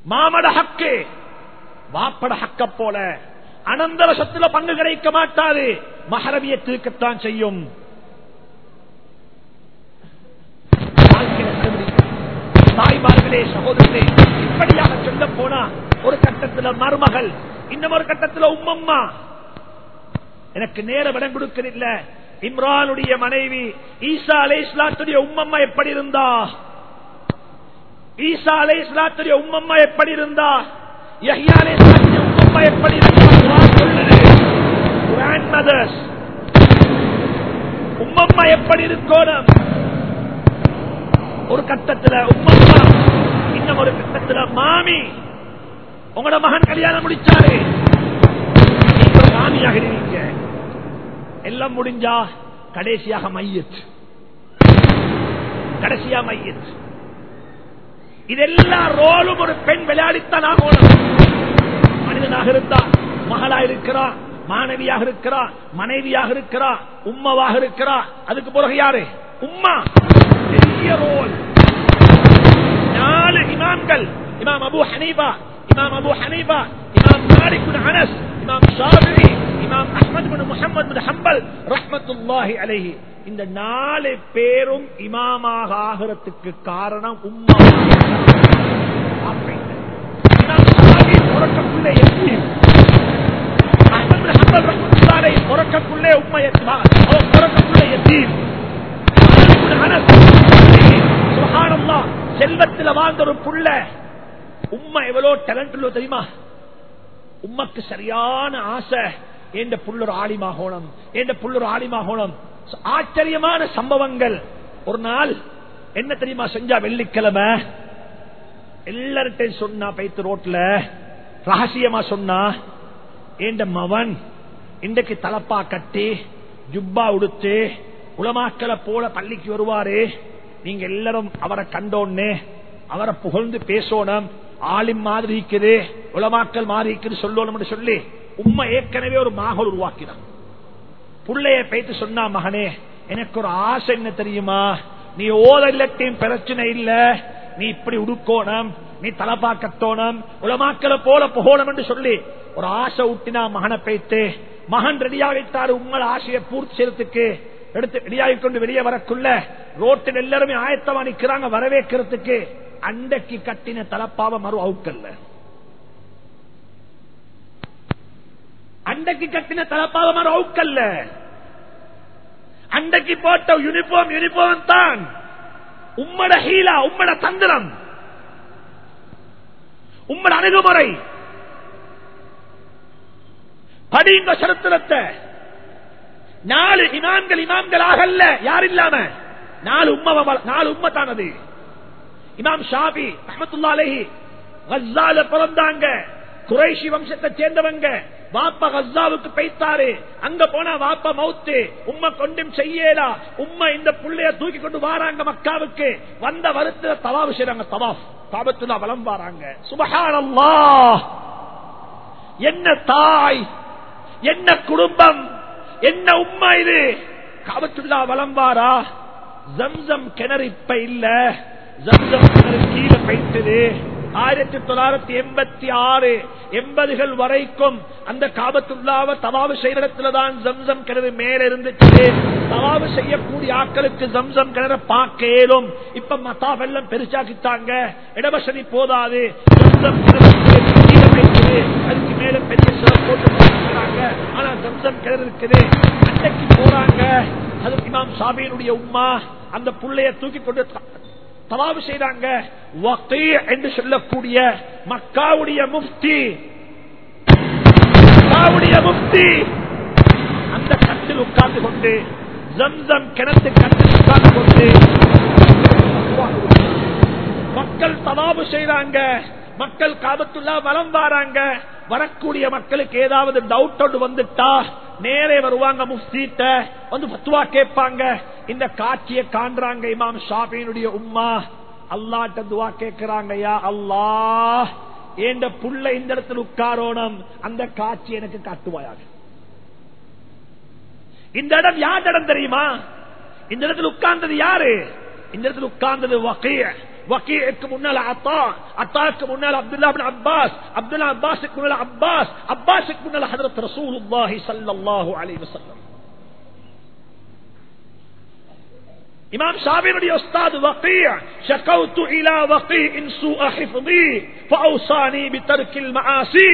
மாமட ஹக்கு. வாப்பட ஹக்க போல. அனந்தர சத்துல பங்கு கிடைக்க மாட்டாது. மகரவியத்திற்குத்தான் செய்யும். தாய்மார்களே சகோதரர்களே இப்படியாக சொல்ல போனா ஒரு கட்டத்துல மருமகள் இன்னும் ஒரு கட்டத்துல உம்மம்மா. எனக்கு நேர விடம் கொடுக்கல இம்ரானுடைய மனைவி ஈசா அலை இஸ்லாத்துடைய உம்மம்மா எப்படி இருந்தா? ஈசா அலை இஸ்லாத்துடைய உம்மம்மா எப்படி இருந்தா? யஹ்யா அலை இஸ்லாத்துடைய உம்மம்மா எப்படி இருந்தா? கிராண்ட் மதர்ஸ் உம்மம்மா எப்படி இருக்கணும்? ஒரு கட்டத்துல உம்மம்மா இன்னும் ஒரு கட்டத்துல மாமி. உங்களோட மகன் கல்யாணம் முடிச்சாரு. ராணியாக இருக்க எல்லாம் முடிஞ்சா கடைசியாக மையத். கடைசியா மையத். இதெல்லாம் ரோலும் ஒரு பெண் விளையாடித்தான் ஆகணும். மனிதனாக இருந்தா மகளா இருக்கிறா மாணவியாக இருக்கிறா மனைவியாக இருக்கிறா உம்மவாக இருக்கிறா. அதுக்கு பிறகு யாரு? உம்மா. பெரிய ரோல். நாலு இமாம்கள். இமாம் அபு ஹனீபா இமாம் அபு ஹனீபா இமாம் மாலிக் பின் அனஸ் இமாம் ஷாஃபிஈ இமாம் அஹ்மத் பின் முஹம்மது பின் ஹம்பல் ரஹ்மத்துல்லாஹி அலைஹி இந்த நாலு பேரும் இமாமாக ஆகிறதுக்கு காரணம் உம்மா. இமாம் ஷாஃபிஈ பிறக்கக்குள்ளே எத்தீம் அஹ்மத் பின் ஹம்பல் ரஹ்மத்துல்லாஹி அலைஹி உம்மா எத்தீம் அவர் செல்வத்தில் வாழ்ந்த ஒரு புள்ள. உம்மா எவ்வளவு டேலண்ட் உள்ள தெரியுமா? உம்மக்கு சரியான ஆசை என்ற புள்ளொரு ஆலிமாகோணம்? என்ற புள்ளொரு ஆலிமாகோணம்? ஆச்சரியமான சம்பவங்கள். ஒரு நாள் என்ன தெரியுமா செஞ்சா வெள்ளிக்கிழமை? எல்லார்ட்டையும் சொன்னா பைத்து ரோட்ல. ரகசியமா சொன்னா என்ற மவன் இன்றைக்கு தலப்பா கட்டி ஜுப்பா உடுத்து உலமாக்களை போல பள்ளிக்கு வருவாரு? நீங்க எல்லாரும் அவரை கண்டோன்னு அவரை புகழ்ந்து பேசணும். ஆளும் மாதிரி இருக்குது உலமாக்கல் மாதிரி இருக்குது சொல்லணும் சொல்லி உண்மை ஏற்கனவே ஒரு மகள் உருவாக்கினான். புள்ளைய பேத்து சொன்னா மகனே எனக்கு ஒரு ஆசை என்ன தெரியுமா? நீ ஓத இல்லத்தையும் பிரச்சனை இல்ல. நீ இப்படி உடுக்கோணும் நீ தலை கட்டோணும் உலமாக்களை போல புகழணும் என்று சொல்லி ஒரு ஆசை ஊட்டினா மகனை பேத்து மகன் ரெடியாகிட்டாரு உங்கள் ஆசையை பூர்த்தி செய்யறதுக்கு. எடுத்து வெளியாகி கொண்டு வெளியே வரக்குள்ள ரோட்டில் எல்லாருமே ஆயத்தமா நிக்கிறாங்க வரவேற்கிறதுக்கு. அண்டைக்கு கட்டின தலப்பாவ மறு அவுக்கல்ல. அண்டைக்கு கட்டின தலப்பாவ மறு அவுக்கல்ல. அண்டைக்கு போட்ட யூனிஃபார்ம் யூனிஃபார்ம் தான். உம்மட ஹீலா உம்மட தந்திரம். உம்மட அணுகுமுறை. படிங்க சரித்திரத்தை. நாலு இமாம்கள் இமாம்களாக ஆகல்ல யார் இல்லாம? நாலு உம்ம நாலு உம்மத்தானது. இமாம் ஷாபி அஹமத்துல்லா அலஹி கஸ்ஸால பிறந்தாங்க. குறைஷி வம்சத்தை சேர்ந்தவங்க. வாப்பா கஸ்ஸாவுக்கு பைத்தாரு அங்க போனா வாப்பா மவுத்து உம்மை கொண்டும் செய்யலா. உம்மை இந்த புள்ளைய தூக்கி கொண்டு வாராங்க மக்காவுக்கு. வந்த வருத்துல தவாவு செய்றாங்க தவாஃப். காபத்துல வலம் வாராங்க. சுபஹானல்லா என்ன தாய் என்ன குடும்பம் என்ன உண்மை இது? காபத்துள்ளா வளம்பாரா ஜம்சம் கிணறு இப்ப இல்ல. ஜம்சம் கிணறு கீழே பைத்தது ஆயிரத்தி தொள்ளாயிரத்தி எண்பத்தி ஆறு எண்பதுகள் வரைக்கும் அந்த காபத்துள்ளாவ தவாவு செய்த தான் ஜம்சம் கிணறு மேல இருந்துச்சு. தவாவு செய்யக்கூடிய ஆட்களுக்கு ஜம்சம் கிணற பார்க்க இயலும் இப்ப மத்தா வெள்ளம் பெருசாக்கிட்டாங்க. இடவசதி போதாது. ஜம்சம் அதுக்கு மேல பெரிய சில போட்டு ஆனா ஜம்சம் கிணறு இருக்குது. அன்னைக்கு போறாங்க. அது இமாம் சாபியினுடைய உம்மா அந்த புள்ளைய தூக்கி கொண்டு தவாவு செய்தாங்க என்று சொல்லக்கூடிய மக்காவுடைய முஃப்தி. மக்காவுடைய முஃப்தி. அந்த கட்டில் உட்கார்ந்து கொண்டு ஜம்சம் கிணத்து கட்டில் உட்கார்ந்து கொண்டு மக்கள் தவாபு செய்யறாங்க மக்கள் காபத்துள்ளா வலம் வாராங்க. வரக்கூடிய மக்களுக்கு ஏதாவது டவுட் ஒன்று வந்துட்டா நேரே வருவாங்க முஃப்தீட்ட வந்து பத்துவா கேட்பாங்க. இந்த காட்சியை காண்றாங்க இமாம் ஷாபியினுடைய உம்மா. அல்லாட்ட துவா கேட்கிறாங்க யா அல்லாஹ் ஏண்ட புள்ள இந்த இடத்துல உட்காரோணம்? அந்த காட்சி எனக்கு காட்டுவாயாக. இந்த இடம் யார் இடம் தெரியுமா? இந்த இடத்துல உட்கார்ந்தது யாரு? இந்த இடத்துல உட்கார்ந்தது வகைய வக்கீக்கு முன்னால அத்தா அத்தாக்கு முன்னால அப்துல்லா பின் அப்பாஸ் அப்துல்லா அப்பாஸுக்கு முன்னால அப்பாஸ் அப்பாஸுக்கு முன்னால ஹதரத் ரசூலுல்லாஹி ஸல்லல்லாஹு அலைஹி வஸல்லம் இமாம் ஷாபினுடைய உஸ்தாது வக்கீ ஷகௌத்து இலா வக்கீஇன் சூஅ ஹிஃப்தி ஃபஅவ்சானி பிதர்கில் மஆசி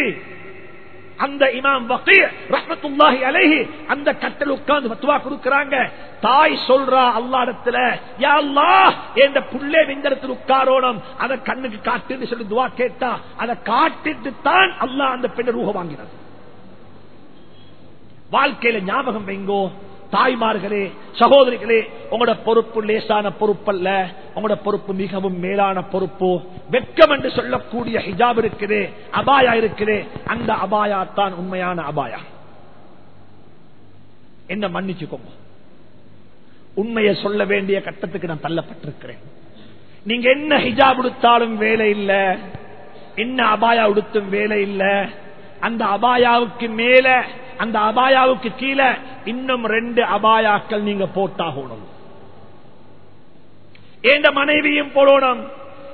அந்த இமாம் வக்கீ ரஹ்மத்துல்லாஹி அலைஹி அந்த கட்டல் உட்கார்ந்து பத்துவா கொடுக்கிறாங்க. தாய் சொல்றா அல்லாடத்துல யா அல்லா எந்த புள்ளே விந்தரத்தில் இடத்துல அதை கண்ணுக்கு காட்டுன்னு சொல்லி துவா கேட்டா அத காட்டிட்டு தான் அல்லாஹ் அந்த பெண்ணை ரூஹ வாங்கினார் வாழ்க்கையில ஞாபகம் வைங்கோ தாய்மார்களே சகோதரிகளே உங்களோட பொறுப்பு லேசான பொறுப்பல்ல. உங்களோட பொறுப்பு மிகவும் மேலான பொறுப்பு. வெட்கம் என்று சொல்லக்கூடிய ஹிஜாப் இருக்குது அபாயா இருக்குது. அந்த அபாயா தான் உண்மையான அபாயா. என்ன மன்னிச்சுக்கோங்க. உண்மையை சொல்ல வேண்டிய கட்டத்துக்கு நான் தள்ளப்பட்டிருக்கிறேன். நீங்க என்ன ஹிஜாப் உடுத்தாலும் வேலை இல்ல என்ன அபாயா உடுத்தும் வேலை இல்ல அந்த அபாயாவுக்கு மேல அந்த அபாயாவுக்கு கீழே இன்னும் ரெண்டு அபாயாக்கள் நீங்க போட்டாகணும். எந்த மனைவியும் போடணும்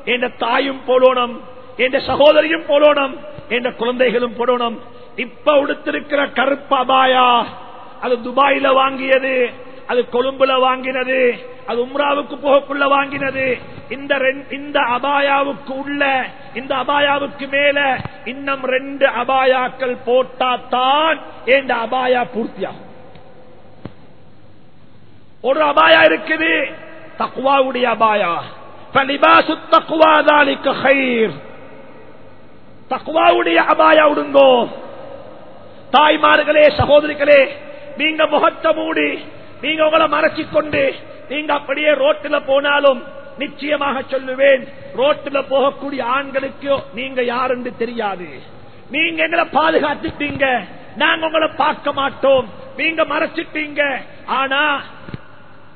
எந்த தாயும் போடணும் எந்த சகோதரியும் போடணும் எந்த குழந்தைகளும் போடணும் இப்ப உடுத்திருக்கிற கருப்பு அபாயா அது துபாயில வாங்கியது அது கொழும்புல வாங்கினது அது உம்ராவுக்கு போகக்குள்ள வாங்கினது. இந்த ரெண்- இந்த அபாயாவுக்கு உள்ள இந்த அபாயாவுக்கு மேல இன்னும் ரெண்டு அபாயாக்கள் போட்டாத்தான் இந்த அபாயா பூர்த்தியாகும். ஒரு அபாயா இருக்குது தக்குவாவுடைய அபாயா. பலிபாசு தக்குவாதானிக்கு ஹைர் தக்குவாவுடைய அபாயா உடுங்கோ. தாய்மார்களே சகோதரிகளே நீங்க முகத்தை மூடி நீங்க உங்களை மறைச்சிக்கொண்டு நீங்க அப்படியே ரோட்டில் போனாலும் நிச்சயமாக சொல்லுவேன். ரோட்டில் போகக்கூடிய ஆண்களுக்கு நீங்க யாருன்னு தெரியாது. நீங்க எங்களை பாதுகாத்துட்டீங்க. நாங்க உங்களை பார்க்க மாட்டோம். நீங்க மறைச்சிட்டீங்க. ஆனா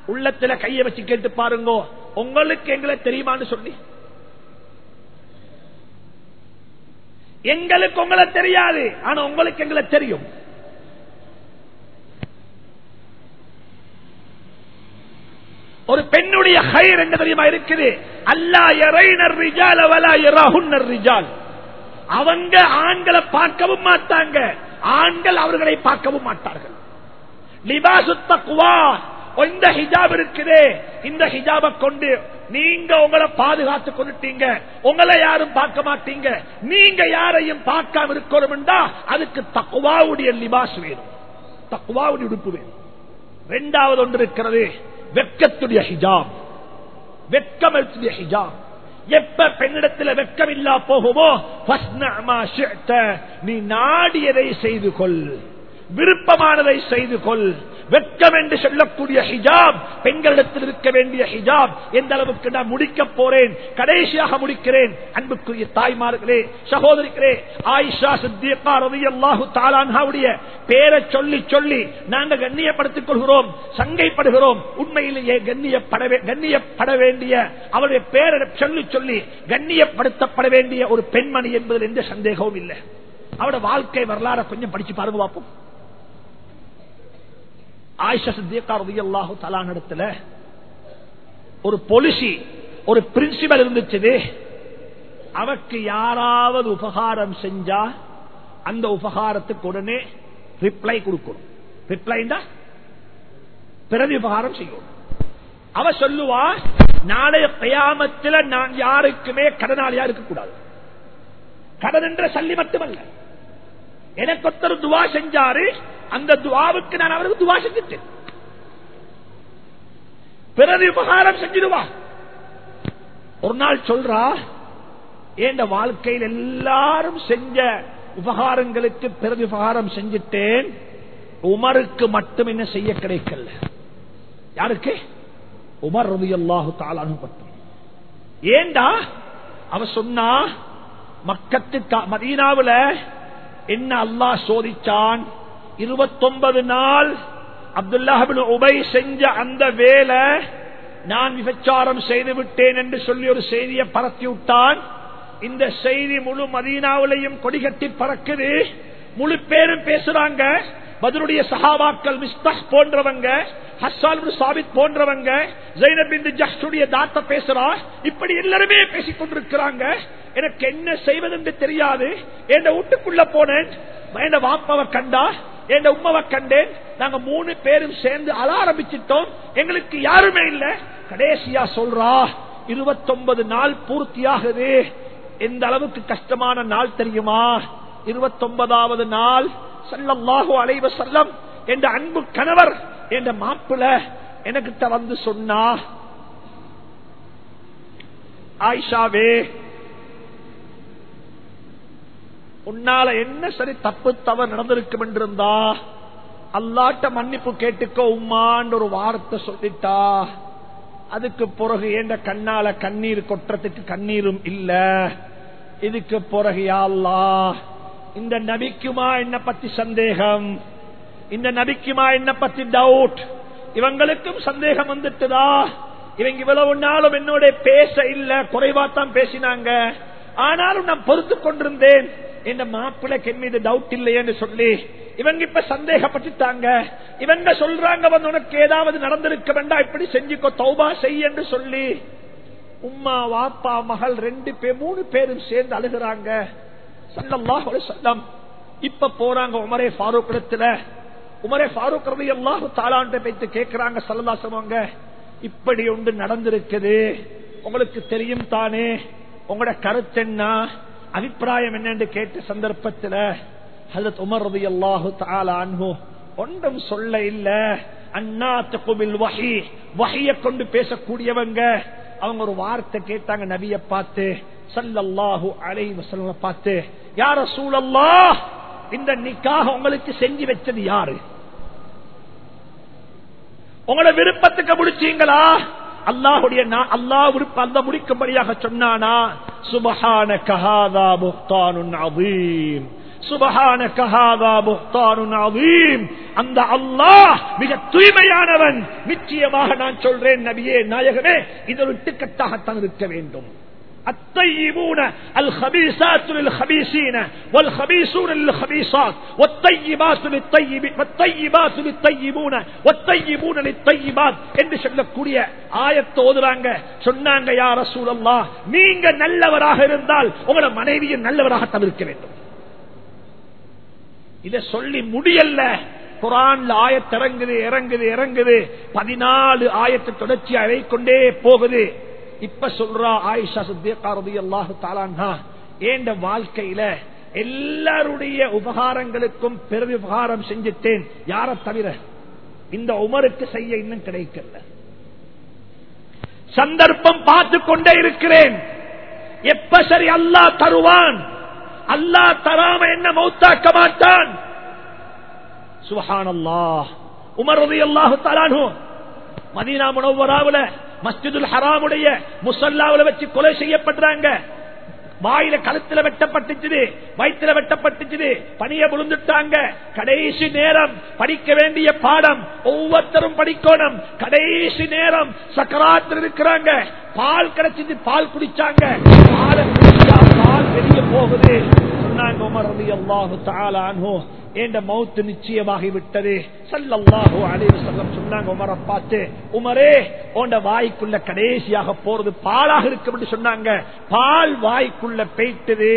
உள்ளத்துல கைய வச்சு கேட்டு பாருங்க. உங்களுக்கு எங்களை தெரியுமான்னு சொல்லி. எங்களுக்கு உங்களை தெரியாது. ஆனா உங்களுக்கு எங்களை தெரியும். ஒரு பெண்ணுடைய ஹயர் என்ன தெரியுமா இருக்குது? அல்லா இறைனர் ரிஜால் அவலா இராகுன்னர் ரிஜால். அவங்க ஆண்களை பார்க்கவும் மாட்டாங்க. ஆண்கள் அவர்களை பார்க்கவும் மாட்டார்கள். தக்குவா இந்த ஹிஜாப் இருக்குதே. இந்த ஹிஜாபை கொண்டு நீங்க உங்களை பாதுகாத்து கொண்டுட்டீங்க. உங்களை யாரும் பார்க்க மாட்டீங்க. நீங்க யாரையும் பார்க்காம இருக்கணும் அதுக்கு தக்குவாவுடைய லிபாஸ் வேணும். தக்குவாவுடைய உடுப்பு வேணும். இரண்டாவது ஒன்று இருக்கிறது. வெட்கத்துடைய ஹிஜாப். வெட்கமத்துடைய ஹிஜாப். எப்ப பெண்ணிடத்தில் வெட்கம் இல்லா போகுமோ நீ நாடியதை செய்து கொள். விருப்பமானதை செய்து கொள். வெட்கம் என்று சொல்லக்கூடிய ஹிஜாப் பெண்களிடத்தில் இருக்க வேண்டிய ஹிஜாப் எந்த அளவுக்கு நான் முடிக்க போறேன் கடைசியாக முடிக்கிறேன். அன்புக்குரிய தாய்மார்களே சகோதரிகளே ஆயிஷா சித்தியக்கா ரலியல்லாஹு தாலான்ஹாவுடைய பேரை சொல்லி சொல்லி நாங்கள் கண்ணியப்படுத்திக் கொள்கிறோம் சங்கைப்படுகிறோம். உண்மையிலேயே கண்ணியப்பட கண்ணியப்பட வேண்டிய அவருடைய பேரை சொல்லி சொல்லி கண்ணியப்படுத்தப்பட வேண்டிய ஒரு பெண்மணி என்பதில் எந்த சந்தேகமும் இல்லை. அவருடைய வாழ்க்கை வரலாறு கொஞ்சம் படிச்சு பாருங்க பார்ப்போம் ஆயிஷா சித்தியக்கா ரலியல்லாஹு தஆலா இடத்துல ஒரு பொலிசி ஒரு பிரின்சிபல் இருந்துச்சு அவக்கு யாராவது உபகாரம் செஞ்சா அந்த உபகாரத்துக்கு உடனே ரிப்ளை கொடுக்கணும். ரிப்ளைண்டா பிரதி உபகாரம் செய்யணும். அவ சொல்லுவா நாளைய பிரயாமத்தில் நான் யாருக்குமே கடனாளியா இருக்கக்கூடாது. கடன் என்ற சல்லி மட்டுமல்ல. எனக்கு ஒருத்தர் துவா செஞ்சாரு அந்த துவாவுக்கு நான் அவருக்கு துவா செஞ்சுட்டேன். பிறகு உபகாரம் செஞ்சிடுவா. ஒரு நாள் சொல்றா என் வாழ்க்கையில் எல்லாரும் செஞ்ச உபகாரங்களுக்கு பிறகு உபகாரம் செஞ்சிட்டேன். உமருக்கு மட்டும் என்ன செய்ய கிடைக்கல. யாருக்கு? உமர் ரவி அல்லாஹு தாலானு மட்டும். ஏண்டா? அவ சொன்னா மக்கத்து மதீனாவுல என்ன அல்லாஹ் சோதிச்சான்? இருபத்தொன்பது நாள் அப்துல்லாஹின் உபை செஞ்ச அந்த வேலை நான் விபச்சாரம் செய்து விட்டேன் என்று சொல்லி ஒரு செய்தியை பரத்தி விட்டான். இந்த செய்தி முழு மதீனாவிலையும் கொடிகட்டி பறக்குது. முழு பேரும் பேசுறாங்க. பதிலுடைய சஹாபாக்கள் மிஸ்தஹ் போன்றவங்க ஹஸ்ஸால் சாபித் போன்றவங்க ஜைனபின் ஜஸ்டுடைய தாத்த பேசுறா. இப்படி எல்லாருமே பேசிக் கொண்டிருக்கிறாங்க எனக்கு என்ன செய்வதென்று தெரியாது. என் வீட்டுக்குள்ள போனேன். என் வாப்பாவை கண்டா. என் உமாவை கண்டேன். நாங்க மூணு பேரும் சேர்ந்து அழ ஆரம்பிச்சிட்டோம். எங்களுக்கு யாருமே இல்ல. கடைசியா சொல்றா இருபத்தொன்பது நாள் பூர்த்தியாகுது எந்த அளவுக்கு கஷ்டமான நாள் தெரியுமா? இருபத்தொன்பதாவது நாள் சல்லல்லாஹு அலைவ செல்லம் என்ற அன்பு கணவர் என்ற மாப்பிள எனக்கிட்ட வந்து சொன்னா ஆயிஷாவே உன்னால என்ன சரி தப்பு தவறு நடந்திருக்கும் என்றிருந்தா அல்லாட்ட மன்னிப்பு கேட்டுக்கோ உம்மான்னு ஒரு வார்த்தை சொல்லிட்டா அதுக்கு பிறகு ஏண்ட கண்ணால கண்ணீர் கொட்டுறதுக்கு கண்ணீரும் இல்ல. இதுக்கு பிறகு யாழ்லா இந்த நபிக்குமா என்ன பத்தி சந்தேகம்? இந்த நபிக்குமா என்ன பத்தி டவுட் இவங்களுக்கும் சந்தேகம் வந்துட்டுதா? இவங்க இவ்வளவு நாளும் என்னோட பேச இல்ல குறைவாத்தான் பேசினாங்க. ஆனாலும் நான் பொறுத்து கொண்டிருந்தேன். இந்த மாப்பிள்ளைக்கு என் மீது டவுட் இல்லையேன்னு சொல்லி இவங்க இப்ப சந்தேகப்பட்டுட்டாங்க. இவங்க சொல்றாங்க வந்து உனக்கு ஏதாவது நடந்திருக்க வேண்டாம் இப்படி செஞ்சுக்கோ தௌபா செய் என்று சொல்லி. உம்மா வாப்பா மகள் ரெண்டு பேர் மூணு பேரும் சேர்ந்து அழுகிறாங்க. ஒரு சொல்லம் இப்ப போறாங்க உமரே ஃபாரூக் இடத்துல. உமரே ஃபாரூக் ரவி எல்லாம் தாலாண்ட பேத்து கேட்கிறாங்க சல்லதாசவங்க இப்படி ஒன்று நடந்திருக்குது. உங்களுக்கு தெரியும் தானே? உங்களோட கருத்து என்ன? அபிப்பிராயம் என்னன்னு கேட்ட சந்தர்ப்பத்தில் ஹசரத் உமர் ரவி அல்லாஹு அன்பு ஒன்றும் சொல்ல இல்ல. அண்ணா தகுபில் வகி வகைய கொண்டு பேசக்கூடியவங்க அவங்க ஒரு வார்த்தை கேட்டாங்க நபிய பார்த்து சல்லல்லாஹு அலை வசல்ல பார்த்து யார சூழல்லா இந்த நிக்காக உங்களுக்கு செஞ்சு வச்சது யாரு? உங்களோட விருப்பத்துக்கு முடிச்சீங்களா? அல்லாஹுடைய அல்லாஹ் உறுப்பு அந்த முடிக்கும்படியாக சொன்னானா சுபஹான கஹாதா புக்தானுன் அவீம் சுபஹான கஹாதா புக்தானுன் அவீம் அந்த அல்லாஹ் மிக தூய்மையானவன். நிச்சயமாக நான் சொல்றேன் நபியே நாயகமே இதில் ஒரு இருக்க வேண்டும். الطيبون الخبيثات للخبيثين والخبيثون للخبيثات والطيبات للطيب والطيبات للطيبون والطيبون للطيبات என்று சொல்லக்கூடிய ஆயத்தை ஓதுறாங்க சொன்னாங்க யா ரசூலல்லாஹ் நீங்க நல்லவராக இருந்தால் உங்களோட மனைவியை நல்லவராக தவிர்க்க வேண்டும் இத சொல்லி முடியல்ல குரான்ல ஆயத்து இறங்குது இறங்குது இறங்குது பதினாலு ஆயத்தை தொடர்ச்சி அவை கொண்டே போகுது இப்ப சொல்றா ஆயிஷா சுத்தியக்காரதி அல்லாஹு தாலான்ஹா ஏண்ட வாழ்க்கையில எல்லாருடைய உபகாரங்களுக்கும் பெரு உபகாரம் செஞ்சுட்டேன். யார தவிர இந்த உமருக்கு செய்ய இன்னும் கிடைக்கல. சந்தர்ப்பம் பார்த்து கொண்டே இருக்கிறேன். எப்ப சரி அல்லா தருவான்? அல்லா தராம என்ன மௌத்தாக்க மாட்டான்? சுபஹான் அல்லாஹ் உமர் ரதி அல்லாஹு தலானு மதீனா முனவராவுல மஸ்ஜிதுல் ஹராமுடைய முசல்லாவுல வச்சு கொலை செய்யப்படுறாங்க. வாயில கழுத்துல வெட்டப்பட்டுச்சுது வயிற்றுல வெட்டப்பட்டுச்சுது பணிய விழுந்துட்டாங்க. கடைசி நேரம் படிக்க வேண்டிய பாடம் ஒவ்வொருத்தரும் படிக்கணும். கடைசி நேரம் சக்கராத்தில் இருக்கிறாங்க. பால் கிடைச்சது பால் குடிச்சாங்க. பால் குடிச்சா பால் வெளியே போகுது. சொன்னாங்க உமர் ரலியல்லாஹு தஆலா என்ற மௌத்து நிச்சயமாகி விட்டது சல்லல்லாஹு அலைவு செல்லம் சொன்னாங்க உமரை பார்த்து உமரே உண்ட வாய்க்குள்ள கடைசியாக போறது பாலாக இருக்கும் என்று சொன்னாங்க. பால் வாய்க்குள்ள பெய்த்தது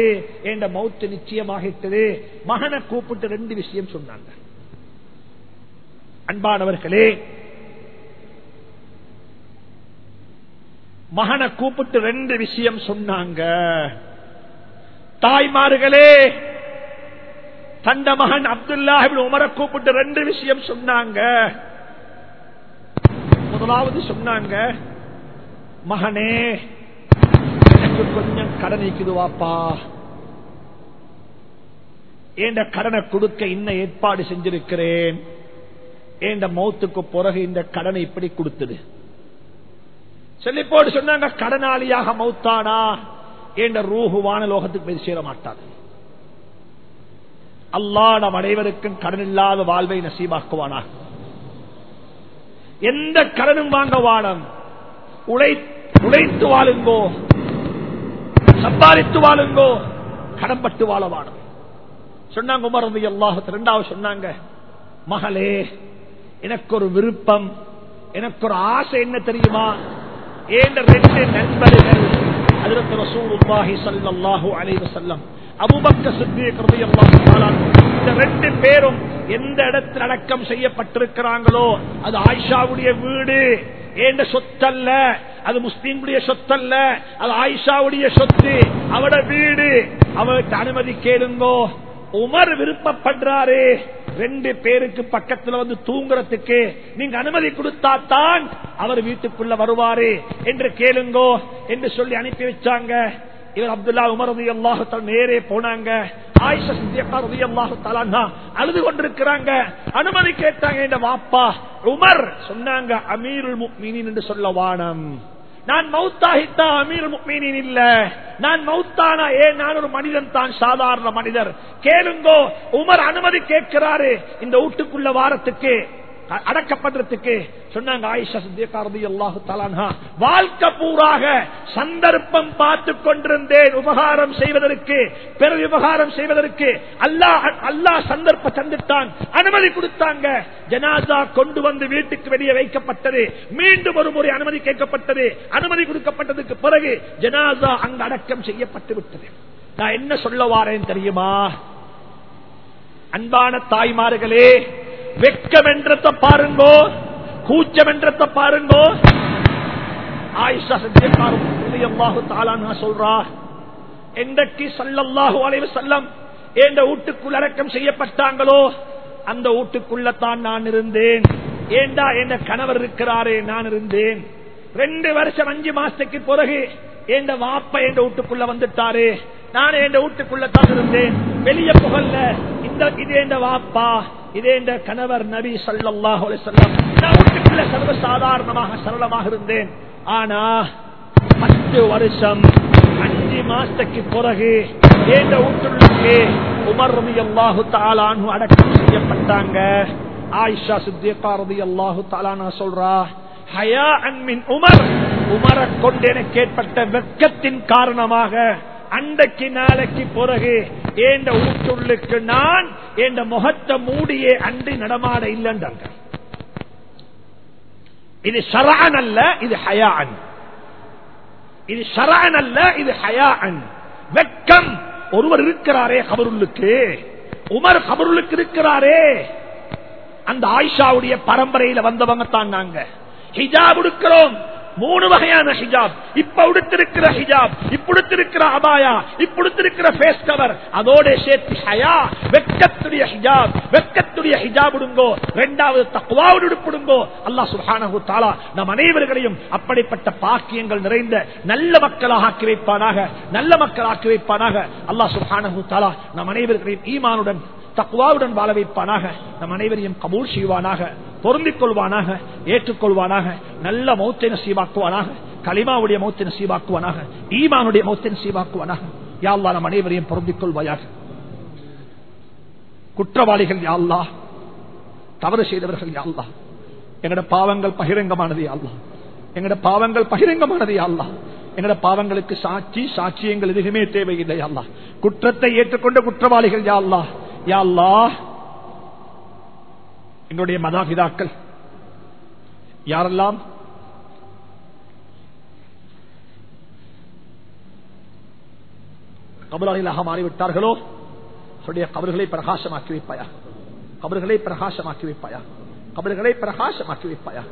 என்ற மௌத்து நிச்சயமாகிட்டது மகனை கூப்பிட்டு ரெண்டு விஷயம் சொன்னாங்க. அன்பானவர்களே மகனை கூப்பிட்டு ரெண்டு விஷயம் சொன்னாங்க. தாய்மார்களே தந்த மகன் அப்துல்லா உமரை கூப்பிட்டு ரெண்டு விஷயம் சொன்னாங்க. முதலாவது சொன்னாங்க மகனே எனக்கு கொஞ்சம் கடன் இருக்குதுவாப்பா ஏண்ட கடனை கொடுக்க இன்ன ஏற்பாடு செஞ்சிருக்கிறேன். ஏண்ட மௌத்துக்கு பிறகு இந்த கடனை இப்படி கொடுத்தது சொல்லி போட்டு சொன்னாங்க கடனாளியாக மௌத்தானா? என்ற ரூஹுவான லோகத்துக்கு போய் சேர மாட்டாது அல்லா நம் அனைவருக்கும் கடன் இல்லாத வாழ்வை நசீபாக்குவானா எந்த கடனும் வாங்க வானம் உழைத்து வாழுங்கோ. சம்பாதித்து வாழுங்கோ. கடன்பட்டு வாழ வானம் சொன்னாங்க உமரது எல்லாத்து ரெண்டாவது சொன்னாங்க மகளே எனக்கு ஒரு விருப்பம் எனக்கு ஒரு ஆசை என்ன தெரியுமா? ஏன் ரெண்டு நண்பர்கள் அதற்கு ரசூலுல்லாஹி ஸல்லல்லாஹு அலைஹி வஸல்லம் அபூபக்கர் சித்திக் ரலியல்லாஹு தஆலா இந்த ரெண்டு பேரும் எந்த இடத்தில் அடக்கம் செய்யப்பட்டிருக்கிறாங்களோ அது ஆயிஷாவுடைய வீடு. ஏண்ட சொத்தல்ல? அது முஸ்லீம்களுடைய சொத்தல்ல? அது ஆயிஷாவுடைய சொத்து? அவட வீடு. அவர்கிட்ட அனுமதி கேளுங்கோ. உமர் விருப்பப்படுறாரு. ரெண்டு பேருக்கு பக்கத்துல வந்து தூங்குறதுக்கு நீங்க அனுமதி கொடுத்தா தான் அவர் வீட்டுக்குள்ள வருவாரு என்று கேளுங்கோ என்று சொல்லி அனுப்பி வச்சாங்க. இவர் அப்துல்லா உமர் ரதி அல்லாஹு நேரே போனாங்க. ஆயிஷா சித்தியக்கா ரதி அல்லாஹு அழுது கொண்டிருக்கிறாங்க. அனுமதி கேட்டாங்க என்ற வாப்பா உமர் சொன்னாங்க அமீருல் முக்மீனின் என்று சொல்ல வானம். நான் மௌத்தாகித்தா அமீர் முக்மீனின் இல்ல. நான் மௌத்தானா? ஏன் நான் ஒரு மனிதன் தான் சாதாரண மனிதர். கேளுங்கோ உமர் அனுமதி கேட்கிறாரு இந்த வீட்டுக்குள்ள வாரத்துக்கு. அடக்கப்படுறதுக்கு சொன்னாங்க ஆயிஷா சித்தியக்காரதி அல்லாஹு தலான்ஹா வாழ்க்கை பூராக சந்தர்ப்பம் பார்த்து கொண்டிருந்தேன் உபகாரம் செய்வதற்கு பெரு விவகாரம் செய்வதற்கு. அல்லாஹ் அல்லாஹ் சந்தர்ப்பம் தந்துட்டான் அனுமதி கொடுத்தாங்க. ஜனாதா கொண்டு வந்து வீட்டுக்கு வெளியே வைக்கப்பட்டது. மீண்டும் ஒரு முறை அனுமதி கேட்கப்பட்டது. அனுமதி கொடுக்கப்பட்டதுக்கு பிறகு ஜனாதா அங்கு அடக்கம் செய்யப்பட்டு விட்டது. நான் என்ன சொல்ல வாரேன் தெரியுமா? அன்பான தாய்மார்களே வெக்கம் என்றத பாருங்கோ கூச்சம் என்றத பாருங்கோ. ஆயிஷா சத்தியக்காரு சொல்றா என்றைக்கு சல்லல்லாஹு அலைவு செல்லம் எந்த வீட்டுக்குள் அடக்கம் செய்யப்பட்டாங்களோ அந்த வீட்டுக்குள்ள தான் நான் இருந்தேன். ஏண்டா என்ற கணவர் இருக்கிறாரே நான் இருந்தேன். ரெண்டு வருஷம் அஞ்சு மாசத்துக்கு பிறகு எந்த வாப்ப என்ற வீட்டுக்குள்ள வந்துட்டாரு நான் என் வீட்டுக்குள்ள தான் இருந்தேன். வெளியே புகழ்ல இந்த இது எந்த வாப்பா? இதே இந்த கணவர் நபி சல்லாஹ் சர்வசாதாரணமாக சர்வ சாதாரணமாக சரளமாக இருந்தேன். ஆனா பத்து வருஷம் அஞ்சு மாசத்துக்கு பிறகு ஏண்ட வீட்டுள்ளே உமர் ரவி அல்லாஹு அடக்கம் செய்யப்பட்டாங்க? ஆயிஷா சித்தியக்கா ரவி அல்லாஹு தாலானா சொல்றா ஹயா அன்மின் உமர். உமரை கொண்டு எனக்கு ஏற்பட்ட வெக்கத்தின் காரணமாக அண்டைக்கு நாளைக்கு பிறகு ஏண்ட ஊட்டுள்ளுக்கு நான் என் முகத்தை மூடியே அன்றி நடமாட இல்லைன்றாங்க. இது ஷரான் அல்ல இது ஹயான். இது ஷரான் அல்ல இது ஹயான். வெக்கம் ஒருவர் இருக்கிறாரே கபருள்ளுக்கு. உமர் கபருளுக்கு இருக்கிறாரே. அந்த ஆயிஷாவுடைய பரம்பரையில வந்தவங்க தான் நாங்க. ஹிஜாப் எடுக்கிறோம் மூணு வகையான ஹிஜாப். இப்ப உடுத்திருக்கிற ஹிஜாப் இப்படுத்திருக்கிற அபாயா இப்ப பேஸ் ஃபேஸ் கவர் அதோட சேர்த்து ஹயா வெக்கத்துடைய ஹிஜாப் வெக்கத்துடைய ஹிஜாப் உடுங்கோ இரண்டாவது தக்குவாவோடு உடுப்பிடுங்கோ அல்லாஹ் சுஹானஹு தாலா நம் அனைவர்களையும் அப்படிப்பட்ட பாக்கியங்கள் நிறைந்த நல்ல மக்களாக ஆக்கி வைப்பானாக நல்ல மக்கள் ஆக்கி வைப்பானாக. அல்லாஹ் சுஹானஹு தாலா நம் அனைவர்களையும் ஈமானுடன் தக்குவாவுடன் வாழ வைப்பானாக. நம் அனைவரையும் கபூல் செய்வானாக பொருந்திக் கொள்வானாக ஏற்றுக்கொள்வானாக நல்ல மௌத்தின சீவாக்குவானாக களிமாவுடைய மௌத்தின சீவாக்குவானாக ஈமானுடைய மௌத்தின சீவாக்குவானாக யாழ்லா நம் அனைவரையும் பொருந்திக் கொள்வாயாக. குற்றவாளிகள் யாழ்லா தவறு செய்தவர்கள் யாழ்லா எங்கட பாவங்கள் பகிரங்கமானது யாழ்லா எங்கட பாவங்கள் பகிரங்கமானது யாழ்லா எங்கட பாவங்களுக்கு சாட்சி சாட்சியங்கள் எதுவுமே தேவையில்லை அல்லா. குற்றத்தை ஏற்றுக்கொண்ட குற்றவாளிகள் யாழ்லா யாழ்லா எங்களுடைய மதாபிதாக்கள் யாரெல்லாம் கபலாளிகளாக மாறிவிட்டார்களோ அவருடைய கபர்களை பிரகாசமாக்கி வைப்பாயா? கபர்களை பிரகாசமாக்கி வைப்பாயா? கபர்களை பிரகாசமாக்கி வைப்பாயா?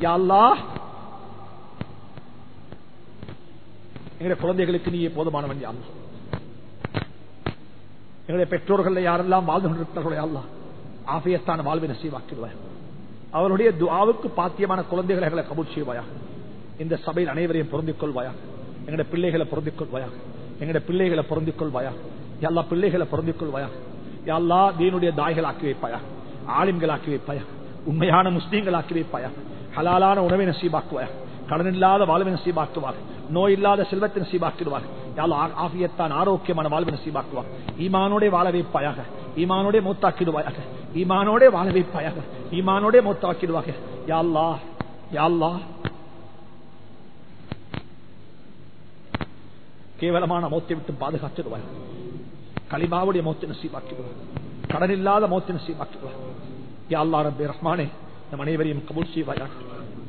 யாழ்லா எங்களுடைய குழந்தைகளுக்கு நீயே போதுமானவன் யாழ்லா எங்களுடைய பெற்றோர்கள் யாரெல்லாம் வாழ்ந்து கொண்டிருக்கிறார்களோ அல்லா ஆபியத்தான வாழ்வை நசீவாக்கிடுவாய் அவருடைய துவாவுக்கு பாத்தியமான குழந்தைகளை எங்களை கபூர் செய்வாயா? இந்த சபையில் அனைவரையும் பொருந்திக் கொள்வாயா எங்களுடைய பிள்ளைகளை பொருந்திக் கொள்வாயா எங்களுடைய பிள்ளைகளை பொருந்திக் கொள்வாயா எல்லா பிள்ளைகளை பொருந்திக் கொள்வாயா எல்லா தீனுடைய தாய்கள் ஆக்கி வைப்பாயா? ஆலிம்கள் ஆக்கி வைப்பாயா? உண்மையான முஸ்லீம்கள் ஆக்கி வைப்பாயா? ஹலாலான உணவை நசீபாக்குவாயா கடனில்லாத வாழ்வை நசீபாக்குவார் நோய் இல்லாத செல்வத்தை நசீபாக்கிடுவார்கள். ஆபியத்தான் ஆரோக்கியமான வாழ்வை நசீபாக்குவார். ஈமானோட வாழ வைப்பாயாக ஈமானோட மூத்தாக்கிடுவாயாக. ஈமானோட வாழ வைப்பாயாக ஈமானோட மூத்தாக்கிடுவாக. யாழ்லா யாழ்லா கேவலமான மௌத்தை விட்டு பாதுகாத்துடுவார். களிமாவுடைய மௌத்தை நசீபாக்கிடுவார். கடன் இல்லாத மௌத்தை நசீபாக்கிடுவார். யாழ்லா ரபி ரஹ்மானே நம் அனைவரையும் கபூல் செய்வாயாக.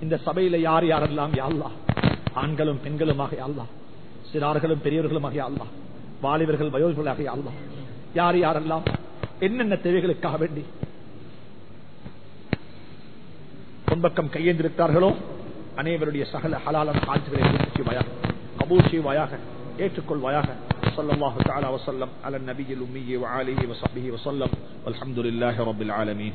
இந்த சபையில யார் யாரெல்லாம் யாழ்லா ஆண்களும் பெண்களுமாக யாழ்லா சிறார்களும் பெரியவர்களுமாக யாழ்லா வாலிபர்கள் வயோர்களாக யாழ்லா யார் யாரெல்லாம் என்னென்ன தேவைகளுக்காக வேண்டி பொன்பக்கம் கையேந்திருக்கிறார்களோ அனைவருடைய சகல ஹலாலான காட்சிகளை செய்வாயாக கபூல் செய்வாயாக ஏற்றுக்கொள்வாயாக صلى الله تعالى وسلم على النبي الأمي وعاله وصحبه وسلم والحمد لله رب العالمين